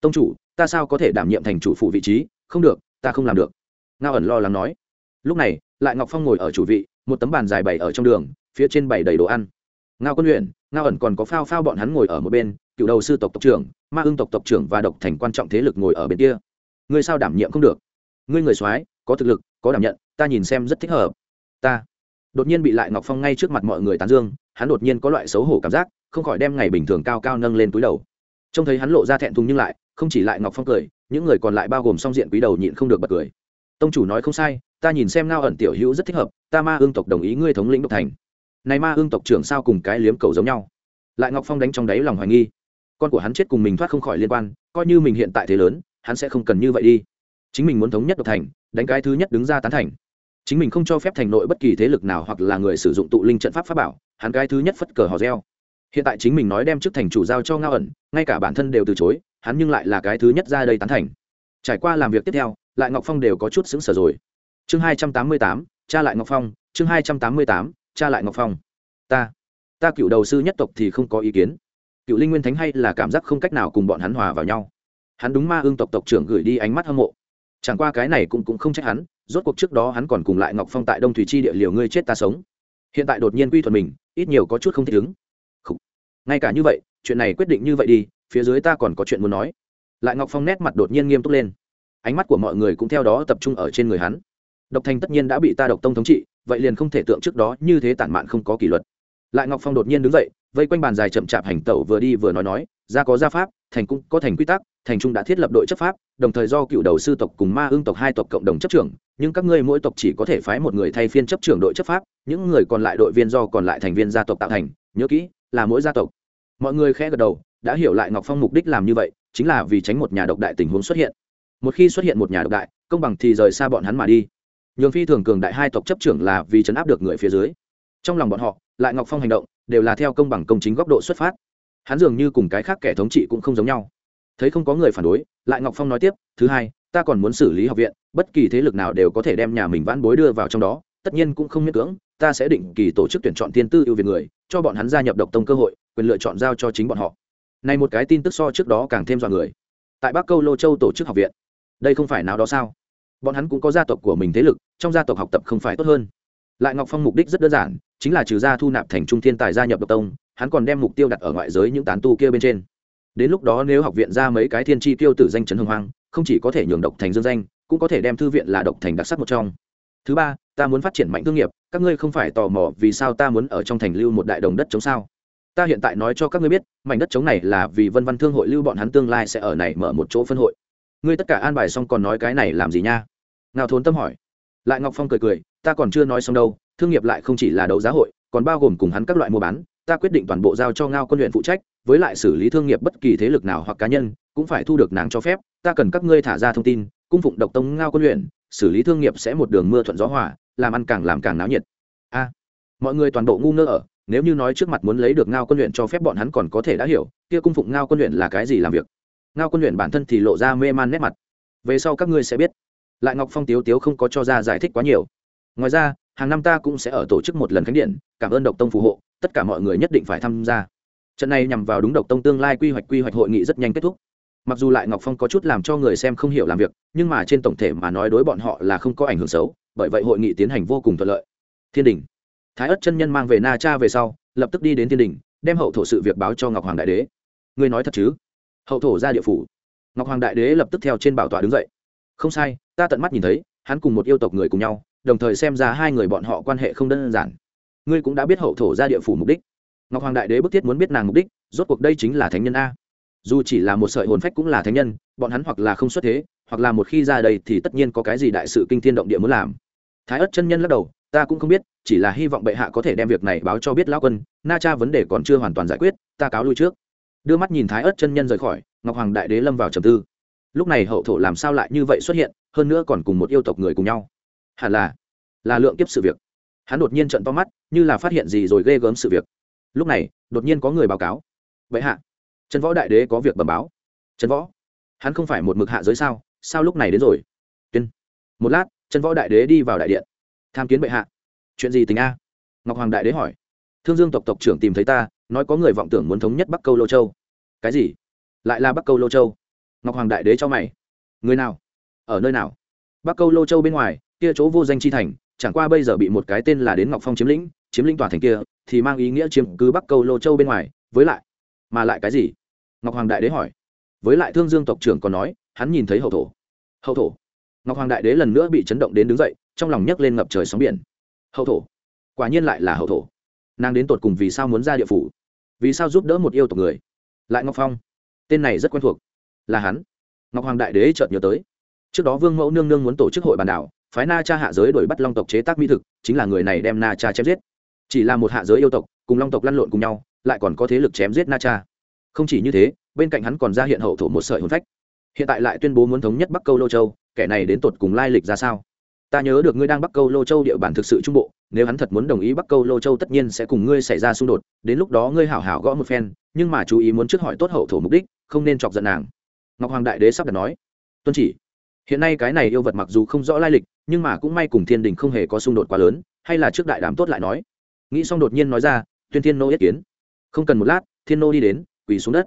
tông chủ, ta sao có thể đảm nhiệm thành chủ phủ vị trí? Không được, ta không làm được. Ngao ẩn lo lắng nói. Lúc này, lại ngọc phong ngồi ở chủ vị, một tấm bàn dài bày ở trong đường, phía trên bày đầy đồ ăn. Ngao quân luyện ngao ẩn còn có phao phao bọn hắn ngồi ở một bên, cựu đầu sư tộc tộc trưởng, ma ưng tộc tộc trưởng và độc thành quan trọng thế lực ngồi ở bên kia. Ngươi sao đảm nhiệm không được? Ngươi người soái, có thực lực, có đảm nhận, ta nhìn xem rất thích hợp. Ta. Đột nhiên bị lại ngọc phong ngay trước mặt mọi người tán dương, hắn đột nhiên có loại xấu hổ cảm giác không khỏi đem ngày bình thường cao cao nâng lên túi đầu. Trông thấy hắn lộ ra thẹn thùng nhưng lại, không chỉ lại ngọc phong cười, những người còn lại bao gồm song diện quý đầu nhịn không được bật cười. Tông chủ nói không sai, ta nhìn xem ngao ẩn tiểu hữu rất thích hợp, ta ma ương tộc đồng ý ngươi thống lĩnh độc thành. Này ma ương tộc trưởng sao cùng cái liếm cầu giống nhau? Lại ngọc phong đánh trong đáy lòng hoài nghi. Con của hắn chết cùng mình thoát không khỏi liên quan, coi như mình hiện tại thế lớn, hắn sẽ không cần như vậy đi. Chính mình muốn thống nhất độc thành, đánh cái thứ nhất đứng ra tán thành. Chính mình không cho phép thành nội bất kỳ thế lực nào hoặc là người sử dụng tụ linh trận pháp pháp bảo, hắn cái thứ nhất phất cờ hò reo hiện tại chính mình nói đem chức thành chủ giao cho ngao ẩn, ngay cả bản thân đều từ chối, hắn nhưng lại là cái thứ nhất ra đây tán thành. Trải qua làm việc tiếp theo, lại ngọc phong đều có chút xứng sở rồi. Chương hai trăm tám mươi tám, cha lại ngọc phong, chương hai trăm tám mươi tám, cha lại ngọc phong. Ta ta cựu đầu sư nhất tộc thì không có ý kiến. Cựu linh nguyên thánh hay là cảm giác không cách nào cùng bọn hắn hòa vào nhau. Hắn đúng ma ương tộc tộc trưởng gửi đi ánh mắt hâm mộ. Chẳng qua cái này cũng cũng không trách hắn, rốt cuộc trước đó hắn còn cùng lại ngọc phong tại đông thủy chi địa liều ngươi chết ta sống. Hiện tại đột nhiên quy thuận mình, ít nhiều có chút không thích ứng ngay cả như vậy, chuyện này quyết định như vậy đi, phía dưới ta còn có chuyện muốn nói. Lại ngọc phong nét mặt đột nhiên nghiêm túc lên. Ánh mắt của mọi người cũng theo đó tập trung ở trên người hắn. Độc thành tất nhiên đã bị ta độc tông thống trị, vậy liền không thể tượng trước đó như thế tản mạn không có kỷ luật. Lại ngọc phong đột nhiên đứng dậy, vây quanh bàn dài chậm chạp hành tẩu vừa đi vừa nói nói, ra có gia pháp, thành cũng có thành quy tắc, thành trung đã thiết lập đội chấp pháp, đồng thời do cựu đầu sư tộc cùng ma ương tộc hai tộc cộng đồng chấp trưởng, nhưng các ngươi mỗi tộc chỉ có thể phái một người thay phiên chấp trưởng đội chấp pháp, những người còn lại đội viên do còn lại thành viên gia tộc tạo thành nhớ kỹ, là mỗi gia tộc. Mọi người khẽ gật đầu, đã hiểu lại ngọc phong mục đích làm như vậy, chính là vì tránh một nhà độc đại tình huống xuất hiện. Một khi xuất hiện một nhà độc đại, công bằng thì rời xa bọn hắn mà đi. Nhường phi thường cường đại hai tộc chấp trưởng là vì chấn áp được người phía dưới. Trong lòng bọn họ, lại ngọc phong hành động, đều là theo công bằng công chính góc độ xuất phát. Hắn dường như cùng cái khác kẻ thống trị cũng không giống nhau. Thấy không có người phản đối, lại ngọc phong nói tiếp, thứ hai, ta còn muốn xử lý học viện, bất kỳ thế lực nào đều có thể đem nhà mình vãn bối đưa vào trong đó, tất nhiên cũng không miễn cưỡng ta sẽ định kỳ tổ chức tuyển chọn tiên tư ưu việt người, cho bọn hắn gia nhập độc tông cơ hội, quyền lựa chọn giao cho chính bọn họ. Này một cái tin tức so trước đó càng thêm dọa người. Tại bắc câu lô châu tổ chức học viện. Đây không phải nào đó sao? Bọn hắn cũng có gia tộc của mình thế lực, trong gia tộc học tập không phải tốt hơn. Lại ngọc phong mục đích rất đơn giản, chính là trừ gia thu nạp thành trung thiên tài gia nhập độc tông, hắn còn đem mục tiêu đặt ở ngoại giới những tán tu kia bên trên. Đến lúc đó nếu học viện ra mấy cái thiên tri tiêu tử danh chấn hưng hoang, không chỉ có thể nhường độc thành dương danh, cũng có thể đem thư viện là độc thành đặc sắc một trong. Thứ ba ta muốn phát triển mạnh thương nghiệp, các ngươi không phải tò mò vì sao ta muốn ở trong thành lưu một đại đồng đất chống sao? Ta hiện tại nói cho các ngươi biết, mảnh đất chống này là vì vân văn thương hội lưu bọn hắn tương lai sẽ ở này mở một chỗ phân hội. Ngươi tất cả an bài xong còn nói cái này làm gì nha? Ngao thốn tâm hỏi. Lại ngọc phong cười cười, ta còn chưa nói xong đâu, thương nghiệp lại không chỉ là đấu giá hội, còn bao gồm cùng hắn các loại mua bán. Ta quyết định toàn bộ giao cho ngao quân luyện phụ trách, với lại xử lý thương nghiệp bất kỳ thế lực nào hoặc cá nhân, cũng phải thu được nàng cho phép. Ta cần các ngươi thả ra thông tin, cung phụng độc tông ngao quân luyện xử lý thương nghiệp sẽ một đường mưa thuận gió hòa, làm ăn càng làm càng náo nhiệt. A, mọi người toàn bộ ngu ngơ ở, nếu như nói trước mặt muốn lấy được ngao quân luyện cho phép bọn hắn còn có thể đã hiểu, kia cung phụng ngao quân luyện là cái gì làm việc. Ngao quân luyện bản thân thì lộ ra mê man nét mặt. Về sau các ngươi sẽ biết. Lại ngọc phong tiếu tiếu không có cho ra giải thích quá nhiều. Ngoài ra, hàng năm ta cũng sẽ ở tổ chức một lần khánh điện, cảm ơn độc tông phù hộ, tất cả mọi người nhất định phải tham gia. Trận này nhằm vào đúng độc tông tương lai quy hoạch quy hoạch hội nghị rất nhanh kết thúc mặc dù lại ngọc phong có chút làm cho người xem không hiểu làm việc, nhưng mà trên tổng thể mà nói đối bọn họ là không có ảnh hưởng xấu, bởi vậy hội nghị tiến hành vô cùng thuận lợi. Thiên đình. Thái ất chân nhân mang về na cha về sau, lập tức đi đến thiên đình, đem hậu thổ sự việc báo cho ngọc hoàng đại đế. Ngươi nói thật chứ? Hậu thổ ra địa phủ. Ngọc hoàng đại đế lập tức theo trên bảo tọa đứng dậy. Không sai, ta tận mắt nhìn thấy, hắn cùng một yêu tộc người cùng nhau, đồng thời xem ra hai người bọn họ quan hệ không đơn giản. Ngươi cũng đã biết hậu thổ ra địa phủ mục đích. Ngọc hoàng đại đế bức thiết muốn biết nàng mục đích, rốt cuộc đây chính là thánh nhân a dù chỉ là một sợi hồn phách cũng là thánh nhân, bọn hắn hoặc là không xuất thế, hoặc là một khi ra đây thì tất nhiên có cái gì đại sự kinh thiên động địa muốn làm. Thái ất chân nhân lắc đầu, ta cũng không biết, chỉ là hy vọng bệ hạ có thể đem việc này báo cho biết lão quân, na cha vấn đề còn chưa hoàn toàn giải quyết, ta cáo lui trước. Đưa mắt nhìn thái ất chân nhân rời khỏi, ngọc hoàng đại đế lâm vào trầm tư. Lúc này hậu thổ làm sao lại như vậy xuất hiện, hơn nữa còn cùng một yêu tộc người cùng nhau. Hẳn là là lượng kiếp sự việc. Hắn đột nhiên trận to mắt, như là phát hiện gì rồi ghê gớm sự việc. Lúc này, đột nhiên có người báo cáo. Vậy hạ trần võ đại đế có việc bẩm báo. Trần võ, hắn không phải một mực hạ giới sao? Sao lúc này đến rồi? Tuyên. Một lát, trần võ đại đế đi vào đại điện. Tham kiến bệ hạ. Chuyện gì tình a? Ngọc hoàng đại đế hỏi. Thương dương tộc tộc trưởng tìm thấy ta, nói có người vọng tưởng muốn thống nhất bắc câu lô châu. Cái gì? Lại là bắc câu lô châu? Ngọc hoàng đại đế cho mày. Người nào? Ở nơi nào? Bắc câu lô châu bên ngoài, kia chỗ vô danh chi thành, chẳng qua bây giờ bị một cái tên là đến ngọc phong chiếm lĩnh chiếm lĩnh tòa thành kia, thì mang ý nghĩa chiếm cứ bắc câu lô châu bên ngoài. Với lại mà lại cái gì? Ngọc hoàng đại đế hỏi. Với lại thương dương tộc trưởng còn nói, hắn nhìn thấy hậu thổ. Hậu thổ? Ngọc hoàng đại đế lần nữa bị chấn động đến đứng dậy, trong lòng nhấc lên ngập trời sóng biển. Hậu thổ? Quả nhiên lại là hậu thổ. Nàng đến tột cùng vì sao muốn ra địa phủ? Vì sao giúp đỡ một yêu tộc người? Lại ngọc phong? Tên này rất quen thuộc. Là hắn. Ngọc hoàng đại đế chợt nhớ tới. Trước đó vương mẫu nương nương muốn tổ chức hội bàn đảo, phái na cha hạ giới đổi bắt long tộc chế tác mỹ thực, chính là người này đem na cha chém giết. Chỉ là một hạ giới yêu tộc, cùng long tộc lăn lộn cùng nhau lại còn có thế lực chém giết na cha không chỉ như thế, bên cạnh hắn còn ra hiện hậu thổ một sợi hồn phách. Hiện tại lại tuyên bố muốn thống nhất bắc câu lô châu, kẻ này đến tột cùng lai lịch ra sao? Ta nhớ được ngươi đang bắc câu lô châu địa bàn thực sự trung bộ, nếu hắn thật muốn đồng ý bắc câu lô châu tất nhiên sẽ cùng ngươi xảy ra xung đột, đến lúc đó ngươi hảo hảo gõ một phen, nhưng mà chú ý muốn trước hỏi tốt hậu thổ mục đích, không nên chọc giận nàng. Ngọc hoàng đại đế sắp đặt nói. Tuân chỉ, hiện nay cái này yêu vật mặc dù không rõ lai lịch, nhưng mà cũng may cùng thiên đình không hề có xung đột quá lớn, hay là trước đại đám tốt lại nói. Nghĩ xong đột nhiên nói ra, tuyên thiên nô yết kiến không cần một lát, thiên nô đi đến, quỳ xuống đất.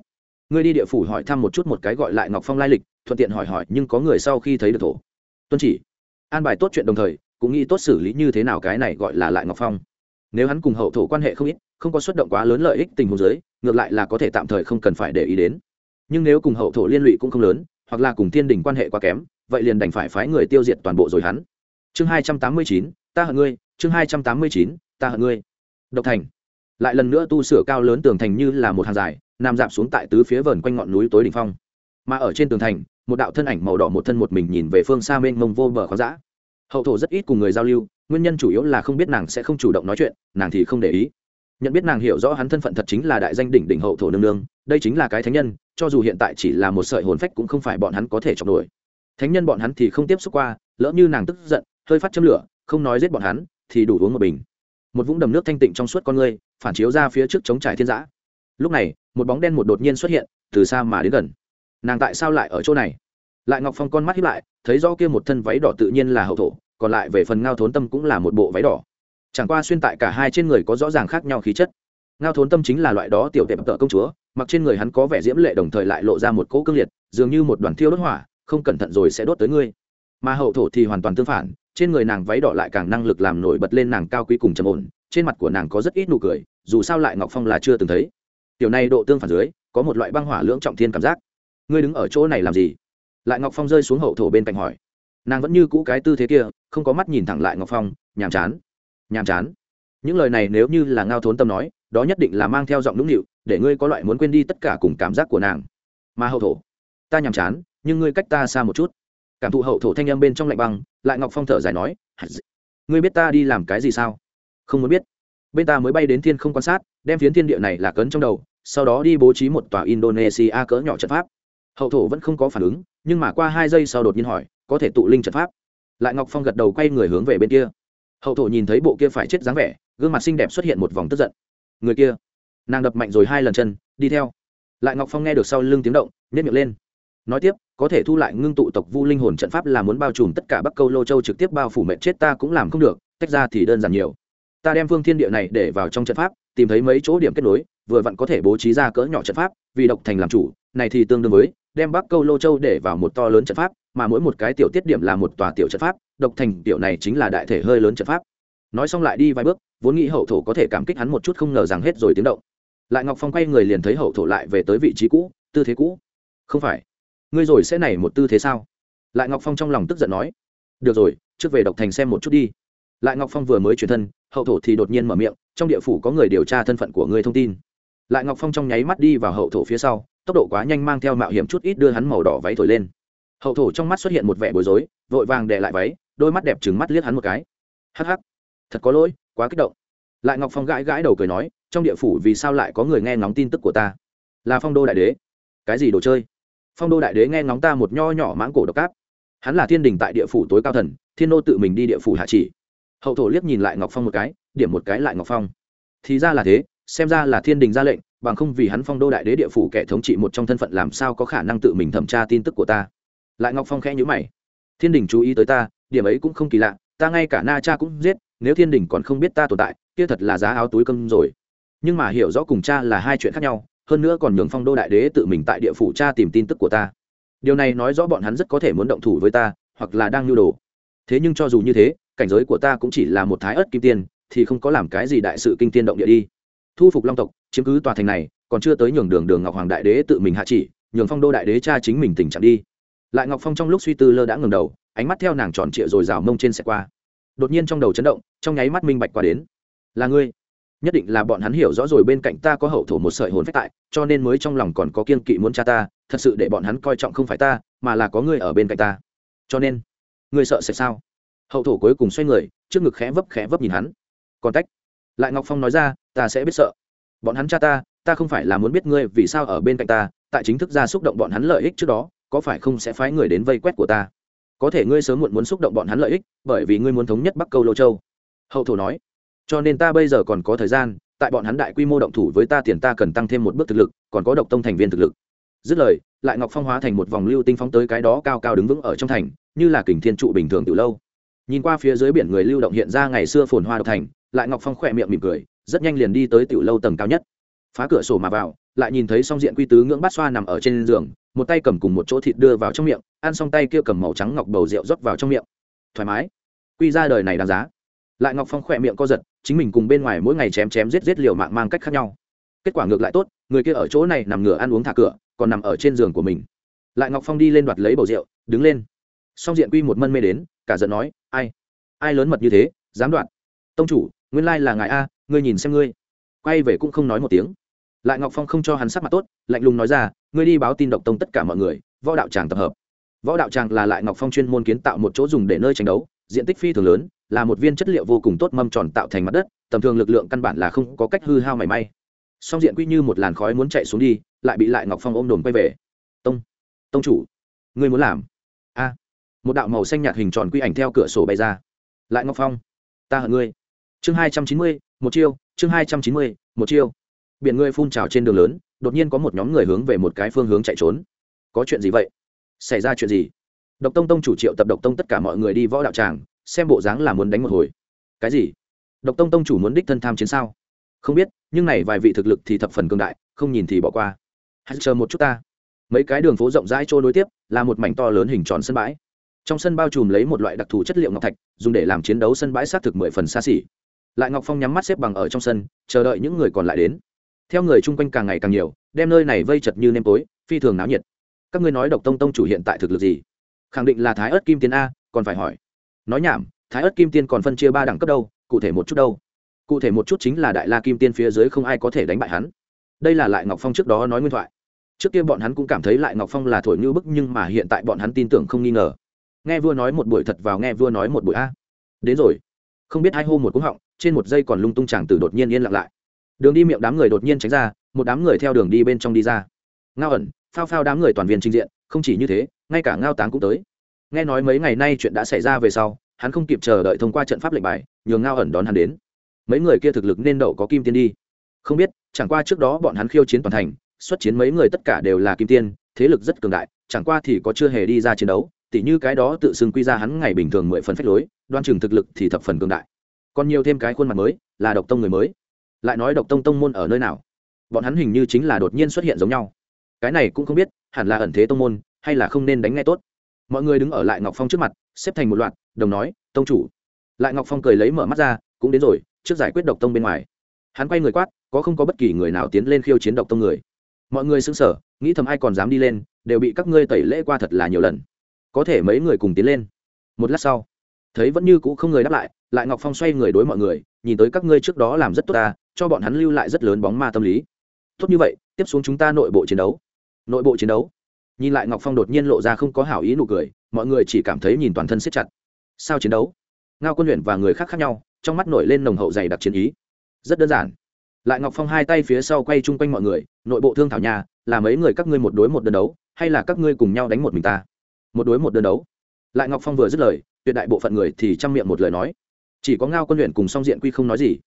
Ngươi đi địa phủ hỏi thăm một chút một cái gọi lại ngọc phong lai lịch, thuận tiện hỏi hỏi, nhưng có người sau khi thấy được thổ. Tuân chỉ, an bài tốt chuyện đồng thời, cũng nghĩ tốt xử lý như thế nào cái này gọi là lại ngọc phong. Nếu hắn cùng hậu thổ quan hệ không ít, không có xuất động quá lớn lợi ích tình huống giới ngược lại là có thể tạm thời không cần phải để ý đến. Nhưng nếu cùng hậu thổ liên lụy cũng không lớn, hoặc là cùng thiên đình quan hệ quá kém, vậy liền đành phải phái người tiêu diệt toàn bộ rồi hắn. Chương hai trăm tám mươi chín, ta hận ngươi, chương hai trăm tám mươi chín, ta hận ngươi. Độc thành lại lần nữa tu sửa cao lớn tường thành như là một hàng dài, nằm dạp xuống tại tứ phía vờn quanh ngọn núi tối đỉnh phong. Mà ở trên tường thành, một đạo thân ảnh màu đỏ một thân một mình nhìn về phương xa mênh mông vô bờ khó dã. Hậu thổ rất ít cùng người giao lưu, nguyên nhân chủ yếu là không biết nàng sẽ không chủ động nói chuyện, nàng thì không để ý. Nhận biết nàng hiểu rõ hắn thân phận thật chính là đại danh đỉnh đỉnh hậu thổ nương nương, đây chính là cái thánh nhân, cho dù hiện tại chỉ là một sợi hồn phách cũng không phải bọn hắn có thể chọc nổi thánh nhân bọn hắn thì không tiếp xúc qua, lỡ như nàng tức giận, hơi phát châm lửa, không nói giết bọn hắn, thì đủ uống một bình. Một vũng đầm nước thanh tịnh trong suốt con người phản chiếu ra phía trước chống trải thiên giã. Lúc này, một bóng đen một đột nhiên xuất hiện, từ xa mà đến gần. Nàng tại sao lại ở chỗ này? Lại ngọc phong con mắt hiếp lại, thấy do kia một thân váy đỏ tự nhiên là hậu thổ, còn lại về phần ngao thốn tâm cũng là một bộ váy đỏ. Chẳng qua xuyên tại cả hai trên người có rõ ràng khác nhau khí chất. Ngao thốn tâm chính là loại đó tiểu tệp tợ công chúa, mặc trên người hắn có vẻ diễm lệ đồng thời lại lộ ra một cỗ cương liệt, dường như một đoàn thiêu đốt hỏa, không cẩn thận rồi sẽ đốt tới ngươi. Mà hậu thổ thì hoàn toàn tương phản, trên người nàng váy đỏ lại càng năng lực làm nổi bật lên nàng cao quý cùng trầm ổn trên mặt của nàng có rất ít nụ cười, dù sao lại ngọc phong là chưa từng thấy. Tiểu này độ tương phản dưới, có một loại băng hỏa lưỡng trọng thiên cảm giác. Ngươi đứng ở chỗ này làm gì? Lại ngọc phong rơi xuống hậu thổ bên cạnh hỏi. Nàng vẫn như cũ cái tư thế kia, không có mắt nhìn thẳng lại ngọc phong, nhàm chán. Nhàm chán. Những lời này nếu như là ngao thốn tâm nói, đó nhất định là mang theo giọng nũng nịu, để ngươi có loại muốn quên đi tất cả cùng cảm giác của nàng. Mà hậu thổ, ta nhàm chán, nhưng ngươi cách ta xa một chút. Cảm thụ hậu thổ thanh âm bên trong lạnh băng, lại ngọc phong thở dài nói ngươi biết ta đi làm cái gì sao? Không muốn biết. Bên ta mới bay đến thiên không quan sát, đem phiến thiên địa này là cấn trong đầu, sau đó đi bố trí một tòa indonesia cỡ nhỏ trận pháp. Hậu thổ vẫn không có phản ứng, nhưng mà qua hai giây sau đột nhiên hỏi, có thể tụ linh trận pháp. Lại ngọc phong gật đầu quay người hướng về bên kia. Hậu thổ nhìn thấy bộ kia phải chết dáng vẻ, gương mặt xinh đẹp xuất hiện một vòng tức giận. Người kia, nàng đập mạnh rồi hai lần chân, đi theo. Lại ngọc phong nghe được sau lưng tiếng động nhét miệng lên. Nói tiếp, có thể thu lại ngưng tụ tộc vu linh hồn trận pháp là muốn bao trùm tất cả bắc câu lô châu trực tiếp bao phủ mệnh chết ta cũng làm không được, tách ra thì đơn giản nhiều ta đem phương thiên địa này để vào trong trận pháp, tìm thấy mấy chỗ điểm kết nối, vừa vặn có thể bố trí ra cỡ nhỏ trận pháp, vì độc thành làm chủ, này thì tương đương với đem bắc câu lô châu để vào một to lớn trận pháp, mà mỗi một cái tiểu tiết điểm là một tòa tiểu trận pháp, độc thành tiểu này chính là đại thể hơi lớn trận pháp. Nói xong lại đi vài bước, vốn nghĩ hậu thổ có thể cảm kích hắn một chút không ngờ rằng hết rồi tiếng động. Lại ngọc phong quay người liền thấy hậu thổ lại về tới vị trí cũ, tư thế cũ. Không phải. Ngươi rồi sẽ này một tư thế sao? Lại ngọc phong trong lòng tức giận nói. Được rồi, trước về độc thành xem một chút đi. Lại ngọc phong vừa mới chuyển thân hậu thổ thì đột nhiên mở miệng, trong địa phủ có người điều tra thân phận của ngươi thông tin. Lại ngọc phong trong nháy mắt đi vào hậu thổ phía sau, tốc độ quá nhanh mang theo mạo hiểm chút ít đưa hắn màu đỏ váy thổi lên. Hậu thổ trong mắt xuất hiện một vẻ bối rối, vội vàng để lại váy, đôi mắt đẹp trừng mắt liếc hắn một cái. Hắc hắc, thật có lỗi, quá kích động. Lại ngọc phong gãi gãi đầu cười nói, trong địa phủ vì sao lại có người nghe ngóng tin tức của ta? Là phong đô đại đế. Cái gì đồ chơi? Phong đô đại đế nghe ngóng ta một nho nhỏ mãng cổ độc áp hắn là thiên đình tại địa phủ tối cao thần, thiên đô tự mình đi địa phủ hạ chỉ hậu thổ liếc nhìn lại ngọc phong một cái điểm một cái lại ngọc phong thì ra là thế xem ra là thiên đình ra lệnh bằng không vì hắn phong đô đại đế địa phủ kẻ thống trị một trong thân phận làm sao có khả năng tự mình thẩm tra tin tức của ta lại ngọc phong khẽ nhữ mày thiên đình chú ý tới ta điểm ấy cũng không kỳ lạ ta ngay cả na cha cũng giết nếu thiên đình còn không biết ta tồn tại kia thật là giá áo túi cơm rồi nhưng mà hiểu rõ cùng cha là hai chuyện khác nhau hơn nữa còn nhường phong đô đại đế tự mình tại địa phủ cha tìm tin tức của ta điều này nói rõ bọn hắn rất có thể muốn động thủ với ta hoặc là đang nhu đồ thế nhưng cho dù như thế cảnh giới của ta cũng chỉ là một thái ớt kim tiên, thì không có làm cái gì đại sự kinh tiên động địa đi. Thu phục long tộc, chiếm cứ tòa thành này, còn chưa tới nhường đường đường ngọc hoàng đại đế tự mình hạ chỉ, nhường phong đô đại đế cha chính mình tình trạng đi. Lại ngọc phong trong lúc suy tư lơ đã ngừng đầu, ánh mắt theo nàng tròn trịa rồi rào mông trên xe qua. Đột nhiên trong đầu chấn động, trong nháy mắt minh bạch qua đến. Là ngươi. Nhất định là bọn hắn hiểu rõ rồi bên cạnh ta có hậu thổ một sợi hồn phách tại, cho nên mới trong lòng còn có kiên kỵ muốn cha ta, thật sự để bọn hắn coi trọng không phải ta, mà là có ngươi ở bên cạnh ta. Cho nên, ngươi sợ sẽ sao? Hậu thổ cuối cùng xoay người, trước ngực khẽ vấp khẽ vấp nhìn hắn. Còn tách. lại ngọc phong nói ra, ta sẽ biết sợ. Bọn hắn cha ta ta không phải là muốn biết ngươi vì sao ở bên cạnh ta, tại chính thức ra xúc động bọn hắn lợi ích trước đó, có phải không sẽ phái người đến vây quét của ta? Có thể ngươi sớm muộn muốn xúc động bọn hắn lợi ích, bởi vì ngươi muốn thống nhất bắc câu lô châu. Hậu thổ nói, cho nên ta bây giờ còn có thời gian, tại bọn hắn đại quy mô động thủ với ta tiền ta cần tăng thêm một bước thực lực, còn có độc tông thành viên thực lực. Dứt lời, lại ngọc phong hóa thành một vòng lưu tinh phóng tới cái đó cao cao đứng vững ở trong thành, như là kình thiên trụ bình thường từ lâu nhìn qua phía dưới biển người lưu động hiện ra ngày xưa phồn hoa độc thành, lại ngọc phong khỏe miệng mỉm cười, rất nhanh liền đi tới tiểu lâu tầng cao nhất. Phá cửa sổ mà vào, lại nhìn thấy song diện quy tứ ngưỡng bát xoa nằm ở trên giường, một tay cầm cùng một chỗ thịt đưa vào trong miệng, ăn xong tay kia cầm màu trắng ngọc bầu rượu rót vào trong miệng. Thoải mái. Quy ra đời này đáng giá. Lại ngọc phong khỏe miệng co giật, chính mình cùng bên ngoài mỗi ngày chém chém giết giết liều mạng mang cách khác nhau. Kết quả ngược lại tốt, người kia ở chỗ này nằm ngửa ăn uống thả cửa, còn nằm ở trên giường của mình. Lại ngọc phong đi lên đoạt lấy bầu rượu, đứng lên. Song diện quy một mân mê đến cả giận nói, ai? Ai lớn mật như thế, dám đoạn? Tông chủ, nguyên lai là ngài a, ngươi nhìn xem ngươi. Quay về cũng không nói một tiếng. Lại ngọc phong không cho hắn sắc mặt tốt, lạnh lùng nói ra, ngươi đi báo tin độc tông tất cả mọi người, võ đạo tràng tập hợp. Võ đạo tràng là lại ngọc phong chuyên môn kiến tạo một chỗ dùng để nơi tranh đấu, diện tích phi thường lớn, là một viên chất liệu vô cùng tốt mâm tròn tạo thành mặt đất, tầm thường lực lượng căn bản là không có cách hư hao mảy may. Song diện quy như một làn khói muốn chạy xuống đi, lại bị lại ngọc phong ôm đồn quay về. Tông tông chủ, ngươi muốn làm? A một đạo màu xanh nhạt hình tròn quy ảnh theo cửa sổ bay ra. Lại ngọc phong, ta hận ngươi. Chương hai trăm chín mươi, một chiêu, chương hai trăm chín mươi, một chiêu. Biển ngươi phun trào trên đường lớn, đột nhiên có một nhóm người hướng về một cái phương hướng chạy trốn. Có chuyện gì vậy? Xảy ra chuyện gì? Độc tông tông chủ triệu tập độc tông tất cả mọi người đi võ đạo tràng, xem bộ dáng là muốn đánh một hồi. Cái gì? Độc tông tông chủ muốn đích thân tham chiến sao? Không biết, nhưng này vài vị thực lực thì thập phần cương đại, không nhìn thì bỏ qua. Hãy chờ một chút ta. Mấy cái đường phố rộng rãi trôi nối tiếp, là một mảnh to lớn hình tròn sân bãi trong sân bao trùm lấy một loại đặc thù chất liệu ngọc thạch, dùng để làm chiến đấu sân bãi xác thực mười phần xa xỉ. Lại ngọc phong nhắm mắt xếp bằng ở trong sân, chờ đợi những người còn lại đến. Theo người chung quanh càng ngày càng nhiều, đem nơi này vây chật như nêm tối, phi thường náo nhiệt. Các ngươi nói độc tông tông chủ hiện tại thực lực gì? Khẳng định là thái ớt kim tiên a, còn phải hỏi. Nói nhảm, thái ớt kim tiên còn phân chia ba đẳng cấp đâu, cụ thể một chút đâu? Cụ thể một chút chính là đại la kim tiên phía dưới không ai có thể đánh bại hắn. Đây là lại ngọc phong trước đó nói nguyên thoại. Trước kia bọn hắn cũng cảm thấy lại ngọc phong là thổi như bức nhưng mà hiện tại bọn hắn tin tưởng không nghi ngờ nghe vua nói một buổi thật vào nghe vua nói một buổi a. Đến rồi. Không biết hai hô một cúng họng, trên một giây còn lung tung chàng tử đột nhiên yên lặng lại. Đường đi miệng đám người đột nhiên tránh ra, một đám người theo đường đi bên trong đi ra. Ngao ẩn, phao phao đám người toàn viên trình diện, không chỉ như thế, ngay cả ngao táng cũng tới. Nghe nói mấy ngày nay chuyện đã xảy ra về sau, hắn không kịp chờ đợi thông qua trận pháp lệnh bài, nhường ngao ẩn đón hắn đến. Mấy người kia thực lực nên đậu có kim tiên đi. Không biết, chẳng qua trước đó bọn hắn khiêu chiến toàn thành, xuất chiến mấy người tất cả đều là kim tiên, thế lực rất cường đại, chẳng qua thì có chưa hề đi ra chiến đấu tỉ như cái đó tự xưng quy ra hắn ngày bình thường mười phần phách lối, đoan chừng thực lực thì thập phần cường đại. Còn nhiều thêm cái khuôn mặt mới, là độc tông người mới. Lại nói độc tông tông môn ở nơi nào? Bọn hắn hình như chính là đột nhiên xuất hiện giống nhau. Cái này cũng không biết, hẳn là ẩn thế tông môn, hay là không nên đánh ngay tốt. Mọi người đứng ở lại ngọc phong trước mặt, xếp thành một loạt, đồng nói, tông chủ. Lại ngọc phong cười lấy mở mắt ra, cũng đến rồi, trước giải quyết độc tông bên ngoài. Hắn quay người quát, có không có bất kỳ người nào tiến lên khiêu chiến độc tông người? Mọi người xứng sở nghĩ thầm ai còn dám đi lên, đều bị các ngươi tẩy lễ qua thật là nhiều lần có thể mấy người cùng tiến lên. Một lát sau, thấy vẫn như cũ không người đáp lại lại ngọc phong xoay người đối mọi người, nhìn tới các ngươi trước đó làm rất tốt ta, cho bọn hắn lưu lại rất lớn bóng ma tâm lý. Tốt như vậy, tiếp xuống chúng ta nội bộ chiến đấu. Nội bộ chiến đấu. Nhìn lại ngọc phong đột nhiên lộ ra không có hảo ý nụ cười, mọi người chỉ cảm thấy nhìn toàn thân siết chặt. Sao chiến đấu? Ngao quân luyện và người khác khác nhau, trong mắt nổi lên nồng hậu dày đặc chiến ý. Rất đơn giản. Lại ngọc phong hai tay phía sau quay chung quanh mọi người, nội bộ thương thảo nhà, là mấy người các ngươi một đối một đơn đấu, hay là các ngươi cùng nhau đánh một mình ta? Một đối một đơn đấu. Lại ngọc phong vừa dứt lời, tuyệt đại bộ phận người thì chăm miệng một lời nói. Chỉ có ngao quân luyện cùng song diện quy không nói gì.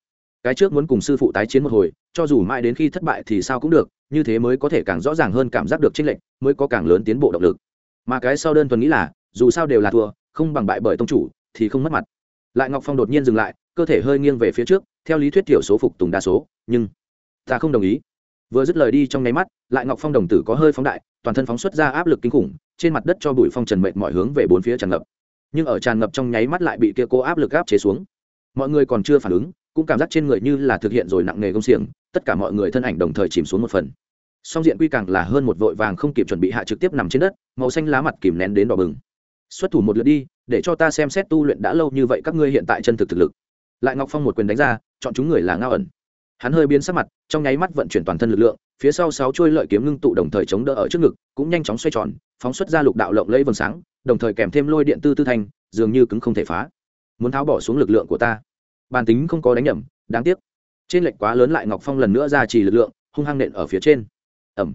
Cái trước muốn cùng sư phụ tái chiến một hồi, cho dù mãi đến khi thất bại thì sao cũng được, như thế mới có thể càng rõ ràng hơn cảm giác được tranh lệch, mới có càng lớn tiến bộ động lực. Mà cái sau đơn thuần nghĩ là, dù sao đều là thua, không bằng bại bởi tông chủ, thì không mất mặt. Lại ngọc phong đột nhiên dừng lại, cơ thể hơi nghiêng về phía trước, theo lý thuyết tiểu số phục tùng đa số, nhưng ta không đồng ý vừa dứt lời đi trong nháy mắt, lại ngọc phong đồng tử có hơi phóng đại, toàn thân phóng xuất ra áp lực kinh khủng, trên mặt đất cho bụi phong trần mệnh mọi hướng về bốn phía tràn ngập. Nhưng ở tràn ngập trong nháy mắt lại bị kia cố áp lực áp chế xuống. Mọi người còn chưa phản ứng, cũng cảm giác trên người như là thực hiện rồi nặng nghề công xiềng, tất cả mọi người thân ảnh đồng thời chìm xuống một phần. Song diện quy càng là hơn một vội vàng không kịp chuẩn bị hạ trực tiếp nằm trên đất, màu xanh lá mặt kìm nén đến đỏ bừng. Xuất thủ một lượt đi, để cho ta xem xét tu luyện đã lâu như vậy các ngươi hiện tại chân thực thực lực. Lại ngọc phong một quyền đánh ra, chọn chúng người là ngao ẩn hắn hơi biến sắc mặt, trong nháy mắt vận chuyển toàn thân lực lượng, phía sau sáu chuôi lợi kiếm ngưng tụ đồng thời chống đỡ ở trước ngực, cũng nhanh chóng xoay tròn, phóng xuất ra lục đạo lộng lấy vầng sáng, đồng thời kèm thêm lôi điện tư tư thanh, dường như cứng không thể phá. Muốn tháo bỏ xuống lực lượng của ta. Bản tính không có đánh nhầm, đáng tiếc. Trên lệnh quá lớn lại ngọc phong lần nữa ra trì lực lượng, hung hăng nện ở phía trên. Ẩm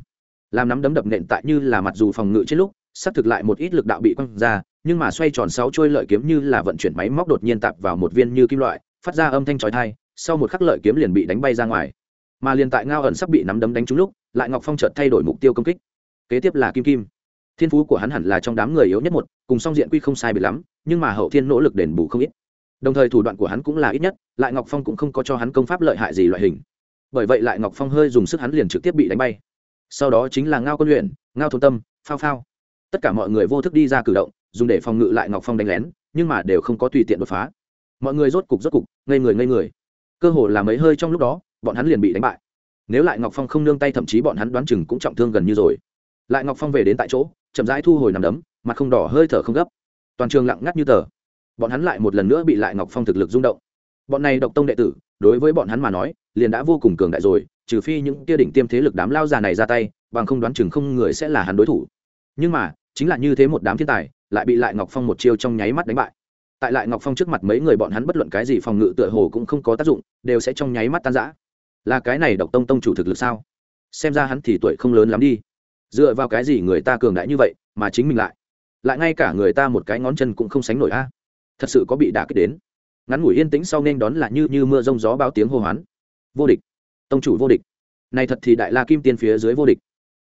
làm nắm đấm đập nện tại như là mặt dù phòng ngự trên lúc, sắp thực lại một ít lực đạo bị quăng ra, nhưng mà xoay tròn sáu trôi lợi kiếm như là vận chuyển máy móc đột nhiên tạp vào một viên như kim loại, phát ra âm thanh chói tai sau một khắc lợi kiếm liền bị đánh bay ra ngoài. Mà liền tại ngao ẩn sắp bị nắm đấm đánh trúng lúc, lại ngọc phong chợt thay đổi mục tiêu công kích. Kế tiếp là kim kim. Thiên phú của hắn hẳn là trong đám người yếu nhất một, cùng song diện quy không sai bị lắm, nhưng mà hậu thiên nỗ lực đền bù không ít. Đồng thời thủ đoạn của hắn cũng là ít nhất, lại ngọc phong cũng không có cho hắn công pháp lợi hại gì loại hình. Bởi vậy lại ngọc phong hơi dùng sức hắn liền trực tiếp bị đánh bay. Sau đó chính là ngao quân luyện, ngao thôn tâm, phao phao. Tất cả mọi người vô thức đi ra cử động, dùng để phòng ngự lại ngọc phong đánh lén, nhưng mà đều không có tùy tiện đột phá. Mọi người rốt cục rốt cục, ngây người ngây người cơ hồ là mấy hơi trong lúc đó, bọn hắn liền bị đánh bại. Nếu lại ngọc phong không nương tay, thậm chí bọn hắn đoán chừng cũng trọng thương gần như rồi. Lại ngọc phong về đến tại chỗ, chậm rãi thu hồi nằm đấm, mặt không đỏ, hơi thở không gấp. Toàn trường lặng ngắt như tờ. Bọn hắn lại một lần nữa bị lại ngọc phong thực lực rung động. Bọn này độc tông đệ tử, đối với bọn hắn mà nói, liền đã vô cùng cường đại rồi, trừ phi những tia đỉnh tiêm thế lực đám lao già này ra tay, bằng không đoán chừng không người sẽ là hắn đối thủ. Nhưng mà, chính là như thế một đám thiên tài, lại bị lại ngọc phong một chiêu trong nháy mắt đánh bại tại lại ngọc phong trước mặt mấy người bọn hắn bất luận cái gì phòng ngự tựa hồ cũng không có tác dụng, đều sẽ trong nháy mắt tan rã. Là cái này độc tông tông chủ thực lực sao? Xem ra hắn thì tuổi không lớn lắm đi. Dựa vào cái gì người ta cường đại như vậy mà chính mình lại? Lại ngay cả người ta một cái ngón chân cũng không sánh nổi a. Thật sự có bị đả kích đến. Ngắn ngủi yên tĩnh sau nên đón là như như mưa rông gió bao tiếng hô hoán. Vô địch. Tông chủ vô địch. Này thật thì đại la kim tiên phía dưới vô địch.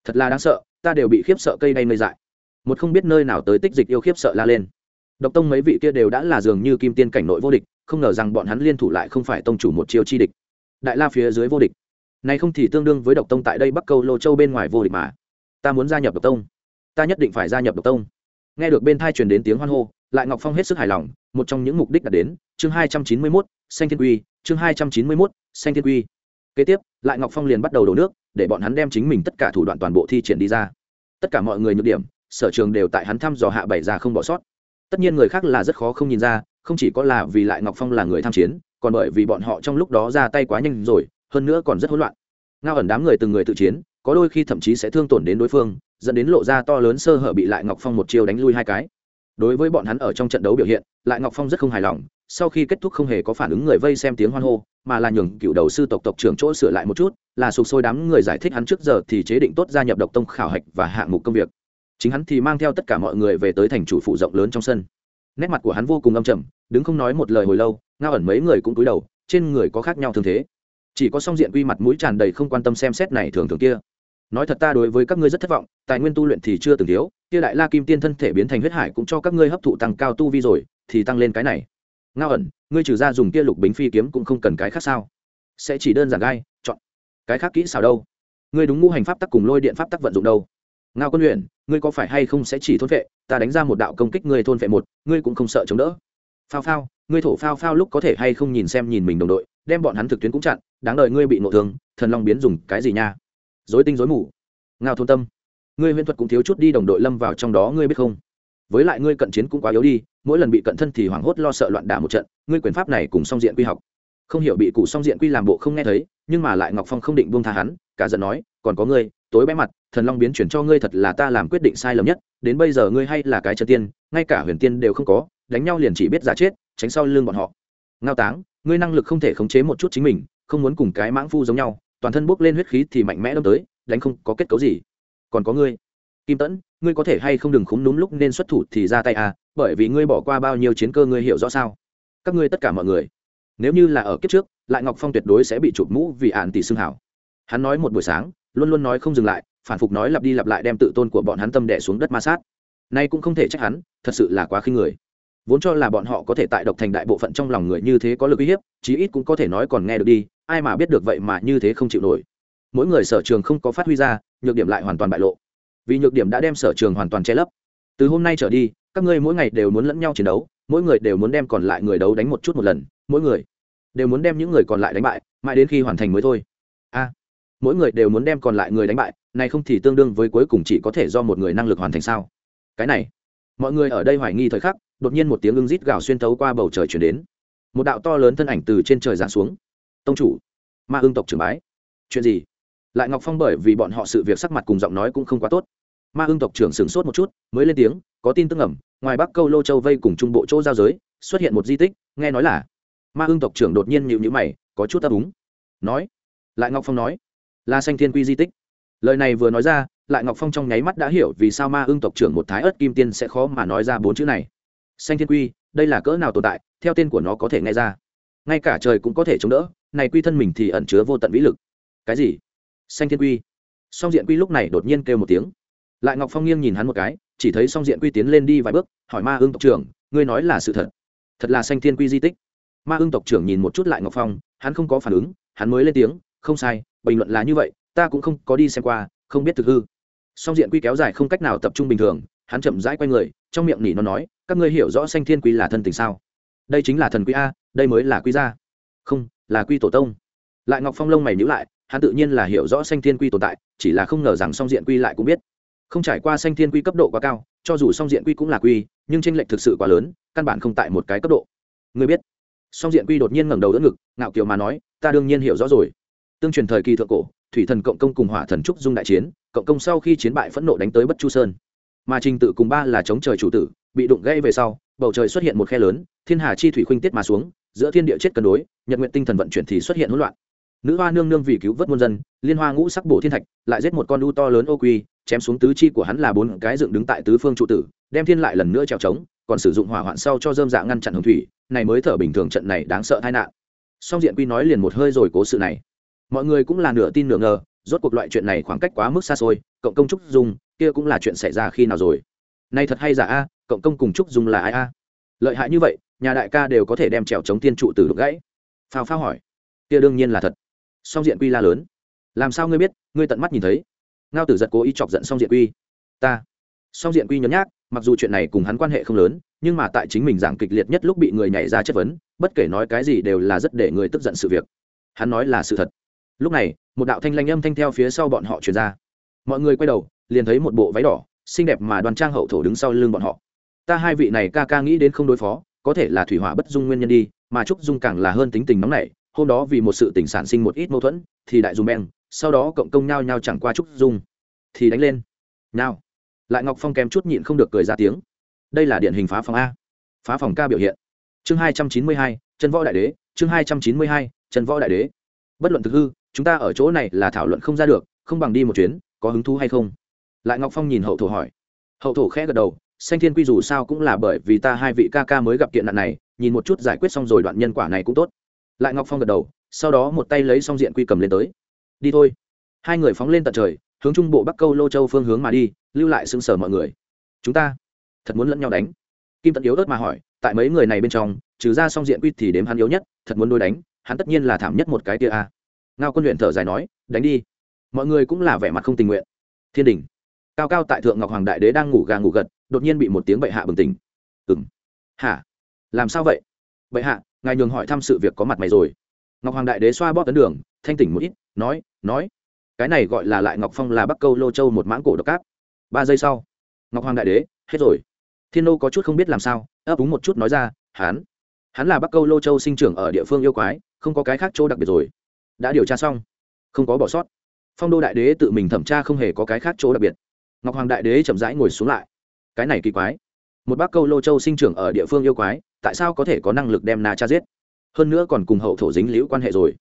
Thật là đáng sợ, ta đều bị khiếp sợ cây đay mây dại. Một không biết nơi nào tới tích dịch yêu khiếp sợ la lên độc tông mấy vị kia đều đã là dường như kim tiên cảnh nội vô địch, không ngờ rằng bọn hắn liên thủ lại không phải tông chủ một chiêu chi địch. Đại la phía dưới vô địch. Này không thì tương đương với độc tông tại đây bắc câu lô châu bên ngoài vô địch mà. Ta muốn gia nhập độc tông. Ta nhất định phải gia nhập độc tông. Nghe được bên thai truyền đến tiếng hoan hô, lại ngọc phong hết sức hài lòng, một trong những mục đích đạt đến, chương hai trăm chín mươi mốt xanh thiên quy, chương hai trăm chín mươi mốt xanh thiên quy. Kế tiếp, lại ngọc phong liền bắt đầu đổ nước, để bọn hắn đem chính mình tất cả thủ đoạn toàn bộ thi triển đi ra. Tất cả mọi người nhược điểm, sở trường đều tại hắn thăm dò hạ bảy ra không bỏ sót tất nhiên người khác là rất khó không nhìn ra, không chỉ có là vì lại ngọc phong là người tham chiến, còn bởi vì bọn họ trong lúc đó ra tay quá nhanh rồi, hơn nữa còn rất hỗn loạn. Ngao ẩn đám người từng người tự chiến, có đôi khi thậm chí sẽ thương tổn đến đối phương, dẫn đến lộ ra to lớn sơ hở bị lại ngọc phong một chiêu đánh lui hai cái. Đối với bọn hắn ở trong trận đấu biểu hiện, lại ngọc phong rất không hài lòng, sau khi kết thúc không hề có phản ứng người vây xem tiếng hoan hô, mà là nhường cựu đầu sư tộc tộc trưởng chỗ sửa lại một chút, là sụp sôi đám người giải thích hắn trước giờ thì chế định tốt gia nhập độc tông khảo hạch và hạng mục công việc chính hắn thì mang theo tất cả mọi người về tới thành chủ phủ rộng lớn trong sân. Nét mặt của hắn vô cùng âm trầm, đứng không nói một lời hồi lâu, ngao ẩn mấy người cũng cúi đầu, trên người có khác nhau thường thế. Chỉ có song diện quy mặt mũi tràn đầy không quan tâm xem xét này thường thường kia. Nói thật ta đối với các ngươi rất thất vọng, tài nguyên tu luyện thì chưa từng thiếu, kia đại la kim tiên thân thể biến thành huyết hải cũng cho các ngươi hấp thụ tăng cao tu vi rồi, thì tăng lên cái này. Ngao ẩn, ngươi trừ ra dùng kia lục bính phi kiếm cũng không cần cái khác sao? Sẽ chỉ đơn giản gai, chọn. Cái khác kỹ xảo đâu? Ngươi đúng ngũ hành pháp tắc cùng lôi điện pháp tắc vận dụng đâu? Ngao quân luyện ngươi có phải hay không sẽ chỉ thôn vệ ta đánh ra một đạo công kích ngươi thôn vệ một, ngươi cũng không sợ chống đỡ. Phao phao, ngươi thổ phao phao lúc có thể hay không nhìn xem nhìn mình đồng đội, đem bọn hắn thực tuyến cũng chặn, đáng đời ngươi bị nộ thương, thần long biến dùng cái gì nha? Dối tinh dối mù. Ngao thôn tâm, ngươi huyễn thuật cũng thiếu chút đi, đồng đội lâm vào trong đó, ngươi biết không? Với lại ngươi cận chiến cũng quá yếu đi, mỗi lần bị cận thân thì hoảng hốt lo sợ loạn đả một trận, ngươi quyền pháp này cùng song diện quy học. Không hiểu bị cụ song diện quy làm bộ không nghe thấy, nhưng mà lại ngọc phong không định buông tha hắn, cả giận nói, còn có ngươi tối bé mặt, thần long biến chuyển cho ngươi thật là ta làm quyết định sai lầm nhất, đến bây giờ ngươi hay là cái chân tiên, ngay cả huyền tiên đều không có, đánh nhau liền chỉ biết giả chết, tránh sau lưng bọn họ. Ngao táng, ngươi năng lực không thể khống chế một chút chính mình, không muốn cùng cái mãng phu giống nhau, toàn thân bốc lên huyết khí thì mạnh mẽ đâm tới, đánh không có kết cấu gì. Còn có ngươi, kim tẫn, ngươi có thể hay không đừng khúng núm lúc nên xuất thủ thì ra tay à bởi vì ngươi bỏ qua bao nhiêu chiến cơ ngươi hiểu rõ sao? Các ngươi tất cả mọi người, nếu như là ở kiếp trước, lại ngọc phong tuyệt đối sẽ bị chụp mũ vì ạn tỷ xương hảo. Hắn nói một buổi sáng luôn luôn nói không dừng lại, phản phục nói lặp đi lặp lại đem tự tôn của bọn hắn tâm đẻ xuống đất ma sát. Nay cũng không thể trách hắn, thật sự là quá khinh người. Vốn cho là bọn họ có thể tại độc thành đại bộ phận trong lòng người như thế có lực uy hiếp, chí ít cũng có thể nói còn nghe được đi, ai mà biết được vậy mà như thế không chịu nổi. Mỗi người sở trường không có phát huy ra, nhược điểm lại hoàn toàn bại lộ. Vì nhược điểm đã đem sở trường hoàn toàn che lấp. Từ hôm nay trở đi, các ngươi mỗi ngày đều muốn lẫn nhau chiến đấu, mỗi người đều muốn đem còn lại người đấu đánh một chút một lần, mỗi người đều muốn đem những người còn lại đánh bại, mãi đến khi hoàn thành mới thôi mỗi người đều muốn đem còn lại người đánh bại, này không thì tương đương với cuối cùng chỉ có thể do một người năng lực hoàn thành sao? Cái này, mọi người ở đây hoài nghi thời khắc, đột nhiên một tiếng ưng rít gào xuyên thấu qua bầu trời chuyển đến. Một đạo to lớn thân ảnh từ trên trời giáng xuống. Tông chủ, ma ưng tộc trưởng bái. Chuyện gì? Lại ngọc phong bởi vì bọn họ sự việc sắc mặt cùng giọng nói cũng không quá tốt. Ma ưng tộc trưởng sửng sốt một chút, mới lên tiếng, có tin tức ẩm ngoài bắc câu lô châu vây cùng trung bộ chỗ giao giới, xuất hiện một di tích, nghe nói là. Ma ưng tộc trưởng đột nhiên nhịu nhữ mày, có chút ấp úng. Nói, lại ngọc phong nói là xanh thiên quy di tích. Lời này vừa nói ra, lại ngọc phong trong nháy mắt đã hiểu vì sao ma ưng tộc trưởng một thái ớt kim tiên sẽ khó mà nói ra bốn chữ này. Xanh thiên quy, đây là cỡ nào tồn tại, theo tên của nó có thể nghe ra. Ngay cả trời cũng có thể chống đỡ, này quy thân mình thì ẩn chứa vô tận vĩ lực. Cái gì? Xanh thiên quy. Song diện quy lúc này đột nhiên kêu một tiếng. Lại ngọc phong nghiêng nhìn hắn một cái, chỉ thấy song diện quy tiến lên đi vài bước, hỏi ma ưng tộc trưởng, ngươi nói là sự thật. Thật là xanh thiên quy di tích. Ma ưng tộc trưởng nhìn một chút lại ngọc phong, hắn không có phản ứng, hắn mới lên tiếng không sai, bình luận là như vậy, ta cũng không có đi xem qua, không biết thực hư. Song diện quy kéo dài không cách nào tập trung bình thường, hắn chậm rãi q u a y người, trong miệng nỉ nó nói, các ngươi hiểu rõ xanh thiên quy là thân tình sao? Đây chính là thần quy a, đây mới là quy gia. Không, là quy tổ tông. Lại ngọc phong lông mày nhữ lại, hắn tự nhiên là hiểu rõ xanh thiên quy tồn tại, chỉ là không ngờ rằng song diện quy lại cũng biết. Không trải qua xanh thiên quy cấp độ quá cao, cho dù song diện quy cũng là quy, nhưng tranh lệch thực sự quá lớn, căn bản không tại một cái cấp độ. Người biết. Song diện quy đột nhiên ngẩng đầu đỡ ngực, ngạo kiều mà nói, ta đương nhiên hiểu rõ rồi tương truyền thời kỳ thượng cổ, thủy thần cộng công cùng hỏa thần trúc dung đại chiến, cộng công sau khi chiến bại phẫn nộ đánh tới bất chu sơn. Mà trình tự cùng ba là chống trời chủ tử, bị đụng gãy về sau, bầu trời xuất hiện một khe lớn, thiên hà chi thủy khuynh tiết mà xuống, giữa thiên địa chết cân đối, nhật nguyện tinh thần vận chuyển thì xuất hiện hỗn loạn. Nữ hoa nương nương vì cứu vớt muôn dân, liên hoa ngũ sắc bổ thiên thạch, lại giết một con u to lớn ô quy, chém xuống tứ chi của hắn là bốn cái dựng đứng tại tứ phương trụ tử, đem thiên lại lần nữa trèo trống, còn sử dụng hỏa hoạn sau cho dơm dạ ngăn chặn hồng thủy, này mới thở bình thường trận này đáng sợ tai nạn. Song diện quy nói liền một hơi rồi cố sự này mọi người cũng là nửa tin nửa ngờ, rốt cuộc loại chuyện này khoảng cách quá mức xa xôi, cộng công trúc dung, kia cũng là chuyện xảy ra khi nào rồi? Nay thật hay giả a, cộng công cùng trúc dung là ai a? Lợi hại như vậy, nhà đại ca đều có thể đem trèo chống tiên trụ từ đục gãy. Phao phao hỏi. Kia đương nhiên là thật. Song diện quy la lớn. Làm sao ngươi biết, ngươi tận mắt nhìn thấy? Ngao tử giật cố ý chọc giận song diện quy. Ta. Song diện quy nhấn nhác, mặc dù chuyện này cùng hắn quan hệ không lớn, nhưng mà tại chính mình giảng kịch liệt nhất lúc bị người nhảy ra chất vấn, bất kể nói cái gì đều là rất để người tức giận sự việc. Hắn nói là sự thật lúc này, một đạo thanh lanh âm thanh theo phía sau bọn họ truyền ra. Mọi người quay đầu, liền thấy một bộ váy đỏ, xinh đẹp mà đoàn trang hậu thổ đứng sau lưng bọn họ. Ta hai vị này ca ca nghĩ đến không đối phó, có thể là thủy hỏa bất dung nguyên nhân đi, mà trúc dung càng là hơn tính tình nóng nảy. Hôm đó vì một sự tình sản sinh một ít mâu thuẫn, thì đại dùng beng, sau đó cộng công nhau nhau chẳng qua trúc dung. Thì đánh lên. Nào. Lại ngọc phong kém chút nhịn không được cười ra tiếng. Đây là điển hình phá phòng a. Phá phòng ca biểu hiện. Chương hai trăm chín mươi hai chân võ đại đế, chương hai trăm chín mươi hai chân võ đại đế. Bất luận thực hư chúng ta ở chỗ này là thảo luận không ra được, không bằng đi một chuyến, có hứng thú hay không? Lại ngọc phong nhìn hậu thổ hỏi. Hậu thổ khẽ gật đầu, xanh thiên quy dù sao cũng là bởi vì ta hai vị ca ca mới gặp kiện nạn này, nhìn một chút giải quyết xong rồi đoạn nhân quả này cũng tốt. Lại ngọc phong gật đầu, sau đó một tay lấy xong diện quy cầm lên tới. Đi thôi. Hai người phóng lên tận trời, hướng trung bộ bắc câu lô châu phương hướng mà đi, lưu lại xứng sở mọi người. Chúng ta thật muốn lẫn nhau đánh. Kim tận yếu ớt mà hỏi, tại mấy người này bên trong, trừ ra xong diện quy thì đếm hắn yếu nhất, thật muốn đối đánh, hắn tất nhiên là thảm nhất một cái tia a ngao quân luyện thở dài nói, đánh đi. Mọi người cũng là vẻ mặt không tình nguyện. Thiên đình. Cao cao tại thượng ngọc hoàng đại đế đang ngủ gà ngủ gật, đột nhiên bị một tiếng bệ hạ bừng tỉnh. Ừng hả? Làm sao vậy? Bệ hạ, ngài nhường hỏi thăm sự việc có mặt mày rồi. Ngọc hoàng đại đế xoa bóp tấn đường, thanh tỉnh một ít, nói nói. Cái này gọi là lại ngọc phong là bắc câu lô châu một mãng cổ độc cáp ba giây sau, ngọc hoàng đại đế, hết rồi. Thiên nô có chút không biết làm sao, ấp úng một chút nói ra hán hắn là bắc câu lô châu sinh trưởng ở địa phương yêu quái, không có cái khác chỗ đặc biệt rồi đã điều tra xong. Không có bỏ sót. Phong đô đại đế tự mình thẩm tra không hề có cái khác chỗ đặc biệt. Ngọc hoàng đại đế chậm rãi ngồi xuống lại. Cái này kỳ quái. Một bác câu lô châu sinh trưởng ở địa phương yêu quái, tại sao có thể có năng lực đem na cha giết? Hơn nữa còn cùng hậu thổ dính liễu quan hệ rồi.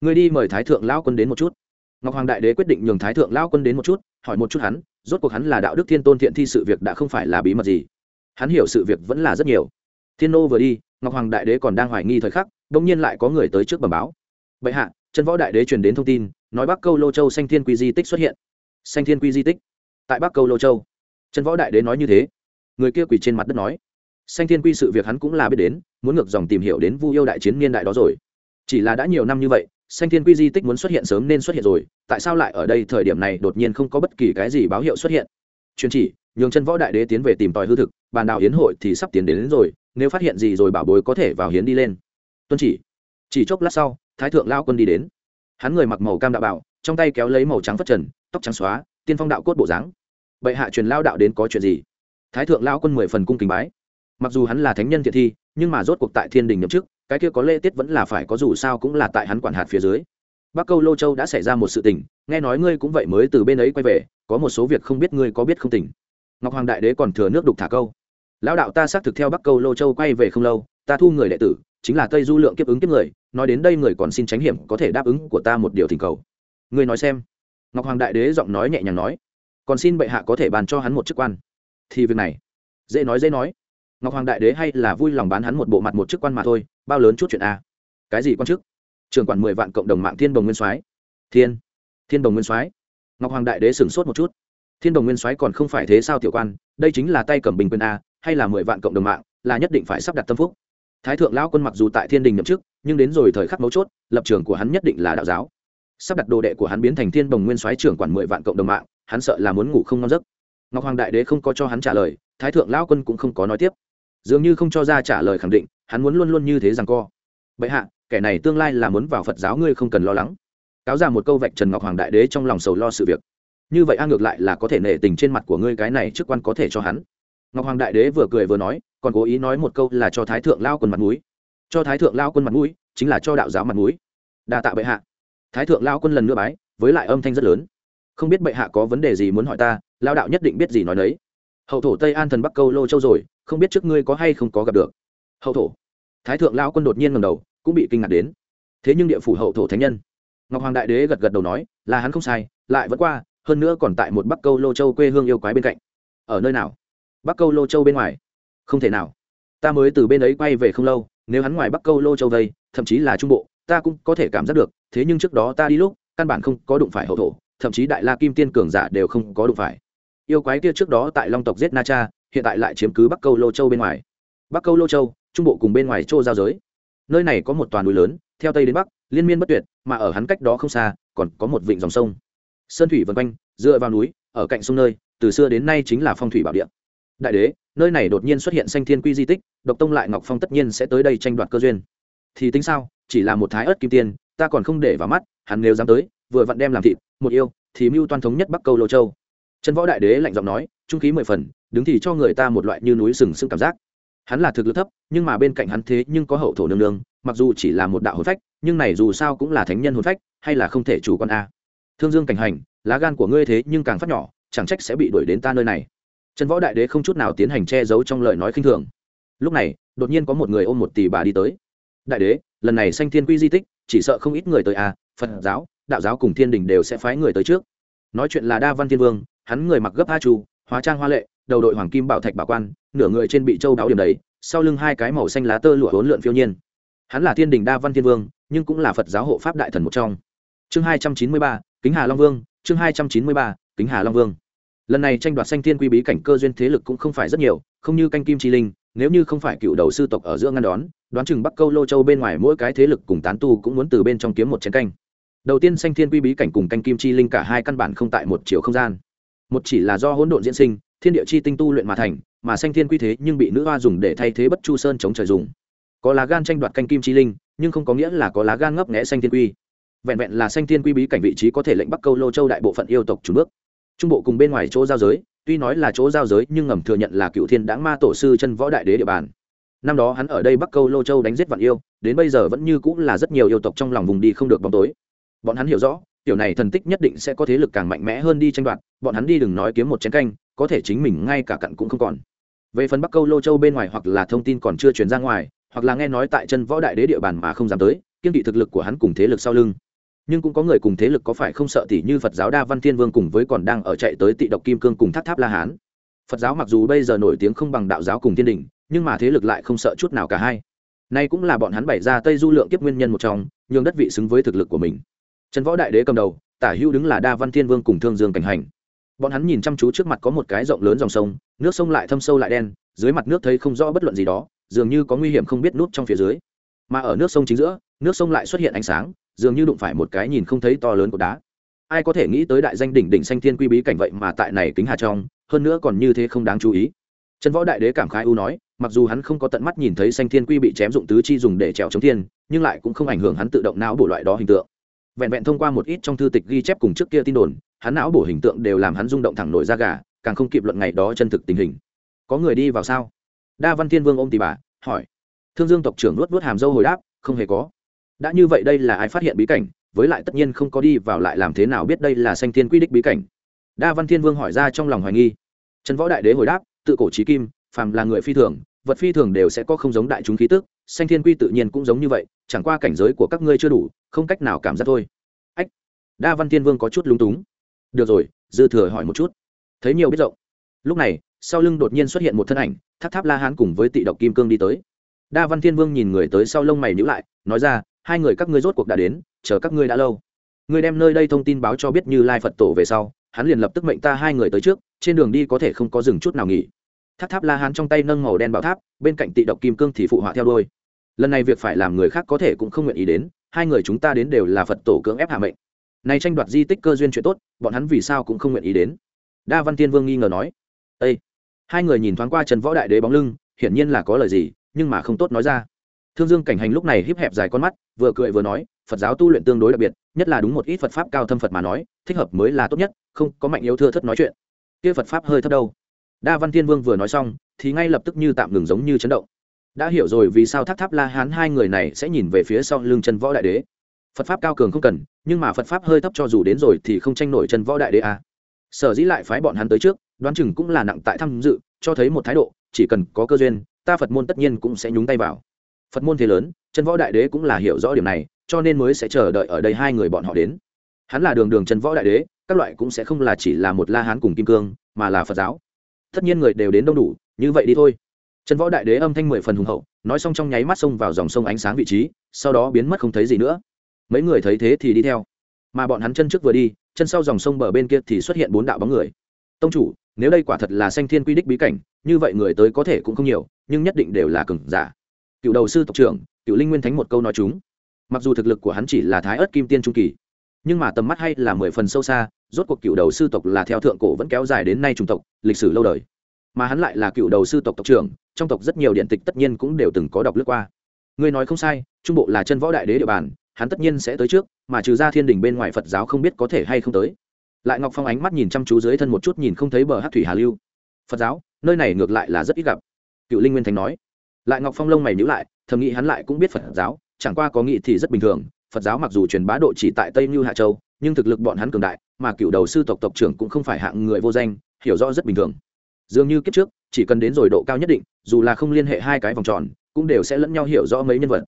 Người đi mời thái thượng lão quân đến một chút. Ngọc hoàng đại đế quyết định nhường thái thượng lão quân đến một chút, hỏi một chút hắn, rốt cuộc hắn là đạo đức thiên tôn thiện thi sự việc đã không phải là bí mật gì. Hắn hiểu sự việc vẫn là rất nhiều. Thiên nô vừa đi, ngọc hoàng đại đế còn đang hoài nghi thời khắc đ ỗ n g nhiên lại có người tới trước bẩm báo. Bệ hạ chân võ đại đế truyền đến thông tin nói bắc câu lô châu xanh thiên quy di tích xuất hiện. Xanh thiên quy di tích? Tại bắc câu lô châu. Chân võ đại đế nói như thế. Người kia quỳ trên mặt đất nói. Xanh thiên quy sự việc hắn cũng là biết đến muốn ngược dòng tìm hiểu đến vu yêu đại chiến niên đại đó rồi. Chỉ là đã nhiều năm như vậy xanh thiên quy di tích muốn xuất hiện sớm nên xuất hiện rồi tại sao lại ở đây thời điểm này đột nhiên không có bất kỳ cái gì báo hiệu xuất hiện? Truyền chỉ nhường chân võ đại đế tiến về tìm tòi hư thực bàn đào hiến hội thì sắp tiến đến, đến rồi nếu phát hiện gì rồi bảo bối có thể vào hiến đi lên. Tuân chỉ. Chỉ chốc lát sau thái thượng lao quân đi đến. Hắn người mặc màu cam đạo bảo, trong tay kéo lấy màu trắng phất trần, tóc trắng xóa, tiên phong đạo cốt bộ dáng. Bệ hạ truyền lao đạo đến có chuyện gì? Thái thượng lao quân mười phần cung kính bái. Mặc dù hắn là thánh nhân thiện thi, nhưng mà rốt cuộc tại thiên đình nhậm chức, cái kia có lễ tiết vẫn là phải có dù sao cũng là tại hắn quản hạt phía dưới. Bắc câu lô châu đã xảy ra một sự tình, nghe nói ngươi cũng vậy mới từ bên ấy quay về, có một số việc không biết ngươi có biết không tỉnh. Ngọc hoàng đại đế còn thừa nước đục thả câu. Lão đạo ta xác thực theo bắc câu lô châu quay về không lâu, ta thu người đệ tử chính là tây du lượng kiếp ứng kiếp người, nói đến đây người còn xin tránh hiểm, có thể đáp ứng của ta một điều thỉnh cầu. Ngươi nói xem. Ngọc hoàng đại đế giọng nói nhẹ nhàng nói. Còn xin bệ hạ có thể bàn cho hắn một chức quan. Thì việc này. Dễ nói dễ nói. Ngọc hoàng đại đế hay là vui lòng bán hắn một bộ mặt một chức quan mà thôi, bao lớn chút chuyện a cái gì quan chức? Trường quản mười vạn cộng đồng mạng thiên đồng nguyên soái. Thiên thiên đồng nguyên soái? Ngọc hoàng đại đế sửng sốt một chút. Thiên đồng nguyên soái còn không phải thế sao tiểu quan, đây chính là tay cầm bình quyền a hay là mười vạn cộng đồng mạng, là nhất định phải sắp đặt tâm phúc thái thượng lão quân mặc dù tại thiên đình nhậm chức, nhưng đến rồi thời khắc mấu chốt, lập trường của hắn nhất định là đạo giáo. Sắp đặt đồ đệ của hắn biến thành thiên đồng nguyên soái trưởng quản mười vạn cộng đồng mạng, hắn sợ là muốn ngủ không ngon giấc. Ngọc hoàng đại đế không có cho hắn trả lời, thái thượng lão quân cũng không có nói tiếp. Dường như không cho ra trả lời khẳng định, hắn muốn luôn luôn như thế rằng co. Bệ hạ, kẻ này tương lai là muốn vào phật giáo, ngươi không cần lo lắng. Cáo ra một câu vạch trần ngọc hoàng đại đế trong lòng sầu lo sự việc. Như vậy a, ngược lại là có thể nể tình trên mặt của ngươi cái này trước quan có thể cho hắn ngọc hoàng đại đế vừa cười vừa nói, còn cố ý nói một câu là cho thái thượng lao quân mặt mũi. Cho thái thượng lao quân mặt mũi, chính là cho đạo giáo mặt mũi. Đa tạ bệ hạ. Thái thượng lao quân lần nữa bái, với lại âm thanh rất lớn. Không biết bệ hạ có vấn đề gì muốn hỏi ta, lao đạo nhất định biết gì nói đấy hậu thổ tây an thần bắc câu lô châu rồi, không biết trước ngươi có hay không có gặp được. Hậu thổ. Thái thượng lao quân đột nhiên ngầm đầu, cũng bị kinh ngạc đến. Thế nhưng địa phủ hậu thổ thánh nhân. Ngọc hoàng đại đế gật gật đầu nói, là hắn không sai, lại vẫn qua, hơn nữa còn tại một bắc câu lô châu quê hương yêu quái bên cạnh. Ở nơi nào? Bắc câu lô châu bên ngoài không thể nào ta mới từ bên ấy quay về không lâu nếu hắn ngoài bắc câu lô châu vây thậm chí là trung bộ ta cũng có thể cảm giác được thế nhưng trước đó ta đi lúc căn bản không có đụng phải hậu thổ thậm chí đại la kim tiên cường giả đều không có đụng phải yêu quái kia trước đó tại long tộc giết na cha hiện tại lại chiếm cứ bắc câu lô châu bên ngoài bắc câu lô châu trung bộ cùng bên ngoài châu giao giới nơi này có một toàn núi lớn theo tây đến bắc liên miên bất tuyệt mà ở hắn cách đó không xa còn có một vịnh dòng sông sơn thủy vân quanh dựa vào núi ở cạnh sông nơi từ xưa đến nay chính là phong thủy bảo địa đại đế, nơi này đột nhiên xuất hiện xanh thiên quy di tích, độc tông lại ngọc phong tất nhiên sẽ tới đây tranh đoạt cơ duyên. Thì tính sao, chỉ là một thái ớt kim tiên, ta còn không để vào mắt, hắn nếu dám tới, vừa vặn đem làm thịt, một yêu, thì mưu toan thống nhất bắc câu lô châu. Trần võ đại đế lạnh giọng nói, trung khí mười phần, đứng thì cho người ta một loại như núi sừng sững cảm giác. Hắn là thực lực thấp, nhưng mà bên cạnh hắn thế nhưng có hậu thổ nương nương, mặc dù chỉ là một đạo hồn phách, nhưng này dù sao cũng là thánh nhân hồn phách, hay là không thể chủ con a. Thương dương cảnh hành, lá gan của ngươi thế nhưng càng phát nhỏ, chẳng trách sẽ bị đuổi đến ta nơi này trần võ đại đế không chút nào tiến hành che giấu trong lời nói khinh thường. Lúc này, đột nhiên có một người ôm một tỷ bà đi tới. Đại đế, lần này sanh thiên quy di tích, chỉ sợ không ít người tới à? phật giáo, đạo giáo cùng thiên đình đều sẽ phái người tới trước. Nói chuyện là đa văn thiên vương, hắn người mặc gấp a chu, hóa trang hoa lệ, đầu đội hoàng kim bảo thạch bảo quan, nửa người trên bị châu đáo điểm đấy sau lưng hai cái màu xanh lá tơ lụa hỗn lượn phiêu nhiên. Hắn là thiên đình đa văn thiên vương, nhưng cũng là phật giáo hộ pháp đại thần một trong. Chương hai trăm chín mươi ba, kính hà long vương, chương hai trăm chín mươi ba, kính hà long vương lần này tranh đoạt xanh thiên quy bí cảnh cơ duyên thế lực cũng không phải rất nhiều, không như canh kim chi linh, nếu như không phải cựu đầu sư tộc ở giữa ngăn đón, đoán chừng bắc câu lô châu bên ngoài mỗi cái thế lực cùng tán tu cũng muốn từ bên trong kiếm một chén canh. Đầu tiên xanh thiên quy bí cảnh cùng canh kim chi linh cả hai căn bản không tại một chiều không gian. Một chỉ là do hỗn độn diễn sinh, thiên địa chi tinh tu luyện mà thành, mà xanh thiên quy thế nhưng bị nữ hoa dùng để thay thế bất chu sơn chống trời dùng. Có lá gan tranh đoạt canh kim chi linh, nhưng không có nghĩa là có lá gan ngấp nghẽ xanh thiên quy. Vẹn vẹn là xanh thiên quy bí cảnh vị trí có thể lệnh bắc câu lô châu đại bộ phận yêu tộc chủ bước trung bộ cùng bên ngoài chỗ giao giới, tuy nói là chỗ giao giới nhưng ngầm thừa nhận là cựu thiên đáng ma tổ sư chân võ đại đế địa bàn. Năm đó hắn ở đây bắc câu lô châu đánh giết vạn yêu, đến bây giờ vẫn như cũng là rất nhiều yêu tộc trong lòng vùng đi không được bóng tối. Bọn hắn hiểu rõ, tiểu này thần tích nhất định sẽ có thế lực càng mạnh mẽ hơn đi tranh đoạt, bọn hắn đi đừng nói kiếm một chén canh, có thể chính mình ngay cả cặn cũng không còn. Về phần bắc câu lô châu bên ngoài hoặc là thông tin còn chưa truyền ra ngoài, hoặc là nghe nói tại chân võ đại đế địa bàn mà không dám tới, kiên kỵ thực lực của hắn cùng thế lực sau lưng nhưng cũng có người cùng thế lực có phải không sợ tỷ như phật giáo đa văn thiên vương cùng với còn đang ở chạy tới tị độc kim cương cùng tháp tháp la hán. Phật giáo mặc dù bây giờ nổi tiếng không bằng đạo giáo cùng thiên đình, nhưng mà thế lực lại không sợ chút nào cả hai. Nay cũng là bọn hắn bày ra tây du lượng kiếp nguyên nhân một trong, nhường đất vị xứng với thực lực của mình. Trần võ đại đế cầm đầu, tả hữu đứng là đa văn thiên vương cùng thương dương cảnh hành. Bọn hắn nhìn chăm chú trước mặt có một cái rộng lớn dòng sông, nước sông lại thâm sâu lại đen, dưới mặt nước thấy không rõ bất luận gì đó, dường như có nguy hiểm không biết nút trong phía dưới mà ở nước sông chính giữa, nước sông lại xuất hiện ánh sáng, dường như đụng phải một cái nhìn không thấy to lớn của đá. Ai có thể nghĩ tới đại danh đỉnh đỉnh xanh thiên quy bí cảnh vậy mà tại này kính hà trong, hơn nữa còn như thế không đáng chú ý. Trần võ đại đế cảm khái u nói, mặc dù hắn không có tận mắt nhìn thấy xanh thiên quy bị chém dụng tứ chi dùng để trèo chống thiên, nhưng lại cũng không ảnh hưởng hắn tự động não bổ loại đó hình tượng. Vẹn vẹn thông qua một ít trong thư tịch ghi chép cùng trước kia tin đồn, hắn não bổ hình tượng đều làm hắn rung động thẳng nổi ra gà, càng không kịp luận ngày đó chân thực tình hình. Có người đi vào sao? Đa văn thiên vương ôm tì bà, hỏi thương dương tộc trưởng nuốt nuốt hàm dâu hồi đáp, không hề có. Đã như vậy đây là ai phát hiện bí cảnh? Với lại tất nhiên không có đi vào lại làm thế nào biết đây là sanh thiên quy đích bí cảnh. Đa văn thiên vương hỏi ra trong lòng hoài nghi. Trần võ đại đế hồi đáp, tự cổ trí kim, phàm là người phi thường, vật phi thường đều sẽ có không giống đại chúng khí tức, sanh thiên quy tự nhiên cũng giống như vậy, chẳng qua cảnh giới của các ngươi chưa đủ, không cách nào cảm giác thôi. Ách. Đa văn thiên vương có chút lúng túng. Được rồi, dư thừa hỏi một chút. Thấy nhiều biết rộng. Lúc này, sau lưng đột nhiên xuất hiện một thân ảnh tháp tháp la hán cùng với tị độc kim cương đi tới đa văn thiên vương nhìn người tới sau lông mày nhữ lại, nói ra, hai người các ngươi rốt cuộc đã đến, chờ các ngươi đã lâu. Ngươi đem nơi đây thông tin báo cho biết như lai phật tổ về sau, hắn liền lập tức mệnh ta hai người tới trước, trên đường đi có thể không có dừng chút nào nghỉ. Tháp tháp la hán trong tay nâng màu đen bảo tháp, bên cạnh tị độc kim cương thì phụ họa theo đôi lần này việc phải làm người khác có thể cũng không nguyện ý đến, hai người chúng ta đến đều là phật tổ cưỡng ép hạ mệnh. Này tranh đoạt di tích cơ duyên chuyện tốt, bọn hắn vì sao cũng không nguyện ý đến? Đa văn tiên vương nghi ngờ nói. Ây hai người nhìn thoáng qua trần võ đại đế bóng lưng, hiển nhiên là có lời gì nhưng mà không tốt nói ra. Thương dương cảnh hành lúc này híp hẹp dài con mắt, vừa cười vừa nói, phật giáo tu luyện tương đối đặc biệt, nhất là đúng một ít phật pháp cao thâm phật mà nói, thích hợp mới là tốt nhất, không có mạnh yếu thưa thất nói chuyện. Kia phật pháp hơi thấp đâu. Đa văn thiên vương vừa nói xong, thì ngay lập tức như tạm ngừng giống như chấn động. Đã hiểu rồi vì sao Thác tháp la hán hai người này sẽ nhìn về phía sau lưng chân võ đại đế. Phật pháp cao cường không cần, nhưng mà phật pháp hơi thấp cho dù đến rồi thì không tranh nổi chân võ đại đế à. sở dĩ lại phái bọn hắn tới trước, đoán chừng cũng là nặng tại tham dự, cho thấy một thái độ, chỉ cần có cơ duyên ta phật môn tất nhiên cũng sẽ nhúng tay vào. Phật môn thế lớn, chân võ đại đế cũng là hiểu rõ điểm này, cho nên mới sẽ chờ đợi ở đây hai người bọn họ đến. Hắn là đường đường chân võ đại đế, các loại cũng sẽ không là chỉ là một la hán cùng kim cương, mà là phật giáo. Tất nhiên người đều đến đông đủ, như vậy đi thôi. Chân võ đại đế âm thanh mười phần hùng hậu, nói xong trong nháy mắt xông vào dòng sông ánh sáng vị trí, sau đó biến mất không thấy gì nữa. Mấy người thấy thế thì đi theo. Mà bọn hắn chân trước vừa đi, chân sau dòng sông bờ bên kia thì xuất hiện bốn đạo bóng người. Tông chủ, nếu đây quả thật là sanh thiên quy đích bí cảnh như vậy người tới có thể cũng không nhiều, nhưng nhất định đều là cừng giả. Cựu đầu sư tộc trưởng, cựu linh nguyên thánh một câu nói chúng. Mặc dù thực lực của hắn chỉ là thái ớt kim tiên trung kỳ, nhưng mà tầm mắt hay là mười phần sâu xa, rốt cuộc cựu đầu sư tộc là theo thượng cổ vẫn kéo dài đến nay trung tộc, lịch sử lâu đời. Mà hắn lại là cựu đầu sư tộc tộc trưởng, trong tộc rất nhiều điện tịch tất nhiên cũng đều từng có đọc lướt qua. Người nói không sai, trung bộ là chân võ đại đế địa bàn, hắn tất nhiên sẽ tới trước, mà trừ ra thiên đình bên ngoài phật giáo không biết có thể hay không tới. Lại ngọc phong ánh mắt nhìn chăm chú dưới thân một chút nhìn không thấy bờ hát thủy hà lưu. Phật giáo? Nơi này ngược lại là rất ít gặp. Cựu linh nguyên thánh nói. Lại ngọc phong lông mày nhữ lại, thầm nghĩ hắn lại cũng biết phật giáo, chẳng qua có nghĩ thì rất bình thường. Phật giáo mặc dù truyền bá độ chỉ tại tây như hạ châu, nhưng thực lực bọn hắn cường đại, mà cựu đầu sư tộc tộc trưởng cũng không phải hạng người vô danh, hiểu rõ rất bình thường. Dường như kiếp trước, chỉ cần đến rồi độ cao nhất định, dù là không liên hệ hai cái vòng tròn, cũng đều sẽ lẫn nhau hiểu rõ mấy nhân vật.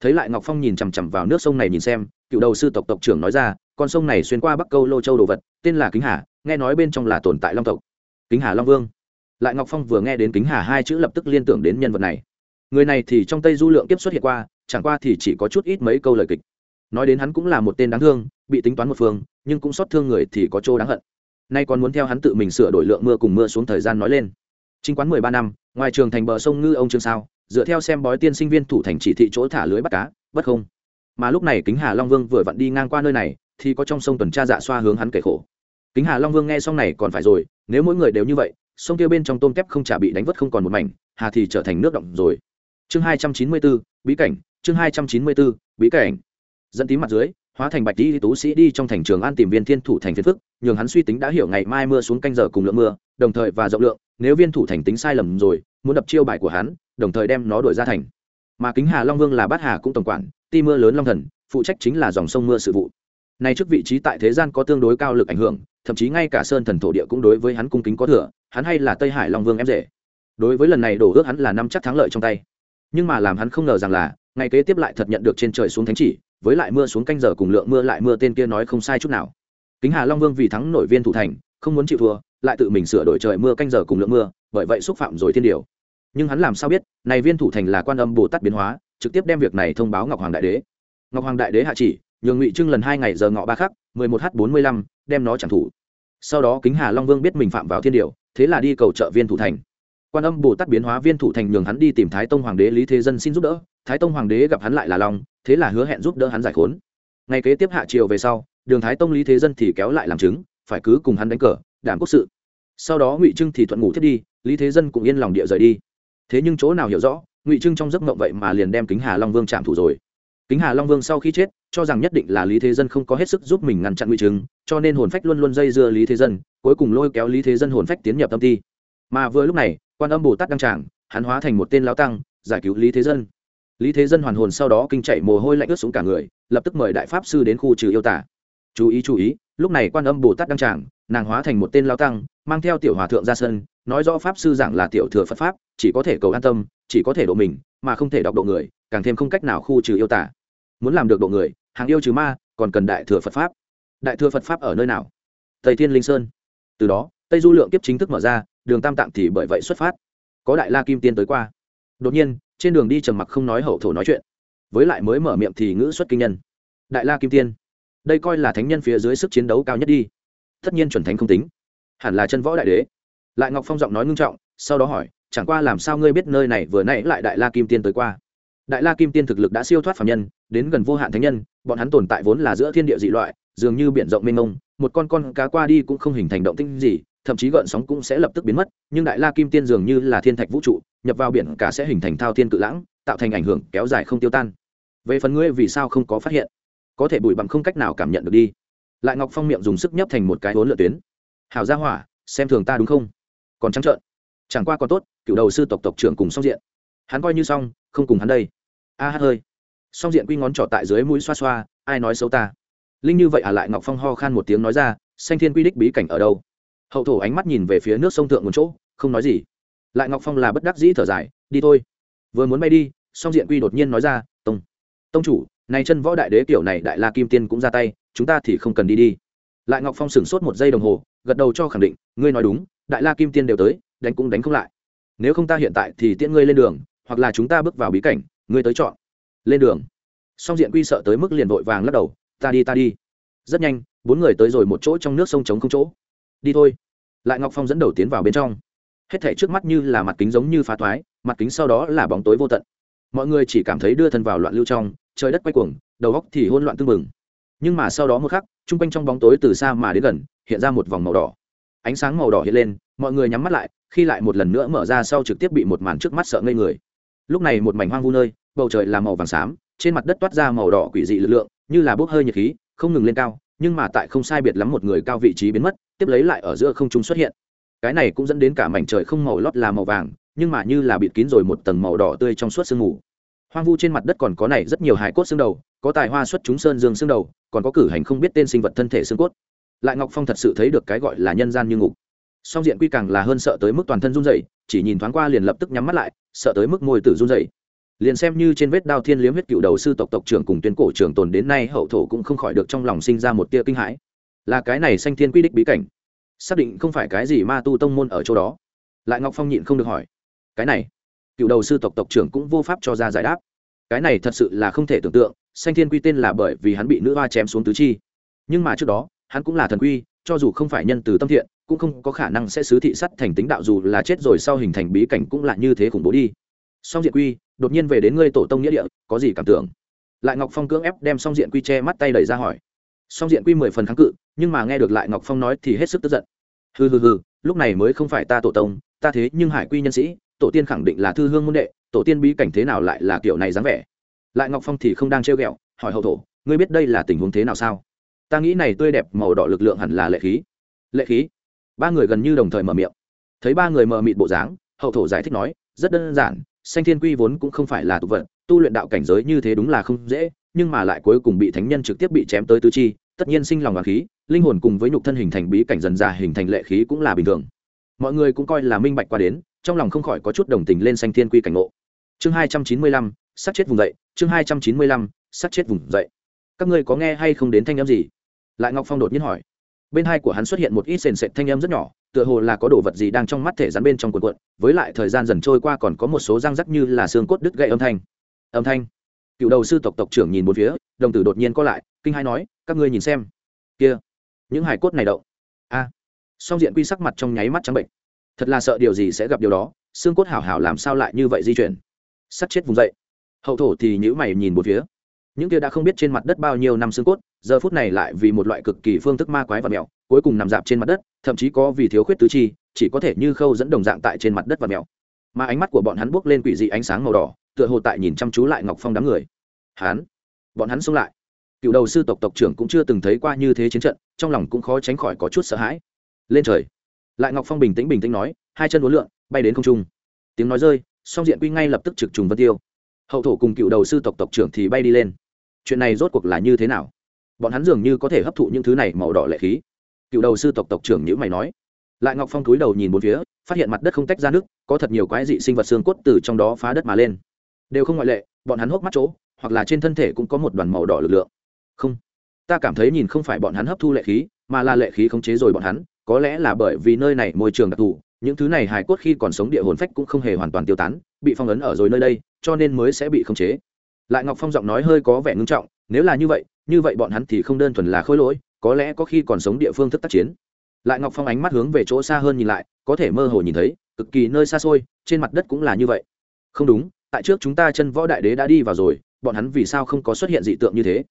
Thấy lại ngọc phong nhìn chằm chằm vào nước sông này nhìn xem, cựu đầu sư tộc tộc trưởng nói ra, con sông này xuyên qua bắc câu lô châu đồ vật, tên là kính hà, nghe nói bên trong là tồn tại long tộc. Kính hà long vương lại ngọc phong vừa nghe đến kính hà hai chữ lập tức liên tưởng đến nhân vật này. Người này thì trong tây du lượng kiếp xuất hiện qua, chẳng qua thì chỉ có chút ít mấy câu lời kịch. Nói đến hắn cũng là một tên đáng thương, bị tính toán một phương, nhưng cũng xót thương người thì có chỗ đáng hận. Nay còn muốn theo hắn tự mình sửa đổi lượng mưa cùng mưa xuống thời gian nói lên. Chính quán mười ba năm, ngoài trường thành bờ sông ngư ông trương sao, dựa theo xem bói tiên sinh viên thủ thành chỉ thị chỗ thả lưới bắt cá, bất không. Mà lúc này kính hà long vương vừa vặn đi ngang qua nơi này, thì có trong sông tuần tra dạ xoa hướng hắn kể khổ. Kính hà long vương nghe xong này còn phải rồi, nếu mỗi người đều như vậy sông kia bên trong tôm kép không chả bị đánh vất không còn một mảnh, hà thì trở thành nước động rồi. Chương hai trăm chín mươi bốn bí cảnh, chương hai trăm chín mươi bốn bí cảnh. Dẫn tím mặt dưới, hóa thành bạch đi tú sĩ đi trong thành trường an tìm viên thiên thủ thành phiền phức, nhường hắn suy tính đã hiểu ngày mai mưa xuống canh giờ cùng lượng mưa, đồng thời và rộng lượng, nếu viên thủ thành tính sai lầm rồi, muốn đập chiêu bài của hắn, đồng thời đem nó đổi ra thành. Mà kính hà long vương là bát hà cũng tổng quản, ti mưa lớn long thần, phụ trách chính là dòng sông mưa sự vụ. Nay trước vị trí tại thế gian có tương đối cao lực ảnh hưởng thậm chí ngay cả sơn thần thổ địa cũng đối với hắn cung kính có thừa, hắn hay là tây hải long vương em rể. Đối với lần này đổ ước hắn là năm chắc thắng lợi trong tay. Nhưng mà làm hắn không ngờ rằng là, ngày kế tiếp lại thật nhận được trên trời xuống thánh chỉ, với lại mưa xuống canh giờ cùng lượng mưa lại mưa tên kia nói không sai chút nào. Kính hà long vương vì thắng nổi viên thủ thành, không muốn chịu thua, lại tự mình sửa đổi trời mưa canh giờ cùng lượng mưa, bởi vậy xúc phạm rồi thiên điều. Nhưng hắn làm sao biết, này viên thủ thành là quan âm bồ tát biến hóa, trực tiếp đem việc này thông báo ngọc hoàng đại đế. Ngọc hoàng đại đế hạ chỉ, nhường ngụy trưng lần hai ngày giờ ngọ ba khắc mười một h bốn mươi lăm, đem nó chẳng thủ sau đó kính hà long vương biết mình phạm vào thiên điều, thế là đi cầu trợ viên thủ thành. Quan âm bồ tát biến hóa viên thủ thành nhường hắn đi tìm thái tông hoàng đế lý thế dân xin giúp đỡ. Thái tông hoàng đế gặp hắn lại là long, thế là hứa hẹn giúp đỡ hắn giải khốn. Ngày kế tiếp hạ triều về sau, đường thái tông lý thế dân thì kéo lại làm chứng, phải cứ cùng hắn đánh cờ, đảm quốc sự. Sau đó ngụy trưng thì thuận ngủ thiết đi, lý thế dân cũng yên lòng địa rời đi. Thế nhưng chỗ nào hiểu rõ, ngụy trưng trong giấc mộng vậy mà liền đem kính hà long vương chạm thủ rồi kính hà long vương sau khi chết cho rằng nhất định là lý thế dân không có hết sức giúp mình ngăn chặn nguy chứng, cho nên hồn phách luôn luôn dây dưa lý thế dân cuối cùng lôi kéo lý thế dân hồn phách tiến nhập tâm ti. Mà vừa lúc này quan âm bồ tát đăng tràng hắn hóa thành một tên lao tăng giải cứu lý thế dân. Lý thế dân hoàn hồn sau đó kinh chạy mồ hôi lạnh ướt xuống cả người lập tức mời đại pháp sư đến khu trừ yêu tả. Chú ý chú ý lúc này quan âm bồ tát đăng tràng nàng hóa thành một tên lao tăng mang theo tiểu hòa thượng ra sân nói rõ pháp sư giảng là tiểu thừa phật pháp chỉ có thể cầu an tâm chỉ có thể độ mình mà không thể đọc độ người càng thêm không cách nào khu trừ yêu tả muốn làm được độ người, hàng yêu trừ ma, còn cần đại thừa phật pháp. Đại thừa phật pháp ở nơi nào? Tây thiên linh sơn. Từ đó, tây du lượng kiếp chính thức mở ra, đường tam tạng thì bởi vậy xuất phát. Có đại la kim tiên tới qua. Đột nhiên, trên đường đi trầm mặc không nói hậu thổ nói chuyện. Với lại mới mở miệng thì ngữ xuất kinh nhân. Đại la kim tiên. Đây coi là thánh nhân phía dưới sức chiến đấu cao nhất đi. Tất nhiên chuẩn thánh không tính. Hẳn là chân võ đại đế. Lại ngọc phong giọng nói ngưng trọng, sau đó hỏi, chẳng qua làm sao ngươi biết nơi này vừa nãy lại đại la kim tiên tới qua? Đại la kim tiên thực lực đã siêu thoát phạm nhân, đến gần vô hạn thánh nhân, bọn hắn tồn tại vốn là giữa thiên địa dị loại, dường như biển rộng mênh mông, một con con cá qua đi cũng không hình thành động tinh gì, thậm chí gợn sóng cũng sẽ lập tức biến mất, nhưng đại la kim tiên dường như là thiên thạch vũ trụ, nhập vào biển cả sẽ hình thành thao thiên cự lãng, tạo thành ảnh hưởng kéo dài không tiêu tan. Về phần ngươi vì sao không có phát hiện? Có thể bụi bằng không cách nào cảm nhận được đi. Lại ngọc phong miệng dùng sức nhấp thành một cái hố lượt tuyến. Hào gia hỏa, xem thường ta đúng không? Còn trắng trợn. Chẳng qua còn tốt, cựu đầu sư tộc tộc trưởng cùng song diện hắn coi như xong, không cùng hắn đây. A hát hơi. Song diện quy ngón trỏ tại dưới mũi xoa xoa, ai nói xấu ta? Linh như vậy à lại ngọc phong ho khan một tiếng nói ra, xanh thiên quy đích bí cảnh ở đâu? Hậu thổ ánh mắt nhìn về phía nước sông thượng một chỗ, không nói gì. Lại ngọc phong là bất đắc dĩ thở dài, đi thôi. Vừa muốn bay đi, song diện quy đột nhiên nói ra, tông tông chủ, này chân võ đại đế kiểu này đại la kim tiên cũng ra tay, chúng ta thì không cần đi đi. Lại ngọc phong sửng sốt một giây đồng hồ, gật đầu cho khẳng định, ngươi nói đúng, đại la kim tiên đều tới, đánh cũng đánh không lại. Nếu không ta hiện tại thì tiễn ngươi lên đường hoặc là chúng ta bước vào bí cảnh, ngươi tới chọn. Lên đường. Song diện quy sợ tới mức liền vội vàng lắc đầu, ta đi ta đi. Rất nhanh, bốn người tới rồi một chỗ trong nước sông trống không chỗ. Đi thôi. Lại ngọc phong dẫn đầu tiến vào bên trong. Hết thể trước mắt như là mặt kính giống như phá thoái, mặt kính sau đó là bóng tối vô tận. Mọi người chỉ cảm thấy đưa thân vào loạn lưu trong, trời đất quay cuồng, đầu góc thì hôn loạn tưng bừng. Nhưng mà sau đó một khắc, chung quanh trong bóng tối từ xa mà đến gần, hiện ra một vòng màu đỏ. Ánh sáng màu đỏ hiện lên, mọi người nhắm mắt lại, khi lại một lần nữa mở ra sau trực tiếp bị một màn trước mắt sợ ngây người lúc này một mảnh hoang vu nơi, bầu trời là màu vàng xám, trên mặt đất toát ra màu đỏ quỷ dị lực lượng, như là bốc hơi nhiệt khí, không ngừng lên cao, nhưng mà tại không sai biệt lắm một người cao vị trí biến mất, tiếp lấy lại ở giữa không trung xuất hiện. Cái này cũng dẫn đến cả mảnh trời không màu lót là màu vàng, nhưng mà như là bịt kín rồi một tầng màu đỏ tươi trong suốt sương mù. Hoang vu trên mặt đất còn có này rất nhiều hài cốt xương đầu, có tài hoa xuất chúng sơn dương xương đầu, còn có cử hành không biết tên sinh vật thân thể xương cốt. Lại ngọc phong thật sự thấy được cái gọi là nhân gian như ngục song diện quy càng là hơn sợ tới mức toàn thân run rẩy, chỉ nhìn thoáng qua liền lập tức nhắm mắt lại, sợ tới mức môi tử run rẩy. Liền xem như trên vết đao thiên liếm huyết cựu đầu sư tộc tộc trưởng cùng tuyên cổ trưởng tồn đến nay hậu thổ cũng không khỏi được trong lòng sinh ra một tia kinh hãi. Là cái này sanh thiên quy đích bí cảnh. Xác định không phải cái gì ma tu tông môn ở chỗ đó. Lại ngọc phong nhịn không được hỏi, cái này? Cựu đầu sư tộc tộc trưởng cũng vô pháp cho ra giải đáp. Cái này thật sự là không thể tưởng tượng, sanh thiên quy tên là bởi vì hắn bị nữ hoa chém xuống tứ chi. Nhưng mà trước đó, hắn cũng là thần quy, cho dù không phải nhân từ tâm thiện cũng không có khả năng sẽ xứ thị sắt thành tính đạo dù là chết rồi sau hình thành bí cảnh cũng là như thế khủng bố đi. Song diện quy, đột nhiên về đến ngươi tổ tông nghĩa địa, có gì cảm tưởng? Lại ngọc phong cưỡng ép đem song diện quy che mắt tay đẩy ra hỏi. Song diện quy mười phần kháng cự, nhưng mà nghe được lại ngọc phong nói thì hết sức tức giận. Hừ hừ hừ, lúc này mới không phải ta tổ tông, ta thế nhưng hải quy nhân sĩ, tổ tiên khẳng định là thư hương môn đệ, tổ tiên bí cảnh thế nào lại là kiểu này dáng vẻ? Lại ngọc phong thì không đang trêu ghẹo, hỏi hậu thổ, ngươi biết đây là tình huống thế nào sao? Ta nghĩ này tươi đẹp màu đỏ lực lượng hẳn là lệ khí. Lệ khí? Ba người gần như đồng thời mở miệng. Thấy ba người mờ mịt bộ dáng, hậu thổ giải thích nói, rất đơn giản, sanh thiên quy vốn cũng không phải là tục vật, tu luyện đạo cảnh giới như thế đúng là không dễ, nhưng mà lại cuối cùng bị thánh nhân trực tiếp bị chém tới tứ chi, tất nhiên sinh lòng và khí, linh hồn cùng với nhục thân hình thành bí cảnh dần già hình thành lệ khí cũng là bình thường. Mọi người cũng coi là minh bạch qua đến, trong lòng không khỏi có chút đồng tình lên sanh thiên quy cảnh ngộ. Chương hai trăm chín mươi lăm, sát chết vùng dậy, chương hai trăm chín mươi lăm, sát chết vùng dậy. Các ngươi có nghe hay không đến thanh âm gì? Lại ngọc phong đột nhiên hỏi bên hai của hắn xuất hiện một ít sền sệt thanh âm rất nhỏ, tựa hồ là có đồ vật gì đang trong mắt thể rắn bên trong cuộn cuộn, với lại thời gian dần trôi qua còn có một số răng rắc như là xương cốt đứt gãy âm thanh. Âm thanh. Cựu đầu sư tộc tộc trưởng nhìn một phía, đồng tử đột nhiên có lại, kinh hai nói, các ngươi nhìn xem. Kia. Những hải cốt này động. A. Song diện quy sắc mặt trong nháy mắt trắng bệnh. Thật là sợ điều gì sẽ gặp điều đó, xương cốt hảo hảo làm sao lại như vậy di chuyển. Sắt chết vùng dậy. Hậu thổ thì nhữ mày nhìn một phía những kia đã không biết trên mặt đất bao nhiêu năm xương cốt, giờ phút này lại vì một loại cực kỳ phương thức ma quái và mèo, cuối cùng nằm dạp trên mặt đất, thậm chí có vì thiếu khuyết tứ chi, chỉ có thể như khâu dẫn đồng dạng tại trên mặt đất và mèo. Mà ánh mắt của bọn hắn buốc lên quỷ dị ánh sáng màu đỏ, tựa hồ tại nhìn chăm chú lại ngọc phong đám người. Hắn, bọn hắn xông lại. Cựu đầu sư tộc tộc trưởng cũng chưa từng thấy qua như thế chiến trận, trong lòng cũng khó tránh khỏi có chút sợ hãi. Lên trời. Lại ngọc phong bình tĩnh bình tĩnh nói, hai chân uốn lượn, bay đến không trung. Tiếng nói rơi, song diện quy ngay lập tức trực trùng vân tiêu. Hậu thổ cùng cựu đầu sư tộc tộc trưởng thì bay đi lên chuyện này rốt cuộc là như thế nào? Bọn hắn dường như có thể hấp thụ những thứ này màu đỏ lệ khí. Cựu đầu sư tộc tộc trưởng nhữ mày nói. Lại ngọc phong túi đầu nhìn một phía, phát hiện mặt đất không tách ra nước, có thật nhiều quái dị sinh vật xương cốt từ trong đó phá đất mà lên. Đều không ngoại lệ, bọn hắn hốc mắt chỗ, hoặc là trên thân thể cũng có một đoàn màu đỏ lực lượng. Không, ta cảm thấy nhìn không phải bọn hắn hấp thu lệ khí, mà là lệ khí khống chế rồi bọn hắn có có lẽ là bởi vì nơi này môi trường đặc thù, những thứ này hài cốt khi còn sống địa hồn phách cũng không hề hoàn toàn tiêu tán, bị phong ấn ở rồi nơi đây, cho nên mới sẽ bị khống chế lại ngọc phong giọng nói hơi có vẻ ngưng trọng, nếu là như vậy như vậy bọn hắn thì không đơn thuần là khôi lỗi, có lẽ có khi còn sống địa phương thức tác chiến. Lại ngọc phong ánh mắt hướng về chỗ xa hơn nhìn lại, có thể mơ hồ nhìn thấy, cực kỳ nơi xa xôi, trên mặt đất cũng là như vậy. Không đúng, tại trước chúng ta chân võ đại đế đã đi vào rồi, bọn hắn vì sao không có xuất hiện dị tượng như thế?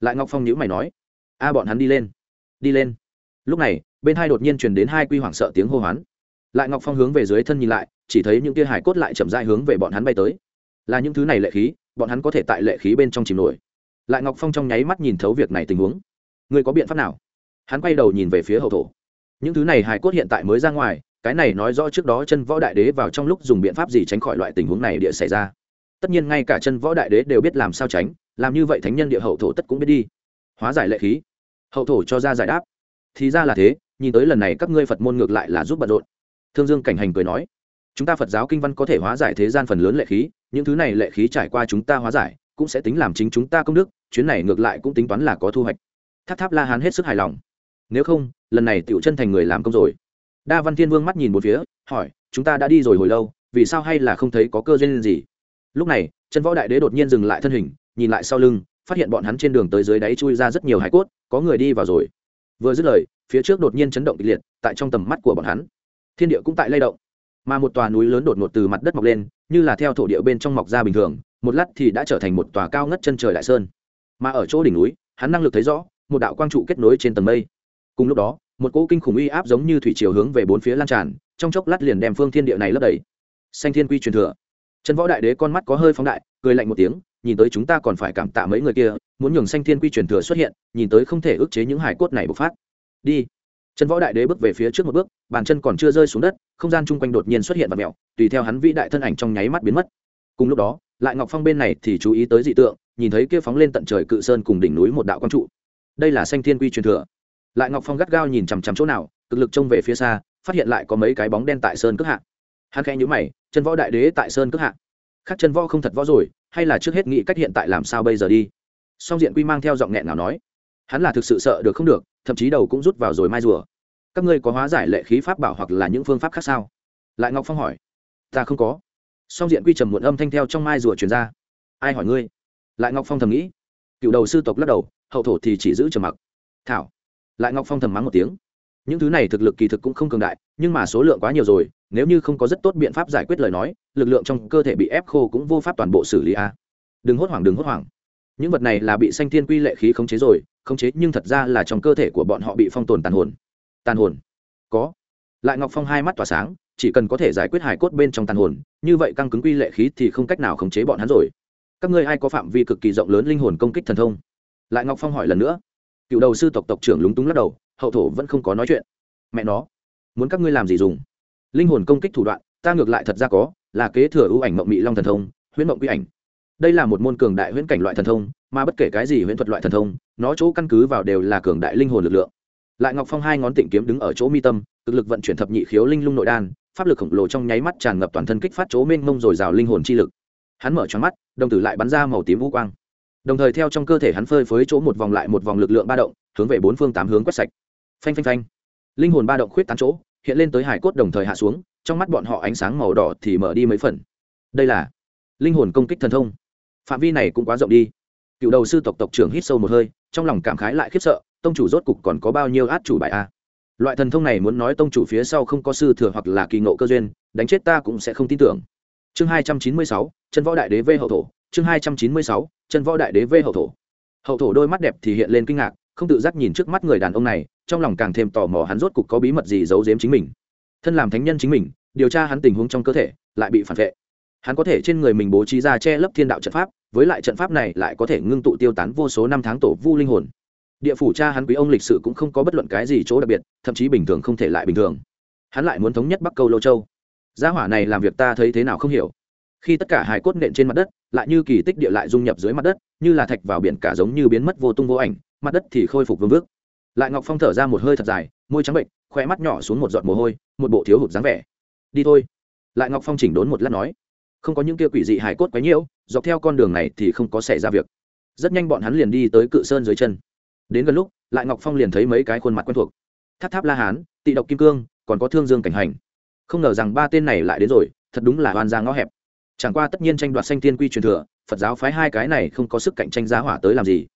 Lại ngọc phong nhữ mày nói. A, bọn hắn đi lên. Đi lên. Lúc này, bên hai đột nhiên truyền đến hai quy hoảng sợ tiếng hô hoán. Lại ngọc phong hướng về dưới thân nhìn lại, chỉ thấy những tia hải cốt lại chậm dại hướng về bọn hắn bay tới. Là những thứ này lệ khí bọn hắn có thể tại lệ khí bên trong chìm nổi. Lại ngọc phong trong nháy mắt nhìn thấu việc này tình huống. Người có biện pháp nào? Hắn quay đầu nhìn về phía hậu thổ. Những thứ này hải cốt hiện tại mới ra ngoài, cái này nói rõ trước đó chân võ đại đế vào trong lúc dùng biện pháp gì tránh khỏi loại tình huống này địa xảy ra. Tất nhiên ngay cả chân võ đại đế đều biết làm sao tránh, làm như vậy thánh nhân địa hậu thổ tất cũng biết đi. Hóa giải lệ khí. Hậu thổ cho ra giải đáp. Thì ra là thế, nhìn tới lần này các ngươi phật môn ngược lại là giúp bận rộn. Thương dương cảnh hành cười nói chúng ta phật giáo kinh văn có thể hóa giải thế gian phần lớn lệ khí, những thứ này lệ khí trải qua chúng ta hóa giải, cũng sẽ tính làm chính chúng ta công đức, chuyến này ngược lại cũng tính toán là có thu hoạch. Tháp tháp la hán hết sức hài lòng. Nếu không, lần này tựu chân thành người làm công rồi. Đa văn thiên vương mắt nhìn một phía, hỏi, chúng ta đã đi rồi hồi lâu, vì sao hay là không thấy có cơ duyên gì? Lúc này chân võ đại đế đột nhiên dừng lại thân hình, nhìn lại sau lưng, phát hiện bọn hắn trên đường tới dưới đáy chui ra rất nhiều hải cốt, có người đi vào rồi. Vừa dứt lời, phía trước đột nhiên chấn động kịch liệt, tại trong tầm mắt của bọn hắn, thiên địa cũng tại lay động mà một tòa núi lớn đột ngột từ mặt đất mọc lên, như là theo thổ địa bên trong mọc ra bình thường, một lát thì đã trở thành một tòa cao ngất chân trời đại sơn. Mà ở chỗ đỉnh núi, hắn năng lực thấy rõ, một đạo quang trụ kết nối trên tầng mây. Cùng lúc đó, một cỗ kinh khủng uy áp giống như thủy chiều hướng về bốn phía lan tràn, trong chốc lát liền đem phương thiên địa này lấp đầy. Xanh thiên quy truyền thừa. Trần võ đại đế con mắt có hơi phóng đại, cười lạnh một tiếng, nhìn tới chúng ta còn phải cảm tạ mấy người kia, muốn nhường xanh thiên quy truyền thừa xuất hiện, nhìn tới không thể ức chế những hải cốt này bộc phát. Đi chân võ đại đế bước về phía trước một bước, bàn chân còn chưa rơi xuống đất, không gian chung quanh đột nhiên xuất hiện và mẹo tùy theo hắn vĩ đại thân ảnh trong nháy mắt biến mất. Cùng lúc đó, lại ngọc phong bên này thì chú ý tới dị tượng, nhìn thấy kia phóng lên tận trời cự sơn cùng đỉnh núi một đạo quang trụ. Đây là xanh thiên quy truyền thừa. Lại ngọc phong gắt gao nhìn chằm chằm chỗ nào, cực lực trông về phía xa, phát hiện lại có mấy cái bóng đen tại sơn cước hạ. Hắn khẽ nhữ mày chân võ đại đế tại sơn cước hạ. Khác chân võ không thật võ rồi, hay là trước hết nghĩ cách hiện tại làm sao bây giờ đi. Song diện quy mang theo giọng nghẹn nào nói hắn là thực sự sợ được không được, thậm chí đầu cũng rút vào rồi mai rùa. Các ngươi có hóa giải lệ khí pháp bảo hoặc là những phương pháp khác sao? Lại ngọc phong hỏi. Ta không có. Song diện quy trầm muộn âm thanh theo trong mai rùa truyền ra. Ai hỏi ngươi? Lại ngọc phong thầm nghĩ. Cựu đầu sư tộc lắc đầu, hậu thổ thì chỉ giữ trầm mặc. Thảo. Lại ngọc phong thầm mắng một tiếng. Những thứ này thực lực kỳ thực cũng không cường đại, nhưng mà số lượng quá nhiều rồi, nếu như không có rất tốt biện pháp giải quyết lời nói, lực lượng trong cơ thể bị ép khô cũng vô pháp toàn bộ xử lý a. Đừng hốt hoảng, đừng hốt hoảng. Những vật này là bị sanh thiên quy lệ khí khống chế rồi khống chế, nhưng thật ra là trong cơ thể của bọn họ bị phong tồn tàn hồn. Tàn hồn? Có. Lại ngọc phong hai mắt tỏa sáng, chỉ cần có thể giải quyết hải cốt bên trong tàn hồn, như vậy căng cứng quy lệ khí thì không cách nào khống chế bọn hắn rồi. Các ngươi ai có phạm vi cực kỳ rộng lớn linh hồn công kích thần thông? Lại ngọc phong hỏi lần nữa. Cựu đầu sư tộc tộc trưởng lúng túng lắc đầu, hậu thổ vẫn không có nói chuyện. Mẹ nó, muốn các ngươi làm gì dùng? Linh hồn công kích thủ đoạn, ta ngược lại thật ra có, là kế thừa ưu ảnh mộng mị long thần thông, huyễn mộng quy ảnh đây là một môn cường đại huyễn cảnh loại thần thông, mà bất kể cái gì huyễn thuật loại thần thông, nó chỗ căn cứ vào đều là cường đại linh hồn lực lượng. Lại ngọc phong hai ngón tịnh kiếm đứng ở chỗ mi tâm, cực lực vận chuyển thập nhị khiếu linh lung nội đan, pháp lực khổng lồ trong nháy mắt tràn ngập toàn thân kích phát chỗ mênh mông rồi rào linh hồn chi lực. Hắn mở choáng mắt, đồng tử lại bắn ra màu tím vũ quang. Đồng thời theo trong cơ thể hắn phơi phới chỗ một vòng lại một vòng lực lượng ba động, hướng về bốn phương tám hướng quét sạch. Phanh phanh phanh. Linh hồn ba động khuyết tán chỗ, hiện lên tới hải cốt đồng thời hạ xuống, trong mắt bọn họ ánh sáng màu đỏ thì mở đi mấy phần. Đây là linh hồn công kích thần thông phạm vi này cũng quá rộng đi. Cựu đầu sư tộc tộc trưởng hít sâu một hơi, trong lòng cảm khái lại khiếp sợ, tông chủ rốt cục còn có bao nhiêu át chủ bài a loại thần thông này muốn nói tông chủ phía sau không có sư thừa hoặc là kỳ ngộ cơ duyên, đánh chết ta cũng sẽ không tin tưởng. Chương hai trăm chín mươi sáu, chân võ đại đế v hậu thổ. Chương hai trăm chín mươi sáu, chân võ đại đế v hậu thổ. Hậu thổ đôi mắt đẹp thì hiện lên kinh ngạc, không tự giác nhìn trước mắt người đàn ông này, trong lòng càng thêm tò mò hắn rốt cục có bí mật gì giấu giếm chính mình. Thân làm thánh nhân chính mình, điều tra hắn tình huống trong cơ thể, lại bị phản vệ. Hắn có thể trên người mình bố trí ra che lấp thiên đạo trận pháp với lại trận pháp này lại có thể ngưng tụ tiêu tán vô số năm tháng tổ vu linh hồn. Địa phủ cha hắn quý ông lịch sự cũng không có bất luận cái gì chỗ đặc biệt, thậm chí bình thường không thể lại bình thường. Hắn lại muốn thống nhất bắc câu lô châu. Gia hỏa này làm việc ta thấy thế nào không hiểu. Khi tất cả hài cốt nện trên mặt đất, lại như kỳ tích địa lại dung nhập dưới mặt đất, như là thạch vào biển cả giống như biến mất vô tung vô ảnh, mặt đất thì khôi phục vương vước. Lại ngọc phong thở ra một hơi thật dài, môi trắng bệnh khoe mắt nhỏ xuống một giọt mồ hôi, một bộ thiếu hụt dáng vẻ. Đi thôi. Lại ngọc phong chỉnh đốn một lát nói không có những kia quỷ dị hải cốt quấy nhiễu, dọc theo con đường này thì không có xảy ra việc. Rất nhanh bọn hắn liền đi tới cự sơn dưới chân. Đến gần lúc, lại ngọc phong liền thấy mấy cái khuôn mặt quen thuộc. Tháp tháp la hán, tị độc kim cương, còn có thương dương cảnh hành. Không ngờ rằng ba tên này lại đến rồi, thật đúng là oan ra ngõ hẹp. Chẳng qua tất nhiên tranh đoạt sanh tiên quy truyền thừa, phật giáo phái hai cái này không có sức cạnh tranh giá hỏa tới làm gì?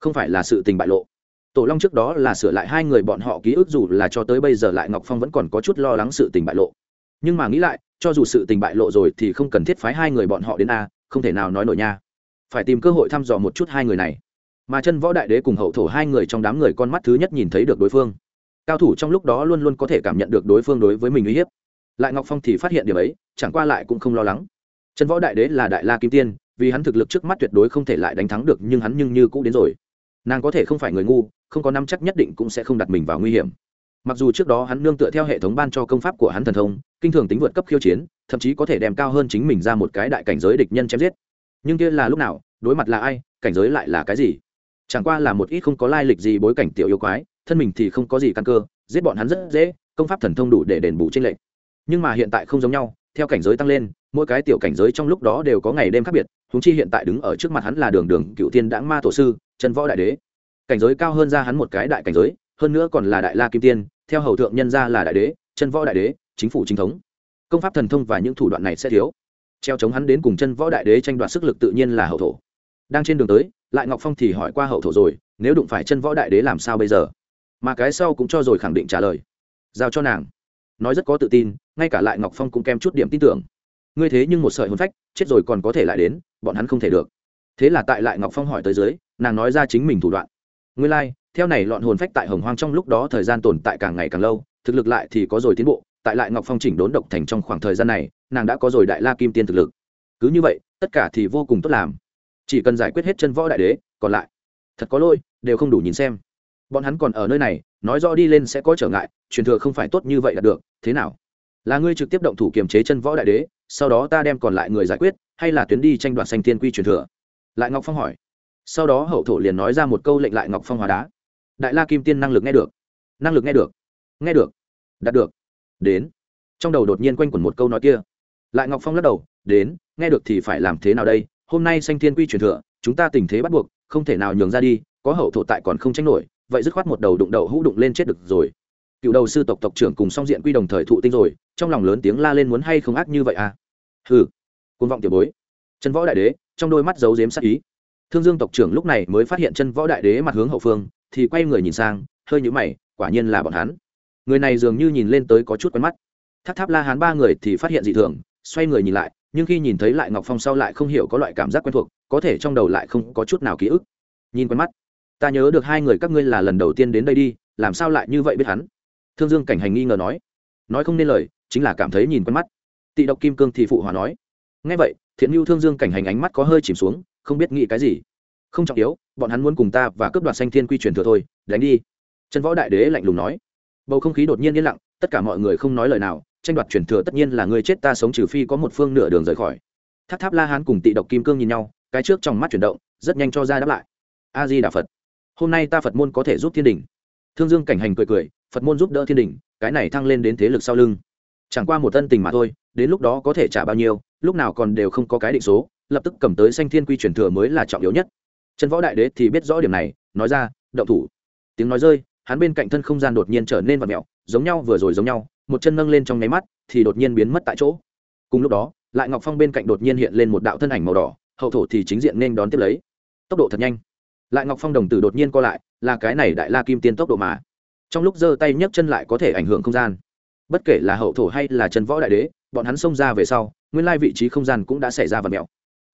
Không phải là sự tình bại lộ. Tổ long trước đó là sửa lại hai người bọn họ ký ức dù là cho tới bây giờ lại ngọc phong vẫn còn có chút lo lắng sự tình bại lộ. Nhưng mà nghĩ lại cho dù sự tình bại lộ rồi thì không cần thiết phái hai người bọn họ đến a, không thể nào nói nổi nha. Phải tìm cơ hội thăm dò một chút hai người này. Mà chân võ đại đế cùng hậu thổ hai người trong đám người con mắt thứ nhất nhìn thấy được đối phương. Cao thủ trong lúc đó luôn luôn có thể cảm nhận được đối phương đối với mình uy hiếp. Lại ngọc phong thì phát hiện điều ấy, chẳng qua lại cũng không lo lắng. Chân võ đại đế là đại la kim tiên, vì hắn thực lực trước mắt tuyệt đối không thể lại đánh thắng được, nhưng hắn nhưng như cũ đến rồi. Nàng có thể không phải người ngu, không có năm chắc nhất định cũng sẽ không đặt mình vào nguy hiểm mặc dù trước đó hắn nương tựa theo hệ thống ban cho công pháp của hắn thần thông, kinh thường tính vượt cấp khiêu chiến, thậm chí có thể đem cao hơn chính mình ra một cái đại cảnh giới địch nhân chém giết. Nhưng kia là lúc nào, đối mặt là ai, cảnh giới lại là cái gì? Chẳng qua là một ít không có lai lịch gì bối cảnh tiểu yêu quái, thân mình thì không có gì căn cơ, giết bọn hắn rất dễ, công pháp thần thông đủ để đền bù tranh lệch. Nhưng mà hiện tại không giống nhau, theo cảnh giới tăng lên, mỗi cái tiểu cảnh giới trong lúc đó đều có ngày đêm khác biệt húng chi hiện tại đứng ở trước mặt hắn là đường đường cựu tiên đãng ma tổ sư Trần võ đại đế. Cảnh giới cao hơn ra hắn một cái đại cảnh giới, hơn nữa còn là đại la kim tiên theo hầu thượng nhân ra là đại đế chân võ đại đế chính phủ chính thống. Công pháp thần thông và những thủ đoạn này sẽ thiếu. Treo chống hắn đến cùng chân võ đại đế tranh đoạt sức lực tự nhiên là hậu thổ. Đang trên đường tới lại ngọc phong thì hỏi qua hậu thổ rồi nếu đụng phải chân võ đại đế làm sao bây giờ? Mà cái sau cũng cho rồi khẳng định trả lời. Giao cho nàng. Nói rất có tự tin ngay cả lại ngọc phong cũng kèm chút điểm tin tưởng. Ngươi thế nhưng một sợi hồn phách chết rồi còn có thể lại đến bọn hắn không thể được. Thế là tại lại ngọc phong hỏi tới dưới nàng nói ra chính mình thủ đoạn. Ngươi lai、like, theo này lọn hồn phách tại hồng hoang trong lúc đó thời gian tồn tại càng ngày càng lâu, thực lực lại thì có rồi tiến bộ, tại lại ngọc phong chỉnh đốn độc thành trong khoảng thời gian này, nàng đã có rồi đại la kim tiên thực lực. Cứ như vậy, tất cả thì vô cùng tốt làm. Chỉ cần giải quyết hết chân võ đại đế, còn lại, thật có lỗi, đều không đủ nhìn xem. Bọn hắn còn ở nơi này, nói rõ đi lên sẽ có trở ngại, truyền thừa không phải tốt như vậy là được, thế nào? Là ngươi trực tiếp động thủ kiềm chế chân võ đại đế, sau đó ta đem còn lại người giải quyết, hay là tuyến đi tranh đoạt xanh tiên quy truyền thừa? Lại ngọc phong hỏi. Sau đó hậu thổ liền nói ra một câu lệnh lại ngọc phong hóa đá đại la kim tiên năng lực nghe được. Năng lực nghe được. Nghe được. Đạt được. Đến. Trong đầu đột nhiên quanh quẩn một câu nói kia. Lại ngọc phong lắc đầu, đến, nghe được thì phải làm thế nào đây? Hôm nay sanh thiên quy truyền thừa, chúng ta tình thế bắt buộc, không thể nào nhường ra đi, có hậu thổ tại còn không tranh nổi, vậy dứt khoát một đầu đụng đầu hũ đụng lên chết được rồi. Cựu đầu sư tộc tộc trưởng cùng song diện quy đồng thời thụ tinh rồi, trong lòng lớn tiếng la lên muốn hay không ác như vậy à? Hừ. Côn vọng tiểu bối. Chân võ đại đế, trong đôi mắt giấu dếm sắc ý. Thương dương tộc trưởng lúc này mới phát hiện chân võ đại đế mặt hướng hậu phương thì quay người nhìn sang, hơi nhũ mày, quả nhiên là bọn hắn. Người này dường như nhìn lên tới có chút quen mắt. Tháp tháp la hán ba người thì phát hiện dị thường, xoay người nhìn lại, nhưng khi nhìn thấy lại ngọc phong sau lại không hiểu có loại cảm giác quen thuộc, có thể trong đầu lại không có chút nào ký ức. Nhìn quen mắt. Ta nhớ được hai người các ngươi là lần đầu tiên đến đây đi, làm sao lại như vậy biết hắn? Thương dương cảnh hành nghi ngờ nói. Nói không nên lời, chính là cảm thấy nhìn quen mắt. Tị độc kim cương thì phụ hòa nói. Ngay vậy, thiện mưu thương dương cảnh hành ánh mắt có hơi chìm xuống, không biết nghĩ cái gì. Không trọng yếu bọn hắn muốn cùng ta và cướp đoạt xanh thiên quy truyền thừa thôi, đánh đi. Trần võ đại đế lạnh lùng nói. Bầu không khí đột nhiên yên lặng, tất cả mọi người không nói lời nào, tranh đoạt truyền thừa tất nhiên là người chết ta sống trừ phi có một phương nửa đường rời khỏi. Tháp tháp la hán cùng tị độc kim cương nhìn nhau, cái trước trong mắt chuyển động, rất nhanh cho ra đáp lại. A di đà phật, hôm nay ta phật môn có thể giúp thiên đình. Thương dương cảnh hành cười cười, phật môn giúp đỡ thiên đình, cái này thăng lên đến thế lực sau lưng. Chẳng qua một tân tình mà thôi, đến lúc đó có thể trả bao nhiêu, lúc nào còn đều không có cái định số, lập tức cầm tới sanh thiên quy truyền thừa mới là trọng yếu nhất trần võ đại đế thì biết rõ điểm này, nói ra, động thủ. Tiếng nói rơi, hắn bên cạnh thân không gian đột nhiên trở nên vật mẹo giống nhau vừa rồi giống nhau, một chân nâng lên trong nháy mắt, thì đột nhiên biến mất tại chỗ. Cùng lúc đó, lại ngọc phong bên cạnh đột nhiên hiện lên một đạo thân ảnh màu đỏ, hậu thổ thì chính diện nên đón tiếp lấy. Tốc độ thật nhanh. Lại ngọc phong đồng tử đột nhiên co lại, là cái này đại la kim tiên tốc độ mà. Trong lúc giơ tay nhấc chân lại có thể ảnh hưởng không gian. Bất kể là hậu thổ hay là chân võ đại đế, bọn hắn xông ra về sau, nguyên lai vị trí không gian cũng đã xảy ra vật mẹo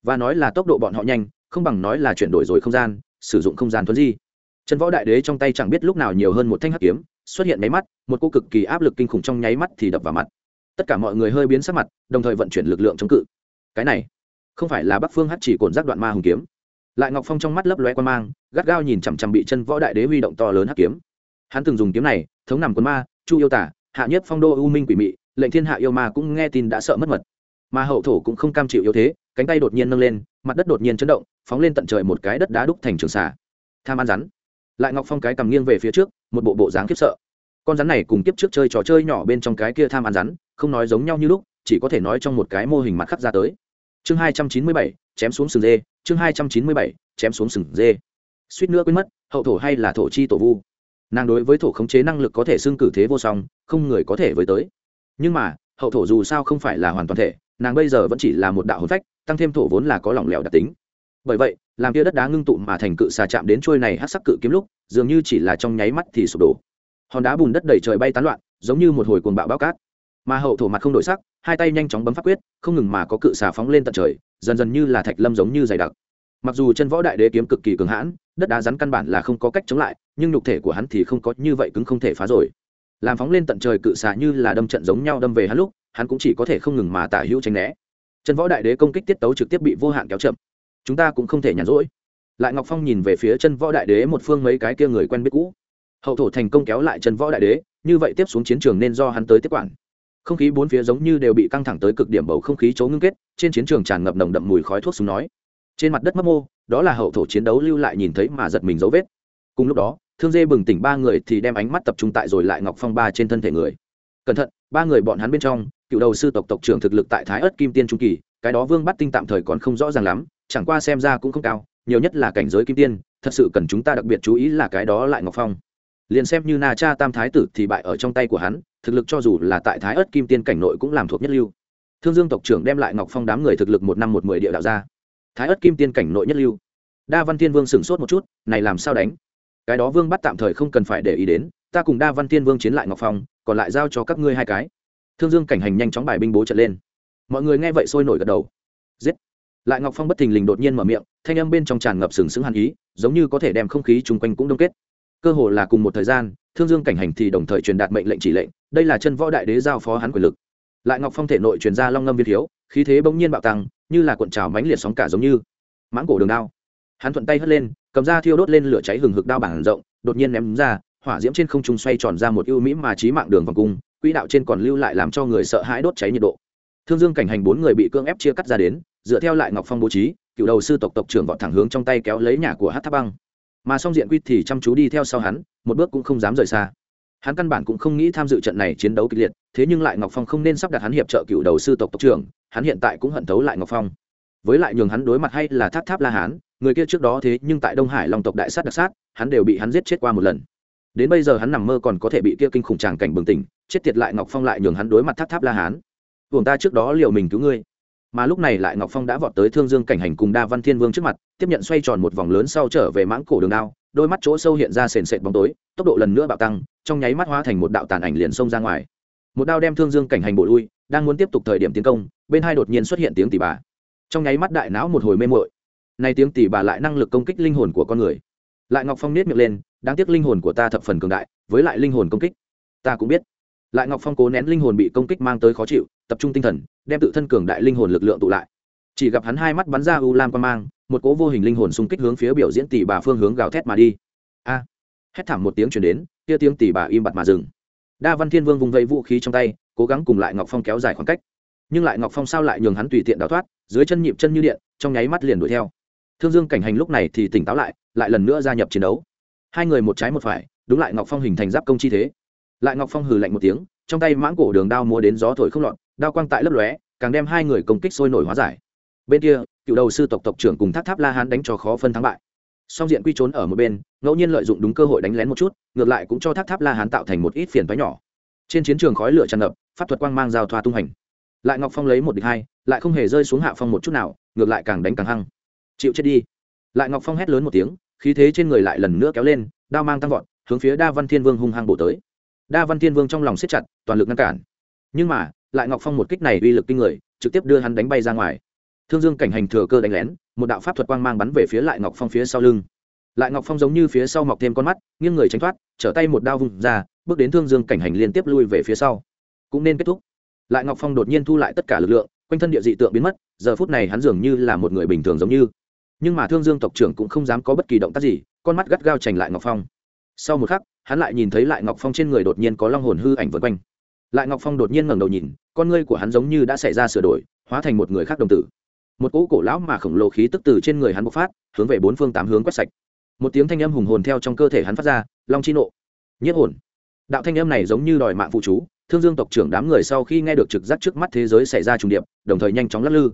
và nói là tốc độ bọn họ nhanh không bằng nói là chuyển đổi rồi không gian, sử dụng không gian thuấn di. Chân võ đại đế trong tay chẳng biết lúc nào nhiều hơn một thanh hắc kiếm, xuất hiện máy mắt, một cô cực kỳ áp lực kinh khủng trong nháy mắt thì đập vào mặt. Tất cả mọi người hơi biến sắc mặt, đồng thời vận chuyển lực lượng chống cự. Cái này, không phải là bắc phương hắt chỉ cồn giác đoạn ma hùng kiếm. Lại ngọc phong trong mắt lấp loe quan mang, gắt gao nhìn chằm chằm bị chân võ đại đế huy động to lớn hắc kiếm. Hắn từng dùng kiếm này, thống nằm quân ma, chu yêu tả, hạ nhất phong đô, u minh quỷ mị, lệnh thiên hạ yêu ma cũng nghe tin đã sợ mất mật mà hậu thổ cũng không cam chịu yếu thế, cánh tay đột nhiên nâng lên, mặt đất đột nhiên chấn động, phóng lên tận trời một cái đất đá đúc thành trường xà. Tham ăn rắn. Lại ngọc phong cái cầm nghiêng về phía trước, một bộ bộ dáng khiếp sợ. Con rắn này cùng kiếp trước chơi trò chơi nhỏ bên trong cái kia tham ăn rắn, không nói giống nhau như lúc, chỉ có thể nói trong một cái mô hình mặt khắc ra tới. Chương hai trăm chín mươi bảy, chém xuống sừng dê, chương hai trăm chín mươi bảy, chém xuống sừng dê. Suýt nữa quên mất, hậu thổ hay là thổ chi tổ vu. Nàng đối với thổ khống chế năng lực có thể xưng cử thế vô song, không người có thể với tới. Nhưng mà hậu thổ dù sao không phải là hoàn toàn thể, nàng bây giờ vẫn chỉ là một đạo hồn phách, tăng thêm thổ vốn là có lỏng lẻo đặc tính. Bởi vậy, làm kia đất đá ngưng tụ mà thành cự xà chạm đến trôi này hát sắc cự kiếm lúc, dường như chỉ là trong nháy mắt thì sụp đổ. Hòn đá bùn đất đầy trời bay tán loạn, giống như một hồi cuồng bạo bao cát. Mà hậu thổ mặt không đổi sắc, hai tay nhanh chóng bấm phát quyết, không ngừng mà có cự xà phóng lên tận trời, dần dần như là thạch lâm giống như dày đặc. Mặc dù chân võ đại đế kiếm cực kỳ cường hãn, đất đá rắn căn bản là không có cách chống lại, nhưng nhục thể của hắn thì không có như vậy cứng không thể phá rồi làm phóng lên tận trời cự xà như là đâm trận giống nhau đâm về hắn lúc, hắn cũng chỉ có thể không ngừng mà tả hữu tránh né. Chân võ đại đế công kích tiết tấu trực tiếp bị vô hạn kéo chậm. Chúng ta cũng không thể nhàn rỗi. Lại ngọc phong nhìn về phía chân võ đại đế một phương mấy cái kia người quen biết cũ. Hậu thổ thành công kéo lại chân võ đại đế, như vậy tiếp xuống chiến trường nên do hắn tới tiếp quản. Không khí bốn phía giống như đều bị căng thẳng tới cực điểm bầu không khí chấu ngưng kết, trên chiến trường tràn ngập nồng đậm mùi khói thuốc súng nói. Trên mặt đất mấp mô, đó là hậu thổ chiến đấu lưu lại nhìn thấy mà giật mình dấu vết. Cùng lúc đó thương dê bừng tỉnh ba người thì đem ánh mắt tập trung tại rồi lại ngọc phong ba trên thân thể người. Cẩn thận, ba người bọn hắn bên trong, cựu đầu sư tộc tộc trưởng thực lực tại thái ớt kim tiên trung kỳ, cái đó vương bắt tinh tạm thời còn không rõ ràng lắm, chẳng qua xem ra cũng không cao, nhiều nhất là cảnh giới kim tiên, thật sự cần chúng ta đặc biệt chú ý là cái đó lại ngọc phong. Liền xem như na cha tam thái tử thì bại ở trong tay của hắn, thực lực cho dù là tại thái ớt kim tiên cảnh nội cũng làm thuộc nhất lưu. Thương dương tộc trưởng đem lại ngọc phong đám người thực lực một năm một mười địa đạo ra. Thái ớt kim tiên cảnh nội nhất lưu. Đa văn thiên vương sửng sốt một chút, này làm sao đánh? Cái đó vương bắt tạm thời không cần phải để ý đến, ta cùng đa văn tiên vương chiến lại ngọc phong, còn lại giao cho các ngươi hai cái. Thương dương cảnh hành nhanh chóng bài binh bố trận lên. Mọi người nghe vậy sôi nổi gật đầu. Giết! Lại ngọc phong bất thình lình đột nhiên mở miệng, thanh âm bên trong tràn ngập sừng sững hàn ý, giống như có thể đem không khí chung quanh cũng đông kết. Cơ hồ là cùng một thời gian, thương dương cảnh hành thì đồng thời truyền đạt mệnh lệnh chỉ lệnh, đây là chân võ đại đế giao phó hắn quyền lực. Lại ngọc phong thể nội truyền ra long ngâm viên thiếu, khí thế bỗng nhiên bạo tăng, như là cuộn trào mãnh liệt sóng cả giống như mãng cổ đường đao. Hắn thuận tay hất lên cầm ra thiêu đốt lên lửa cháy hừng hực đao bảng rộng, đột nhiên ném ra, hỏa diễm trên không trung xoay tròn ra một ưu mỹ mà trí mạng đường vòng cung, quỹ đạo trên còn lưu lại làm cho người sợ hãi đốt cháy nhiệt độ. Thương dương cảnh hành bốn người bị cưỡng ép chia cắt ra đến, dựa theo lại ngọc phong bố trí, cựu đầu sư tộc tộc trưởng vọt thẳng hướng trong tay kéo lấy nhà của hát tháp băng. Mà song diện quy thì chăm chú đi theo sau hắn, một bước cũng không dám rời xa. Hắn căn bản cũng không nghĩ tham dự trận này chiến đấu kịch liệt, thế nhưng lại ngọc phong không nên sắp đặt hắn hiệp trợ cựu đầu sư tộc tộc trưởng, hắn hiện tại cũng hận thấu lại ngọc phong. Với lại nhường hắn đối mặt hay là tháp tháp la hán người kia trước đó thế nhưng tại đông hải long tộc đại sát đặc sát, hắn đều bị hắn giết chết qua một lần. Đến bây giờ hắn nằm mơ còn có thể bị kia kinh khủng tràng cảnh bừng tỉnh, chết tiệt lại ngọc phong lại nhường hắn đối mặt tháp tháp la hán. Buồng ta trước đó liệu mình cứu ngươi. Mà lúc này lại ngọc phong đã vọt tới thương dương cảnh hành cùng đa văn thiên vương trước mặt, tiếp nhận xoay tròn một vòng lớn sau trở về mãng cổ đường đao, đôi mắt chỗ sâu hiện ra sền sệt bóng tối, tốc độ lần nữa bạo tăng, trong nháy mắt hóa thành một đạo tàn ảnh liền xông ra ngoài. Một đao đem thương dương cảnh hành bộ lui, đang muốn tiếp tục thời điểm tiến công, bên hai đột nhiên xuất hiện tiếng tỉ bà. Trong nháy mắt đại não một hồi mê mội nay tiếng tỷ bà lại năng lực công kích linh hồn của con người. Lại ngọc phong nết miệng lên, đáng tiếc linh hồn của ta thập phần cường đại, với lại linh hồn công kích. Ta cũng biết. Lại ngọc phong cố nén linh hồn bị công kích mang tới khó chịu, tập trung tinh thần, đem tự thân cường đại linh hồn lực lượng tụ lại. Chỉ gặp hắn hai mắt bắn ra u lam quan mang, một cố vô hình linh hồn xung kích hướng phía biểu diễn tỷ bà phương hướng gào thét mà đi. A! Hét thảm một tiếng chuyển đến, kia tiếng tỷ bà im bặt mà dừng. Đa văn thiên vương vùng vẫy vũ khí trong tay, cố gắng cùng lại ngọc phong kéo dài khoảng cách. Nhưng lại ngọc phong sao lại nhường hắn tùy tiện đào thoát, dưới chân nhịp chân như điện, trong nháy mắt liền đuổi theo thương dương cảnh hành lúc này thì tỉnh táo lại lại lần nữa gia nhập chiến đấu. Hai người một trái một phải, đúng lại ngọc phong hình thành giáp công chi thế. Lại ngọc phong hừ lạnh một tiếng, trong tay mãng cổ đường đao múa đến gió thổi không lọt, đao quang tại lấp lóe, càng đem hai người công kích sôi nổi hóa giải. Bên kia, cựu đầu sư tộc tộc trưởng cùng tháp tháp la hán đánh cho khó phân thắng bại. Song diện quy trốn ở một bên, ngẫu nhiên lợi dụng đúng cơ hội đánh lén một chút, ngược lại cũng cho tháp tháp la hán tạo thành một ít phiền toái nhỏ. Trên chiến trường khói lửa tràn ngập, pháp thuật quang mang giao thoa tung hành. Lại ngọc phong lấy một địch hai, lại không hề rơi xuống hạ phong một chút nào, ngược lại càng đánh càng hăng chịu chết đi. Lại ngọc phong hét lớn một tiếng, khí thế trên người lại lần nữa kéo lên, đao mang tăng vọt, hướng phía đa văn thiên vương hung hăng bổ tới. Đa văn thiên vương trong lòng siết chặt, toàn lực ngăn cản. Nhưng mà, lại ngọc phong một kích này uy lực kinh người, trực tiếp đưa hắn đánh bay ra ngoài. Thương dương cảnh hành thừa cơ đánh lén, một đạo pháp thuật quang mang bắn về phía lại ngọc phong phía sau lưng. Lại ngọc phong giống như phía sau mọc thêm con mắt, nghiêng người tránh thoát, trở tay một đao vùng ra, bước đến thương dương cảnh hành liên tiếp lui về phía sau. Cũng nên kết thúc. Lại ngọc phong đột nhiên thu lại tất cả lực lượng, quanh thân địa dị tượng biến mất, giờ phút này hắn dường như là một người bình thường giống như nhưng mà thương dương tộc trưởng cũng không dám có bất kỳ động tác gì, con mắt gắt gao chành lại ngọc phong. Sau một khắc, hắn lại nhìn thấy lại ngọc phong trên người đột nhiên có long hồn hư ảnh vượt quanh. Lại ngọc phong đột nhiên ngẩng đầu nhìn, con ngươi của hắn giống như đã xảy ra sửa đổi, hóa thành một người khác đồng tử. Một cỗ cổ lão mà khổng lồ khí tức từ trên người hắn bộc phát, hướng về bốn phương tám hướng quét sạch. Một tiếng thanh âm hùng hồn theo trong cơ thể hắn phát ra, long chi nộ, nhiếp hồn. Đạo thanh âm này giống như đòi mạng phụ chú, thương dương tộc trưởng đám người sau khi nghe được trực giác trước mắt thế giới xảy ra trùng điệp, đồng thời nhanh chóng lắc lư.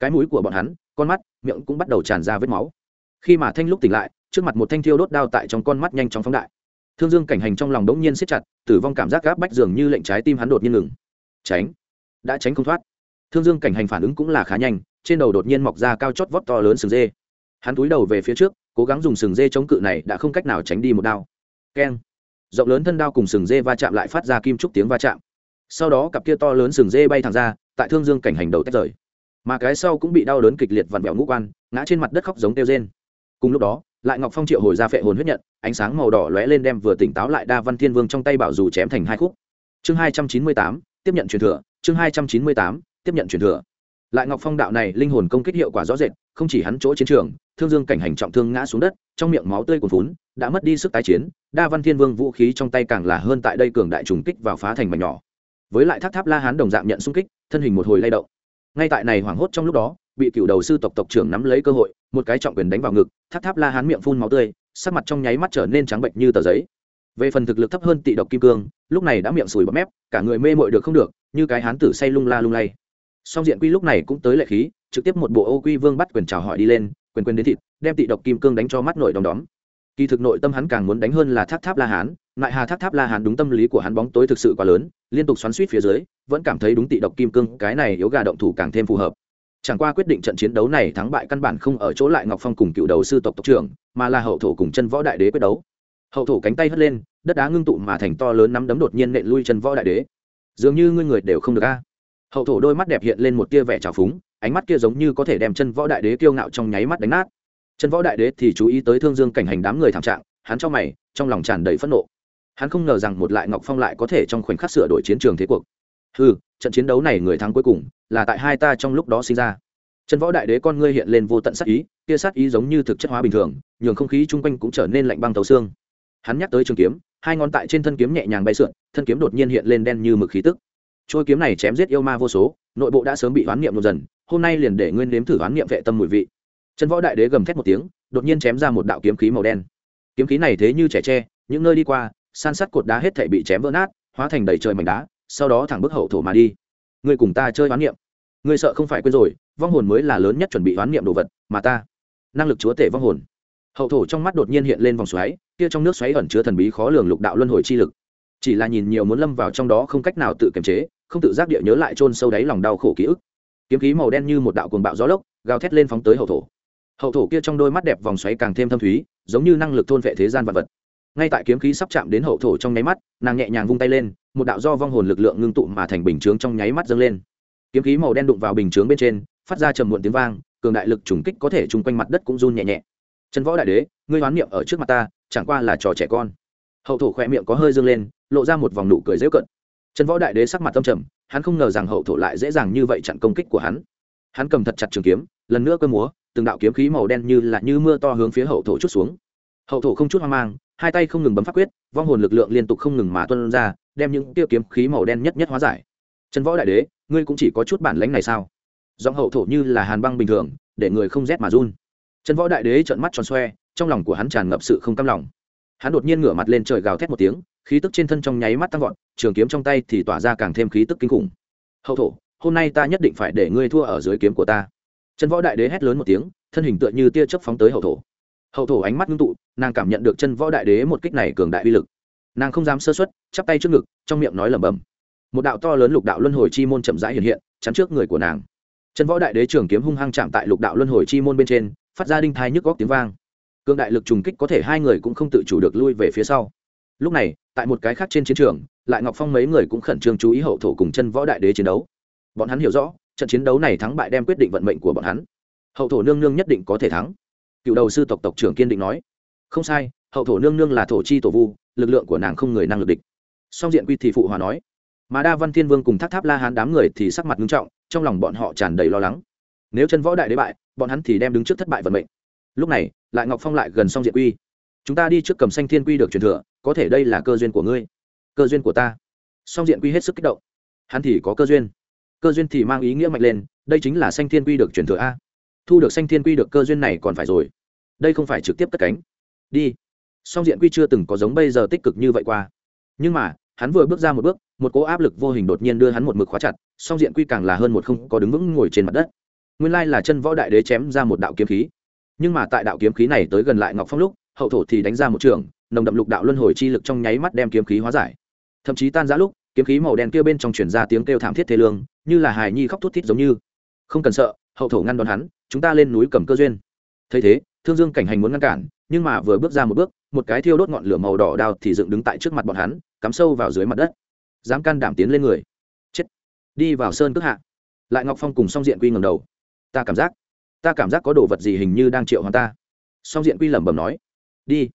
Cái mũi của bọn hắn con mắt miệng cũng bắt đầu tràn ra vết máu. Khi mà thanh lúc tỉnh lại, trước mặt một thanh thiêu đốt đao tại trong con mắt nhanh chóng phóng đại. Thương dương cảnh hành trong lòng đống nhiên siết chặt, tử vong cảm giác gáp bách dường như lệnh trái tim hắn đột nhiên ngừng. Tránh. Đã tránh không thoát. Thương dương cảnh hành phản ứng cũng là khá nhanh, trên đầu đột nhiên mọc ra cao chót vót to lớn sừng dê. Hắn túi đầu về phía trước, cố gắng dùng sừng dê chống cự này đã không cách nào tránh đi một đao. Keng. Rộng lớn thân đao cùng sừng dê va chạm lại phát ra kim trúc tiếng va chạm. Sau đó cặp kia to lớn sừng dê bay thẳng ra, tại thương dương cảnh hành đầu tách rời mà cái sau cũng bị đau đớn kịch liệt vặn vẹo ngũ quan, ngã trên mặt đất khóc giống kêu rên. Cùng lúc đó, lại ngọc phong triệu hồi ra phệ hồn huyết nhận, ánh sáng màu đỏ lóe lên đem vừa tỉnh táo lại đa văn thiên vương trong tay bảo dù chém thành hai khúc. Chương hai trăm chín mươi tám, tiếp nhận truyền thừa, chương hai trăm chín mươi tám, tiếp nhận truyền thừa. Lại ngọc phong đạo này linh hồn công kích hiệu quả rõ rệt, không chỉ hắn chỗ chiến trường, thương dương cảnh hành trọng thương ngã xuống đất, trong miệng máu tươi cuồn phún đã mất đi sức tái chiến, đa văn thiên vương vũ khí trong tay càng là hơn tại đây cường đại trùng kích vào phá thành mảnh nhỏ. Với lại tháp tháp la hán đồng dạng nhận xung kích, thân hình một hồi lay động ngay tại này hoảng hốt trong lúc đó, bị cựu đầu sư tộc tộc trưởng nắm lấy cơ hội, một cái trọng quyền đánh vào ngực tháp tháp la hán miệng phun máu tươi, sắc mặt trong nháy mắt trở nên trắng bệnh như tờ giấy. Về phần thực lực thấp hơn tị độc kim cương, lúc này đã miệng sùi bọt mép, cả người mê mội được không được, như cái hán tử say lung la lung lay. Song diện quy lúc này cũng tới lệ khí, trực tiếp một bộ ô quy vương bắt quyền chào hỏi đi lên, quyền quyền đến thịt, đem tị độc kim cương đánh cho mắt nội đom đóm. Kỳ thực nội tâm hắn càng muốn đánh hơn là tháp tháp la hán, ngại hà tháp tháp la hán đúng tâm lý của hắn bóng tối thực sự quá lớn, liên tục xoắn suýt phía dưới vẫn cảm thấy đúng tị độc kim cương, cái này yếu gà động thủ càng thêm phù hợp. Chẳng qua quyết định trận chiến đấu này thắng bại căn bản không ở chỗ lại ngọc phong cùng cựu đầu sư tộc tộc trưởng, mà là hậu thổ cùng chân võ đại đế quyết đấu. Hậu thổ cánh tay hất lên, đất đá ngưng tụ mà thành to lớn nắm đấm đột nhiên nện lui chân võ đại đế. Dường như ngươi người đều không được a. Hậu thổ đôi mắt đẹp hiện lên một tia vẻ trào phúng, ánh mắt kia giống như có thể đem chân võ đại đế kiêu ngạo trong nháy mắt đánh nát. Chân võ đại đế thì chú ý tới thương dương cảnh hành đám người thảm trạng, hắn cho mày, trong lòng tràn đầy phẫn nộ. Hắn không ngờ rằng một lại ngọc phong lại có thể trong khoảnh khắc sửa đổi chiến trường thế cuộc ừ trận chiến đấu này người thắng cuối cùng là tại hai ta trong lúc đó sinh ra. Chân võ đại đế con ngươi hiện lên vô tận sát ý kia sát ý giống như thực chất hóa bình thường, nhường không khí chung quanh cũng trở nên lạnh băng tấu xương. Hắn nhắc tới trường kiếm, hai ngón tại trên thân kiếm nhẹ nhàng bay sượn, thân kiếm đột nhiên hiện lên đen như mực khí tức. Trôi kiếm này chém giết yêu ma vô số, nội bộ đã sớm bị oán niệm một dần, hôm nay liền để nguyên nếm thử oán niệm vệ tâm mùi vị. Chân võ đại đế gầm thét một tiếng, đột nhiên chém ra một đạo kiếm khí màu đen. Kiếm khí này thế như trẻ tre, những nơi đi qua, san sắt cột đá hết thể bị chém vỡ nát, hóa thành đầy trời mảnh đá sau đó thẳng bước hậu thổ mà đi. Ngươi cùng ta chơi oán niệm. Ngươi sợ không phải quên rồi, vong hồn mới là lớn nhất chuẩn bị oán niệm đồ vật, mà ta, năng lực chúa tể vong hồn. Hậu thổ trong mắt đột nhiên hiện lên vòng xoáy, kia trong nước xoáy ẩn chứa thần bí khó lường lục đạo luân hồi chi lực. Chỉ là nhìn nhiều muốn lâm vào trong đó không cách nào tự kiềm chế, không tự giác địa nhớ lại chôn sâu đáy lòng đau khổ ký ức. Kiếm khí màu đen như một đạo cuồng bạo gió lốc, gào thét lên phóng tới hậu thổ. Hậu thổ kia trong đôi mắt đẹp vòng xoáy càng thêm thâm thúy, giống như năng lực thôn vệ thế gian vật vật. Ngay tại kiếm khí sắp chạm đến hậu thổ trong nháy mắt, nàng nhẹ nhàng vung tay lên một đạo do vong hồn lực lượng ngưng tụ mà thành bình chướng trong nháy mắt dâng lên. Kiếm khí màu đen đụng vào bình chướng bên trên, phát ra trầm muộn tiếng vang, cường đại lực trùng kích có thể chung quanh mặt đất cũng run nhẹ nhẹ. Trần võ đại đế, ngươi hoán niệm ở trước mặt ta, chẳng qua là trò trẻ con. Hậu thổ khỏe miệng có hơi dâng lên, lộ ra một vòng nụ cười dễ cận. Trần võ đại đế sắc mặt tâm trầm, hắn không ngờ rằng hậu thổ lại dễ dàng như vậy chặn công kích của hắn. Hắn cầm thật chặt trường kiếm, lần nữa cơ múa, từng đạo kiếm khí màu đen như là như mưa to hướng phía hậu thổ chút xuống. Hậu thổ không chút hoang mang hai tay không ngừng bấm pháp quyết, vong hồn lực lượng liên tục không ngừng mà tuân ra, đem những tiêu kiếm khí màu đen nhất nhất hóa giải. Trần võ đại đế, ngươi cũng chỉ có chút bản lánh này sao? Giọng hậu thổ như là hàn băng bình thường, để người không rét mà run. Trần võ đại đế trợn mắt tròn xoe, trong lòng của hắn tràn ngập sự không cam lòng. Hắn đột nhiên ngửa mặt lên trời gào thét một tiếng, khí tức trên thân trong nháy mắt tăng vọt, trường kiếm trong tay thì tỏa ra càng thêm khí tức kinh khủng. Hậu thổ, hôm nay ta nhất định phải để ngươi thua ở dưới kiếm của ta. Trần võ đại đế hét lớn một tiếng, thân hình tựa như tia chớp phóng tới hậu thổ. Hậu thổ ánh mắt ngưng tụ nàng cảm nhận được chân võ đại đế một kích này cường đại uy lực. Nàng không dám sơ xuất chắp tay trước ngực, trong miệng nói lẩm bẩm. Một đạo to lớn lục đạo luân hồi chi môn chậm rãi hiện hiện, chắn trước người của nàng. Chân võ đại đế trường kiếm hung hăng chạm tại lục đạo luân hồi chi môn bên trên, phát ra đinh thai nhức góc tiếng vang. Cường đại lực trùng kích có thể hai người cũng không tự chủ được lui về phía sau. Lúc này, tại một cái khác trên chiến trường, lại ngọc phong mấy người cũng khẩn trương chú ý hậu thổ cùng chân võ đại đế chiến đấu. Bọn hắn hiểu rõ, trận chiến đấu này thắng bại đem quyết định vận mệnh của bọn hắn. Hậu thổ nương nương nhất định có thể thắng. Cựu đầu sư tộc tộc trưởng kiên định nói không sai, hậu thổ nương nương là thổ chi tổ vu, lực lượng của nàng không người năng lực địch. Song diện quy thì phụ hòa nói, mà đa văn thiên vương cùng tháp tháp la hán đám người thì sắc mặt nghiêm trọng, trong lòng bọn họ tràn đầy lo lắng. Nếu chân võ đại đế bại, bọn hắn thì đem đứng trước thất bại vận mệnh. Lúc này, lại ngọc phong lại gần song diện quy. Chúng ta đi trước cầm xanh thiên quy được truyền thừa, có thể đây là cơ duyên của ngươi. Cơ duyên của ta? Song diện quy hết sức kích động. Hắn thì có cơ duyên. Cơ duyên thì mang ý nghĩa mạnh lên, đây chính là xanh thiên quy được truyền thừa a. Thu được xanh thiên quy được cơ duyên này còn phải rồi. Đây không phải trực tiếp cất cánh đi. Song diện quy chưa từng có giống bây giờ tích cực như vậy qua. Nhưng mà, hắn vừa bước ra một bước, một cỗ áp lực vô hình đột nhiên đưa hắn một mực khóa chặt, song diện quy càng là hơn một không có đứng vững ngồi trên mặt đất. Nguyên lai là chân võ đại đế chém ra một đạo kiếm khí. Nhưng mà tại đạo kiếm khí này tới gần lại ngọc phong lúc, hậu thổ thì đánh ra một trường, nồng đậm lục đạo luân hồi chi lực trong nháy mắt đem kiếm khí hóa giải. Thậm chí tan giã lúc, kiếm khí màu đen kia bên trong truyền ra tiếng kêu thảm thiết thế lương, như là hài nhi khóc thút thít giống như. Không cần sợ, hậu thổ ngăn đón hắn, chúng ta lên núi cầm cơ duyên. Thấy thế, thương dương cảnh hành muốn ngăn cản nhưng mà vừa bước ra một bước, một cái thiêu đốt ngọn lửa màu đỏ đao thì dựng đứng tại trước mặt bọn hắn, cắm sâu vào dưới mặt đất. Dám can đảm tiến lên người. Chết. Đi vào sơn cước hạ. Lại ngọc phong cùng song diện quy ngầm đầu. Ta cảm giác, ta cảm giác có đồ vật gì hình như đang triệu hoàng ta. Song diện quy lẩm bẩm nói. Đi.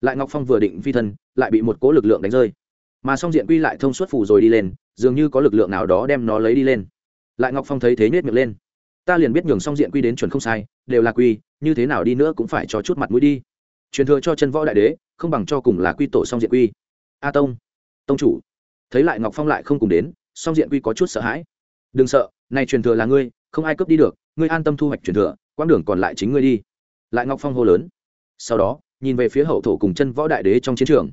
Lại ngọc phong vừa định phi thân, lại bị một cố lực lượng đánh rơi. Mà song diện quy lại thông suốt phủ rồi đi lên, dường như có lực lượng nào đó đem nó lấy đi lên. Lại ngọc phong thấy thế nết miệng lên. Ta liền biết nhường song diện quy đến chuẩn không sai, đều là quy, như thế nào đi nữa cũng phải cho chút mặt mũi đi truyền thừa cho chân võ đại đế, không bằng cho cùng là quy tổ song diện quy. A tông tông chủ. Thấy lại ngọc phong lại không cùng đến, song diện quy có chút sợ hãi. Đừng sợ này truyền thừa là ngươi, không ai cướp đi được, ngươi an tâm thu hoạch truyền thừa, quãng đường còn lại chính ngươi đi. Lại ngọc phong hô lớn. Sau đó, nhìn về phía hậu thổ cùng chân võ đại đế trong chiến trường.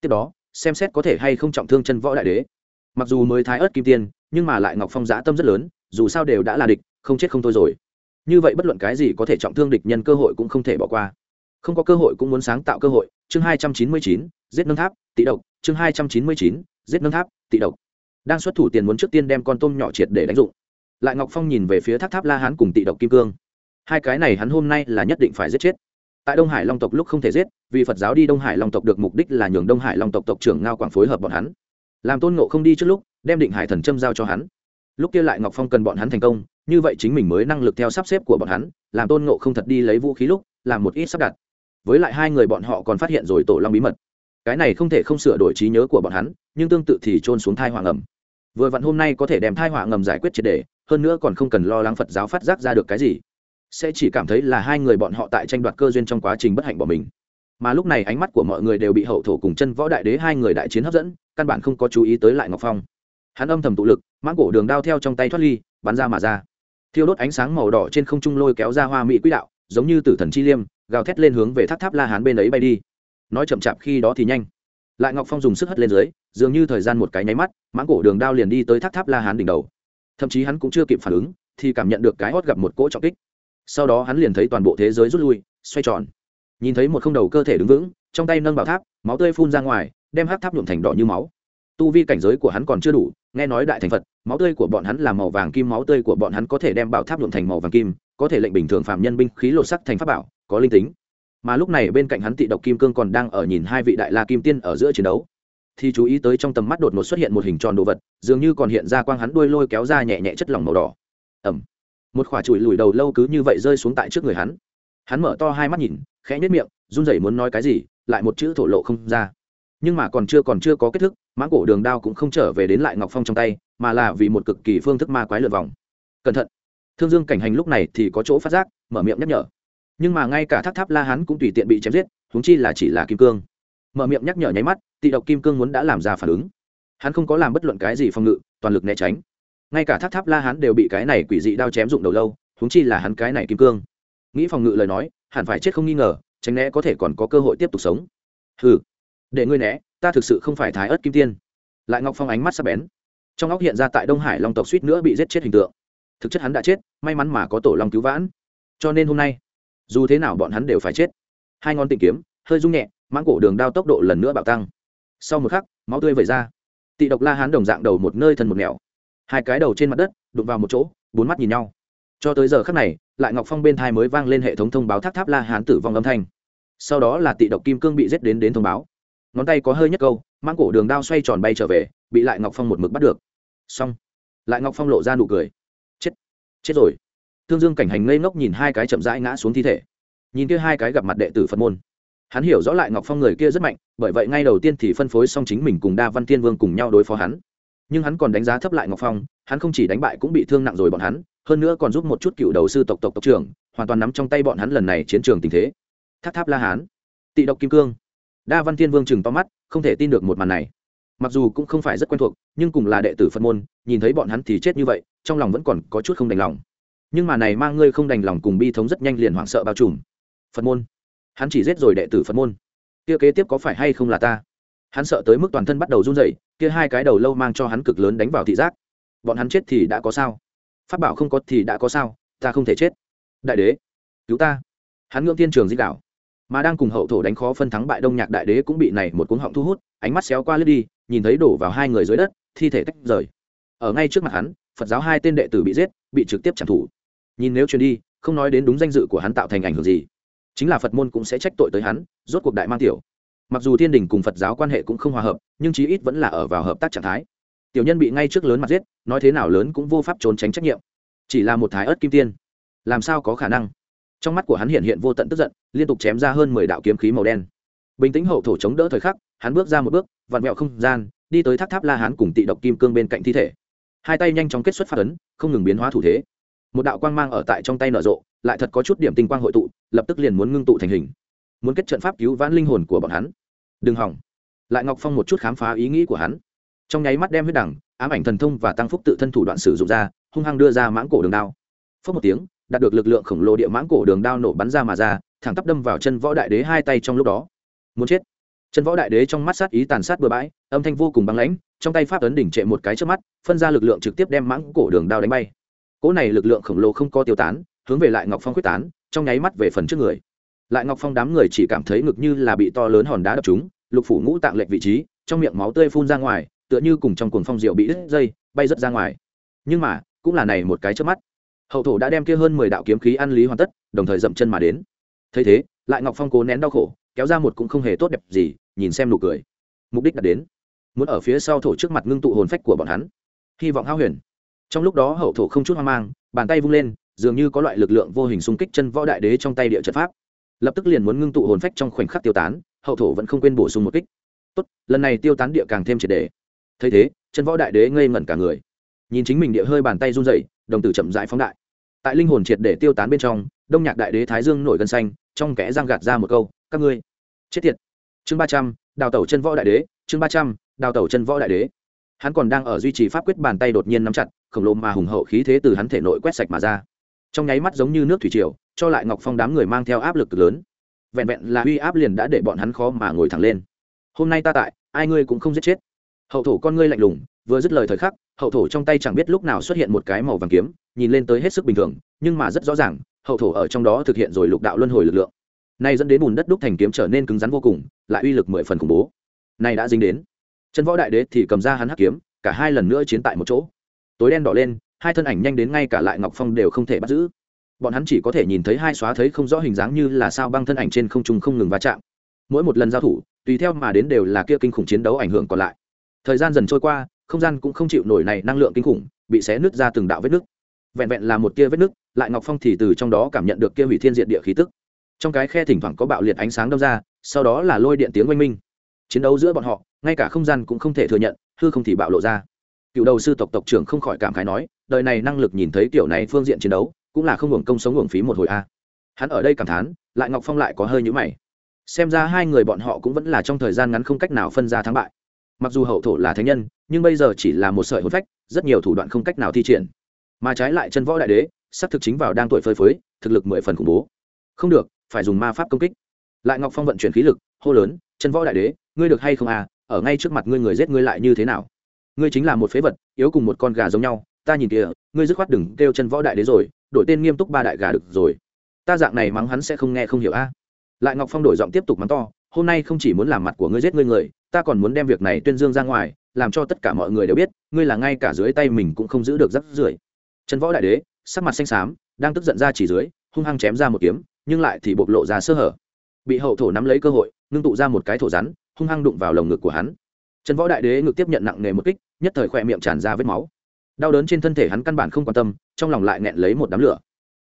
Tiếp đó, xem xét có thể hay không trọng thương chân võ đại đế. Mặc dù mới thái ớt kim tiên, nhưng mà lại ngọc phong giã tâm rất lớn, dù sao đều đã là địch, không chết không thôi rồi. Như vậy bất luận cái gì có thể trọng thương địch nhân cơ hội cũng không thể bỏ qua không có cơ hội cũng muốn sáng tạo cơ hội. Chương hai trăm chín mươi chín, giết nâng tháp, tị độc. Chương hai trăm chín mươi chín, giết nâng tháp, tị độc. Đang xuất thủ tiền muốn trước tiên đem con tôm nhỏ triệt để đánh dụng. Lại ngọc phong nhìn về phía tháp tháp la hán cùng tị độc kim cương. Hai cái này hắn hôm nay là nhất định phải giết chết. Tại đông hải long tộc lúc không thể giết, vì phật giáo đi đông hải long tộc được mục đích là nhường đông hải long tộc tộc trưởng ngao quảng phối hợp bọn hắn. Làm tôn ngộ không đi trước lúc, đem định hải thần châm giao cho hắn. Lúc kia lại ngọc phong cần bọn hắn thành công, như vậy chính mình mới năng lực theo sắp xếp của bọn hắn, làm tôn ngộ không thật đi lấy vũ khí lúc, làm một ít sắp đặt với lại hai người bọn họ còn phát hiện rồi tổ long bí mật. Cái này không thể không sửa đổi trí nhớ của bọn hắn, nhưng tương tự thì trôn xuống thai hỏa ngầm. Vừa vặn hôm nay có thể đem thai họa ngầm giải quyết triệt đề hơn nữa còn không cần lo lắng phật giáo phát giác ra được cái gì. Sẽ chỉ cảm thấy là hai người bọn họ tại tranh đoạt cơ duyên trong quá trình bất hạnh của mình. Mà lúc này ánh mắt của mọi người đều bị hậu thổ cùng chân võ đại đế hai người đại chiến hấp dẫn, căn bản không có chú ý tới lại ngọc phong. Hắn âm thầm tụ lực, mãng cổ đường đao theo trong tay thoát ly, bắn ra mà ra. Thiêu đốt ánh sáng màu đỏ trên không trung lôi kéo ra hoa mỹ quỹ đạo giống như tử thần chi liêm, gào thét lên hướng về tháp tháp la hán bên ấy bay đi. Nói chậm chạp khi đó thì nhanh. Lại ngọc phong dùng sức hất lên dưới, dường như thời gian một cái nháy mắt, mãng cổ đường đao liền đi tới tháp tháp la hán đỉnh đầu. Thậm chí hắn cũng chưa kịp phản ứng, thì cảm nhận được cái hót gặp một cỗ trọng kích. Sau đó hắn liền thấy toàn bộ thế giới rút lui, xoay tròn. Nhìn thấy một không đầu cơ thể đứng vững, trong tay nâng bảo tháp, máu tươi phun ra ngoài, đem hát tháp nhuộm thành đỏ như máu tu vi cảnh giới của hắn còn chưa đủ, nghe nói đại thành phật, máu tươi của bọn hắn là màu vàng kim, máu tươi của bọn hắn có thể đem bảo tháp nhuộm thành màu vàng kim, có thể lệnh bình thường phạm nhân binh khí lột sắc thành pháp bảo, có linh tính. Mà lúc này bên cạnh hắn tị độc kim cương còn đang ở nhìn hai vị đại la kim tiên ở giữa chiến đấu. Thì chú ý tới trong tầm mắt đột ngột xuất hiện một hình tròn đồ vật, dường như còn hiện ra quang hắn đuôi lôi kéo ra nhẹ nhẹ chất lỏng màu đỏ. Ẩm một khỏa chùi lùi đầu lâu cứ như vậy rơi xuống tại trước người hắn. Hắn mở to hai mắt nhìn, khẽ nhất miệng, run rẩy muốn nói cái gì, lại một chữ thổ lộ không ra nhưng mà còn chưa còn chưa có kết thức mãng cổ đường đao cũng không trở về đến lại ngọc phong trong tay, mà là vì một cực kỳ phương thức ma quái lượt vòng. Cẩn thận. Thương dương cảnh hành lúc này thì có chỗ phát giác, mở miệng nhắc nhở. Nhưng mà ngay cả tháp tháp la hắn cũng tùy tiện bị chém giết húng chi là chỉ là kim cương. Mở miệng nhắc nhở nháy mắt, tị độc kim cương muốn đã làm ra phản ứng. Hắn không có làm bất luận cái gì phòng ngự, toàn lực né tránh. Ngay cả tháp tháp la hắn đều bị cái này quỷ dị đao chém dụng đầu lâu húng chi là hắn cái này kim cương. Nghĩ phòng ngự lời nói, hẳn phải chết không nghi ngờ, tránh né có thể còn có cơ hội tiếp tục sống. Ừ để ngươi né, ta thực sự không phải thái ớt kim tiên. Lại ngọc phong ánh mắt sắp bén. Trong óc hiện ra tại đông hải long tộc suýt nữa bị giết chết hình tượng. Thực chất hắn đã chết, may mắn mà có tổ long cứu vãn. Cho nên hôm nay, dù thế nào bọn hắn đều phải chết. Hai ngón tìm kiếm, hơi rung nhẹ, mãng cổ đường đao tốc độ lần nữa bạo tăng. Sau một khắc, máu tươi vẩy ra. Tị độc la hán đồng dạng đầu một nơi thân một nẻo. Hai cái đầu trên mặt đất, đụng vào một chỗ, bốn mắt nhìn nhau. Cho tới giờ khắc này, lại ngọc phong bên thai mới vang lên hệ thống thông báo tháp tháp la hán tử vong âm thanh. Sau đó là tị độc kim cương bị giết đến đến thông báo ngón tay có hơi nhất câu mang cổ đường đao xoay tròn bay trở về, bị lại ngọc phong một mực bắt được. Xong, lại ngọc phong lộ ra nụ cười. Chết chết rồi. Thương dương cảnh hành ngây ngốc nhìn hai cái chậm rãi ngã xuống thi thể. Nhìn kia hai cái gặp mặt đệ tử phật môn. Hắn hiểu rõ lại ngọc phong người kia rất mạnh, bởi vậy ngay đầu tiên thì phân phối xong chính mình cùng đa văn tiên vương cùng nhau đối phó hắn. Nhưng hắn còn đánh giá thấp lại ngọc phong, hắn không chỉ đánh bại cũng bị thương nặng rồi bọn hắn, hơn nữa còn giúp một chút cựu đầu sư tộc tộc tộc trưởng, hoàn toàn nắm trong tay bọn hắn lần này chiến trường tình thế. Tháp tháp la hán, tị độc kim cương đa văn tiên vương chừng to mắt, không thể tin được một màn này. Mặc dù cũng không phải rất quen thuộc, nhưng cùng là đệ tử phật môn, nhìn thấy bọn hắn thì chết như vậy, trong lòng vẫn còn có chút không đành lòng. Nhưng mà này mang ngươi không đành lòng cùng bi thống rất nhanh liền hoảng sợ bao trùm. Phật môn? Hắn chỉ giết rồi đệ tử phật môn. Kia kế tiếp có phải hay không là ta? Hắn sợ tới mức toàn thân bắt đầu run rẩy, kia hai cái đầu lâu mang cho hắn cực lớn đánh vào thị giác. Bọn hắn chết thì đã có sao? Phát bảo không có thì đã có sao? Ta không thể chết. Đại đế, cứu ta. Hắn ngưỡng thiên trường di đảo mà đang cùng hậu thổ đánh khó phân thắng bại đông nhạc đại đế cũng bị này một cuống họng thu hút, ánh mắt xéo qua lướt đi, nhìn thấy đổ vào hai người dưới đất, thi thể tách rời. Ở ngay trước mặt hắn, phật giáo hai tên đệ tử bị giết, bị trực tiếp trả thủ nhìn nếu truyền đi, không nói đến đúng danh dự của hắn tạo thành ảnh hưởng gì. Chính là phật môn cũng sẽ trách tội tới hắn, rốt cuộc đại mang tiểu. Mặc dù thiên đình cùng phật giáo quan hệ cũng không hòa hợp, nhưng chí ít vẫn là ở vào hợp tác trạng thái. Tiểu nhân bị ngay trước lớn mặt giết, nói thế nào lớn cũng vô pháp trốn tránh trách nhiệm. Chỉ là một thái ớt kim tiên. Làm sao có khả năng? Trong mắt của hắn hiện hiện vô tận tức giận, liên tục chém ra hơn mười đạo kiếm khí màu đen. Bình tĩnh hậu thổ chống đỡ thời khắc, hắn bước ra một bước, vặn vẹo không gian, đi tới tháp tháp la hán cùng tị độc kim cương bên cạnh thi thể. Hai tay nhanh chóng kết xuất phát ấn, không ngừng biến hóa thủ thế. Một đạo quang mang ở tại trong tay nở rộ, lại thật có chút điểm tinh quang hội tụ, lập tức liền muốn ngưng tụ thành hình. Muốn kết trận pháp cứu vãn linh hồn của bọn hắn. Đừng hỏng. Lại ngọc phong một chút khám phá ý nghĩ của hắn. Trong nháy mắt đem huyết đẳng, ám ảnh thần thông và tăng phúc tự thân thủ đoạn sử dụng ra, hung hăng đưa ra mãng cổ đường đao. Phớt một tiếng đạt được lực lượng khổng lồ địa mãng cổ đường đao nổ bắn ra mà ra, thẳng tắp đâm vào chân võ đại đế hai tay trong lúc đó. Muốn chết. Chân võ đại đế trong mắt sát ý tàn sát bừa bãi, âm thanh vô cùng băng lãnh, trong tay pháp ấn đỉnh trệ một cái trước mắt, phân ra lực lượng trực tiếp đem mãng cổ đường đao đánh bay. Cỗ này lực lượng khổng lồ không có tiêu tán, hướng về lại ngọc phong quyết tán, trong nháy mắt về phần trước người. Lại ngọc phong đám người chỉ cảm thấy ngực như là bị to lớn hòn đá đập chúng lục phủ ngũ tạng lệch vị trí, trong miệng máu tươi phun ra ngoài, tựa như cùng trong cuồng phong rượu bị đứt dây, bay rớt ra ngoài. Nhưng mà, cũng là này một cái trước mắt hậu thổ đã đem kia hơn mười đạo kiếm khí ăn lý hoàn tất, đồng thời dậm chân mà đến. Thấy thế, lại ngọc phong cố nén đau khổ, kéo ra một cũng không hề tốt đẹp gì, nhìn xem nụ cười. Mục đích đã đến. Muốn ở phía sau thổ trước mặt ngưng tụ hồn phách của bọn hắn. Hy vọng hao huyền. Trong lúc đó hậu thổ không chút hoang mang, bàn tay vung lên, dường như có loại lực lượng vô hình xung kích chân võ đại đế trong tay địa trận pháp. Lập tức liền muốn ngưng tụ hồn phách trong khoảnh khắc tiêu tán, hậu thổ vẫn không quên bổ sung một kích. Tốt, lần này tiêu tán địa càng thêm triệt đề thấy thế, chân võ đại đế ngây ngẩn cả người. Nhìn chính mình địa hơi bàn tay run rẩy đồng tử chậm rãi phóng đại. Tại linh hồn triệt để tiêu tán bên trong, đông nhạc đại đế thái dương nổi gân xanh, trong kẽ răng gạt ra một câu, các ngươi, chết tiệt. Chương ba trăm, đào tẩu chân võ đại đế, chương ba trăm, đào tẩu chân võ đại đế. Hắn còn đang ở duy trì pháp quyết bàn tay đột nhiên nắm chặt, khổng lồ mà hùng hậu khí thế từ hắn thể nội quét sạch mà ra. Trong nháy mắt giống như nước thủy triều, cho lại ngọc phong đám người mang theo áp lực cực lớn. Vẹn vẹn là uy áp liền đã để bọn hắn khó mà ngồi thẳng lên. Hôm nay ta tại, ai ngươi cũng không giết chết. Hậu thổ con ngươi lạnh lùng vừa dứt lời thời khắc, hậu thổ trong tay chẳng biết lúc nào xuất hiện một cái màu vàng kiếm, nhìn lên tới hết sức bình thường, nhưng mà rất rõ ràng, hậu thổ ở trong đó thực hiện rồi lục đạo luân hồi lực lượng. Nay dẫn đến bùn đất đúc thành kiếm trở nên cứng rắn vô cùng, lại uy lực mười phần khủng bố. Này đã dính đến. Chân võ đại đế thì cầm ra hắn hắc kiếm, cả hai lần nữa chiến tại một chỗ. Tối đen đỏ lên, hai thân ảnh nhanh đến ngay cả lại ngọc phong đều không thể bắt giữ. Bọn hắn chỉ có thể nhìn thấy hai xóa thấy không rõ hình dáng như là sao băng thân ảnh trên không trung không ngừng va chạm. Mỗi một lần giao thủ, tùy theo mà đến đều là kia kinh khủng chiến đấu ảnh hưởng còn lại. Thời gian dần trôi qua không gian cũng không chịu nổi này năng lượng kinh khủng, bị xé nứt ra từng đạo vết nứt. Vẹn vẹn là một kia vết nứt, lại ngọc phong thì từ trong đó cảm nhận được kia hủy thiên diện địa khí tức. Trong cái khe thỉnh thoảng có bạo liệt ánh sáng đâm ra, sau đó là lôi điện tiếng oanh minh. Chiến đấu giữa bọn họ, ngay cả không gian cũng không thể thừa nhận, hư không thì bạo lộ ra. Cựu đầu sư tộc tộc trưởng không khỏi cảm khái nói, đời này năng lực nhìn thấy kiểu này phương diện chiến đấu, cũng là không hưởng công sống hưởng phí một hồi a. Hắn ở đây cảm thán, lại ngọc phong lại có hơi nhũ mày. Xem ra hai người bọn họ cũng vẫn là trong thời gian ngắn không cách nào phân ra thắng bại. Mặc dù hậu thổ là thánh nhân nhưng bây giờ chỉ là một sợi hồn phách, rất nhiều thủ đoạn không cách nào thi triển. Mà trái lại chân võ đại đế, sắp thực chính vào đang tuổi phơi phới, thực lực mười phần khủng bố. Không được, phải dùng ma pháp công kích. Lại ngọc phong vận chuyển khí lực, hô lớn, chân võ đại đế, ngươi được hay không à? Ở ngay trước mặt ngươi người giết ngươi lại như thế nào? Ngươi chính là một phế vật, yếu cùng một con gà giống nhau. Ta nhìn kìa, ngươi dứt khoát đừng kêu chân võ đại đế rồi, đổi tên nghiêm túc ba đại gà được rồi. Ta dạng này mắng hắn sẽ không nghe không hiểu a. Lại ngọc phong đổi giọng tiếp tục mắng to hôm nay không chỉ muốn làm mặt của ngươi giết ngươi người, ta còn muốn đem việc này tuyên dương ra ngoài, làm cho tất cả mọi người đều biết, ngươi là ngay cả dưới tay mình cũng không giữ được rắc rưởi. Trần võ đại đế, sắc mặt xanh xám, đang tức giận ra chỉ dưới, hung hăng chém ra một kiếm, nhưng lại thì bộc lộ ra sơ hở. Bị hậu thổ nắm lấy cơ hội, ngưng tụ ra một cái thổ rắn, hung hăng đụng vào lồng ngực của hắn. Trần võ đại đế ngực tiếp nhận nặng nề một kích, nhất thời khỏe miệng tràn ra vết máu. Đau đớn trên thân thể hắn căn bản không quan tâm, trong lòng lại nghẹn lấy một đám lửa.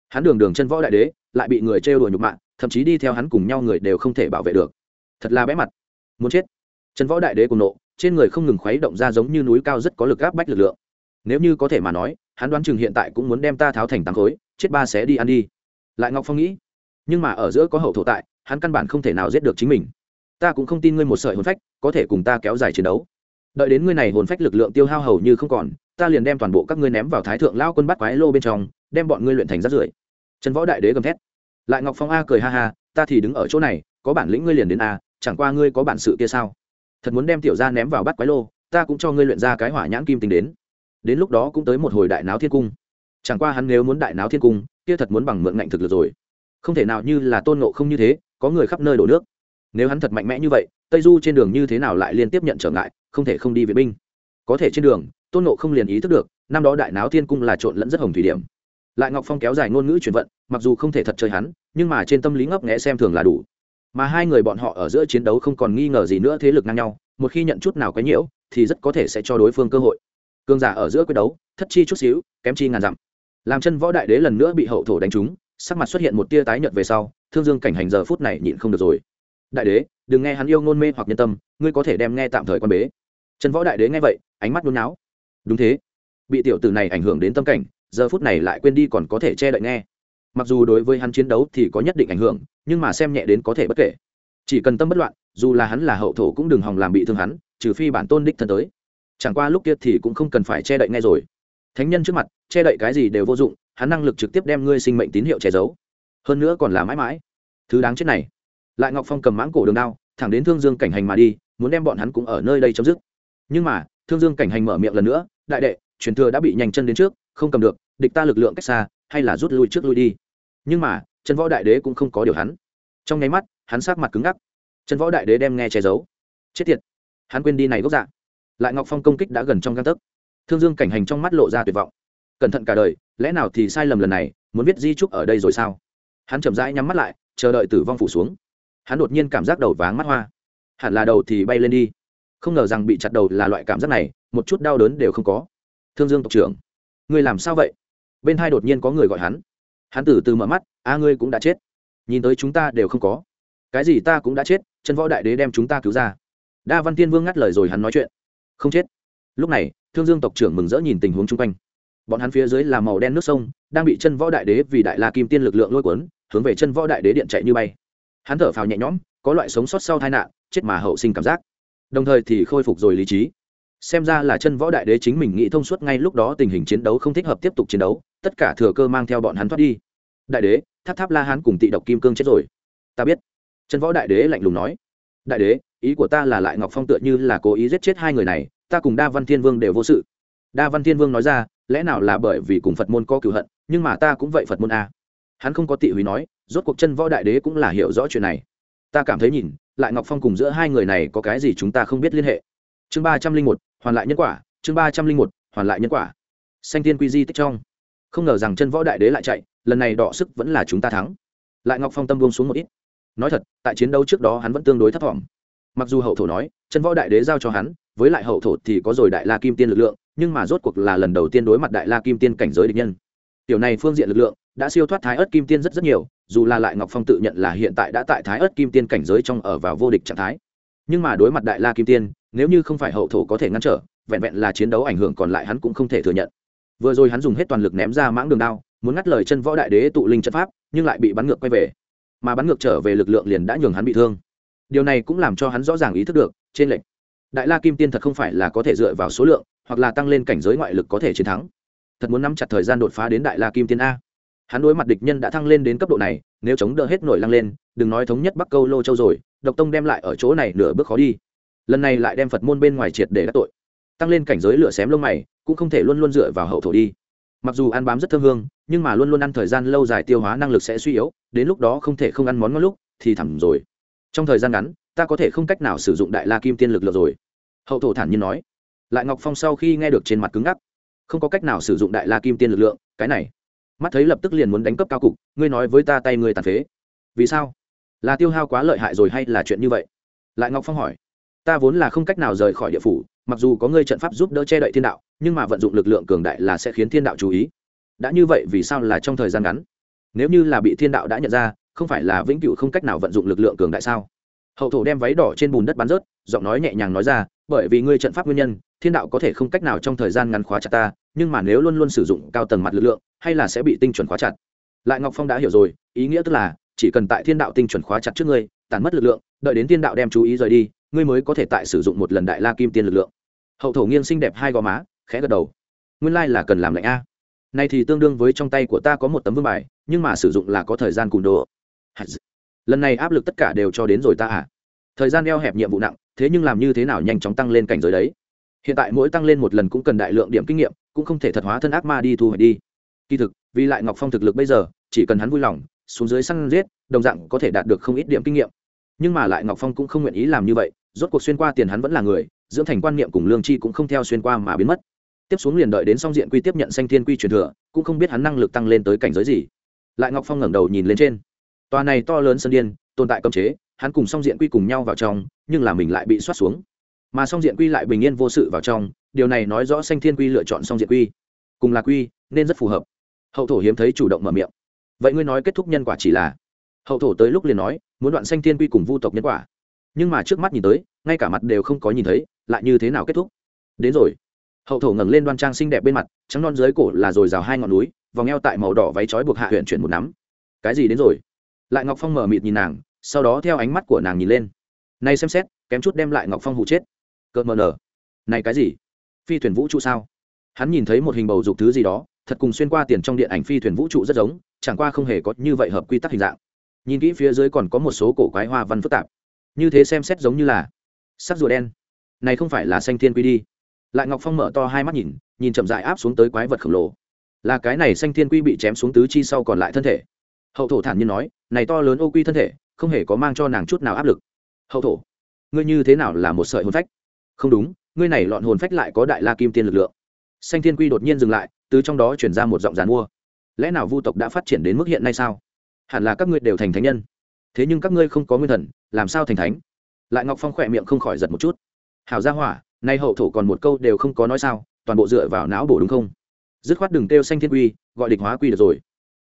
Hắn đường đường chân võ đại đế, lại bị người trêu đùa nhục mạ, thậm chí đi theo hắn cùng nhau người đều không thể bảo vệ được thật là bẽ mặt. Muốn chết. Trần võ đại đế cùng nộ, trên người không ngừng khuấy động ra giống như núi cao rất có lực áp bách lực lượng. Nếu như có thể mà nói, hắn đoán chừng hiện tại cũng muốn đem ta tháo thành tám khối, chết ba sẽ đi ăn đi. Lại ngọc phong nghĩ, nhưng mà ở giữa có hậu thổ tại, hắn căn bản không thể nào giết được chính mình. Ta cũng không tin ngươi một sợi hồn phách có thể cùng ta kéo dài chiến đấu. Đợi đến ngươi này hồn phách lực lượng tiêu hao hầu như không còn, ta liền đem toàn bộ các ngươi ném vào thái thượng lao quân bắt quái lô bên trong, đem bọn ngươi luyện thành rát rưởi. Trần võ đại đế gầm thét. Lại ngọc phong a cười ha ha, ta thì đứng ở chỗ này có bản lĩnh ngươi liền đến a, chẳng qua ngươi có bản sự kia sao? Thật muốn đem tiểu ra ném vào bắt quái lô, ta cũng cho ngươi luyện ra cái hỏa nhãn kim tính đến. Đến lúc đó cũng tới một hồi đại náo thiên cung. Chẳng qua hắn nếu muốn đại náo thiên cung, kia thật muốn bằng mượn ngạnh thực lực rồi. Không thể nào như là tôn nộ không như thế, có người khắp nơi đổ nước. Nếu hắn thật mạnh mẽ như vậy, tây du trên đường như thế nào lại liên tiếp nhận trở ngại, không thể không đi vệ binh. Có thể trên đường, tôn nộ không liền ý thức được, năm đó đại náo thiên cung là trộn lẫn rất hồng thủy điểm. Lại ngọc phong kéo dài ngôn ngữ chuyển vận, mặc dù không thể thật chơi hắn, nhưng mà trên tâm lý ngấp nghẽ xem thường là đủ mà hai người bọn họ ở giữa chiến đấu không còn nghi ngờ gì nữa thế lực ngang nhau, một khi nhận chút nào quấy nhiễu, thì rất có thể sẽ cho đối phương cơ hội. Cương giả ở giữa quyết đấu, thất chi chút xíu, kém chi ngàn dặm. Làm chân võ đại đế lần nữa bị hậu thổ đánh trúng, sắc mặt xuất hiện một tia tái nhợt về sau, thương dương cảnh hành giờ phút này nhịn không được rồi. Đại đế, đừng nghe hắn yêu ngôn mê hoặc nhân tâm, ngươi có thể đem nghe tạm thời quan bế. Chân võ đại đế nghe vậy, ánh mắt nôn não đúng thế. Bị tiểu tử này ảnh hưởng đến tâm cảnh, giờ phút này lại quên đi còn có thể che đậy nghe mặc dù đối với hắn chiến đấu thì có nhất định ảnh hưởng, nhưng mà xem nhẹ đến có thể bất kể. Chỉ cần tâm bất loạn, dù là hắn là hậu thổ cũng đừng hòng làm bị thương hắn, trừ phi bản tôn đích thân tới. Chẳng qua lúc kia thì cũng không cần phải che đậy ngay rồi. Thánh nhân trước mặt, che đậy cái gì đều vô dụng, hắn năng lực trực tiếp đem ngươi sinh mệnh tín hiệu che giấu. Hơn nữa còn là mãi mãi. Thứ đáng chết này. Lại ngọc phong cầm mãng cổ đường đao, thẳng đến thương dương cảnh hành mà đi, muốn đem bọn hắn cũng ở nơi đây chấm dứt. Nhưng mà, thương dương cảnh hành mở miệng lần nữa, đại đệ, truyền thừa đã bị nhanh chân đến trước, không cầm được, địch ta lực lượng cách xa, hay là rút lui trước lui đi? Nhưng mà chân võ đại đế cũng không có điều hắn. Trong nháy mắt, hắn sát mặt cứng ngắc. Chân võ đại đế đem nghe che giấu. Chết tiệt. Hắn quên đi này gốc dạ. Lại ngọc phong công kích đã gần trong găng tấc. Thương dương cảnh hành trong mắt lộ ra tuyệt vọng. Cẩn thận cả đời, lẽ nào thì sai lầm lần này, muốn viết di trúc ở đây rồi sao? Hắn chậm rãi nhắm mắt lại, chờ đợi tử vong phủ xuống. Hắn đột nhiên cảm giác đầu váng mắt hoa. Hẳn là đầu thì bay lên đi. Không ngờ rằng bị chặt đầu là loại cảm giác này, một chút đau đớn đều không có. Thương dương tộc trưởng, ngươi làm sao vậy? Bên hai đột nhiên có người gọi hắn hắn từ từ mở mắt, a ngươi cũng đã chết. Nhìn tới chúng ta đều không có. Cái gì ta cũng đã chết, chân võ đại đế đem chúng ta cứu ra. Đa văn tiên vương ngắt lời rồi hắn nói chuyện. Không chết. Lúc này, thương dương tộc trưởng mừng rỡ nhìn tình huống chung quanh. Bọn hắn phía dưới là màu đen nước sông, đang bị chân võ đại đế vì đại la kim tiên lực lượng lôi cuốn, hướng về chân võ đại đế điện chạy như bay. Hắn thở phào nhẹ nhõm, có loại sống sót sau tai nạn, chết mà hậu sinh cảm giác. Đồng thời thì khôi phục rồi lý trí xem ra là chân võ đại đế chính mình nghĩ thông suốt ngay lúc đó tình hình chiến đấu không thích hợp tiếp tục chiến đấu, tất cả thừa cơ mang theo bọn hắn thoát đi. Đại đế, tháp tháp la hán cùng tị độc kim cương chết rồi. Ta biết. Chân võ đại đế lạnh lùng nói. Đại đế, ý của ta là lại ngọc phong tựa như là cố ý giết chết hai người này, ta cùng đa văn thiên vương đều vô sự. Đa văn thiên vương nói ra, lẽ nào là bởi vì cùng phật môn có cửu hận, nhưng mà ta cũng vậy phật môn a. Hắn không có tị húy nói, rốt cuộc chân võ đại đế cũng là hiểu rõ chuyện này. Ta cảm thấy nhìn, lại ngọc phong cùng giữa hai người này có cái gì chúng ta không biết liên hệ. Chương ba trăm linh một hoàn lại nhân quả, chương ba trăm linh một, hoàn lại nhân quả. Xanh tiên quy di tích trong. Không ngờ rằng chân võ đại đế lại chạy, lần này đọ sức vẫn là chúng ta thắng. Lại ngọc phong tâm buông xuống một ít. Nói thật, tại chiến đấu trước đó hắn vẫn tương đối thấp t mặc dù hậu thổ nói, chân võ đại đế giao cho hắn, với lại hậu thổ thì có rồi đại la kim tiên lực lượng, nhưng mà rốt cuộc là lần đầu tiên đối mặt đại la kim tiên cảnh giới địch nhân. Tiểu này phương diện lực lượng, đã siêu thoát thái ớt kim tiên rất rất nhiều, dù là lại ngọc phong tự nhận là hiện tại đã tại thái ớt kim tiên cảnh giới trong ở vào vô địch trạng thái. Nhưng mà đối mặt đại la kim tiên nếu như không phải hậu thổ có thể ngăn trở, vẹn vẹn là chiến đấu ảnh hưởng còn lại hắn cũng không thể thừa nhận. Vừa rồi hắn dùng hết toàn lực ném ra mãng đường đao, muốn ngắt lời chân võ đại đế tụ linh trận pháp, nhưng lại bị bắn ngược quay về. Mà bắn ngược trở về lực lượng liền đã nhường hắn bị thương. Điều này cũng làm cho hắn rõ ràng ý thức được, trên lệnh, đại la kim tiên thật không phải là có thể dựa vào số lượng, hoặc là tăng lên cảnh giới ngoại lực có thể chiến thắng. Thật muốn nắm chặt thời gian đột phá đến đại la kim tiên a. Hắn đối mặt địch nhân đã thăng lên đến cấp độ này, nếu chống đỡ hết nổi lăng lên, đừng nói thống nhất bắc câu lô châu rồi, độc tông đem lại ở chỗ này nửa bước khó đi lần này lại đem phật môn bên ngoài triệt để các tội tăng lên cảnh giới lửa xém lông mày cũng không thể luôn luôn dựa vào hậu thổ đi mặc dù ăn bám rất thơm hương nhưng mà luôn luôn ăn thời gian lâu dài tiêu hóa năng lực sẽ suy yếu đến lúc đó không thể không ăn món ngon lúc thì thẳm rồi trong thời gian ngắn ta có thể không cách nào sử dụng đại la kim tiên lực lượng rồi hậu thổ thản nhiên nói lại ngọc phong sau khi nghe được trên mặt cứng ngắc không có cách nào sử dụng đại la kim tiên lực lượng cái này mắt thấy lập tức liền muốn đánh cấp cao cục ngươi nói với ta tay ngươi tàn phế vì sao là tiêu hao quá lợi hại rồi hay là chuyện như vậy lại ngọc phong hỏi ta vốn là không cách nào rời khỏi địa phủ, mặc dù có ngươi trận pháp giúp đỡ che đậy thiên đạo, nhưng mà vận dụng lực lượng cường đại là sẽ khiến thiên đạo chú ý. Đã như vậy vì sao là trong thời gian ngắn? Nếu như là bị thiên đạo đã nhận ra, không phải là vĩnh cửu không cách nào vận dụng lực lượng cường đại sao? Hậu thổ đem váy đỏ trên bùn đất bắn rớt, giọng nói nhẹ nhàng nói ra, bởi vì ngươi trận pháp nguyên nhân, thiên đạo có thể không cách nào trong thời gian ngắn khóa chặt ta, nhưng mà nếu luôn luôn sử dụng cao tầng mặt lực lượng, hay là sẽ bị tinh chuẩn khóa chặt. Lại ngọc phong đã hiểu rồi, ý nghĩa tức là, chỉ cần tại thiên đạo tinh chuẩn khóa chặt trước ngươi tàn mất lực lượng, đợi đến thiên đạo đem chú ý rời đi ngươi mới có thể tại sử dụng một lần đại la kim tiên lực lượng. Hậu thổ nghiêng xinh đẹp hai gò má, khẽ gật đầu. Nguyên lai là cần làm lạnh a. Nay thì tương đương với trong tay của ta có một tấm vương bài, nhưng mà sử dụng là có thời gian cùn đồ. Lần này áp lực tất cả đều cho đến rồi ta à. Thời gian eo hẹp nhiệm vụ nặng, thế nhưng làm như thế nào nhanh chóng tăng lên cảnh giới đấy. Hiện tại mỗi tăng lên một lần cũng cần đại lượng điểm kinh nghiệm, cũng không thể thật hóa thân ác ma đi thu hoạch đi. Kỳ thực, vì lại ngọc phong thực lực bây giờ, chỉ cần hắn vui lòng, xuống dưới săn giết, đồng dạng có thể đạt được không ít điểm kinh nghiệm. Nhưng mà lại ngọc phong cũng không nguyện ý làm như vậy rốt cuộc xuyên qua tiền hắn vẫn là người, dưỡng thành quan niệm cùng lương chi cũng không theo xuyên qua mà biến mất. Tiếp xuống liền đợi đến song diện quy tiếp nhận sanh thiên quy truyền thừa, cũng không biết hắn năng lực tăng lên tới cảnh giới gì. Lại ngọc phong ngẩng đầu nhìn lên trên. Tòa này to lớn sân điên, tồn tại cấm chế, hắn cùng song diện quy cùng nhau vào trong, nhưng là mình lại bị soát xuống. Mà song diện quy lại bình yên vô sự vào trong, điều này nói rõ sanh thiên quy lựa chọn song diện quy. Cùng là quy, nên rất phù hợp. Hậu thổ hiếm thấy chủ động mở miệng. Vậy ngươi nói kết thúc nhân quả chỉ là? Hậu thổ tới lúc liền nói, muốn đoạn sanh thiên quy cùng vu tộc nhân quả nhưng mà trước mắt nhìn tới, ngay cả mặt đều không có nhìn thấy, lại như thế nào kết thúc? Đến rồi. Hậu thổ ngẩng lên đoan trang xinh đẹp bên mặt, trắng non dưới cổ là rồi rào hai ngọn núi, vòng eo tại màu đỏ váy trói buộc hạ huyện chuyển một nắm. Cái gì đến rồi? Lại ngọc phong mở mịt nhìn nàng, sau đó theo ánh mắt của nàng nhìn lên. Nay xem xét, kém chút đem lại ngọc phong hụ chết. Cợt mờ nở. Này cái gì? Phi thuyền vũ trụ sao? Hắn nhìn thấy một hình bầu dục thứ gì đó, thật cùng xuyên qua tiền trong điện ảnh phi thuyền vũ trụ rất giống, chẳng qua không hề có như vậy hợp quy tắc hình dạng. Nhìn kỹ phía dưới còn có một số cổ quái hoa văn phức tạp như thế xem xét giống như là sắc rùa đen. Này không phải là xanh thiên quy đi. Lại ngọc phong mở to hai mắt nhìn nhìn chậm dại áp xuống tới quái vật khổng lồ. Là cái này xanh thiên quy bị chém xuống tứ chi sau còn lại thân thể. Hậu thổ thản nhiên nói, này to lớn ô quy thân thể, không hề có mang cho nàng chút nào áp lực. Hậu thổ, ngươi như thế nào là một sợi hồn phách? Không đúng, ngươi này lọn hồn phách lại có đại la kim tiên lực lượng. Xanh thiên quy đột nhiên dừng lại, từ trong đó chuyển ra một giọng giàn mua. Lẽ nào vu tộc đã phát triển đến mức hiện nay sao? Hẳn là các ngươi đều thành thánh nhân thế nhưng các ngươi không có nguyên thần, làm sao thành thánh? Lại ngọc phong khỏe miệng không khỏi giật một chút. Hảo gia hỏa, nay hậu thổ còn một câu đều không có nói sao, toàn bộ dựa vào não bổ đúng không? Dứt khoát đừng kêu xanh thiên quy, gọi địch hóa quy được rồi.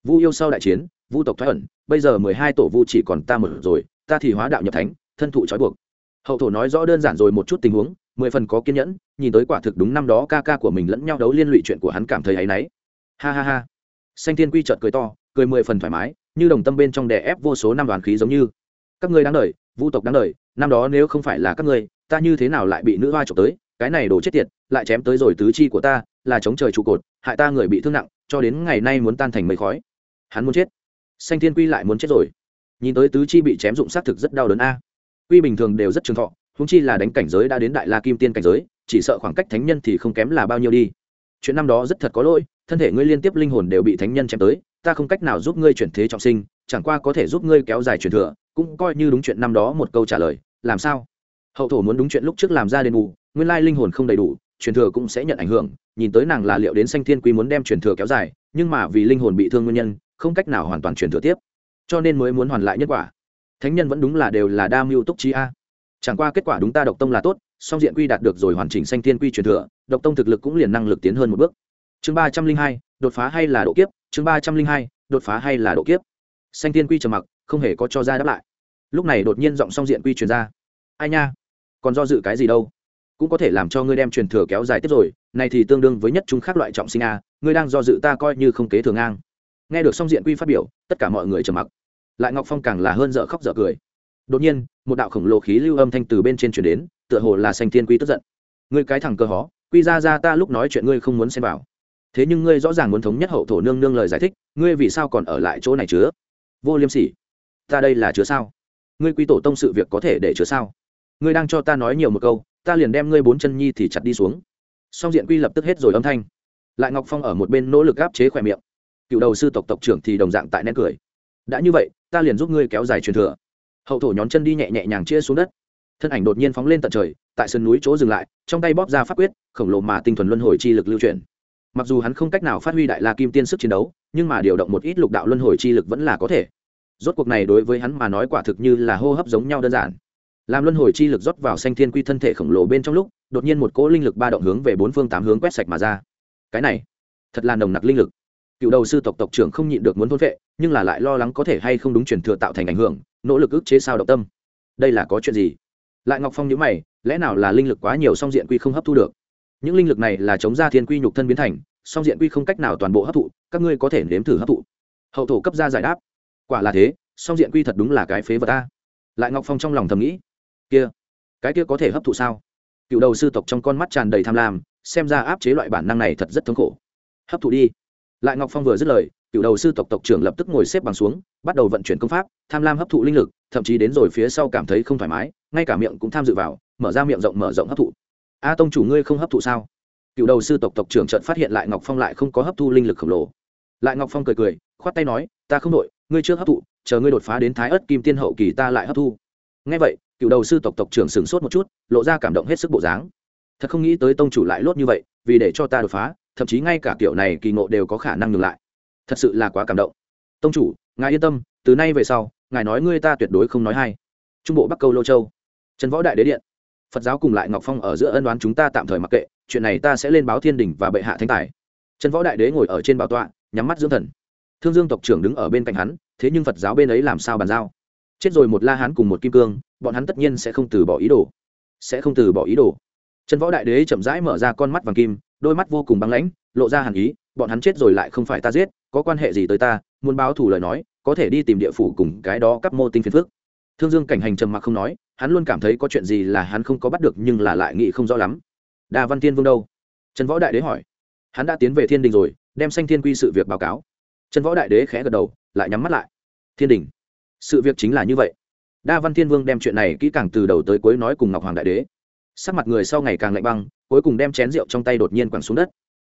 Vu yêu sau đại chiến, vu tộc thoái ẩn, bây giờ mười hai tổ vu chỉ còn ta một rồi, ta thì hóa đạo nhập thánh, thân thụ trói buộc. Hậu thổ nói rõ đơn giản rồi một chút tình huống, mười phần có kiên nhẫn, nhìn tới quả thực đúng năm đó ca ca của mình lẫn nhau đấu liên lụy chuyện của hắn cảm thấy áy náy. Ha ha ha. Xanh thiên quy trợt cười to, cười mười phần thoải mái như đồng tâm bên trong đè ép vô số năm đoàn khí giống như. Các ngươi đáng đời, vu tộc đáng đời, năm đó nếu không phải là các ngươi, ta như thế nào lại bị nữ hoa trộm tới, cái này đổ chết tiệt, lại chém tới rồi tứ chi của ta, là chống trời trụ cột, hại ta người bị thương nặng, cho đến ngày nay muốn tan thành mây khói. Hắn muốn chết. Xanh thiên quy lại muốn chết rồi. Nhìn tới tứ chi bị chém dụng xác thực rất đau đớn a. Quy bình thường đều rất trường thọ húng chi là đánh cảnh giới đã đến đại la kim tiên cảnh giới, chỉ sợ khoảng cách thánh nhân thì không kém là bao nhiêu đi. Chuyện năm đó rất thật có lỗi, thân thể ngươi liên tiếp linh hồn đều bị thánh nhân chém tới ta không cách nào giúp ngươi chuyển thế trọng sinh, chẳng qua có thể giúp ngươi kéo dài truyền thừa, cũng coi như đúng chuyện năm đó một câu trả lời, làm sao? Hậu thổ muốn đúng chuyện lúc trước làm ra đền bù, nguyên lai linh hồn không đầy đủ, truyền thừa cũng sẽ nhận ảnh hưởng, nhìn tới nàng là liệu đến sanh thiên quý muốn đem truyền thừa kéo dài, nhưng mà vì linh hồn bị thương nguyên nhân, không cách nào hoàn toàn truyền thừa tiếp. Cho nên mới muốn hoàn lại nhất quả. Thánh nhân vẫn đúng là đều là đa mưu túc trí a. Chẳng qua kết quả đúng ta độc tông là tốt, song diện quy đạt được rồi hoàn chỉnh sanh thiên quy truyền thừa, độc tông thực lực cũng liền năng lực tiến hơn một bước. Chương ba trăm linh hai, đột phá hay là độ kiếp? Chương ba trăm linh hai, đột phá hay là độ kiếp? Xanh tiên quy trầm mặc, không hề có cho ra đáp lại. Lúc này đột nhiên giọng song diện quy truyền ra. Ai nha? Còn do dự cái gì đâu? Cũng có thể làm cho ngươi đem truyền thừa kéo dài tiếp rồi, này thì tương đương với nhất chúng khác loại trọng sinh a, ngươi đang do dự ta coi như không kế thường ngang. Nghe được song diện quy phát biểu, tất cả mọi người trầm mặc. Lại ngọc phong càng là hơn dở khóc dở cười. Đột nhiên, một đạo khổng lồ khí lưu âm thanh từ bên trên chuyển đến, tựa hồ là xanh thiên quy tức giận. Ngươi cái thằng cơ hó, quy ra ra ta lúc nói chuyện ngươi không muốn xem vào thế nhưng ngươi rõ ràng muốn thống nhất hậu thổ nương nương lời giải thích, ngươi vì sao còn ở lại chỗ này chứa? Vô liêm sỉ. Ta đây là chứa sao? Ngươi quy tổ tông sự việc có thể để chứa sao? Ngươi đang cho ta nói nhiều một câu, ta liền đem ngươi bốn chân nhi thì chặt đi xuống. Song diện quy lập tức hết rồi âm thanh. Lại ngọc phong ở một bên nỗ lực áp chế khỏe miệng. Cựu đầu sư tộc tộc trưởng thì đồng dạng tại nén cười. Đã như vậy, ta liền giúp ngươi kéo dài truyền thừa. Hậu thổ nhón chân đi nhẹ nhẹ nhàng chia xuống đất. Thân ảnh đột nhiên phóng lên tận trời, tại sườn núi chỗ dừng lại, trong tay bóp ra pháp quyết, khổng lồ mà tinh thuần luân hồi chi lực lưu chuyển mặc dù hắn không cách nào phát huy đại la kim tiên sức chiến đấu, nhưng mà điều động một ít lục đạo luân hồi chi lực vẫn là có thể. Rốt cuộc này đối với hắn mà nói quả thực như là hô hấp giống nhau đơn giản. Làm luân hồi chi lực rót vào xanh thiên quy thân thể khổng lồ bên trong lúc, đột nhiên một cỗ linh lực ba động hướng về bốn phương tám hướng quét sạch mà ra. Cái này, thật là nồng nặc linh lực. Cựu đầu sư tộc tộc trưởng không nhịn được muốn thôn vệ nhưng là lại lo lắng có thể hay không đúng truyền thừa tạo thành ảnh hưởng, nỗ lực ức chế sao động tâm. Đây là có chuyện gì? Lại ngọc phong nhữ mày, lẽ nào là linh lực quá nhiều song diện quy không hấp thu được? Những linh lực này là chống ra thiên quy nhục thân biến thành, song diện quy không cách nào toàn bộ hấp thụ, các ngươi có thể nếm thử hấp thụ. Hậu thổ cấp ra giải đáp. Quả là thế, song diện quy thật đúng là cái phế vật ta lại ngọc phong trong lòng thầm nghĩ, kia, cái kia có thể hấp thụ sao? Cựu đầu sư tộc trong con mắt tràn đầy tham lam, xem ra áp chế loại bản năng này thật rất thống khổ. Hấp thụ đi. Lại ngọc phong vừa dứt lời, cựu đầu sư tộc tộc trưởng lập tức ngồi xếp bằng xuống, bắt đầu vận chuyển công pháp, tham lam hấp thụ linh lực, thậm chí đến rồi phía sau cảm thấy không thoải mái, ngay cả miệng cũng tham dự vào, mở ra miệng rộng mở rộng hấp thụ a tông chủ ngươi không hấp thụ sao? Cựu đầu sư tộc tộc trưởng trận phát hiện lại ngọc phong lại không có hấp thu linh lực khổng lồ. Lại ngọc phong cười cười, khoát tay nói, ta không đội ngươi trước hấp thụ, chờ ngươi đột phá đến thái ớt kim tiên hậu kỳ ta lại hấp thu. Ngay vậy, cựu đầu sư tộc tộc trưởng sửng sốt một chút, lộ ra cảm động hết sức bộ dáng. Thật không nghĩ tới tông chủ lại lốt như vậy, vì để cho ta đột phá, thậm chí ngay cả kiểu này kỳ ngộ đều có khả năng ngừng lại. Thật sự là quá cảm động. Tông chủ, ngài yên tâm, từ nay về sau, ngài nói ngươi ta tuyệt đối không nói hay. Trung bộ bắc câu lô châu. Trần võ đại đế điện phật giáo cùng lại ngọc phong ở giữa ân đoán chúng ta tạm thời mặc kệ, chuyện này ta sẽ lên báo thiên đình và bệ hạ thánh tài. Trần võ đại đế ngồi ở trên bảo tọa, nhắm mắt dưỡng thần. Thương dương tộc trưởng đứng ở bên cạnh hắn, thế nhưng phật giáo bên ấy làm sao bàn giao? Chết rồi một la hán cùng một kim cương, bọn hắn tất nhiên sẽ không từ bỏ ý đồ. Sẽ không từ bỏ ý đồ. Trần võ đại đế chậm rãi mở ra con mắt vàng kim, đôi mắt vô cùng băng lãnh, lộ ra hàn ý, bọn hắn chết rồi lại không phải ta giết, có quan hệ gì tới ta? Muốn báo thủ lời nói, có thể đi tìm địa phủ cùng cái đó cắp mô tinh phiền phước thương dương cảnh hành trầm mặc không nói, hắn luôn cảm thấy có chuyện gì là hắn không có bắt được nhưng là lại nghĩ không rõ lắm. Đa văn tiên vương đâu? Trần võ đại đế hỏi. Hắn đã tiến về thiên đình rồi, đem sanh thiên quy sự việc báo cáo. Trần võ đại đế khẽ gật đầu, lại nhắm mắt lại. Thiên đình. Sự việc chính là như vậy. Đa văn thiên vương đem chuyện này kỹ càng từ đầu tới cuối nói cùng ngọc hoàng đại đế. Sắc mặt người sau ngày càng lạnh băng, cuối cùng đem chén rượu trong tay đột nhiên quẳng xuống đất.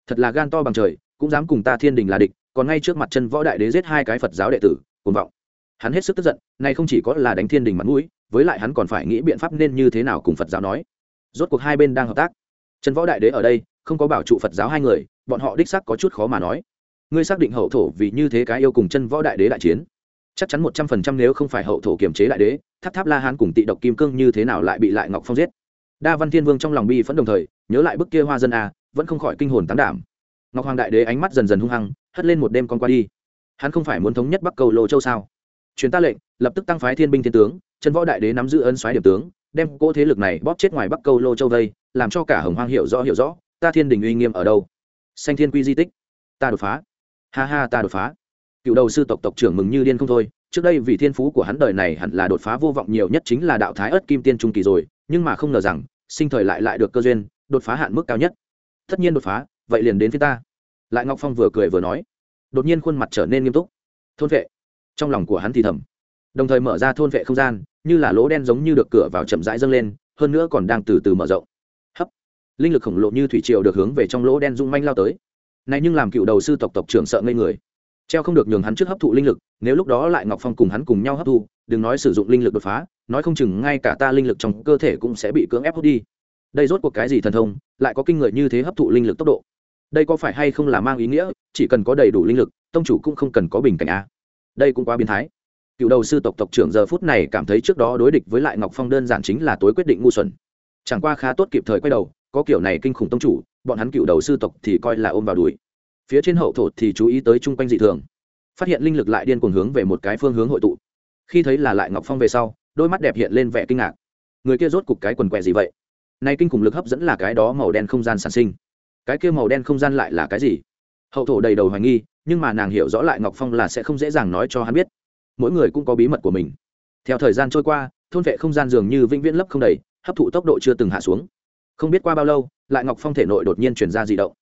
Thật là gan to bằng trời, cũng dám cùng ta thiên đình là địch, còn ngay trước mặt chân võ đại đế giết hai cái phật giáo đệ tử, cuồng vọng hắn hết sức tức giận, nay không chỉ có là đánh thiên đình mặt mũi, với lại hắn còn phải nghĩ biện pháp nên như thế nào cùng phật giáo nói. Rốt cuộc hai bên đang hợp tác. Trần võ đại đế ở đây, không có bảo trụ phật giáo hai người, bọn họ đích sắc có chút khó mà nói. Ngươi xác định hậu thổ vì như thế cái yêu cùng chân võ đại đế đại chiến? Chắc chắn một trăm phần trăm nếu không phải hậu thổ kiềm chế đại đế, tháp tháp la hán cùng tị độc kim cương như thế nào lại bị lại ngọc phong giết? Đa văn thiên vương trong lòng bi phẫn đồng thời, nhớ lại bức kia hoa dân a, vẫn không khỏi kinh hồn tán đảm. Ngọc hoàng đại đế ánh mắt dần dần hung hăng, hất lên một đêm con qua đi. Hắn không phải muốn thống nhất bắc cầu lô châu sao? Truyền ta lệnh, lập tức tăng phái thiên binh thiên tướng chân võ đại đế nắm giữ ân soái điểm tướng, đem cỗ thế lực này bóp chết ngoài bắc câu lô châu vây, làm cho cả hồng hoang hiểu rõ hiểu rõ, ta thiên đình uy nghiêm ở đâu? Xanh thiên quy di tích. Ta đột phá. Ha ha, ta đột phá. Cựu đầu sư tộc tộc trưởng mừng như điên không thôi, trước đây vì thiên phú của hắn đời này hẳn là đột phá vô vọng nhiều nhất chính là đạo thái ớt kim tiên trung kỳ rồi, nhưng mà không ngờ rằng, sinh thời lại lại được cơ duyên, đột phá hạn mức cao nhất. Tất nhiên đột phá, vậy liền đến phía ta. Lại ngọc phong vừa cười vừa nói. Đột nhiên khuôn mặt trở nên nghiêm túc. Thôn vệ trong lòng của hắn thì thầm. Đồng thời mở ra thôn vệ không gian, như là lỗ đen giống như được cửa vào chậm rãi dâng lên, hơn nữa còn đang từ từ mở rộng. Hấp. Linh lực khổng lồ như thủy triều được hướng về trong lỗ đen rung manh lao tới. Này nhưng làm cựu đầu sư tộc tộc trưởng sợ ngây người. Treo không được nhường hắn trước hấp thụ linh lực, nếu lúc đó lại ngọc phong cùng hắn cùng nhau hấp thụ đừng nói sử dụng linh lực đột phá, nói không chừng ngay cả ta linh lực trong cơ thể cũng sẽ bị cưỡng ép hút đi. Đây rốt cuộc cái gì thần thông, lại có kinh người như thế hấp thụ linh lực tốc độ? Đây có phải hay không là mang ý nghĩa, chỉ cần có đầy đủ linh lực, tông chủ cũng không cần có bình cảnh a đây cũng quá biến thái. Cựu đầu sư tộc tộc trưởng giờ phút này cảm thấy trước đó đối địch với lại ngọc phong đơn giản chính là tối quyết định ngu xuẩn. Chẳng qua khá tốt kịp thời quay đầu, có kiểu này kinh khủng tông chủ, bọn hắn cựu đầu sư tộc thì coi là ôm vào đuổi phía trên hậu thổ thì chú ý tới chung quanh dị thường. Phát hiện linh lực lại điên cuồng hướng về một cái phương hướng hội tụ. Khi thấy là lại ngọc phong về sau, đôi mắt đẹp hiện lên vẻ kinh ngạc. Người kia rốt cục cái quần què gì vậy? Nay kinh khủng lực hấp dẫn là cái đó màu đen không gian sản sinh. Cái kia màu đen không gian lại là cái gì? Hậu thổ đầy đầu hoài nghi, nhưng mà nàng hiểu rõ lại ngọc phong là sẽ không dễ dàng nói cho hắn biết. Mỗi người cũng có bí mật của mình. Theo thời gian trôi qua, thôn vệ không gian dường như vĩnh viễn lấp không đầy, hấp thụ tốc độ chưa từng hạ xuống. Không biết qua bao lâu, lại ngọc phong thể nội đột nhiên chuyển ra di động.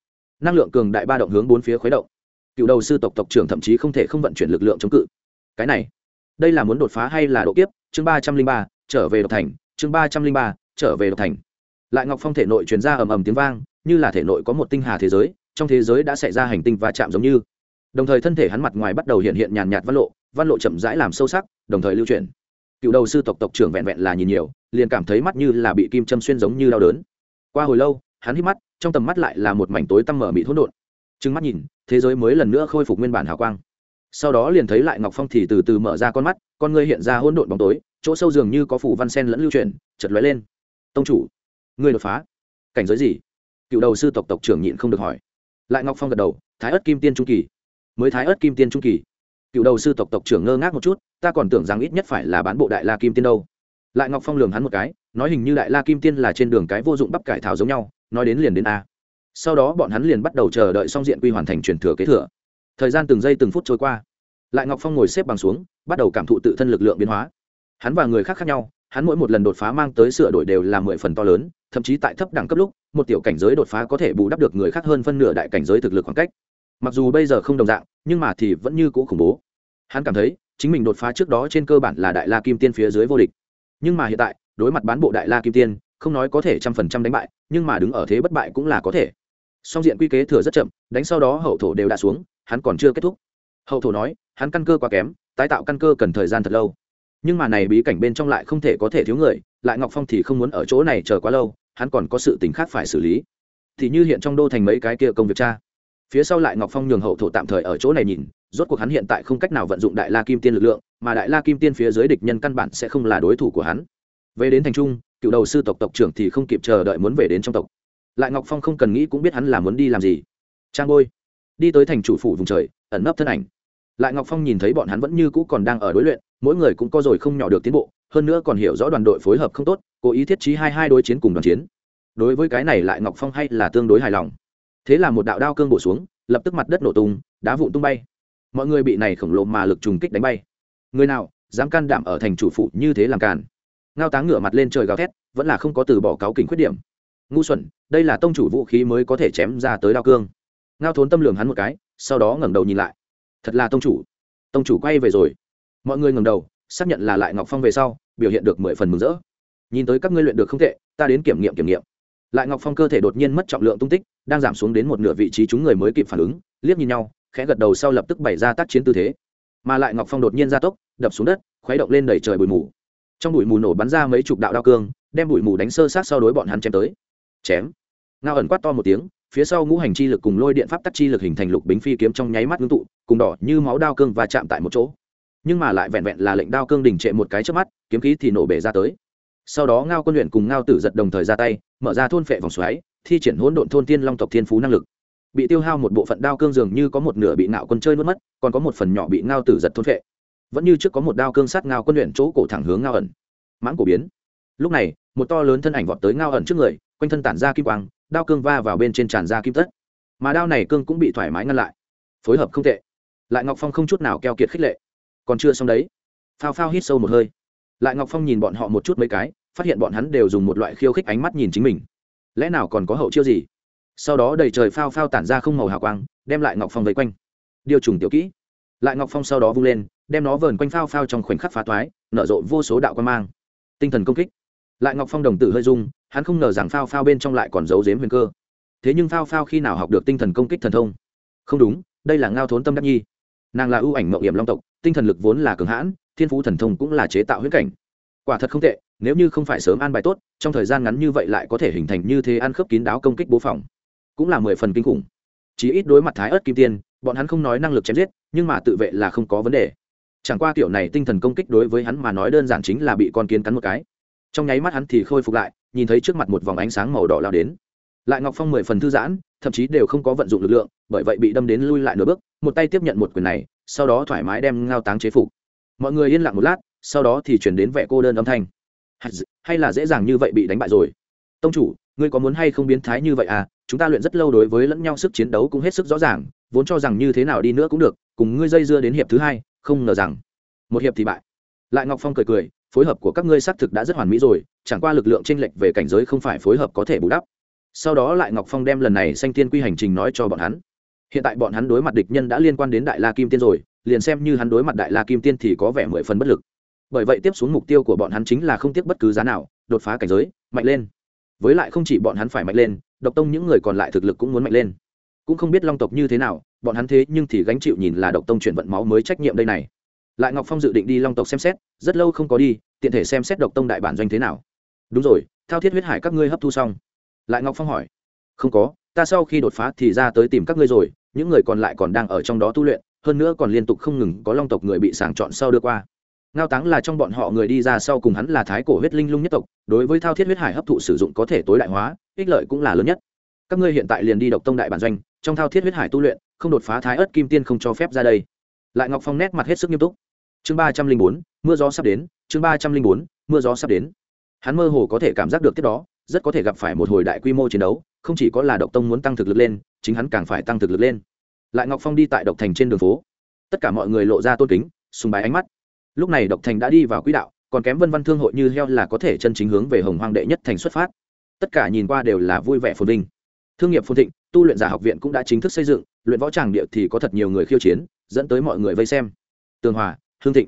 Năng lượng cường đại ba động hướng bốn phía khuấy động. Cựu đầu sư tộc tộc trưởng thậm chí không thể không vận chuyển lực lượng chống cự. Cái này, đây là muốn đột phá hay là độ kiếp? Chương ba trăm linh ba, trở về độc thành. Chương ba trăm linh ba, trở về độc thành. Lại ngọc phong thể nội truyền ra ầm ầm tiếng vang, như là thể nội có một tinh hà thế giới trong thế giới đã xảy ra hành tinh va chạm giống như. Đồng thời thân thể hắn mặt ngoài bắt đầu hiện hiện nhàn nhạt văn lộ văn lộ chậm rãi làm sâu sắc, đồng thời lưu truyền cựu đầu sư tộc tộc trưởng vẹn vẹn là nhìn nhiều, liền cảm thấy mắt như là bị kim châm xuyên giống như đau đớn. Qua hồi lâu, hắn hít mắt, trong tầm mắt lại là một mảnh tối tăm mở mịt hỗn độn. Trừng mắt nhìn, thế giới mới lần nữa khôi phục nguyên bản hào quang. Sau đó liền thấy lại ngọc phong thì từ từ mở ra con mắt, con ngươi hiện ra hỗn độn bóng tối, chỗ sâu dường như có phủ văn sen lẫn lưu truyền chật lóe lên. Tông chủ, ngươi đột phá. Cảnh giới gì? Cựu đầu sư tộc tộc trưởng nhịn không được hỏi lại ngọc phong gật đầu, thái ớt kim tiên trung kỳ. Mới thái ớt kim tiên trung kỳ? Cựu đầu sư tộc tộc trưởng ngơ ngác một chút, ta còn tưởng rằng ít nhất phải là bán bộ đại la kim tiên đâu. Lại ngọc phong lường hắn một cái, nói hình như đại la kim tiên là trên đường cái vô dụng bắp cải thảo giống nhau, nói đến liền đến a. Sau đó bọn hắn liền bắt đầu chờ đợi xong diện quy hoàn thành truyền thừa kế thừa. Thời gian từng giây từng phút trôi qua. Lại ngọc phong ngồi xếp bằng xuống, bắt đầu cảm thụ tự thân lực lượng biến hóa. Hắn và người khác khác nhau, hắn mỗi một lần đột phá mang tới sửa đổi đều là mười phần to lớn thậm chí tại thấp đẳng cấp lúc, một tiểu cảnh giới đột phá có thể bù đắp được người khác hơn phân nửa đại cảnh giới thực lực khoảng cách. Mặc dù bây giờ không đồng dạng, nhưng mà thì vẫn như cũ khủng bố. Hắn cảm thấy, chính mình đột phá trước đó trên cơ bản là đại la kim tiên phía dưới vô địch. Nhưng mà hiện tại, đối mặt bán bộ đại la kim tiên, không nói có thể trăm phần trăm đánh bại, nhưng mà đứng ở thế bất bại cũng là có thể. Song diện quy kế thừa rất chậm, đánh sau đó hậu thổ đều đã xuống, hắn còn chưa kết thúc. Hậu thổ nói, hắn căn cơ quá kém, tái tạo căn cơ cần thời gian thật lâu. Nhưng mà này bí cảnh bên trong lại không thể có thể thiếu người, lại ngọc phong thì không muốn ở chỗ này chờ quá lâu hắn còn có sự tình khác phải xử lý. Thì như hiện trong đô thành mấy cái kia công việc cha. Phía sau lại ngọc phong nhường hậu thổ tạm thời ở chỗ này nhìn, rốt cuộc hắn hiện tại không cách nào vận dụng đại la kim tiên lực lượng, mà đại la kim tiên phía dưới địch nhân căn bản sẽ không là đối thủ của hắn. Về đến thành trung, cựu đầu sư tộc tộc trưởng thì không kịp chờ đợi muốn về đến trong tộc. Lại ngọc phong không cần nghĩ cũng biết hắn là muốn đi làm gì. Trang bôi. Đi tới thành chủ phủ vùng trời, ẩn nấp thân ảnh. Lại ngọc phong nhìn thấy bọn hắn vẫn như cũ còn đang ở đối luyện, mỗi người cũng có rồi không nhỏ được tiến bộ hơn nữa còn hiểu rõ đoàn đội phối hợp không tốt, cố ý thiết trí hai hai đối chiến cùng đoàn chiến. Đối với cái này lại ngọc phong hay là tương đối hài lòng. Thế là một đạo đao cương bổ xuống, lập tức mặt đất nổ tung, đá vụn tung bay. Mọi người bị này khổng lồ mà lực trùng kích đánh bay. Người nào dám can đảm ở thành chủ phụ như thế làm càn? Ngao táng ngửa mặt lên trời gào thét, vẫn là không có từ bỏ cáo kỉnh khuyết điểm. Ngu xuẩn, đây là tông chủ vũ khí mới có thể chém ra tới đao cương. Ngao thốn tâm lường hắn một cái, sau đó ngẩng đầu nhìn lại. Thật là tông chủ. Tông chủ quay về rồi. Mọi người ngẩng đầu xác nhận là lại ngọc phong về sau, biểu hiện được mười phần mừng rỡ. Nhìn tới các ngươi luyện được không tệ, ta đến kiểm nghiệm kiểm nghiệm. Lại ngọc phong cơ thể đột nhiên mất trọng lượng tung tích, đang giảm xuống đến một nửa vị trí chúng người mới kịp phản ứng, liếc nhìn nhau, khẽ gật đầu sau lập tức bày ra tác chiến tư thế. Mà lại ngọc phong đột nhiên ra tốc, đập xuống đất, khuấy động lên đẩy trời bụi mù. Trong bụi mù nổ bắn ra mấy chục đạo đao cương, đem bụi mù đánh sơ sát sau đối bọn hắn chém tới. Chém. Ngao ẩn quát to một tiếng, phía sau ngũ hành chi lực cùng lôi điện pháp tắc chi lực hình thành lục bính phi kiếm trong nháy mắt ngưng tụ, cùng đỏ như máu đao cương và chạm tại một chỗ nhưng mà lại vẹn vẹn là lệnh đao cương đình trệ một cái trước mắt, kiếm khí thì nổ bể ra tới. Sau đó ngao quân luyện cùng ngao tử giật đồng thời ra tay, mở ra thôn phệ vòng xoáy, thi triển hỗn độn thôn tiên long tộc thiên phú năng lực. Bị tiêu hao một bộ phận đao cương dường như có một nửa bị ngạo quân chơi nuốt mất, còn có một phần nhỏ bị ngao tử giật thôn phệ. Vẫn như trước có một đao cương sát ngao quân luyện chỗ cổ thẳng hướng ngao ẩn. Mãng cổ biến. Lúc này, một to lớn thân ảnh vọt tới ngao ẩn trước người, quanh thân tản ra kim quang, đao cương va vào bên trên tràn ra kim tất. Mà đao này cương cũng bị thoải mái ngăn lại. Phối hợp không tệ. Lại ngọc phong không chút nào keo kiệt khích lệ còn chưa xong đấy. Phao phao hít sâu một hơi. Lại ngọc phong nhìn bọn họ một chút mấy cái, phát hiện bọn hắn đều dùng một loại khiêu khích ánh mắt nhìn chính mình. Lẽ nào còn có hậu chiêu gì? Sau đó đầy trời phao phao tản ra không màu hào quang, đem lại ngọc phong vây quanh. Điều trùng tiểu kỹ. Lại ngọc phong sau đó vung lên, đem nó vờn quanh phao phao trong khoảnh khắc phá toái, nở rộ vô số đạo quan mang. Tinh thần công kích. Lại ngọc phong đồng tử hơi dung hắn không ngờ rằng phao phao bên trong lại còn giấu giếm huyền cơ. Thế nhưng phao phao khi nào học được tinh thần công kích thần thông? Không đúng, đây là ngao thốn tâm đắc nhi nàng là ưu ảnh mậu hiểm long tộc, tinh thần lực vốn là cường hãn, thiên phú thần thông cũng là chế tạo huyết cảnh. Quả thật không tệ, nếu như không phải sớm an bài tốt, trong thời gian ngắn như vậy lại có thể hình thành như thế ăn khớp kín đáo công kích bố phòng. Cũng là mười phần kinh khủng. Chỉ ít đối mặt thái ớt kim tiên, bọn hắn không nói năng lực chém giết, nhưng mà tự vệ là không có vấn đề. Chẳng qua kiểu này tinh thần công kích đối với hắn mà nói đơn giản chính là bị con kiến cắn một cái. Trong nháy mắt hắn thì khôi phục lại, nhìn thấy trước mặt một vòng ánh sáng màu đỏ lao đến. Lại ngọc phong mười phần thư giãn thậm chí đều không có vận dụng lực lượng, bởi vậy bị đâm đến lui lại nửa bước, một tay tiếp nhận một quyền này, sau đó thoải mái đem ngao táng chế phục. Mọi người yên lặng một lát, sau đó thì chuyển đến vẻ cô đơn âm thanh. Hay là dễ dàng như vậy bị đánh bại rồi? Tông chủ, ngươi có muốn hay không biến thái như vậy à? Chúng ta luyện rất lâu đối với lẫn nhau sức chiến đấu cũng hết sức rõ ràng, vốn cho rằng như thế nào đi nữa cũng được, cùng ngươi dây dưa đến hiệp thứ hai, không ngờ rằng một hiệp thì bại. Lại ngọc phong cười cười, phối hợp của các ngươi xác thực đã rất hoàn mỹ rồi, chẳng qua lực lượng chênh lệch về cảnh giới không phải phối hợp có thể bù đắp sau đó lại ngọc phong đem lần này sanh tiên quy hành trình nói cho bọn hắn. Hiện tại bọn hắn đối mặt địch nhân đã liên quan đến đại la kim tiên rồi, liền xem như hắn đối mặt đại la kim tiên thì có vẻ mười phần bất lực. Bởi vậy tiếp xuống mục tiêu của bọn hắn chính là không tiếc bất cứ giá nào, đột phá cảnh giới, mạnh lên. Với lại không chỉ bọn hắn phải mạnh lên, độc tông những người còn lại thực lực cũng muốn mạnh lên. Cũng không biết long tộc như thế nào, bọn hắn thế nhưng thì gánh chịu nhìn là độc tông chuyển vận máu mới trách nhiệm đây này. Lại ngọc phong dự định đi long tộc xem xét, rất lâu không có đi, tiện thể xem xét độc tông đại bản doanh thế nào. Đúng rồi, thao thiết huyết hải các ngươi hấp thu xong lại ngọc phong hỏi, không có, ta sau khi đột phá thì ra tới tìm các ngươi rồi, những người còn lại còn đang ở trong đó tu luyện, hơn nữa còn liên tục không ngừng có long tộc người bị sàng chọn sau đưa qua. Ngao táng là trong bọn họ người đi ra sau cùng hắn là thái cổ huyết linh lung nhất tộc, đối với thao thiết huyết hải hấp thụ sử dụng có thể tối đại hóa, ích lợi cũng là lớn nhất. Các ngươi hiện tại liền đi độc tông đại bản doanh, trong thao thiết huyết hải tu luyện, không đột phá thái ớt kim tiên không cho phép ra đây. Lại ngọc phong nét mặt hết sức nghiêm túc. Chương ba trăm linh bốn, mưa gió sắp đến, chương ba trăm linh bốn, mưa gió sắp đến. Hắn mơ hồ có thể cảm giác được tiếp đó rất có thể gặp phải một hồi đại quy mô chiến đấu, không chỉ có là độc tông muốn tăng thực lực lên, chính hắn càng phải tăng thực lực lên. Lại ngọc phong đi tại độc thành trên đường phố. Tất cả mọi người lộ ra tôn kính, sùng bái ánh mắt. Lúc này độc thành đã đi vào quỹ đạo, còn kém vân văn thương hội như heo là có thể chân chính hướng về hồng hoang đệ nhất thành xuất phát. Tất cả nhìn qua đều là vui vẻ phồn vinh. Thương nghiệp phồn thịnh, tu luyện giả học viện cũng đã chính thức xây dựng, luyện võ tràng địa thì có thật nhiều người khiêu chiến, dẫn tới mọi người vây xem. Tường hòa, hương thịnh.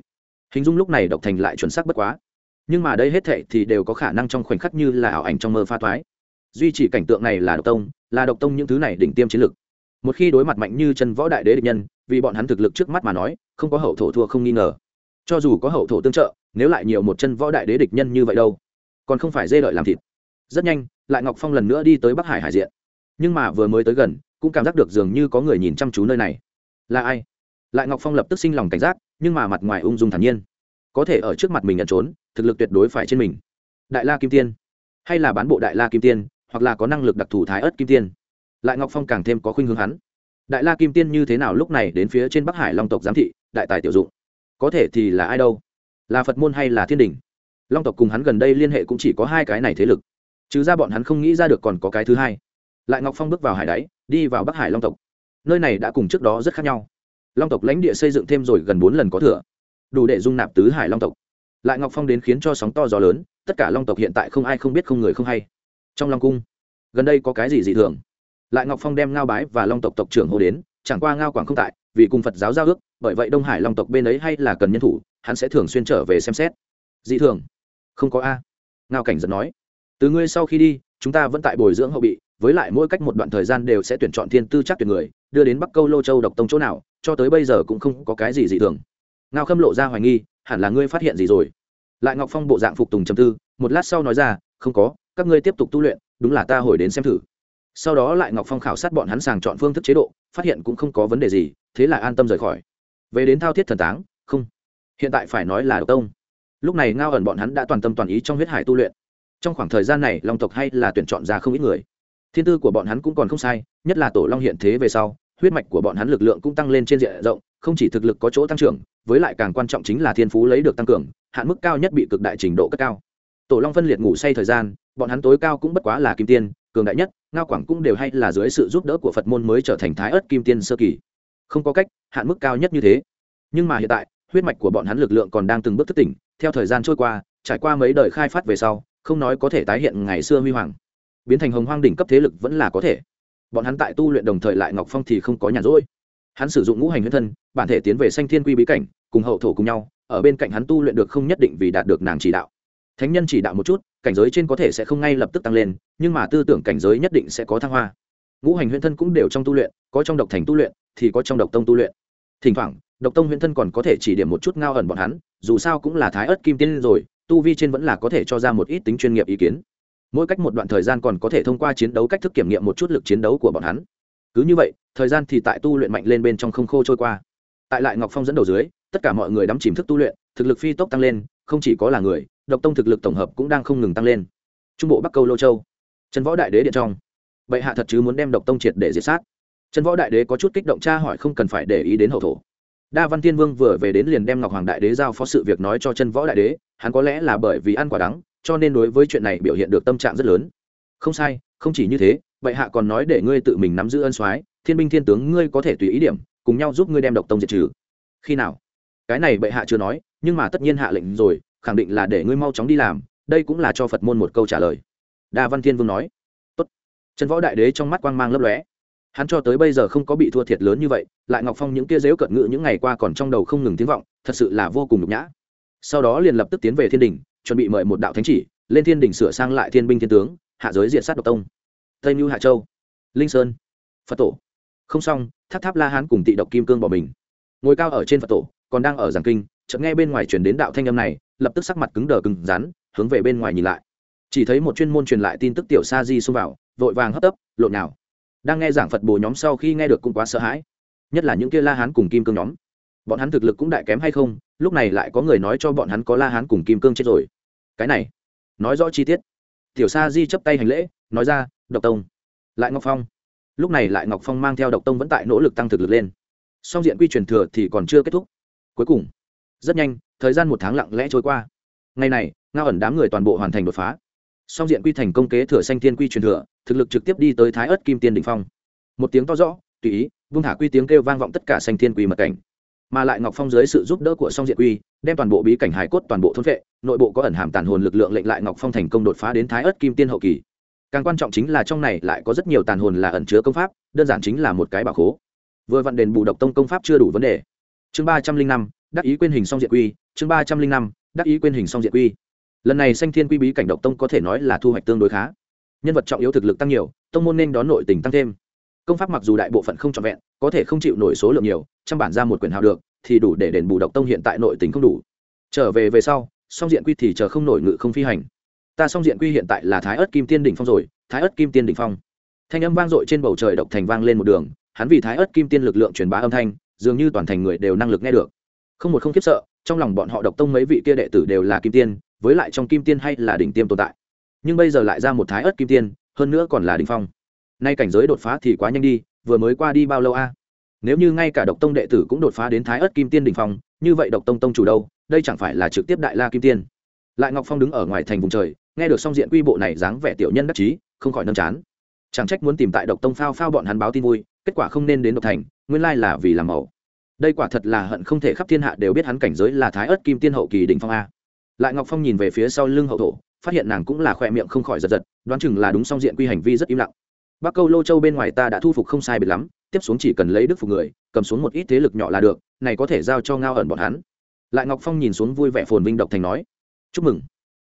Hình dung lúc này độc thành lại chuẩn xác bất quá nhưng mà đây hết thệ thì đều có khả năng trong khoảnh khắc như là ảo ảnh trong mơ pha toái duy trì cảnh tượng này là độc tông, là độc tông những thứ này đỉnh tiêm chiến lực. Một khi đối mặt mạnh như chân võ đại đế địch nhân, vì bọn hắn thực lực trước mắt mà nói, không có hậu thổ thua không nghi ngờ. Cho dù có hậu thổ tương trợ, nếu lại nhiều một chân võ đại đế địch nhân như vậy đâu, còn không phải dê đợi làm thịt. Rất nhanh, lại ngọc phong lần nữa đi tới bắc hải hải diện. Nhưng mà vừa mới tới gần, cũng cảm giác được dường như có người nhìn chăm chú nơi này. Là ai? Lại ngọc phong lập tức sinh lòng cảnh giác, nhưng mà mặt ngoài ung dung thản nhiên có thể ở trước mặt mình nhận trốn, thực lực tuyệt đối phải trên mình. Đại la kim tiên, hay là bán bộ đại la kim tiên, hoặc là có năng lực đặc thù thái ớt kim tiên. Lại ngọc phong càng thêm có khuynh hướng hắn. Đại la kim tiên như thế nào lúc này đến phía trên bắc hải long tộc giám thị, đại tài tiểu dụng. Có thể thì là ai đâu? Là phật môn hay là thiên đình? Long tộc cùng hắn gần đây liên hệ cũng chỉ có hai cái này thế lực. Chứ ra bọn hắn không nghĩ ra được còn có cái thứ hai. Lại ngọc phong bước vào hải đáy, đi vào bắc hải long tộc. Nơi này đã cùng trước đó rất khác nhau. Long tộc lãnh địa xây dựng thêm rồi gần bốn lần có thừa đủ để dung nạp tứ hải long tộc. Lại ngọc phong đến khiến cho sóng to gió lớn, tất cả long tộc hiện tại không ai không biết không người không hay. Trong long cung, gần đây có cái gì dị thường? Lại ngọc phong đem ngao bái và long tộc tộc trưởng hô đến, chẳng qua ngao quảng không tại, vì cùng phật giáo giao ước, bởi vậy đông hải long tộc bên ấy hay là cần nhân thủ, hắn sẽ thường xuyên trở về xem xét. Dị thường? Không có a. Ngao cảnh giật nói. Từ ngươi sau khi đi, chúng ta vẫn tại bồi dưỡng hậu bị, với lại mỗi cách một đoạn thời gian đều sẽ tuyển chọn thiên tư chắc tuyển người, đưa đến bắc câu lô châu độc tông chỗ nào, cho tới bây giờ cũng không có cái gì dị thường ngao khâm lộ ra hoài nghi, hẳn là ngươi phát hiện gì rồi? Lại ngọc phong bộ dạng phục tùng trầm tư, một lát sau nói ra, không có, các ngươi tiếp tục tu luyện, đúng là ta hồi đến xem thử. Sau đó lại ngọc phong khảo sát bọn hắn sàng chọn phương thức chế độ, phát hiện cũng không có vấn đề gì, thế là an tâm rời khỏi. Về đến thao thiết thần táng, không, hiện tại phải nói là độc tông. Lúc này ngao ẩn bọn hắn đã toàn tâm toàn ý trong huyết hải tu luyện. Trong khoảng thời gian này, long tộc hay là tuyển chọn ra không ít người. Thiên tư của bọn hắn cũng còn không sai, nhất là tổ long hiện thế về sau, huyết mạch của bọn hắn lực lượng cũng tăng lên trên diện rộng không chỉ thực lực có chỗ tăng trưởng, với lại càng quan trọng chính là thiên phú lấy được tăng cường, hạn mức cao nhất bị cực đại trình độ cất cao. Tổ long phân liệt ngủ say thời gian, bọn hắn tối cao cũng bất quá là kim tiên, cường đại nhất, ngao quảng cũng đều hay là dưới sự giúp đỡ của phật môn mới trở thành thái ớt kim tiên sơ kỳ. Không có cách, hạn mức cao nhất như thế. Nhưng mà hiện tại, huyết mạch của bọn hắn lực lượng còn đang từng bước thức tỉnh, theo thời gian trôi qua, trải qua mấy đời khai phát về sau, không nói có thể tái hiện ngày xưa huy hoàng. Biến thành hồng hoang đỉnh cấp thế lực vẫn là có thể. Bọn hắn tại tu luyện đồng thời lại ngọc phong thì không có nhàn rỗi hắn sử dụng ngũ hành huyết thân, bản thể tiến về sanh thiên quy bí cảnh, cùng hậu thổ cùng nhau, ở bên cạnh hắn tu luyện được không nhất định vì đạt được nàng chỉ đạo. Thánh nhân chỉ đạo một chút, cảnh giới trên có thể sẽ không ngay lập tức tăng lên, nhưng mà tư tưởng cảnh giới nhất định sẽ có thăng hoa. Ngũ hành huyễn thân cũng đều trong tu luyện, có trong độc thành tu luyện, thì có trong độc tông tu luyện. Thỉnh thoảng, độc tông huyễn thân còn có thể chỉ điểm một chút ngao ẩn bọn hắn, dù sao cũng là thái ớt kim tiên rồi, tu vi trên vẫn là có thể cho ra một ít tính chuyên nghiệp ý kiến. Mỗi cách một đoạn thời gian còn có thể thông qua chiến đấu cách thức kiểm nghiệm một chút lực chiến đấu của bọn hắn cứ như vậy, thời gian thì tại tu luyện mạnh lên bên trong không khô trôi qua. Tại lại ngọc phong dẫn đầu dưới, tất cả mọi người đắm chìm thức tu luyện, thực lực phi tốc tăng lên, không chỉ có là người, độc tông thực lực tổng hợp cũng đang không ngừng tăng lên. Trung bộ bắc câu lô châu, trần võ đại đế điện trong. Bệ hạ thật chứ muốn đem độc tông triệt để diệt sát. Trần võ đại đế có chút kích động tra hỏi không cần phải để ý đến hậu thổ. Đa văn thiên vương vừa về đến liền đem ngọc hoàng đại đế giao phó sự việc nói cho trần võ đại đế, hắn có lẽ là bởi vì ăn quả đắng, cho nên đối với chuyện này biểu hiện được tâm trạng rất lớn. Không sai, không chỉ như thế bệ hạ còn nói để ngươi tự mình nắm giữ ân soái, thiên binh thiên tướng ngươi có thể tùy ý điểm, cùng nhau giúp ngươi đem độc tông diệt trừ. Khi nào? Cái này bệ hạ chưa nói, nhưng mà tất nhiên hạ lệnh rồi, khẳng định là để ngươi mau chóng đi làm, đây cũng là cho phật môn một câu trả lời. Đa văn thiên vương nói. Tốt. trần võ đại đế trong mắt quang mang lấp lóe. Hắn cho tới bây giờ không có bị thua thiệt lớn như vậy, lại ngọc phong những kia dếu cận ngự những ngày qua còn trong đầu không ngừng tiếng vọng, thật sự là vô cùng nhục nhã. Sau đó liền lập tức tiến về thiên đình, chuẩn bị mời một đạo thánh chỉ, lên thiên đình sửa sang lại thiên binh thiên tướng, hạ giới diện sát độc tông tây mưu hạ châu linh sơn phật tổ không xong tháp tháp la hán cùng tị độc kim cương bỏ mình ngồi cao ở trên phật tổ còn đang ở giảng kinh chợt nghe bên ngoài chuyển đến đạo thanh âm này lập tức sắc mặt cứng đờ cứng rắn hướng về bên ngoài nhìn lại chỉ thấy một chuyên môn truyền lại tin tức tiểu sa di xông vào vội vàng hấp tấp lộn nào đang nghe giảng phật bồ nhóm sau khi nghe được cũng quá sợ hãi nhất là những kia la hán cùng kim cương nhóm bọn hắn thực lực cũng đại kém hay không lúc này lại có người nói cho bọn hắn có la hán cùng kim cương chết rồi cái này nói rõ chi tiết tiểu sa di chấp tay hành lễ nói ra độc tông. Lại ngọc phong. Lúc này lại ngọc phong mang theo độc tông vẫn tại nỗ lực tăng thực lực lên. Song diện quy truyền thừa thì còn chưa kết thúc. Cuối cùng, rất nhanh, thời gian một tháng lặng lẽ trôi qua. Ngày này, ngao ẩn đám người toàn bộ hoàn thành đột phá. Song diện quy thành công kế thừa xanh thiên quy truyền thừa, thực lực trực tiếp đi tới thái ớt kim tiên đình phong. Một tiếng to rõ, tùy ý, vung thả quy tiếng kêu vang vọng tất cả xanh thiên quy mật cảnh. Mà lại ngọc phong dưới sự giúp đỡ của song diện quy, đem toàn bộ bí cảnh hải cốt toàn bộ thôn vệ nội bộ có ẩn hàm tàn hồn lực lượng lệnh lại ngọc phong thành công đột phá đến thái ớt kim tiên hậu kỳ càng quan trọng chính là trong này lại có rất nhiều tàn hồn là ẩn chứa công pháp, đơn giản chính là một cái bảo khố. Vừa vặn đền bù độc tông công pháp chưa đủ vấn đề. Chương ba trăm linh năm, đắc ý quyên hình song diện quy, chương ba trăm linh năm, đắc ý quyên hình song diện quy. Lần này sanh thiên quy bí cảnh độc tông có thể nói là thu hoạch tương đối khá. Nhân vật trọng yếu thực lực tăng nhiều, tông môn nên đón nội tình tăng thêm. Công pháp mặc dù đại bộ phận không trọn vẹn, có thể không chịu nổi số lượng nhiều trăm bản ra một quyển hào được, thì đủ để đền bù độc tông hiện tại nội tình không đủ. Trở về về sau, song diện quy thì chờ không nổi ngự không phi hành ta song diện quy hiện tại là thái ớt kim tiên đỉnh phong rồi, thái ớt kim tiên đỉnh phong. Thanh âm vang dội trên bầu trời độc thành vang lên một đường, hắn vì thái ớt kim tiên lực lượng truyền bá âm thanh, dường như toàn thành người đều năng lực nghe được. Không một không khiếp sợ, trong lòng bọn họ độc tông mấy vị kia đệ tử đều là kim tiên, với lại trong kim tiên hay là đỉnh tiêm tồn tại. Nhưng bây giờ lại ra một thái ớt kim tiên, hơn nữa còn là đỉnh phong. Nay cảnh giới đột phá thì quá nhanh đi, vừa mới qua đi bao lâu a? Nếu như ngay cả độc tông đệ tử cũng đột phá đến thái ớt kim tiên đỉnh phong, như vậy độc tông tông chủ đâu? Đây chẳng phải là trực tiếp đại la kim tiên. Lại ngọc phong đứng ở ngoài thành vùng trời nghe được song diện quy bộ này dáng vẻ tiểu nhân đắc chí, không khỏi nâm chán. Chẳng trách muốn tìm tại độc tông phao phao bọn hắn báo tin vui, kết quả không nên đến độc thành, nguyên lai là vì làm mẫu. Đây quả thật là hận không thể khắp thiên hạ đều biết hắn cảnh giới là thái ớt kim tiên hậu kỳ đỉnh phong a. Lại ngọc phong nhìn về phía sau lưng hậu thổ, phát hiện nàng cũng là khoe miệng không khỏi giật giật, đoán chừng là đúng song diện quy hành vi rất im lặng. Bắc câu lô châu bên ngoài ta đã thu phục không sai biệt lắm, tiếp xuống chỉ cần lấy đức phục người, cầm xuống một ít thế lực nhỏ là được, này có thể giao cho ngao ẩn bọn hắn. Lại ngọc phong nhìn xuống vui vẻ phồn vinh độc thành nói, chúc mừng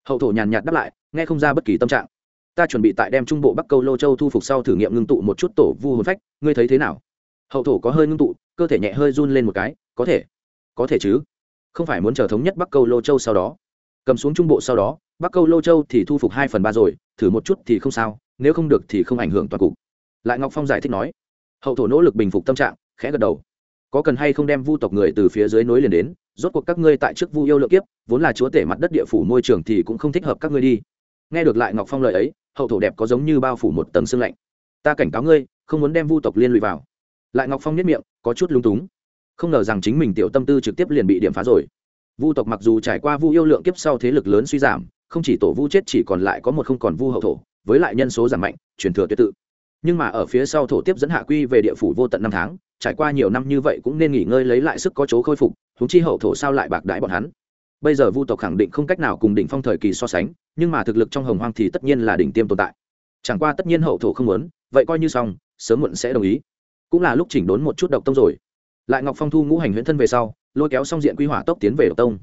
hậu thổ nhàn nhạt đáp lại, nghe không ra bất kỳ tâm trạng. Ta chuẩn bị tại đem trung bộ bắc câu lô châu thu phục sau thử nghiệm ngưng tụ một chút tổ vu hồn phách, ngươi thấy thế nào? Hậu thổ có hơi ngưng tụ, cơ thể nhẹ hơi run lên một cái, có thể có thể chứ? Không phải muốn chờ thống nhất bắc câu lô châu sau đó. Cầm xuống trung bộ sau đó, bắc câu lô châu thì thu phục hai phần ba rồi, thử một chút thì không sao, nếu không được thì không ảnh hưởng toàn cục. Lại ngọc phong giải thích nói, hậu thổ nỗ lực bình phục tâm trạng, khẽ gật đầu có cần hay không đem vu tộc người từ phía dưới nối liền đến, rốt cuộc các ngươi tại trước vu yêu lượng kiếp, vốn là chúa tể mặt đất địa phủ môi trường thì cũng không thích hợp các ngươi đi. Nghe được lại ngọc phong lời ấy, hậu thổ đẹp có giống như bao phủ một tầng xương lạnh. Ta cảnh cáo ngươi, không muốn đem vu tộc liên lụy vào. Lại ngọc phong nhất miệng, có chút lung túng. Không ngờ rằng chính mình tiểu tâm tư trực tiếp liền bị điểm phá rồi. Vu tộc mặc dù trải qua vu yêu lượng kiếp sau thế lực lớn suy giảm, không chỉ tổ vu chết chỉ còn lại có một không còn vu hậu thổ, với lại nhân số giảm mạnh, truyền thừa tuyệt tự. Nhưng mà ở phía sau thổ tiếp dẫn hạ quy về địa phủ vô tận năm tháng trải qua nhiều năm như vậy cũng nên nghỉ ngơi lấy lại sức có chỗ khôi phục húng chi hậu thổ sao lại bạc đãi bọn hắn. Bây giờ vu tộc khẳng định không cách nào cùng đỉnh phong thời kỳ so sánh, nhưng mà thực lực trong hồng hoang thì tất nhiên là đỉnh tiêm tồn tại. Chẳng qua tất nhiên hậu thổ không muốn, vậy coi như xong, sớm muộn sẽ đồng ý. Cũng là lúc chỉnh đốn một chút độc tông rồi. Lại ngọc phong thu ngũ hành huyễn thân về sau, lôi kéo xong diện quy hỏa tốc tiến về độc tông.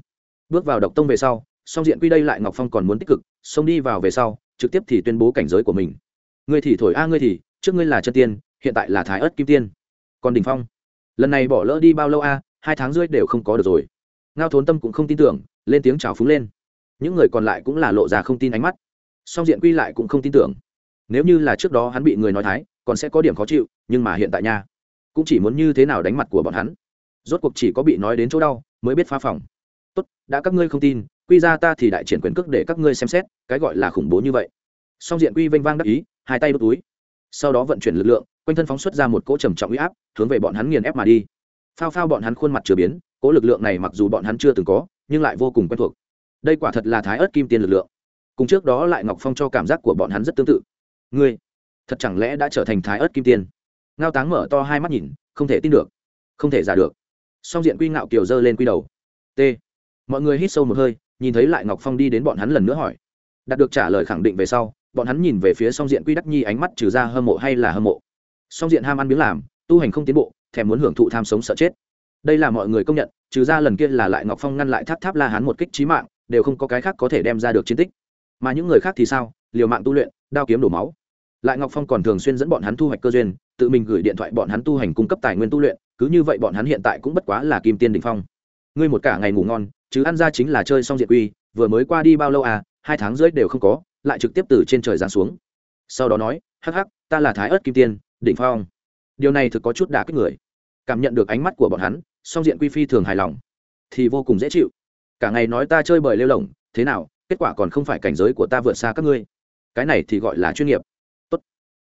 Bước vào độc tông về sau, song diện quy đây lại ngọc phong còn muốn tích cực, xông đi vào về sau, trực tiếp thì tuyên bố cảnh giới của mình. Ngươi thì thổi a, ngươi thì, trước ngươi là chân tiên, hiện tại là thái ớt kim tiên còn đình phong. Lần này bỏ lỡ đi bao lâu a? Hai tháng rưỡi đều không có được rồi. Ngao thốn tâm cũng không tin tưởng, lên tiếng chào phúng lên. Những người còn lại cũng là lộ ra không tin ánh mắt. Song diện quy lại cũng không tin tưởng. Nếu như là trước đó hắn bị người nói thái, còn sẽ có điểm khó chịu, nhưng mà hiện tại nha, cũng chỉ muốn như thế nào đánh mặt của bọn hắn. Rốt cuộc chỉ có bị nói đến chỗ đau, mới biết phá phòng. Tốt, đã các ngươi không tin, quy ra ta thì đại triển quyền cước để các ngươi xem xét, cái gọi là khủng bố như vậy. Song diện quy vênh vang đắc ý, hai tay đốt túi. Sau đó vận chuyển lực lượng quanh thân phóng xuất ra một cỗ trầm trọng uy áp, hướng về bọn hắn nghiền ép mà đi. Phao phao bọn hắn khuôn mặt chưa biến, cỗ lực lượng này mặc dù bọn hắn chưa từng có, nhưng lại vô cùng quen thuộc. Đây quả thật là thái ớt kim tiên lực lượng. Cùng trước đó lại ngọc phong cho cảm giác của bọn hắn rất tương tự. Ngươi, thật chẳng lẽ đã trở thành thái ớt kim tiên? Ngao táng mở to hai mắt nhìn, không thể tin được, không thể giả được. Song diện quy ngạo kiều dơ lên quy đầu. T. Mọi người hít sâu một hơi, nhìn thấy lại ngọc phong đi đến bọn hắn lần nữa hỏi. Đạt được trả lời khẳng định về sau, bọn hắn nhìn về phía song diện quy đắc nhi ánh mắt trừ ra hâm mộ hay là hâm mộ? Song diện ham ăn miếng làm, tu hành không tiến bộ, thèm muốn hưởng thụ tham sống sợ chết. Đây là mọi người công nhận, trừ ra lần kia là lại ngọc phong ngăn lại tháp tháp la hắn một kích trí mạng, đều không có cái khác có thể đem ra được chiến tích. Mà những người khác thì sao? Liều mạng tu luyện, đao kiếm đổ máu. Lại ngọc phong còn thường xuyên dẫn bọn hắn thu hoạch cơ duyên, tự mình gửi điện thoại bọn hắn tu hành cung cấp tài nguyên tu luyện, cứ như vậy bọn hắn hiện tại cũng bất quá là kim tiên đình phong. Ngươi một cả ngày ngủ ngon, chứ ăn ra chính là chơi xong diện quy, vừa mới qua đi bao lâu à hai tháng rưỡi đều không có, lại trực tiếp từ trên trời giáng xuống. Sau đó nói, hắc hắc, ta là thái ớt kim tiên đỉnh phong. Điều này thực có chút đả kích người. Cảm nhận được ánh mắt của bọn hắn, song diện quy phi thường hài lòng. Thì vô cùng dễ chịu. Cả ngày nói ta chơi bời lêu lỏng, thế nào, kết quả còn không phải cảnh giới của ta vượt xa các ngươi. Cái này thì gọi là chuyên nghiệp. Tốt.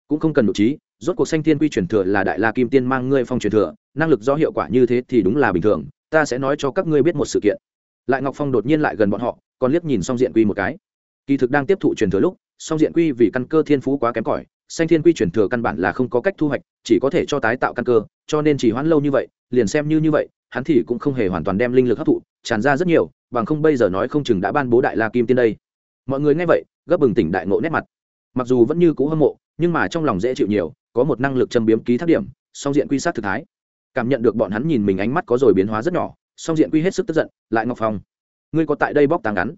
Cũng không cần đủ trí, rốt cuộc sanh thiên quy truyền thừa là đại la kim tiên mang ngươi phong truyền thừa, năng lực do hiệu quả như thế thì đúng là bình thường, ta sẽ nói cho các ngươi biết một sự kiện. Lại ngọc phong đột nhiên lại gần bọn họ, còn liếc nhìn song diện quy một cái. Kỳ thực đang tiếp thụ truyền thừa lúc, song diện quy vì căn cơ thiên phú quá kém cỏi xanh thiên quy chuyển thừa căn bản là không có cách thu hoạch, chỉ có thể cho tái tạo căn cơ, cho nên chỉ hoãn lâu như vậy, liền xem như như vậy, hắn thì cũng không hề hoàn toàn đem linh lực hấp thụ, tràn ra rất nhiều, bằng không bây giờ nói không chừng đã ban bố đại la kim tiên đây. Mọi người nghe vậy, gấp bừng tỉnh đại ngộ nét mặt. Mặc dù vẫn như cũ hâm mộ, nhưng mà trong lòng dễ chịu nhiều, có một năng lực châm biếm ký thác điểm, song diện quy sát thực thái. Cảm nhận được bọn hắn nhìn mình ánh mắt có rồi biến hóa rất nhỏ, song diện quy hết sức tức giận, lại ngọc phong. Ngươi có tại đây bóc tàng ngắn.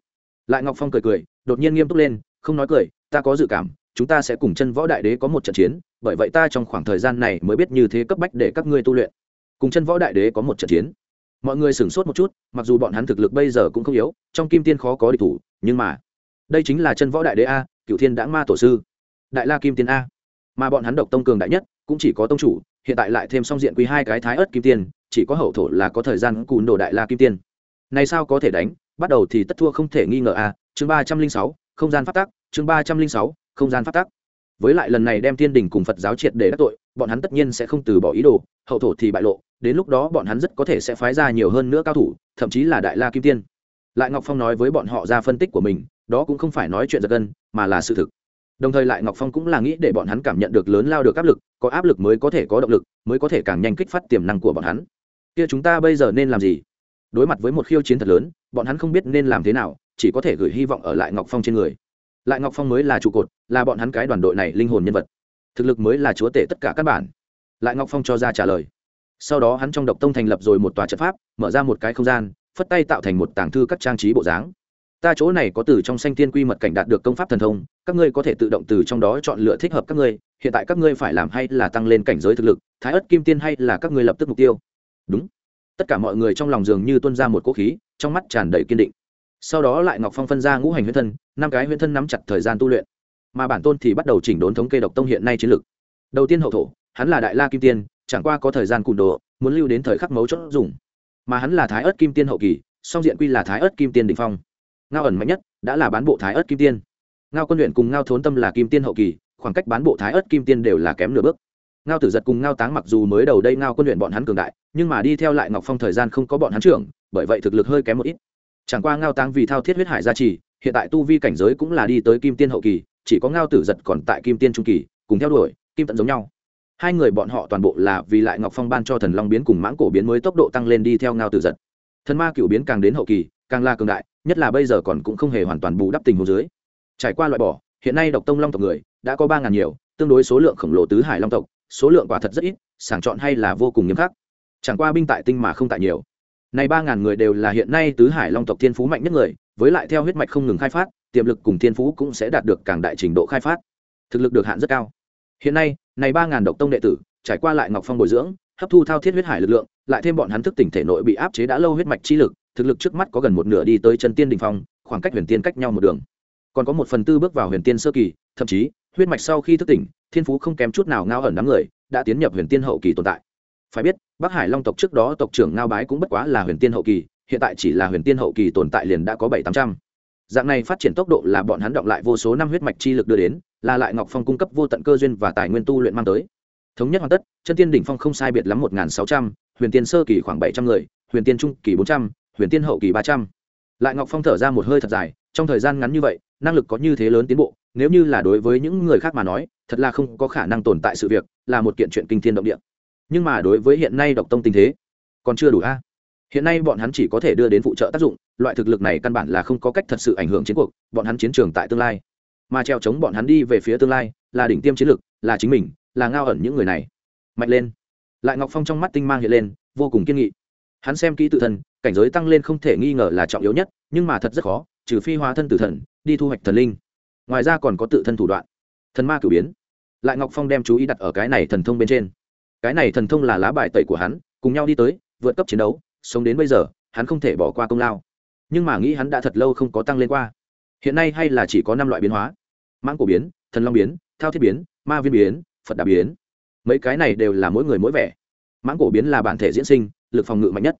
Lại ngọc phong cười cười, đột nhiên nghiêm túc lên, không nói cười, ta có dự cảm chúng ta sẽ cùng chân võ đại đế có một trận chiến bởi vậy ta trong khoảng thời gian này mới biết như thế cấp bách để các ngươi tu luyện. Cùng chân võ đại đế có một trận chiến. Mọi người sửng sốt một chút mặc dù bọn hắn thực lực bây giờ cũng không yếu trong kim tiên khó có địch thủ nhưng mà đây chính là chân võ đại đế a cựu thiên đã ma tổ sư. Đại la kim tiên a. Mà bọn hắn độc tông cường đại nhất cũng chỉ có tông chủ hiện tại lại thêm song diện quý hai cái thái ớt kim tiên chỉ có hậu thổ là có thời gian cùn đồ đại la kim tiên. Này sao có thể đánh bắt đầu thì tất thua không thể nghi ngờ a chương ba trăm linh sáu không gian phát tác, chương ba trăm linh sáu không gian phát tắc. Với lại lần này đem thiên đình cùng phật giáo triệt để đắc tội, bọn hắn tất nhiên sẽ không từ bỏ ý đồ, hậu thổ thì bại lộ, đến lúc đó bọn hắn rất có thể sẽ phái ra nhiều hơn nữa cao thủ, thậm chí là đại la kim tiên. Lại ngọc phong nói với bọn họ ra phân tích của mình, đó cũng không phải nói chuyện giật gân, mà là sự thực. Đồng thời lại ngọc phong cũng là nghĩ để bọn hắn cảm nhận được lớn lao được áp lực, có áp lực mới có thể có động lực, mới có thể càng nhanh kích phát tiềm năng của bọn hắn. Kia chúng ta bây giờ nên làm gì? Đối mặt với một khiêu chiến thật lớn, bọn hắn không biết nên làm thế nào, chỉ có thể gửi hy vọng ở lại ngọc phong trên người lại ngọc phong mới là trụ cột, là bọn hắn cái đoàn đội này linh hồn nhân vật. Thực lực mới là chúa tể tất cả các bản. Lại ngọc phong cho ra trả lời. Sau đó hắn trong độc tông thành lập rồi một tòa trận pháp, mở ra một cái không gian, phất tay tạo thành một tảng thư các trang trí bộ dáng. Ta chỗ này có từ trong xanh tiên quy mật cảnh đạt được công pháp thần thông, các ngươi có thể tự động từ trong đó chọn lựa thích hợp các ngươi, hiện tại các ngươi phải làm hay là tăng lên cảnh giới thực lực, thái ất kim tiên hay là các ngươi lập tức mục tiêu. Đúng. Tất cả mọi người trong lòng dường như tuân ra một cỗ khí, trong mắt tràn đầy kiên định sau đó lại ngọc phong phân ra ngũ hành huyễn thân, năm cái huyễn thân nắm chặt thời gian tu luyện. Mà bản tôn thì bắt đầu chỉnh đốn thống kê độc tông hiện nay chiến lược đầu tiên hậu thổ, hắn là đại la kim tiên, chẳng qua có thời gian cùn đồ, muốn lưu đến thời khắc mấu chốt dùng. Mà hắn là thái ớt kim tiên hậu kỳ, song diện quy là thái ớt kim tiên đình phong. Ngao ẩn mạnh nhất đã là bán bộ thái ớt kim tiên. Ngao quân luyện cùng ngao thốn tâm là kim tiên hậu kỳ, khoảng cách bán bộ thái ớt kim tiên đều là kém nửa bước. Ngao tử giật cùng ngao táng mặc dù mới đầu đây ngao quân luyện bọn hắn cường đại, nhưng mà đi theo lại ngọc phong thời gian không có bọn hắn trưởng, bởi vậy thực lực hơi kém một ít chẳng qua ngao táng vì thao thiết huyết hải gia trì, hiện tại tu vi cảnh giới cũng là đi tới kim tiên hậu kỳ, chỉ có ngao tử giật còn tại kim tiên trung kỳ, cùng theo đuổi, kim tận giống nhau. Hai người bọn họ toàn bộ là vì lại ngọc phong ban cho thần long biến cùng mãng cổ biến mới tốc độ tăng lên đi theo ngao tử giật. Thần ma cựu biến càng đến hậu kỳ, càng là cường đại, nhất là bây giờ còn cũng không hề hoàn toàn bù đắp tình hồ dưới. Trải qua loại bỏ, hiện nay độc tông long tộc người, đã có ba ngàn nhiều, tương đối số lượng khổng lồ tứ hải long tộc, số lượng quả thật rất ít, sàng chọn hay là vô cùng nghiêm khắc. Chẳng qua binh tại tinh mà không tại nhiều này ba ngàn người đều là hiện nay tứ hải long tộc thiên phú mạnh nhất người, với lại theo huyết mạch không ngừng khai phát, tiềm lực cùng thiên phú cũng sẽ đạt được càng đại trình độ khai phát. Thực lực được hạn rất cao. Hiện nay, này ba ngàn độc tông đệ tử, trải qua lại ngọc phong bồi dưỡng, hấp thu thao thiết huyết hải lực lượng, lại thêm bọn hắn thức tỉnh thể nội bị áp chế đã lâu huyết mạch chi lực, thực lực trước mắt có gần một nửa đi tới chân tiên đỉnh phong, khoảng cách huyền tiên cách nhau một đường. Còn có một phần tư bước vào huyền tiên sơ kỳ, thậm chí, huyết mạch sau khi thức tỉnh, thiên phú không kém chút nào ngao ẩn đám người, đã tiến nhập huyền tiên hậu kỳ tồn tại phải biết, bắc hải long tộc trước đó tộc trưởng ngao bái cũng bất quá là huyền tiên hậu kỳ, hiện tại chỉ là huyền tiên hậu kỳ tồn tại liền đã có bảy tám trăm. Dạng này phát triển tốc độ là bọn hắn động lại vô số năm huyết mạch chi lực đưa đến, là lại ngọc phong cung cấp vô tận cơ duyên và tài nguyên tu luyện mang tới. Thống nhất hoàn tất, chân tiên đỉnh phong không sai biệt lắm một nghìn sáu trăm, huyền tiên sơ kỳ khoảng bảy trăm người, huyền tiên trung kỳ bốn trăm, huyền tiên hậu kỳ ba trăm. Lại ngọc phong thở ra một hơi thật dài, trong thời gian ngắn như vậy, năng lực có như thế lớn tiến bộ, nếu như là đối với những người khác mà nói, thật là không có khả năng tồn tại sự việc, là một kiện chuyện kinh thiên động địa nhưng mà đối với hiện nay độc tông tình thế, còn chưa đủ a. Hiện nay bọn hắn chỉ có thể đưa đến phụ trợ tác dụng, loại thực lực này căn bản là không có cách thật sự ảnh hưởng chiến cuộc, bọn hắn chiến trường tại tương lai. Mà treo chống bọn hắn đi về phía tương lai, là đỉnh tiêm chiến lực, là chính mình, là ngao ẩn những người này. Mạnh lên. Lại ngọc phong trong mắt tinh mang hiện lên, vô cùng kiên nghị. Hắn xem kỹ tự thân, cảnh giới tăng lên không thể nghi ngờ là trọng yếu nhất, nhưng mà thật rất khó, trừ phi hóa thân tử thần, đi thu hoạch thần linh. Ngoài ra còn có tự thân thủ đoạn. Thần ma cử biến. Lại ngọc phong đem chú ý đặt ở cái này thần thông bên trên cái này thần thông là lá bài tẩy của hắn, cùng nhau đi tới, vượt cấp chiến đấu, sống đến bây giờ, hắn không thể bỏ qua công lao. Nhưng mà nghĩ hắn đã thật lâu không có tăng lên qua. Hiện nay hay là chỉ có năm loại biến hóa. Mãng cổ biến, thần long biến, thao thiết biến, ma viên biến, phật đà biến. Mấy cái này đều là mỗi người mỗi vẻ. Mãng cổ biến là bản thể diễn sinh, lực phòng ngự mạnh nhất.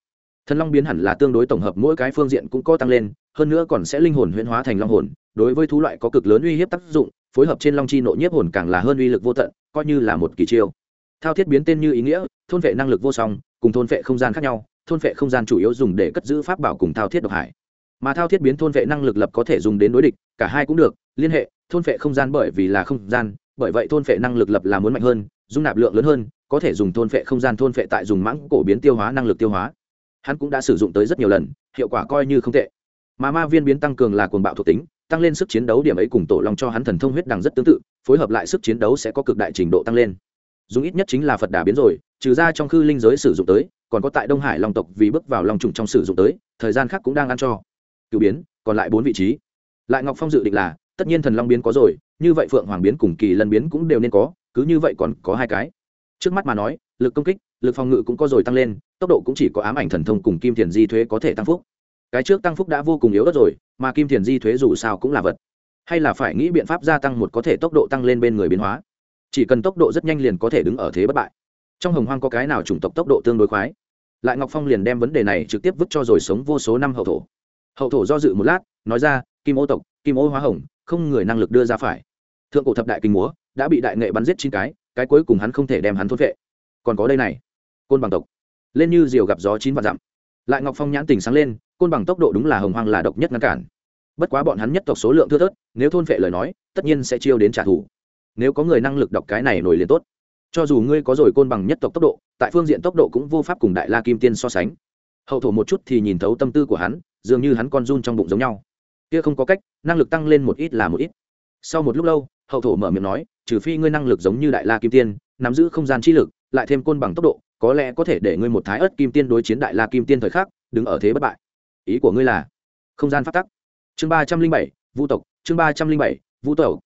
Thần long biến hẳn là tương đối tổng hợp mỗi cái phương diện cũng có tăng lên, hơn nữa còn sẽ linh hồn huyễn hóa thành long hồn, đối với thú loại có cực lớn uy hiếp tác dụng, phối hợp trên long chi nội nhiếp hồn càng là hơn uy lực vô tận, coi như là một kỳ chiêu thao thiết biến tên như ý nghĩa, thôn vệ năng lực vô song, cùng thôn vệ không gian khác nhau, thôn vệ không gian chủ yếu dùng để cất giữ pháp bảo cùng thao thiết độc hải mà thao thiết biến thôn vệ năng lực lập có thể dùng đến đối địch, cả hai cũng được, liên hệ, thôn vệ không gian bởi vì là không gian, bởi vậy thôn vệ năng lực lập là muốn mạnh hơn, dung nạp lượng lớn hơn, có thể dùng thôn vệ không gian thôn vệ tại dùng mãng cổ biến tiêu hóa năng lực tiêu hóa. Hắn cũng đã sử dụng tới rất nhiều lần, hiệu quả coi như không tệ. Mà ma viên biến tăng cường là cuồng bạo thuộc tính, tăng lên sức chiến đấu điểm ấy cùng tổ long cho hắn thần thông huyết đằng rất tương tự, phối hợp lại sức chiến đấu sẽ có cực đại trình độ tăng lên dùng ít nhất chính là phật đà biến rồi, trừ ra trong khư linh giới sử dụng tới, còn có tại đông hải long tộc vì bước vào long trùng trong sử dụng tới, thời gian khác cũng đang ăn cho. Cựu biến, còn lại bốn vị trí. Lại ngọc phong dự định là, tất nhiên thần long biến có rồi, như vậy phượng hoàng biến cùng kỳ lân biến cũng đều nên có, cứ như vậy còn có hai cái. Trước mắt mà nói, lực công kích, lực phòng ngự cũng có rồi tăng lên, tốc độ cũng chỉ có ám ảnh thần thông cùng kim thiền di thuế có thể tăng phúc. Cái trước tăng phúc đã vô cùng yếu đất rồi, mà kim thiền di thuế dù sao cũng là vật. Hay là phải nghĩ biện pháp gia tăng một có thể tốc độ tăng lên bên người biến hóa chỉ cần tốc độ rất nhanh liền có thể đứng ở thế bất bại. Trong hồng hoang có cái nào chủng tộc tốc độ tương đối khoái? Lại ngọc phong liền đem vấn đề này trực tiếp vứt cho rồi sống vô số năm hậu thổ. Hậu thổ do dự một lát, nói ra, kim ô tộc, kim ô hóa hồng, không người năng lực đưa ra phải. Thượng cổ thập đại kinh múa đã bị đại nghệ bắn giết chín cái cái cuối cùng hắn không thể đem hắn thốt vệ còn có đây này, côn bằng tộc. Lên như diều gặp gió chín vạn dặm. Lại ngọc phong nhãn tình sáng lên, côn bằng tốc độ đúng là hồng hoang là độc nhất ngăn cản. Bất quá bọn hắn nhất tộc số lượng thưa thớt, nếu thôn vệ lời nói, tất nhiên sẽ chiêu đến trả thù nếu có người năng lực đọc cái này nổi liền tốt. Cho dù ngươi có rồi côn bằng nhất tộc tốc độ, tại phương diện tốc độ cũng vô pháp cùng đại la kim tiên so sánh. Hậu thổ một chút thì nhìn thấu tâm tư của hắn, dường như hắn con run trong bụng giống nhau. Kia không có cách, năng lực tăng lên một ít là một ít. Sau một lúc lâu, hậu thổ mở miệng nói, trừ phi ngươi năng lực giống như đại la kim tiên, nắm giữ không gian chi lực, lại thêm côn bằng tốc độ, có lẽ có thể để ngươi một thái ớt kim tiên đối chiến đại la kim tiên thời khắc, đứng ở thế bất bại. Ý của ngươi là, không gian phát tắc. Chương ba trăm linh bảy vũ tộc, chương ba trăm linh bảy vũ tộc.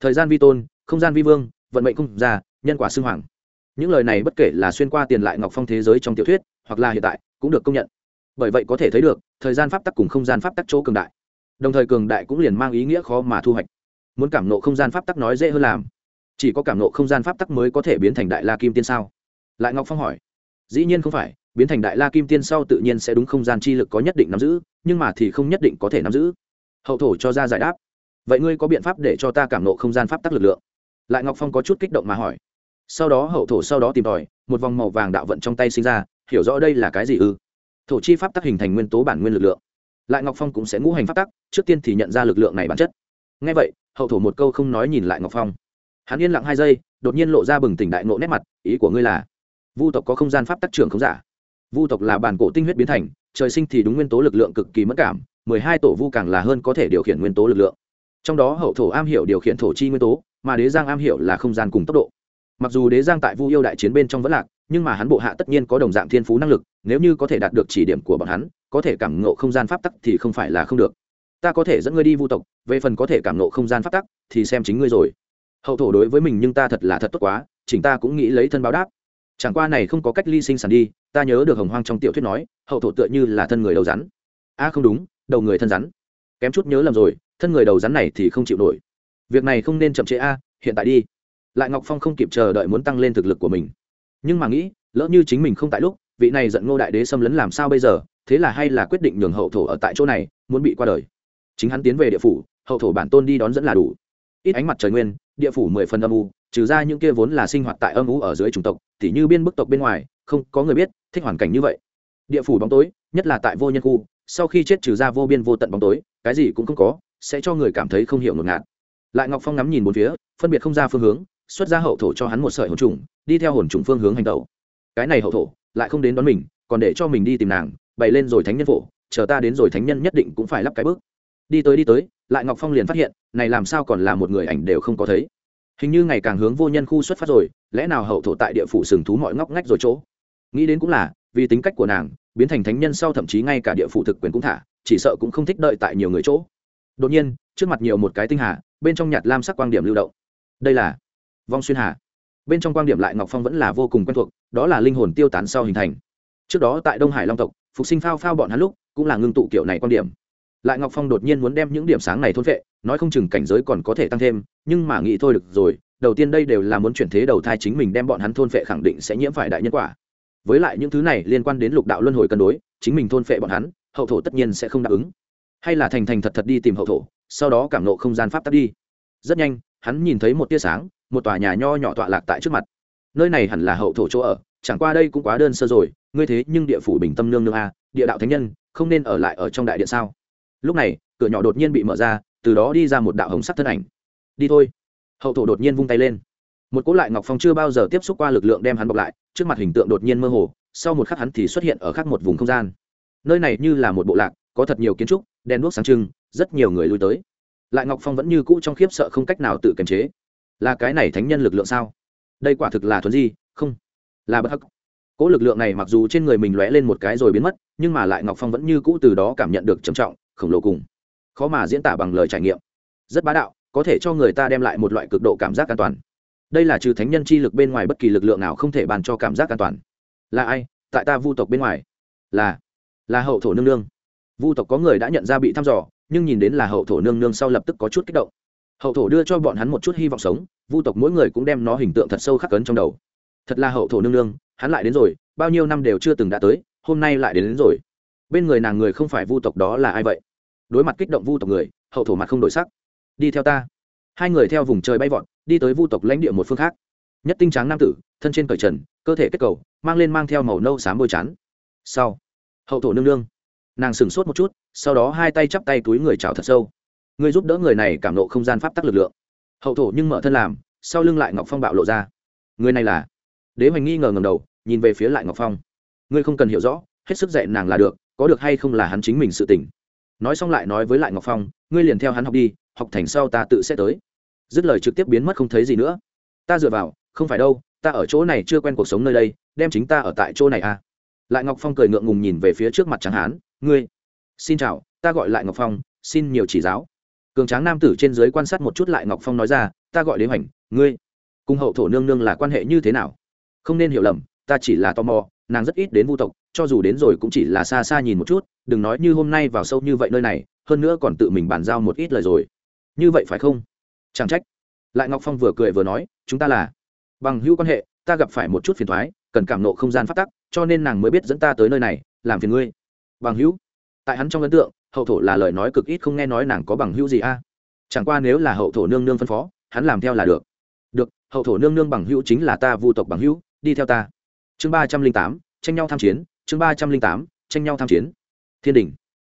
Thời gian vi tôn không gian vi vương, vận mệnh không ra, nhân quả xưng hoàng. Những lời này bất kể là xuyên qua tiền lại ngọc phong thế giới trong tiểu thuyết, hoặc là hiện tại, cũng được công nhận. Bởi vậy có thể thấy được, thời gian pháp tắc cùng không gian pháp tắc chỗ cường đại. Đồng thời cường đại cũng liền mang ý nghĩa khó mà thu hoạch. Muốn cảm nộ không gian pháp tắc nói dễ hơn làm. Chỉ có cảm nộ không gian pháp tắc mới có thể biến thành đại la kim tiên sao? Lại ngọc phong hỏi. Dĩ nhiên không phải, biến thành đại la kim tiên sau tự nhiên sẽ đúng không gian chi lực có nhất định nắm giữ, nhưng mà thì không nhất định có thể nắm giữ. Hậu thổ cho ra giải đáp. Vậy ngươi có biện pháp để cho ta cảm nộ không gian pháp tắc lực lượng? Lại ngọc phong có chút kích động mà hỏi. Sau đó hậu thổ sau đó tìm tòi, một vòng màu vàng đạo vận trong tay sinh ra, hiểu rõ đây là cái gì ư? Thổ chi pháp tắc hình thành nguyên tố bản nguyên lực lượng. Lại ngọc phong cũng sẽ ngũ hành pháp tắc, trước tiên thì nhận ra lực lượng này bản chất. Ngay vậy, hậu thổ một câu không nói nhìn lại ngọc phong. Hắn yên lặng hai giây, đột nhiên lộ ra bừng tỉnh đại nộ nét mặt, ý của ngươi là, vu tộc có không gian pháp tắc trưởng không giả. Vu tộc là bản cổ tinh huyết biến thành, trời sinh thì đúng nguyên tố lực lượng cực kỳ mất cảm, mười hai tổ vu càng là hơn có thể điều khiển nguyên tố lực lượng. Trong đó hậu thổ am hiểu điều khiển thổ chi nguyên tố mà đế giang am hiểu là không gian cùng tốc độ. Mặc dù đế giang tại vu yêu đại chiến bên trong vẫn lạc, nhưng mà hắn bộ hạ tất nhiên có đồng dạng thiên phú năng lực, nếu như có thể đạt được chỉ điểm của bọn hắn, có thể cảm ngộ không gian pháp tắc thì không phải là không được. Ta có thể dẫn ngươi đi vu tộc, về phần có thể cảm ngộ không gian pháp tắc thì xem chính ngươi rồi. Hậu thổ đối với mình nhưng ta thật là thật tốt quá, chỉnh ta cũng nghĩ lấy thân báo đáp. Chẳng qua này không có cách ly sinh sản đi, ta nhớ được hồng hoang trong tiểu thuyết nói, hậu thổ tựa như là thân người đầu rắn. A không đúng, đầu người thân rắn. Kém chút nhớ lầm rồi, thân người đầu rắn này thì không chịu nổi việc này không nên chậm trễ a, hiện tại đi. Lại ngọc phong không kịp chờ đợi muốn tăng lên thực lực của mình. Nhưng mà nghĩ, lỡ như chính mình không tại lúc, vị này giận ngô đại đế xâm lấn làm sao bây giờ? Thế là hay là quyết định nhường hậu thổ ở tại chỗ này, muốn bị qua đời. Chính hắn tiến về địa phủ, hậu thổ bản tôn đi đón dẫn là đủ. Ít ánh mặt trời nguyên, địa phủ mười phần âm u, trừ ra những kia vốn là sinh hoạt tại âm u ở dưới chủng tộc, tỉ như biên bức tộc bên ngoài, không có người biết, thích hoàn cảnh như vậy. Địa phủ bóng tối, nhất là tại vô nhân khu, sau khi chết trừ ra vô biên vô tận bóng tối, cái gì cũng không có, sẽ cho người cảm thấy không hiểu ngột ngạt lại ngọc phong ngắm nhìn bốn phía, phân biệt không ra phương hướng, xuất ra hậu thổ cho hắn một sợi hồn trùng, đi theo hồn trùng phương hướng hành tẩu. Cái này hậu thổ, lại không đến đón mình, còn để cho mình đi tìm nàng, bày lên rồi thánh nhân phổ, chờ ta đến rồi thánh nhân nhất định cũng phải lắp cái bước. Đi tới đi tới, lại ngọc phong liền phát hiện, này làm sao còn là một người ảnh đều không có thấy. Hình như ngày càng hướng vô nhân khu xuất phát rồi, lẽ nào hậu thổ tại địa phủ sừng thú mọi ngóc ngách rồi chỗ? Nghĩ đến cũng là, vì tính cách của nàng, biến thành thánh nhân sau thậm chí ngay cả địa phủ thực quyền cũng thả, chỉ sợ cũng không thích đợi tại nhiều người chỗ. Đột nhiên, trước mặt nhiều một cái tinh hà bên trong nhạt lam sắc quang điểm lưu động. Đây là vong xuyên hà. Bên trong quang điểm lại ngọc phong vẫn là vô cùng quen thuộc, đó là linh hồn tiêu tán sau hình thành. Trước đó tại đông hải long tộc, phục sinh phao phao bọn hắn lúc, cũng là ngưng tụ kiểu này quan điểm. Lại ngọc phong đột nhiên muốn đem những điểm sáng này thôn vệ nói không chừng cảnh giới còn có thể tăng thêm, nhưng mà nghĩ thôi được rồi, đầu tiên đây đều là muốn chuyển thế đầu thai chính mình đem bọn hắn thôn vệ khẳng định sẽ nhiễm phải đại nhân quả. Với lại những thứ này liên quan đến lục đạo luân hồi cân đối, chính mình thôn vệ bọn hắn, hậu thổ tất nhiên sẽ không đáp ứng. Hay là thành thành thật thật đi tìm hậu thổ sau đó cảm nộ không gian pháp tắc đi. Rất nhanh, hắn nhìn thấy một tia sáng, một tòa nhà nho nhỏ tọa lạc tại trước mặt. Nơi này hẳn là hậu thổ chỗ ở, chẳng qua đây cũng quá đơn sơ rồi, ngươi thế nhưng địa phủ bình tâm nương nương a, địa đạo thánh nhân, không nên ở lại ở trong đại điện sao? Lúc này, cửa nhỏ đột nhiên bị mở ra, từ đó đi ra một đạo hồng sắc thân ảnh. Đi thôi. Hậu thổ đột nhiên vung tay lên. Một cỗ lại ngọc phong chưa bao giờ tiếp xúc qua lực lượng đem hắn bọc lại, trước mặt hình tượng đột nhiên mơ hồ, sau một khắc hắn thì xuất hiện ở khắc một vùng không gian. Nơi này như là một bộ lạc, có thật nhiều kiến trúc, đèn đuốc sáng trưng rất nhiều người lui tới. Lại ngọc phong vẫn như cũ trong khiếp sợ không cách nào tự kiềm chế. Là cái này thánh nhân lực lượng sao? Đây quả thực là thuần di, không, là bất hắc. Cỗ lực lượng này mặc dù trên người mình lóe lên một cái rồi biến mất, nhưng mà lại ngọc phong vẫn như cũ từ đó cảm nhận được trầm trọng, khổng lồ cùng. Khó mà diễn tả bằng lời trải nghiệm. Rất bá đạo, có thể cho người ta đem lại một loại cực độ cảm giác an toàn. Đây là trừ thánh nhân chi lực bên ngoài bất kỳ lực lượng nào không thể bàn cho cảm giác an toàn. Là ai? Tại ta vu tộc bên ngoài. Là là hậu thổ nương nương. Vu tộc có người đã nhận ra bị thăm dò nhưng nhìn đến là hậu thổ nương nương sau lập tức có chút kích động. Hậu thổ đưa cho bọn hắn một chút hy vọng sống vu tộc mỗi người cũng đem nó hình tượng thật sâu khắc cấn trong đầu. Thật là hậu thổ nương nương hắn lại đến rồi bao nhiêu năm đều chưa từng đã tới hôm nay lại đến, đến rồi. Bên người nàng người không phải vu tộc đó là ai vậy? Đối mặt kích động vu tộc người hậu thổ mặt không đổi sắc. Đi theo ta. Hai người theo vùng trời bay vọt đi tới vu tộc lãnh địa một phương khác. Nhất tinh tráng nam tử thân trên cởi trần cơ thể kết cầu mang lên mang theo màu nâu xám bôi chán sau hậu thổ nương nương nàng sửng sốt một chút, sau đó hai tay chắp tay túi người chào thật sâu. Người giúp đỡ người này cảm nộ không gian pháp tắc lực lượng. Hậu thổ nhưng mở thân làm, sau lưng lại ngọc phong bạo lộ ra. Người này là? Đế hoành nghi ngờ ngầm đầu, nhìn về phía lại ngọc phong. Ngươi không cần hiểu rõ, hết sức dạy nàng là được, có được hay không là hắn chính mình sự tỉnh nói xong lại nói với lại ngọc phong, ngươi liền theo hắn học đi, học thành sau ta tự sẽ tới. Dứt lời trực tiếp biến mất không thấy gì nữa. Ta dựa vào, không phải đâu, ta ở chỗ này chưa quen cuộc sống nơi đây, đem chính ta ở tại chỗ này à lại ngọc phong cười ngượng ngùng nhìn về phía trước mặt tráng hán, ngươi, xin chào, ta gọi lại ngọc phong, xin nhiều chỉ giáo. Cường tráng nam tử trên dưới quan sát một chút lại ngọc phong nói ra, ta gọi đế hoành, ngươi, cùng hậu thổ nương nương là quan hệ như thế nào? Không nên hiểu lầm, ta chỉ là tò mò, nàng rất ít đến vu tộc, cho dù đến rồi cũng chỉ là xa xa nhìn một chút, đừng nói như hôm nay vào sâu như vậy nơi này, hơn nữa còn tự mình bàn giao một ít lời rồi. Như vậy phải không? Chẳng trách. Lại ngọc phong vừa cười vừa nói, chúng ta là bằng hữu quan hệ ta gặp phải một chút phiền thoái, cần cảm nộ không gian phát tắc, cho nên nàng mới biết dẫn ta tới nơi này, làm phiền ngươi. Bằng hữu? Tại hắn trong ấn tượng, hậu thổ là lời nói cực ít không nghe nói nàng có bằng hữu gì a. Chẳng qua nếu là hậu thổ nương nương phân phó, hắn làm theo là được. Được, hậu thổ nương nương bằng hữu chính là ta vu tộc bằng hữu, đi theo ta. Chương ba trăm linh tám, tranh nhau tham chiến, chương ba trăm linh tám, tranh nhau tham chiến. Thiên đình.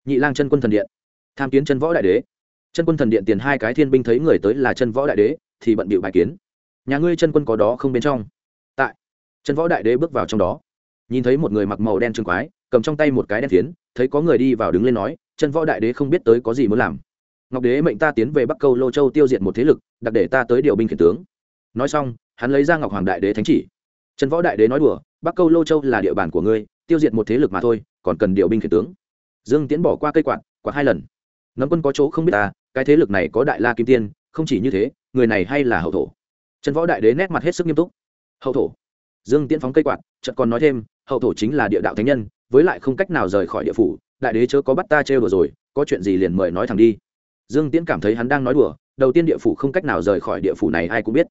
Nhị lang chân quân thần điện. Tham kiến chân võ đại đế. Chân quân thần điện tiền hai cái thiên binh thấy người tới là chân võ đại đế, thì bận bịu bài kiến. Nhà ngươi chân quân có đó không bên trong? Tại Trần võ đại đế bước vào trong đó nhìn thấy một người mặc màu đen trừng quái cầm trong tay một cái đen phiến thấy có người đi vào đứng lên nói Trần võ đại đế không biết tới có gì muốn làm ngọc đế mệnh ta tiến về bắc câu lô châu tiêu diệt một thế lực đặc để ta tới điều binh khiển tướng nói xong hắn lấy ra ngọc hoàng đại đế thánh chỉ trần võ đại đế nói đùa, bắc câu lô châu là địa bàn của ngươi, tiêu diệt một thế lực mà thôi, còn cần điều binh khiển tướng. Dương tiến bỏ qua cây quạt quạt hai lần. Nấm quân có chỗ không biết ta cái thế lực này có đại la kim tiên, không chỉ như thế, người này hay là hậu thổ. Trần võ đại đế nét mặt hết sức nghiêm túc hậu thổ. Dương tiễn phóng cây quạt, chợt còn nói thêm, hậu thổ chính là địa đạo thánh nhân, với lại không cách nào rời khỏi địa phủ, đại đế chớ có bắt ta trêu đùa rồi, có chuyện gì liền mời nói thẳng đi. Dương tiễn cảm thấy hắn đang nói đùa, đầu tiên địa phủ không cách nào rời khỏi địa phủ này ai cũng biết.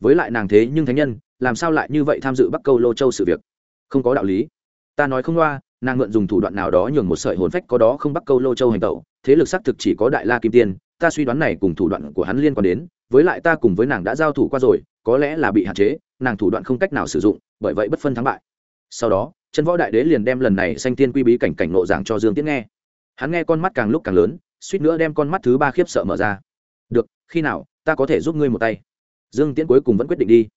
Với lại nàng thế nhưng thánh nhân, làm sao lại như vậy tham dự bắc câu lô châu sự việc? Không có đạo lý. Ta nói không loa, nàng mượn dùng thủ đoạn nào đó nhường một sợi hồn phách có đó không bắc câu lô châu hành tẩu, thế lực xác thực chỉ có đại la kim tiên, ta suy đoán này cùng thủ đoạn của hắn liên quan đến, với lại ta cùng với nàng đã giao thủ qua rồi, có lẽ là bị hạn chế nàng thủ đoạn không cách nào sử dụng, bởi vậy bất phân thắng bại. Sau đó chân võ đại đế liền đem lần này sanh tiên quy bí cảnh cảnh nộ giảng cho dương tiễn nghe. Hắn nghe con mắt càng lúc càng lớn, suýt nữa đem con mắt thứ ba khiếp sợ mở ra. Được, khi nào, ta có thể giúp ngươi một tay. Dương tiễn cuối cùng vẫn quyết định đi.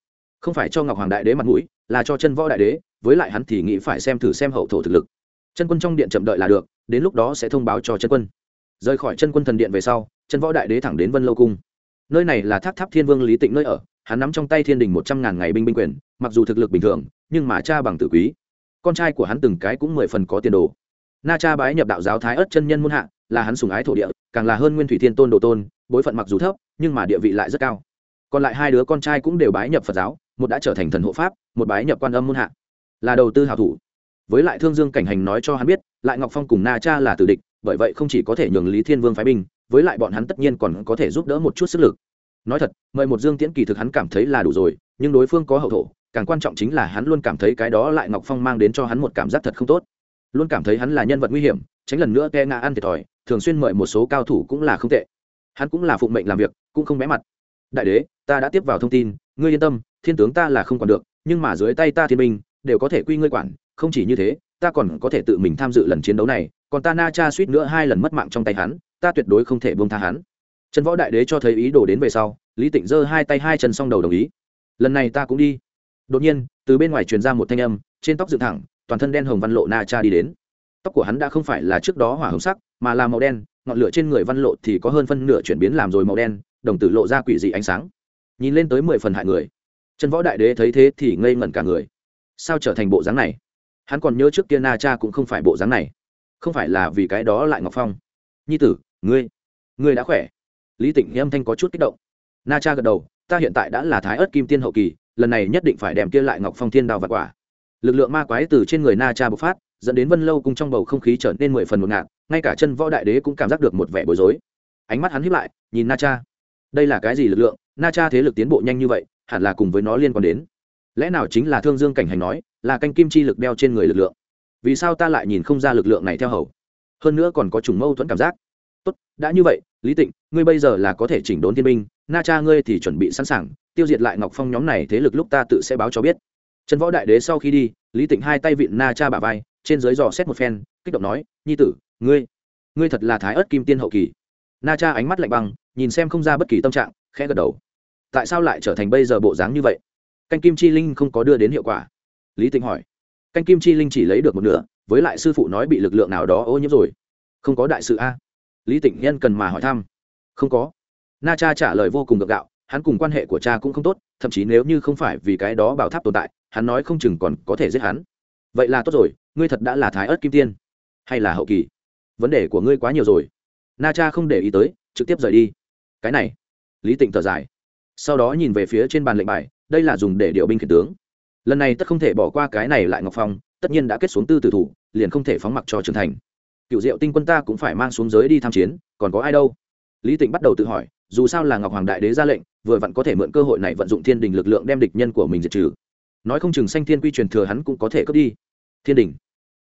Không phải cho ngọc hoàng đại đế mặt mũi, là cho chân võ đại đế, với lại hắn thì nghĩ phải xem thử xem hậu thổ thực lực. Chân quân trong điện chậm đợi là được, đến lúc đó sẽ thông báo cho chân quân. Rời khỏi chân quân thần điện về sau chân võ đại đế thẳng đến vân lâu cung nơi này là tháp tháp thiên vương lý tịnh nơi ở, hắn nắm trong tay thiên đình một trăm ngàn ngày binh binh quyền, mặc dù thực lực bình thường, nhưng mà cha bằng tử quý. Con trai của hắn từng cái cũng mười phần có tiền đồ. Na cha bái nhập đạo giáo thái ất chân nhân muôn hạ, là hắn sùng ái thổ địa, càng là hơn nguyên thủy thiên tôn đồ tôn, bối phận mặc dù thấp, nhưng mà địa vị lại rất cao. Còn lại hai đứa con trai cũng đều bái nhập phật giáo, một đã trở thành thần hộ pháp, một bái nhập quan âm muôn hạ. Là đầu tư hảo thủ. Với lại thương dương cảnh hành nói cho hắn biết, lại ngọc phong cùng na cha là tử địch, bởi vậy không chỉ có thể nhường lý thiên vương phái binh với lại bọn hắn tất nhiên còn có thể giúp đỡ một chút sức lực. Nói thật, mời một dương tiễn kỳ thực hắn cảm thấy là đủ rồi, nhưng đối phương có hậu thổ, càng quan trọng chính là hắn luôn cảm thấy cái đó lại ngọc phong mang đến cho hắn một cảm giác thật không tốt. Luôn cảm thấy hắn là nhân vật nguy hiểm, tránh lần nữa ke ngã ăn thiệt thòi, thường xuyên mời một số cao thủ cũng là không tệ. Hắn cũng là phụng mệnh làm việc, cũng không bé mặt. Đại đế, ta đã tiếp vào thông tin, ngươi yên tâm, thiên tướng ta là không còn được, nhưng mà dưới tay ta thiên binh, đều có thể quy ngươi quản, không chỉ như thế ta còn có thể tự mình tham dự lần chiến đấu này, còn ta na cha suýt nữa hai lần mất mạng trong tay hắn, ta tuyệt đối không thể buông tha hắn. Trần võ đại đế cho thấy ý đồ đến về sau, lý tịnh giơ hai tay hai chân s đầu đồng ý. Lần này ta cũng đi. Đột nhiên, từ bên ngoài truyền ra một thanh âm, trên tóc dựng thẳng, toàn thân đen hồng văn lộ na cha đi đến. Tóc của hắn đã không phải là trước đó hỏa hồng sắc, mà là màu đen, ngọn lửa trên người văn lộ thì có hơn phân nửa chuyển biến làm rồi màu đen, đồng tử lộ ra quỷ dị ánh sáng. Nhìn lên tới mười phần hại người. Trần võ đại đế thấy thế thì ngây ngẩn cả người. Sao trở thành bộ dáng này? Hắn còn nhớ trước kia na cha cũng không phải bộ dáng này. Không phải là vì cái đó lại ngọc phong. Nhi tử, ngươi ngươi đã khỏe. Lý tịnh âm thanh có chút kích động. Na cha gật đầu, ta hiện tại đã là thái ớt kim tiên hậu kỳ, lần này nhất định phải đem kia lại ngọc phong thiên đào vật quả. Lực lượng ma quái từ trên người na cha bộc phát, dẫn đến vân lâu cùng trong bầu không khí trở nên mười phần một ngạt, ngay cả chân võ đại đế cũng cảm giác được một vẻ bối rối. Ánh mắt hắn hiếp lại, nhìn na cha. Đây là cái gì lực lượng? Na cha thế lực tiến bộ nhanh như vậy, hẳn là cùng với nó liên quan đến. Lẽ nào chính là thương dương cảnh hành nói là canh kim chi lực đeo trên người lực lượng. Vì sao ta lại nhìn không ra lực lượng này theo hầu? Hơn nữa còn có chủng mâu thuẫn cảm giác. Tốt, đã như vậy, lý tịnh, ngươi bây giờ là có thể chỉnh đốn thiên binh, na cha ngươi thì chuẩn bị sẵn sàng, tiêu diệt lại ngọc phong nhóm này thế lực lúc ta tự sẽ báo cho biết. Trần võ đại đế sau khi đi, lý tịnh hai tay vịn na cha bà vai, trên dưới dò xét một phen, kích động nói, nhi tử, ngươi ngươi thật là thái ớt kim tiên hậu kỳ. Na cha ánh mắt lạnh băng, nhìn xem không ra bất kỳ tâm trạng, khẽ gật đầu. Tại sao lại trở thành bây giờ bộ dáng như vậy? Canh kim chi linh không có đưa đến hiệu quả lý tịnh hỏi. Canh kim chi linh chỉ lấy được một nửa, với lại sư phụ nói bị lực lượng nào đó ô nhiễm rồi. Không có đại sự a? Lý tịnh nhân cần mà hỏi thăm. Không có. Na cha trả lời vô cùng gượng gạo, hắn cùng quan hệ của cha cũng không tốt, thậm chí nếu như không phải vì cái đó bảo tháp tồn tại, hắn nói không chừng còn có thể giết hắn. Vậy là tốt rồi, ngươi thật đã là thái ớt kim tiên. Hay là hậu kỳ? Vấn đề của ngươi quá nhiều rồi. Na cha không để ý tới, trực tiếp rời đi. Cái này. Lý tịnh thở dài. Sau đó nhìn về phía trên bàn lệnh bài, đây là dùng để điều binh khiển tướng lần này tất không thể bỏ qua cái này lại ngọc phong, tất nhiên đã kết xuống tư tử thủ, liền không thể phóng mặc cho trưởng thành. Cựu diệu tinh quân ta cũng phải mang xuống giới đi tham chiến, còn có ai đâu? Lý tịnh bắt đầu tự hỏi, dù sao là ngọc hoàng đại đế ra lệnh, vừa vặn có thể mượn cơ hội này vận dụng thiên đình lực lượng đem địch nhân của mình diệt trừ. Nói không chừng sanh thiên quy truyền thừa hắn cũng có thể cướp đi. Thiên đình.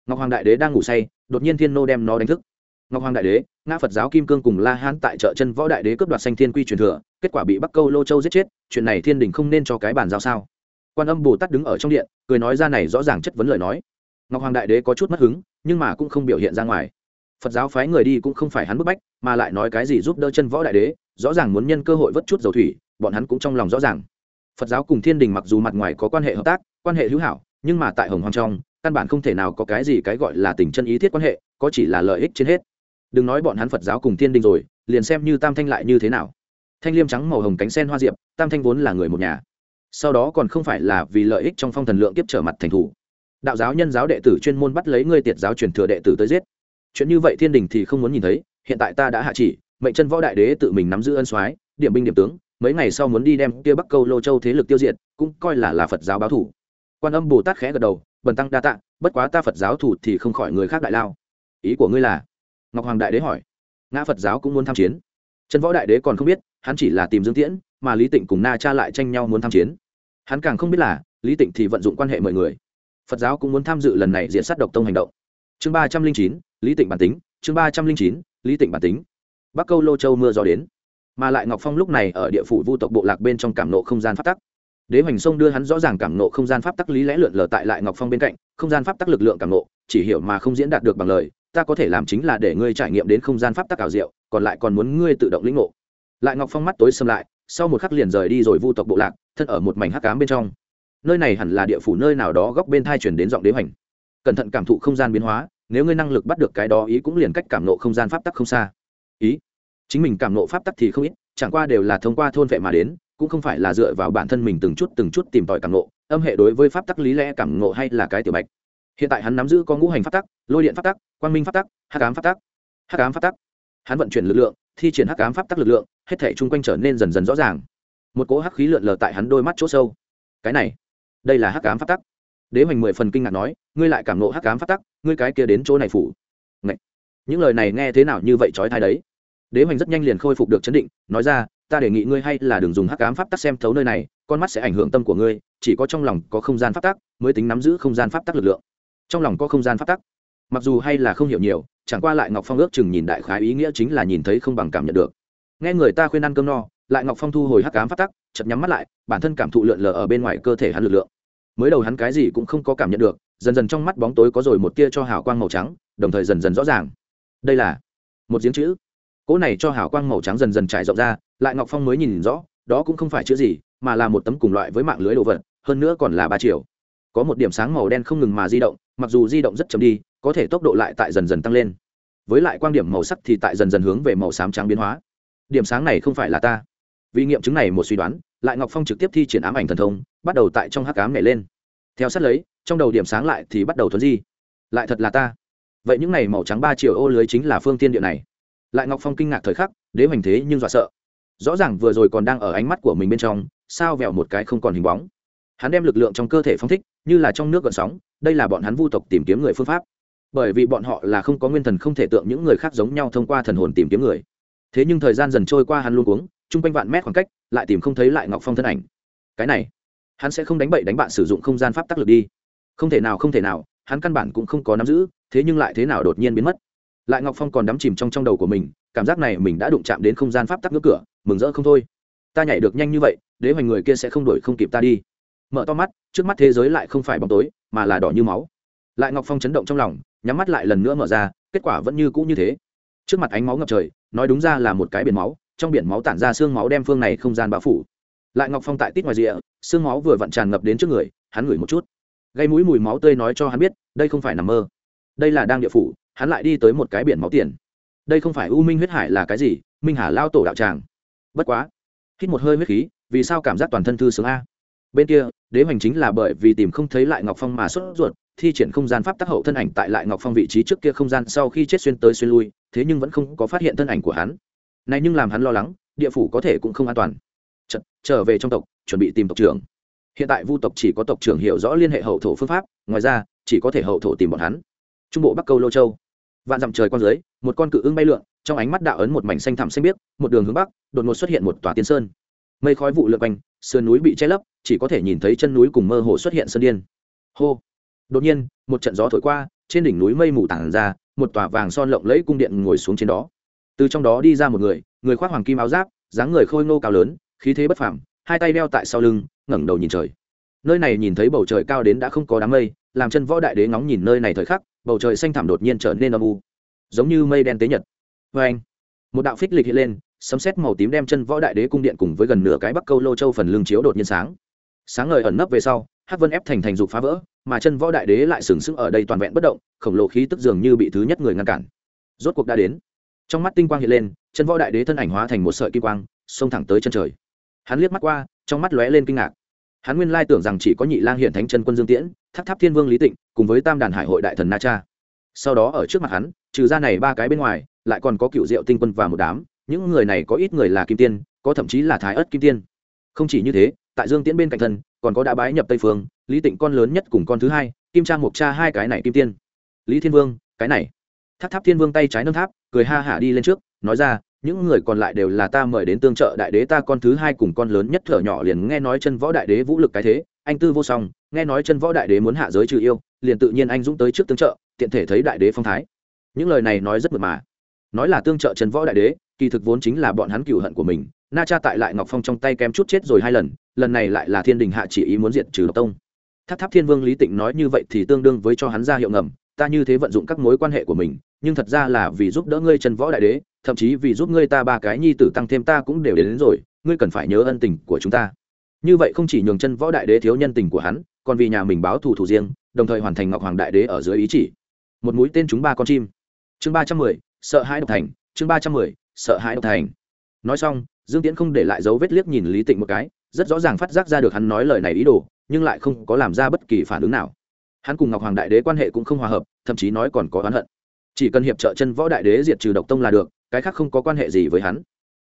Ngọc hoàng đại đế đang ngủ say, đột nhiên thiên nô đem nó đánh thức. Ngọc hoàng đại đế, ngã phật giáo kim cương cùng la hán tại chợ chân võ đại đế cướp đoạt sanh thiên quy truyền thừa, kết quả bị bắc câu lô châu giết chết, chuyện này thiên đình không nên cho cái bàn giao sao? Quan âm bồ tát đứng ở trong điện, cười nói ra này rõ ràng chất vấn lời nói. Ngọc hoàng đại đế có chút mất hứng, nhưng mà cũng không biểu hiện ra ngoài. Phật giáo phái người đi cũng không phải hắn bức bách, mà lại nói cái gì giúp đỡ chân võ đại đế, rõ ràng muốn nhân cơ hội vất chút dầu thủy, bọn hắn cũng trong lòng rõ ràng. Phật giáo cùng thiên đình mặc dù mặt ngoài có quan hệ hợp tác, quan hệ hữu hảo, nhưng mà tại hồng hoàng trong, căn bản không thể nào có cái gì cái gọi là tình chân ý thiết quan hệ, có chỉ là lợi ích trên hết. Đừng nói bọn hắn phật giáo cùng thiên đình rồi, liền xem như tam thanh lại như thế nào. Thanh liêm trắng màu hồng cánh sen hoa diệp, tam thanh vốn là người một nhà sau đó còn không phải là vì lợi ích trong phong thần lượng kiếp trở mặt thành thủ. Đạo giáo nhân giáo đệ tử chuyên môn bắt lấy ngươi tiệt giáo truyền thừa đệ tử tới giết. Chuyện như vậy thiên đình thì không muốn nhìn thấy, hiện tại ta đã hạ chỉ, mệnh chân võ đại đế tự mình nắm giữ ân soái, điểm binh điểm tướng, mấy ngày sau muốn đi đem kia bắc câu lô châu thế lực tiêu diệt, cũng coi là là phật giáo báo thủ. Quan âm bồ tát khẽ gật đầu, bần tăng đa tạ, bất quá ta phật giáo thủ thì không khỏi người khác đại lao. Ý của ngươi là? Ngọc hoàng đại đế hỏi. Ngã phật giáo cũng muốn tham chiến. Chân võ đại đế còn không biết, hắn chỉ là tìm dương tiễn mà lý tịnh cùng na cha lại tranh nhau muốn tham chiến hắn càng không biết là lý tịnh thì vận dụng quan hệ mọi người phật giáo cũng muốn tham dự lần này diện sát độc tông hành động chương ba trăm linh chín lý tịnh bản tính chương ba trăm linh chín lý tịnh bản tính bắc câu lô châu mưa gió đến mà lại ngọc phong lúc này ở địa phủ vu tộc bộ lạc bên trong cảm nộ không gian pháp tắc đế hoành sông đưa hắn rõ ràng cảm nộ không gian pháp tắc lý lẽ lượn lờ tại lại ngọc phong bên cạnh không gian pháp tắc lực lượng cảm nộ chỉ hiểu mà không diễn đạt được bằng lời ta có thể làm chính là để ngươi trải nghiệm đến không gian pháp tắc ảo diệu còn lại còn muốn ngươi tự động lĩnh ngộ lại ngọc phong mắt tối xâm lại sau một khắc liền rời đi rồi vu tộc bộ lạc, thân ở một mảnh hắc cám bên trong. Nơi này hẳn là địa phủ nơi nào đó góc bên thai chuyển đến giọng đế hoành. Cẩn thận cảm thụ không gian biến hóa, nếu ngươi năng lực bắt được cái đó ý cũng liền cách cảm nộ không gian pháp tắc không xa. Ý? Chính mình cảm nộ pháp tắc thì không ít, chẳng qua đều là thông qua thôn vệ mà đến, cũng không phải là dựa vào bản thân mình từng chút từng chút tìm tòi cảm nộ âm hệ đối với pháp tắc lý lẽ cảm nộ hay là cái tiểu bạch. Hiện tại hắn nắm giữ có ngũ hành pháp tắc, lôi điện pháp tắc, quang minh pháp tắc, hắc ám pháp tắc. Hắc ám pháp tắc. Hắn vận chuyển lực lượng thi triển hắc ám pháp tắc lực lượng, hết thể chung quanh trở nên dần dần rõ ràng. Một cỗ hắc khí lượn lờ tại hắn đôi mắt chỗ sâu. Cái này, đây là hắc ám pháp tắc. Đế hoành mười phần kinh ngạc nói, ngươi lại cảm nộ hắc ám pháp tắc, ngươi cái kia đến chỗ này phủ. Ngậy. những lời này nghe thế nào như vậy trói thai đấy? Đế hoành rất nhanh liền khôi phục được chấn định, nói ra, ta đề nghị ngươi hay là đừng dùng hắc ám pháp tắc xem thấu nơi này, con mắt sẽ ảnh hưởng tâm của ngươi, chỉ có trong lòng có không gian pháp tắc, mới tính nắm giữ không gian pháp tắc lực lượng. Trong lòng có không gian pháp tắc mặc dù hay là không hiểu nhiều, chẳng qua lại ngọc phong ước chừng nhìn đại khái ý nghĩa chính là nhìn thấy không bằng cảm nhận được. Nghe người ta khuyên ăn cơm no, lại ngọc phong thu hồi hắc cám phát tắc chật nhắm mắt lại, bản thân cảm thụ lượn lờ ở bên ngoài cơ thể hắn lực lượng. Mới đầu hắn cái gì cũng không có cảm nhận được, dần dần trong mắt bóng tối có rồi một tia cho hào quang màu trắng, đồng thời dần dần rõ ràng. Đây là một giếng chữ. Cỗ này cho hào quang màu trắng dần dần trải rộng ra, lại ngọc phong mới nhìn rõ, đó cũng không phải chữ gì, mà là một tấm cùng loại với mạng lưới đồ vật, hơn nữa còn là ba chiều có một điểm sáng màu đen không ngừng mà di động, mặc dù di động rất chậm đi, có thể tốc độ lại tại dần dần tăng lên. Với lại quan điểm màu sắc thì tại dần dần hướng về màu xám trắng biến hóa. Điểm sáng này không phải là ta. Vì nghiệm chứng này một suy đoán, lại ngọc phong trực tiếp thi triển ám ảnh thần thông, bắt đầu tại trong hắc ám nhảy lên. Theo sát lấy, trong đầu điểm sáng lại thì bắt đầu thuấn di. Lại thật là ta. Vậy những này màu trắng ba chiều ô lưới chính là phương tiên địa này. Lại ngọc phong kinh ngạc thời khắc, đế hoành thế nhưng dọa sợ. Rõ ràng vừa rồi còn đang ở ánh mắt của mình bên trong, sao vẹo một cái không còn hình bóng. Hắn đem lực lượng trong cơ thể phong thích như là trong nước gợn sóng, đây là bọn hắn vu tộc tìm kiếm người phương pháp. Bởi vì bọn họ là không có nguyên thần không thể tượng những người khác giống nhau thông qua thần hồn tìm kiếm người. Thế nhưng thời gian dần trôi qua hắn luôn uống chung quanh vạn mét khoảng cách, lại tìm không thấy lại ngọc phong thân ảnh. Cái này, hắn sẽ không đánh bậy đánh bạn sử dụng không gian pháp tác lực đi. Không thể nào, không thể nào, hắn căn bản cũng không có nắm giữ, thế nhưng lại thế nào đột nhiên biến mất. Lại ngọc phong còn đắm chìm trong trong đầu của mình, cảm giác này mình đã đụng chạm đến không gian pháp tắc ngưỡng cửa, mừng rỡ không thôi. Ta nhảy được nhanh như vậy, đế hoành người kia sẽ không đuổi không kịp ta đi mở to mắt, trước mắt thế giới lại không phải bóng tối, mà là đỏ như máu. Lại ngọc phong chấn động trong lòng, nhắm mắt lại lần nữa mở ra, kết quả vẫn như cũ như thế. Trước mặt ánh máu ngập trời, nói đúng ra là một cái biển máu, trong biển máu tản ra xương máu đem phương này không gian bao phủ. Lại ngọc phong tại tít ngoài rìa, xương máu vừa vặn tràn ngập đến trước người, hắn ngửi một chút. Gây mũi mùi máu tươi nói cho hắn biết, đây không phải nằm mơ. Đây là đang địa phủ, hắn lại đi tới một cái biển máu tiền. Đây không phải u minh huyết hải là cái gì? Minh hà lao tổ đạo tràng. Bất quá. Hít một hơi huyết khí, vì sao cảm giác toàn thân thư sướng a? Bên kia đế hoành chính là bởi vì tìm không thấy lại ngọc phong mà sốt ruột thi triển không gian pháp tác hậu thân ảnh tại lại ngọc phong vị trí trước kia không gian sau khi chết xuyên tới xuyên lui thế nhưng vẫn không có phát hiện thân ảnh của hắn. Này nhưng làm hắn lo lắng địa phủ có thể cũng không an toàn. Chật, trở về trong tộc chuẩn bị tìm tộc trưởng. Hiện tại vu tộc chỉ có tộc trưởng hiểu rõ liên hệ hậu thổ phương pháp ngoài ra chỉ có thể hậu thổ tìm bọn hắn. Trung bộ bắc câu lô châu. Vạn dặm trời con dưới một con cự ưng bay lượn trong ánh mắt đạo ấn một mảnh xanh thẳm xanh biếc một đường hướng bắc đột ngột xuất hiện một tòa tiên sơn. Mây khói vụ lượn quanh sườn núi bị che lấp chỉ có thể nhìn thấy chân núi cùng mơ hồ xuất hiện sơn điên. Hô. Đột nhiên, một trận gió thổi qua, trên đỉnh núi mây mù tản ra, một tòa vàng son lộng lẫy cung điện ngồi xuống trên đó. Từ trong đó đi ra một người người khoác hoàng kim áo giáp, dáng người khôi ngô cao lớn, khí thế bất phẳng hai tay đeo tại sau lưng, ngẩng đầu nhìn trời. Nơi này nhìn thấy bầu trời cao đến đã không có đám mây, làm chân võ đại đế ngóng nhìn nơi này thời khắc, bầu trời xanh thẳm đột nhiên trở nên âm u. Giống như mây đen tế nhật. Vê anh, một đạo phích lịch hiện lên, sấm xét màu tím đem chân võ đại đế cung điện cùng với gần nửa cái bắc câu lô châu phần lưng chiếu đột nhiên sáng sáng ngời ẩn nấp về sau, hắc vân ép thành thành dục phá vỡ, mà chân võ đại đế lại sừng sững ở đây toàn vẹn bất động, khổng lồ khí tức dường như bị thứ nhất người ngăn cản. Rốt cuộc đã đến. Trong mắt tinh quang hiện lên, chân võ đại đế thân ảnh hóa thành một sợi kim quang, xông thẳng tới chân trời. Hắn liếc mắt qua, trong mắt lóe lên kinh ngạc. Hắn nguyên lai tưởng rằng chỉ có nhị lang hiện thánh chân quân dương tiễn tháp tháp thiên vương lý tịnh, cùng với tam đàn hải hội đại thần na cha. Sau đó ở trước mặt hắn, trừ ra này ba cái bên ngoài, lại còn có cựu diệu tinh quân và một đám, những người này có ít người là kim tiên, có thậm chí là thái ất kim tiên. Không chỉ như thế tại dương tiễn bên cạnh thân, còn có đã bái nhập tây phương, lý tịnh con lớn nhất cùng con thứ hai, kim trang mộc cha hai cái này kim tiên. Lý thiên vương, cái này. Tháp tháp thiên vương tay trái nâng tháp, cười ha hả đi lên trước, nói ra, những người còn lại đều là ta mời đến tương trợ đại đế ta con thứ hai cùng con lớn nhất thở nhỏ liền nghe nói chân võ đại đế vũ lực cái thế, anh tư vô song, nghe nói chân võ đại đế muốn hạ giới trừ yêu, liền tự nhiên anh dũng tới trước tương trợ, tiện thể thấy đại đế phong thái. Những lời này nói rất mượt mà. Nói là tương trợ chân võ đại đế, kỳ thực vốn chính là bọn hắn cựu hận của mình, na cha tại lại ngọc phong trong tay kém chút chết rồi hai lần lần này lại là thiên đình hạ chỉ ý muốn diệt trừ độc tông. Tháp tháp thiên vương lý tịnh nói như vậy thì tương đương với cho hắn ra hiệu ngầm ta như thế vận dụng các mối quan hệ của mình nhưng thật ra là vì giúp đỡ ngươi chân võ đại đế thậm chí vì giúp ngươi ta ba cái nhi tử tăng thêm ta cũng đều đến, đến rồi ngươi cần phải nhớ ân tình của chúng ta. Như vậy không chỉ nhường chân võ đại đế thiếu nhân tình của hắn còn vì nhà mình báo thù thủ riêng đồng thời hoàn thành ngọc hoàng đại đế ở dưới ý chỉ. Một mũi tên chúng ba con chim. Chương ba trăm mười sợ hãi độc thành. Chương ba trăm mười sợ hãi độc thành. Nói xong dương tiễn không để lại dấu vết liếc nhìn lý tịnh một cái rất rõ ràng phát giác ra được hắn nói lời này ý đồ, nhưng lại không có làm ra bất kỳ phản ứng nào. Hắn cùng ngọc hoàng đại đế quan hệ cũng không hòa hợp, thậm chí nói còn có oán hận. Chỉ cần hiệp trợ chân võ đại đế diệt trừ độc tông là được, cái khác không có quan hệ gì với hắn.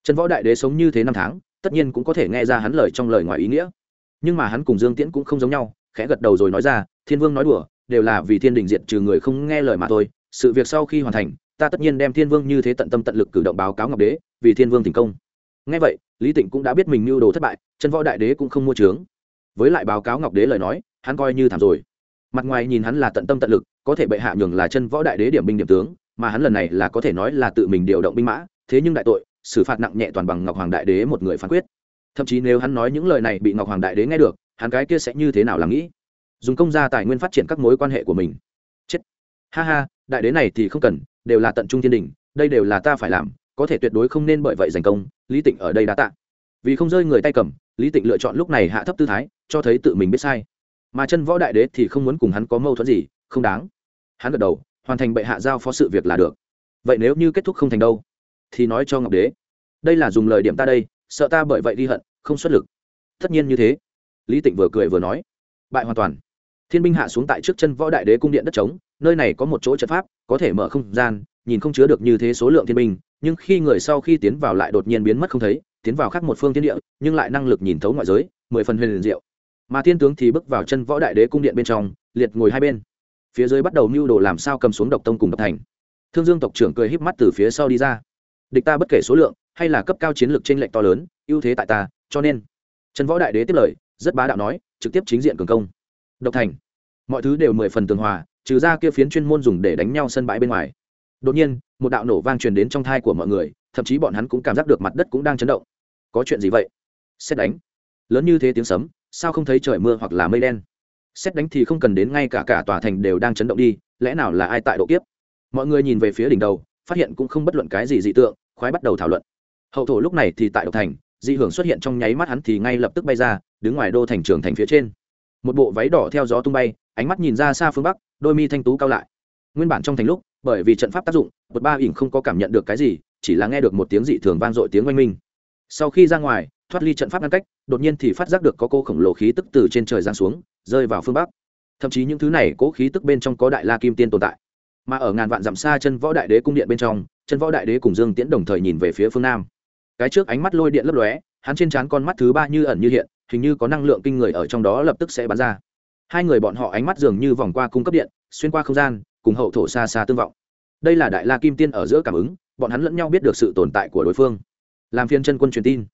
Chân võ đại đế sống như thế năm tháng, tất nhiên cũng có thể nghe ra hắn lời trong lời ngoài ý nghĩa. Nhưng mà hắn cùng dương tiễn cũng không giống nhau, khẽ gật đầu rồi nói ra, thiên vương nói đùa, đều là vì thiên đình diệt trừ người không nghe lời mà thôi, sự việc sau khi hoàn thành, ta tất nhiên đem thiên vương như thế tận tâm tận lực cử động báo cáo ngọc đế, vì thiên vương thành công ngay vậy, lý tịnh cũng đã biết mình mưu đồ thất bại chân võ đại đế cũng không mua trướng với lại báo cáo ngọc đế lời nói, hắn coi như thảm rồi. Mặt ngoài nhìn hắn là tận tâm tận lực, có thể bệ hạ nhường là chân võ đại đế điểm binh điểm tướng, mà hắn lần này là có thể nói là tự mình điều động binh mã, thế nhưng đại tội, xử phạt nặng nhẹ toàn bằng ngọc hoàng đại đế một người phán quyết. Thậm chí nếu hắn nói những lời này bị ngọc hoàng đại đế nghe được, hắn cái kia sẽ như thế nào làm nghĩ? Dùng công gia tài nguyên phát triển các mối quan hệ của mình. Chết. Ha ha, đại đế này thì không cần, đều là tận trung thiên đình, đây đều là ta phải làm có thể tuyệt đối không nên bởi vậy giành công, lý tịnh ở đây đã tạ. Vì không rơi người tay cầm, lý tịnh lựa chọn lúc này hạ thấp tư thái, cho thấy tự mình biết sai. Mà chân võ đại đế thì không muốn cùng hắn có mâu thuẫn gì, không đáng. Hắn gật đầu, hoàn thành bệ hạ giao phó sự việc là được. Vậy nếu như kết thúc không thành đâu, thì nói cho ngọc đế. Đây là dùng lời điểm ta đây, sợ ta bởi vậy đi hận, không xuất lực. Tất nhiên như thế. Lý tịnh vừa cười vừa nói. Bại hoàn toàn. Thiên binh hạ xuống tại trước chân võ đại đế cung điện đất trống, nơi này có một chỗ trận pháp, có thể mở không gian, nhìn không chứa được như thế số lượng thiên binh nhưng khi người sau khi tiến vào lại đột nhiên biến mất không thấy, tiến vào khác một phương thiên địa, nhưng lại năng lực nhìn thấu ngoại giới, mười phần huyền liền diệu. Mà thiên tướng thì bước vào chân võ đại đế cung điện bên trong, liệt ngồi hai bên. Phía dưới bắt đầu mưu đồ làm sao cầm xuống độc tông cùng độc thành. Thương dương tộc trưởng cười híp mắt từ phía sau đi ra. Địch ta bất kể số lượng, hay là cấp cao chiến lược trên lệnh to lớn, ưu thế tại ta, cho nên. Chân võ đại đế tiếp lời, rất bá đạo nói, trực tiếp chính diện cường công. Độc thành. Mọi thứ đều mười phần tường hòa, trừ ra kia phiến chuyên môn dùng để đánh nhau sân bãi bên ngoài. Đột nhiên một đạo nổ vang truyền đến trong thai của mọi người, thậm chí bọn hắn cũng cảm giác được mặt đất cũng đang chấn động. Có chuyện gì vậy? Xét đánh. Lớn như thế tiếng sấm, sao không thấy trời mưa hoặc là mây đen? Xét đánh thì không cần đến ngay cả cả tòa thành đều đang chấn động đi, lẽ nào là ai tại độ kiếp? Mọi người nhìn về phía đỉnh đầu, phát hiện cũng không bất luận cái gì dị tượng, khoái bắt đầu thảo luận. Hậu thổ lúc này thì tại độc thành, dị hưởng xuất hiện trong nháy mắt hắn thì ngay lập tức bay ra, đứng ngoài đô thành trường thành phía trên. Một bộ váy đỏ theo gió tung bay, ánh mắt nhìn ra xa phương bắc, đôi mi thanh tú cao lại. Nguyên bản trong thành lúc bởi vì trận pháp tác dụng bột ba ỉn không có cảm nhận được cái gì, chỉ là nghe được một tiếng dị thường vang dội tiếng oanh minh. Sau khi ra ngoài, thoát ly trận pháp ngăn cách, đột nhiên thì phát giác được có cô khổng lồ khí tức từ trên trời giáng xuống, rơi vào phương bắc. Thậm chí những thứ này cố khí tức bên trong có đại la kim tiên tồn tại. Mà ở ngàn vạn dặm xa chân võ đại đế cung điện bên trong, chân võ đại đế cùng dương tiễn đồng thời nhìn về phía phương nam. Cái trước ánh mắt lôi điện lấp lóe, hắn trên trán con mắt thứ ba như ẩn như hiện, hình như có năng lượng kinh người ở trong đó lập tức sẽ bắn ra. Hai người bọn họ ánh mắt dường như vòng qua cung cấp điện, xuyên qua không gian cùng hậu thổ xa xa tương vọng. Đây là đại la kim tiên ở giữa cảm ứng, bọn hắn lẫn nhau biết được sự tồn tại của đối phương. Làm phiên chân quân truyền tin.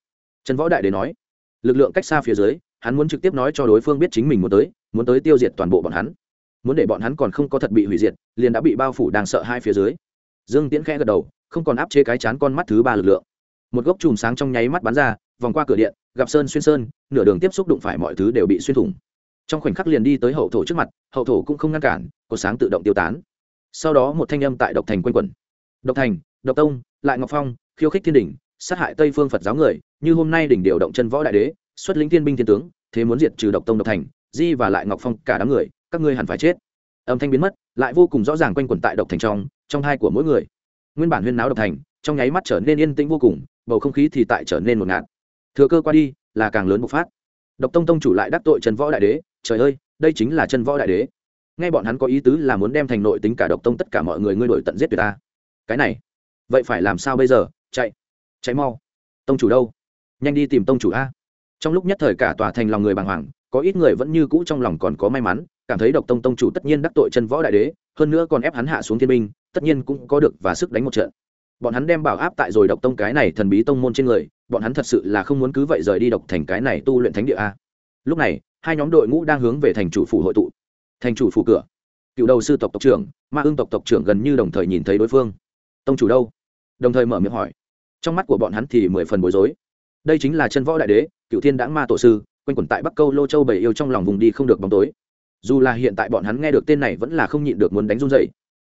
Trần võ đại đế nói, lực lượng cách xa phía dưới, hắn muốn trực tiếp nói cho đối phương biết chính mình muốn tới muốn tới tiêu diệt toàn bộ bọn hắn. Muốn để bọn hắn còn không có thật bị hủy diệt, liền đã bị bao phủ đang sợ hai phía dưới. Dương tiễn khẽ gật đầu, không còn áp chế cái chán con mắt thứ ba lực lượng. Một gốc chùm sáng trong nháy mắt bắn ra, vòng qua cửa điện, gặp sơn xuyên sơn, nửa đường tiếp xúc đụng phải mọi thứ đều bị xuyên thủng trong khoảnh khắc liền đi tới hậu thổ trước mặt, hậu thổ cũng không ngăn cản cột sáng tự động tiêu tán. Sau đó một thanh âm tại độc thành quanh quẩn. Độc thành, độc tông, lại ngọc phong, khiêu khích thiên đỉnh, sát hại tây phương phật giáo người, như hôm nay đỉnh điều động chân võ đại đế, xuất lĩnh thiên binh thiên tướng, thế muốn diệt trừ độc tông, độc thành, di và lại ngọc phong, cả đám người, các ngươi hẳn phải chết. Âm thanh biến mất, lại vô cùng rõ ràng quanh quẩn tại độc thành trong trong hai của mỗi người. Nguyên bản huyên náo độc thành, trong nháy mắt trở nên yên tĩnh vô cùng, bầu không khí thì tại trở nên một ngạt. Thừa cơ qua đi, là càng lớn bộc phát. Độc tông tông chủ lại đắc tội trần võ đại đế trời ơi, đây chính là chân võ đại đế. Nghe bọn hắn có ý tứ là muốn đem thành nội tính cả độc tông tất cả mọi người ngươi đổi tận giết tuyệt ta. Cái này, vậy phải làm sao bây giờ? Chạy chạy mau. Tông chủ đâu? Nhanh đi tìm tông chủ a. Trong lúc nhất thời cả tòa thành lòng người bàng hoàng, có ít người vẫn như cũ trong lòng còn có may mắn, cảm thấy độc tông tông chủ tất nhiên đắc tội chân võ đại đế, hơn nữa còn ép hắn hạ xuống thiên binh, tất nhiên cũng có được và sức đánh một trận. Bọn hắn đem bảo áp tại rồi độc tông cái này thần bí tông môn trên người, bọn hắn thật sự là không muốn cứ vậy rời đi độc thành cái này tu luyện thánh địa a. Lúc này hai nhóm đội ngũ đang hướng về thành chủ phủ hội tụ. Thành chủ phủ cửa. Cựu đầu sư tộc tộc trưởng, ma ương tộc tộc trưởng gần như đồng thời nhìn thấy đối phương. Tông chủ đâu? Đồng thời mở miệng hỏi. Trong mắt của bọn hắn thì mười phần bối rối. Đây chính là chân võ đại đế, cựu thiên đãng ma tổ sư, quanh quẩn tại bắc câu lô châu bảy yêu trong lòng vùng đi không được bóng tối. Dù là hiện tại bọn hắn nghe được tên này vẫn là không nhịn được muốn đánh run dậy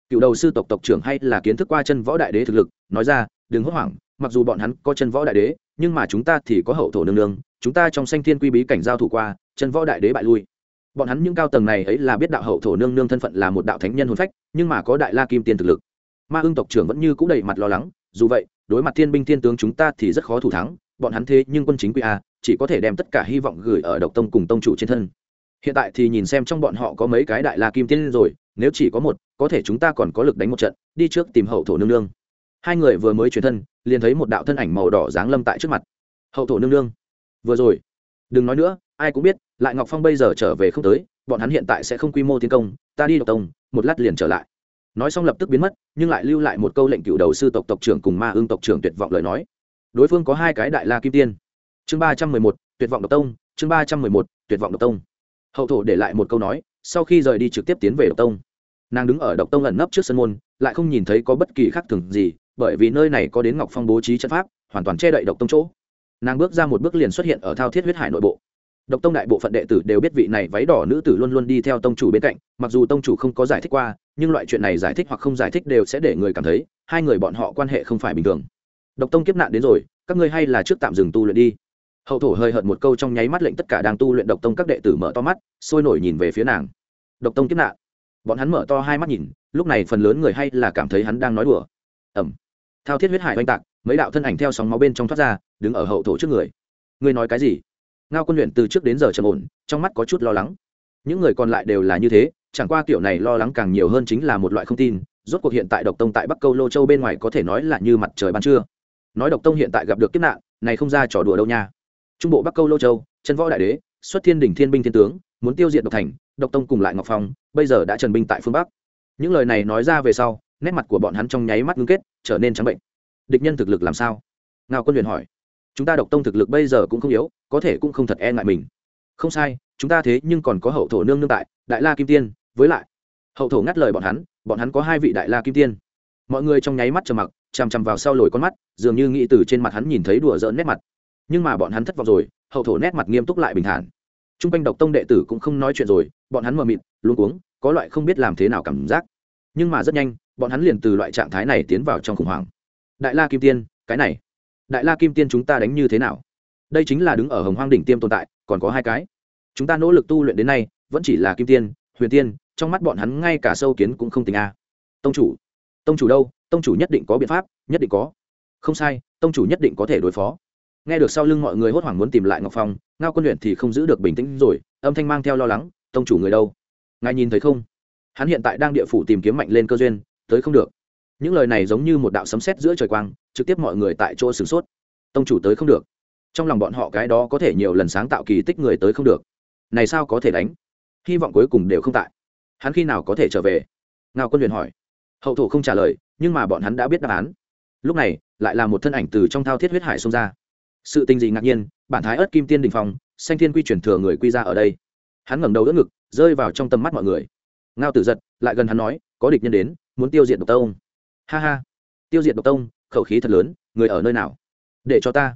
cựu đầu sư tộc tộc trưởng hay là kiến thức qua chân võ đại đế thực lực, nói ra, đừng hốt hoảng, mặc dù bọn hắn có chân võ đại đế, nhưng mà chúng ta thì có hậu thổ nương nương chúng ta trong sanh thiên quy bí cảnh giao thủ qua, chân võ đại đế bại lui. Bọn hắn những cao tầng này ấy là biết đạo hậu thổ nương nương thân phận là một đạo thánh nhân hồn phách, nhưng mà có đại la kim tiên thực lực. Ma ưng tộc trưởng vẫn như c ũ đầy mặt lo lắng, dù vậy, đối mặt thiên binh thiên tướng chúng ta thì rất khó thủ thắng, bọn hắn thế nhưng quân chính quy a, chỉ có thể đem tất cả hy vọng gửi ở độc tông cùng tông chủ trên thân. Hiện tại thì nhìn xem trong bọn họ có mấy cái đại la kim tiên rồi, nếu chỉ có một, có thể chúng ta còn có lực đánh một trận, đi trước tìm hậu thổ nương nương. Hai người vừa mới chuyển thân, liền thấy một đạo thân ảnh màu đỏ giáng lâm tại trước mặt. Hậu thổ nương nương vừa rồi, đừng nói nữa, ai cũng biết, lại ngọc phong bây giờ trở về không tới, bọn hắn hiện tại sẽ không quy mô tiến công, ta đi độc tông, một lát liền trở lại. Nói xong lập tức biến mất, nhưng lại lưu lại một câu lệnh cựu đầu sư tộc tộc trưởng cùng ma ương tộc trưởng tuyệt vọng lời nói. Đối phương có hai cái đại la kim tiên. Chương ba trăm mười một, tuyệt vọng độc tông, chương ba trăm mười một, tuyệt vọng độc tông. Hậu thổ để lại một câu nói, sau khi rời đi trực tiếp tiến về độc tông. Nàng đứng ở độc tông ẩn nấp trước sân môn, lại không nhìn thấy có bất kỳ khác thường gì, bởi vì nơi này có đến ngọc phong bố trí trận pháp, hoàn toàn che đậy độc tông chỗ nàng bước ra một bước liền xuất hiện ở thao thiết huyết hải nội bộ. Độc tông đại bộ phận đệ tử đều biết vị này váy đỏ nữ tử luôn luôn đi theo tông chủ bên cạnh, mặc dù tông chủ không có giải thích qua, nhưng loại chuyện này giải thích hoặc không giải thích đều sẽ để người cảm thấy, hai người bọn họ quan hệ không phải bình thường. Độc tông kiếp nạn đến rồi, các ngươi hay là trước tạm dừng tu luyện đi. Hậu thổ hơi hợt một câu trong nháy mắt lệnh tất cả đang tu luyện độc tông các đệ tử mở to mắt, sôi nổi nhìn về phía nàng. Độc tông kiếp nạn. Bọn hắn mở to hai mắt nhìn, lúc này phần lớn người hay là cảm thấy hắn đang nói đùa. Ẩm thao thiết huyết hải oanh tạc, mấy đạo thân ảnh theo sóng máu bên trong thoát ra, đứng ở hậu thổ trước người. Ngươi nói cái gì? Ngao quân luyện từ trước đến giờ trầm ổn, trong mắt có chút lo lắng. Những người còn lại đều là như thế, chẳng qua kiểu này lo lắng càng nhiều hơn chính là một loại không tin, rốt cuộc hiện tại độc tông tại bắc câu lô châu bên ngoài có thể nói là như mặt trời ban trưa. Nói độc tông hiện tại gặp được kiếp nạn, này không ra trò đùa đâu nha. Trung bộ bắc câu lô châu, chân võ đại đế, xuất thiên đỉnh thiên binh thiên tướng, muốn tiêu diệt độc thành, độc tông cùng lại ngọc phong, bây giờ đã trần binh tại phương bắc. Những lời này nói ra về sau nét mặt của bọn hắn trong nháy mắt ngưng kết, trở nên trắng bệnh. Địch nhân thực lực làm sao? Ngao quân huyền hỏi. Chúng ta độc tông thực lực bây giờ cũng không yếu, có thể cũng không thật e ngại mình. Không sai, chúng ta thế nhưng còn có hậu thổ nương nương tại, đại la kim tiên, với lại, hậu thổ ngắt lời bọn hắn bọn hắn có hai vị đại la kim tiên. Mọi người trong nháy mắt trầm mặc, chằm chằm vào sau lồi con mắt, dường như nghĩ từ trên mặt hắn nhìn thấy đùa dỡn nét mặt. Nhưng mà bọn hắn thất vọng rồi, hậu thổ nét mặt nghiêm túc lại bình thản. T r u n g quanh độc tông đệ tử cũng không nói chuyện rồi, bọn hắn mờ mịt luôn cuống, có loại không biết làm thế nào cảm giác. Nhưng mà rất nhanh bọn hắn liền từ loại trạng thái này tiến vào trong khủng hoảng. Đại la kim tiên, cái này, đại la kim tiên chúng ta đánh như thế nào? Đây chính là đứng ở hồng hoang đỉnh tiêm tồn tại, còn có hai cái. Chúng ta nỗ lực tu luyện đến nay, vẫn chỉ là kim tiên, huyền tiên, trong mắt bọn hắn ngay cả sâu kiến cũng không tình a. Tông chủ tông chủ đâu? Tông chủ nhất định có biện pháp, nhất định có. Không sai, tông chủ nhất định có thể đối phó. Nghe được sau lưng mọi người hốt hoảng muốn tìm lại ngọc phong, ngao quân luyện thì không giữ được bình tĩnh rồi, âm thanh mang theo lo lắng, tông chủ người đâu? Ngài nhìn thấy không? Hắn hiện tại đang địa phủ tìm kiếm mạnh lên cơ duyên tới không được. Những lời này giống như một đạo sấm sét giữa trời quang, trực tiếp mọi người tại chỗ sửng sốt. Tông chủ tới không được. Trong lòng bọn họ cái đó có thể nhiều lần sáng tạo kỳ tích người tới không được. Này sao có thể đánh? Hy vọng cuối cùng đều không tại. Hắn khi nào có thể trở về? Ngao quân huyền hỏi. Hậu thổ không trả lời, nhưng mà bọn hắn đã biết đáp án. Lúc này, lại là một thân ảnh từ trong thao thiết huyết hải xông ra. Sự tình gì ngạc nhiên, bản thái ớt kim tiên đình phong, xanh thiên quy chuyển thừa người quy ra ở đây. Hắn ngẩng đầu đỡ ngực, rơi vào trong tầm mắt mọi người. Ngao tử giật, lại gần hắn nói có địch nhân đến, muốn tiêu diệt độc tông. Ha ha. Tiêu diệt độc tông, khẩu khí thật lớn, người ở nơi nào? Để cho ta.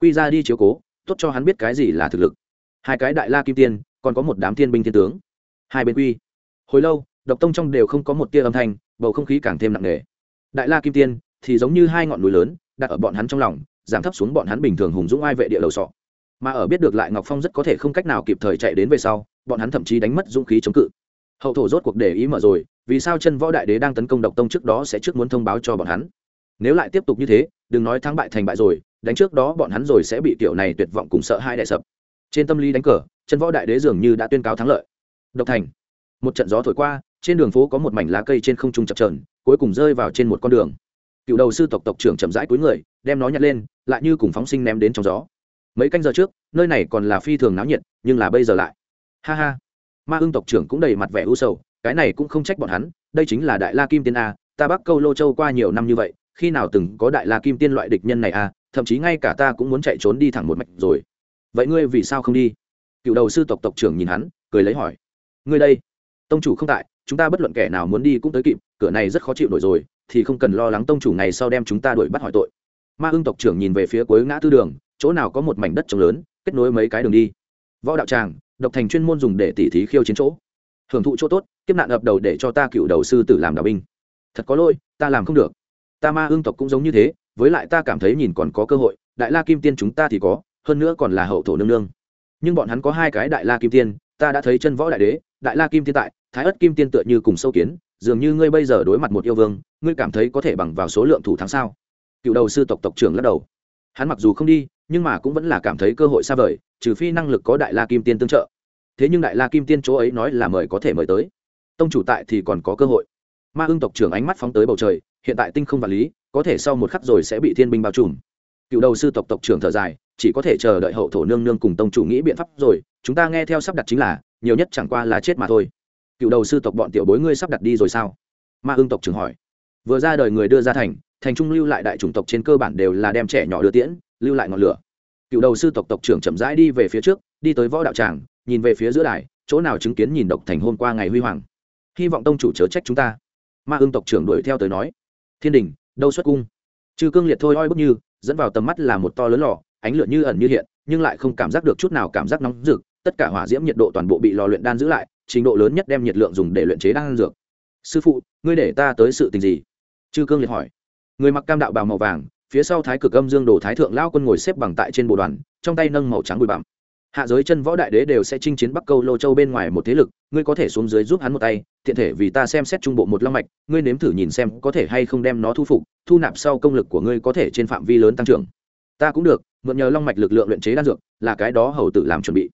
Quy ra đi chiếu cố, tốt cho hắn biết cái gì là thực lực. Hai cái đại la kim tiên, còn có một đám thiên binh thiên tướng. Hai bên quy. Hồi lâu, độc tông trong đều không có một tia âm thanh, bầu không khí càng thêm nặng nề. Đại la kim tiên thì giống như hai ngọn núi lớn, đặt ở bọn hắn trong lòng, giảm thấp xuống bọn hắn bình thường hùng dũng ai vệ địa đầu sọ. Mà ở biết được lại ngọc phong rất có thể không cách nào kịp thời chạy đến về sau, bọn hắn thậm chí đánh mất dũng khí chống cự. Hậu thổ rốt cuộc để ý mở rồi vì sao chân võ đại đế đang tấn công độc tông trước đó sẽ trước muốn thông báo cho bọn hắn? Nếu lại tiếp tục như thế, đừng nói thắng bại thành bại rồi, đánh trước đó bọn hắn rồi sẽ bị kiểu này tuyệt vọng cùng sợ hai đại sập. Trên tâm lý đánh cờ, chân võ đại đế dường như đã tuyên cáo thắng lợi. Độc thành. Một trận gió thổi qua, trên đường phố có một mảnh lá cây trên không trung chập trờn cuối cùng rơi vào trên một con đường. Cựu đầu sư tộc tộc trưởng chậm rãi cuối người, đem nó nhặt lên, lại như cùng phóng sinh ném đến trong gió. Mấy canh giờ trước, nơi này còn là phi thường náo nhiệt, nhưng là bây giờ lại. Ha ha. Ma ưng tộc trưởng cũng đầy mặt vẻ u sầu cái này cũng không trách bọn hắn, đây chính là đại la kim tiên a, ta bắc câu lô châu qua nhiều năm như vậy, khi nào từng có đại la kim tiên loại địch nhân này a, thậm chí ngay cả ta cũng muốn chạy trốn đi thẳng một mạch rồi. Vậy ngươi vì sao không đi? Cựu đầu sư tộc tộc trưởng nhìn hắn, cười lấy hỏi. Ngươi đây, tông chủ không tại, chúng ta bất luận kẻ nào muốn đi cũng tới kịp, cửa này rất khó chịu nổi rồi, thì không cần lo lắng tông chủ ngày sau đem chúng ta đuổi bắt hỏi tội. Ma ưng tộc trưởng nhìn về phía cuối ngã tư đường, chỗ nào có một mảnh đất trồng lớn, kết nối mấy cái đường đi. Võ đạo tràng, độc thành chuyên môn dùng để tỉ thí khiêu chiến chỗ hưởng thụ chỗ tốt, kiếp nạn ập đầu để cho ta cựu đầu sư tử làm đạo binh. Thật có lỗi, ta làm không được. Ta ma ương tộc cũng giống như thế, với lại ta cảm thấy nhìn còn có cơ hội, đại la kim tiên chúng ta thì có, hơn nữa còn là hậu thổ nương nương. Nhưng bọn hắn có hai cái đại la kim tiên, ta đã thấy chân võ đại đế, đại la kim tiên tại, thái ất kim tiên tựa như cùng sâu kiến, dường như ngươi bây giờ đối mặt một yêu vương, ngươi cảm thấy có thể bằng vào số lượng thủ thắng sao? Cựu đầu sư tộc tộc trưởng lắc đầu. Hắn mặc dù không đi, nhưng mà cũng vẫn là cảm thấy cơ hội xa vời, trừ phi năng lực có đại la kim tiên tương trợ thế nhưng đại la kim tiên chỗ ấy nói là mời có thể mời tới. Tông chủ tại thì còn có cơ hội. Ma ưng tộc trưởng ánh mắt phóng tới bầu trời, hiện tại tinh không vật lý, có thể sau một khắc rồi sẽ bị thiên binh bao trùm. Cựu đầu sư tộc tộc trưởng thở dài, chỉ có thể chờ đợi hậu thổ nương nương cùng tông chủ nghĩ biện pháp rồi, chúng ta nghe theo sắp đặt chính là, nhiều nhất chẳng qua là chết mà thôi. Cựu đầu sư tộc bọn tiểu bối ngươi sắp đặt đi rồi sao? Ma ưng tộc trưởng hỏi. Vừa ra đời người đưa ra thành thành trung lưu lại đại chủng tộc trên cơ bản đều là đem trẻ nhỏ đưa tiễn, lưu lại ngọn lửa. Cựu đầu sư tộc tộc trưởng chậm rãi đi về phía trước, đi tới võ đạo tràng nhìn về phía giữa đài, chỗ nào chứng kiến nhìn độc thành hôm qua ngày huy hoàng. Hy vọng tông chủ chớ trách chúng ta. Ma ưng tộc trưởng đuổi theo tới nói. Thiên đình, đâu xuất cung? Trừ cương liệt thôi oi bức như, dẫn vào tầm mắt là một to lớn lò, ánh lửa như ẩn như hiện, nhưng lại không cảm giác được chút nào cảm giác nóng rực, tất cả hỏa diễm nhiệt độ toàn bộ bị lò luyện đan giữ lại, trình độ lớn nhất đem nhiệt lượng dùng để luyện chế đan dược. Sư phụ, ngươi để ta tới sự tình gì? Chư cương liệt hỏi. Người mặc cam đạo bào màu vàng, phía sau thái cực âm dương đồ thái thượng lao quân ngồi xếp bằng tại trên bộ đoàn, trong tay nâng màu trắng bụi bặm hạ giới chân võ đại đế đều sẽ chinh chiến bắc câu lô châu bên ngoài một thế lực, ngươi có thể xuống dưới giúp hắn một tay thiện thể vì ta xem xét trung bộ một long mạch, ngươi nếm thử nhìn xem có thể hay không đem nó thu phục, thu nạp sau công lực của ngươi có thể trên phạm vi lớn tăng trưởng. Ta cũng được, mượn nhờ long mạch lực lượng luyện chế đan dược, là cái đó hầu tử làm chuẩn bị.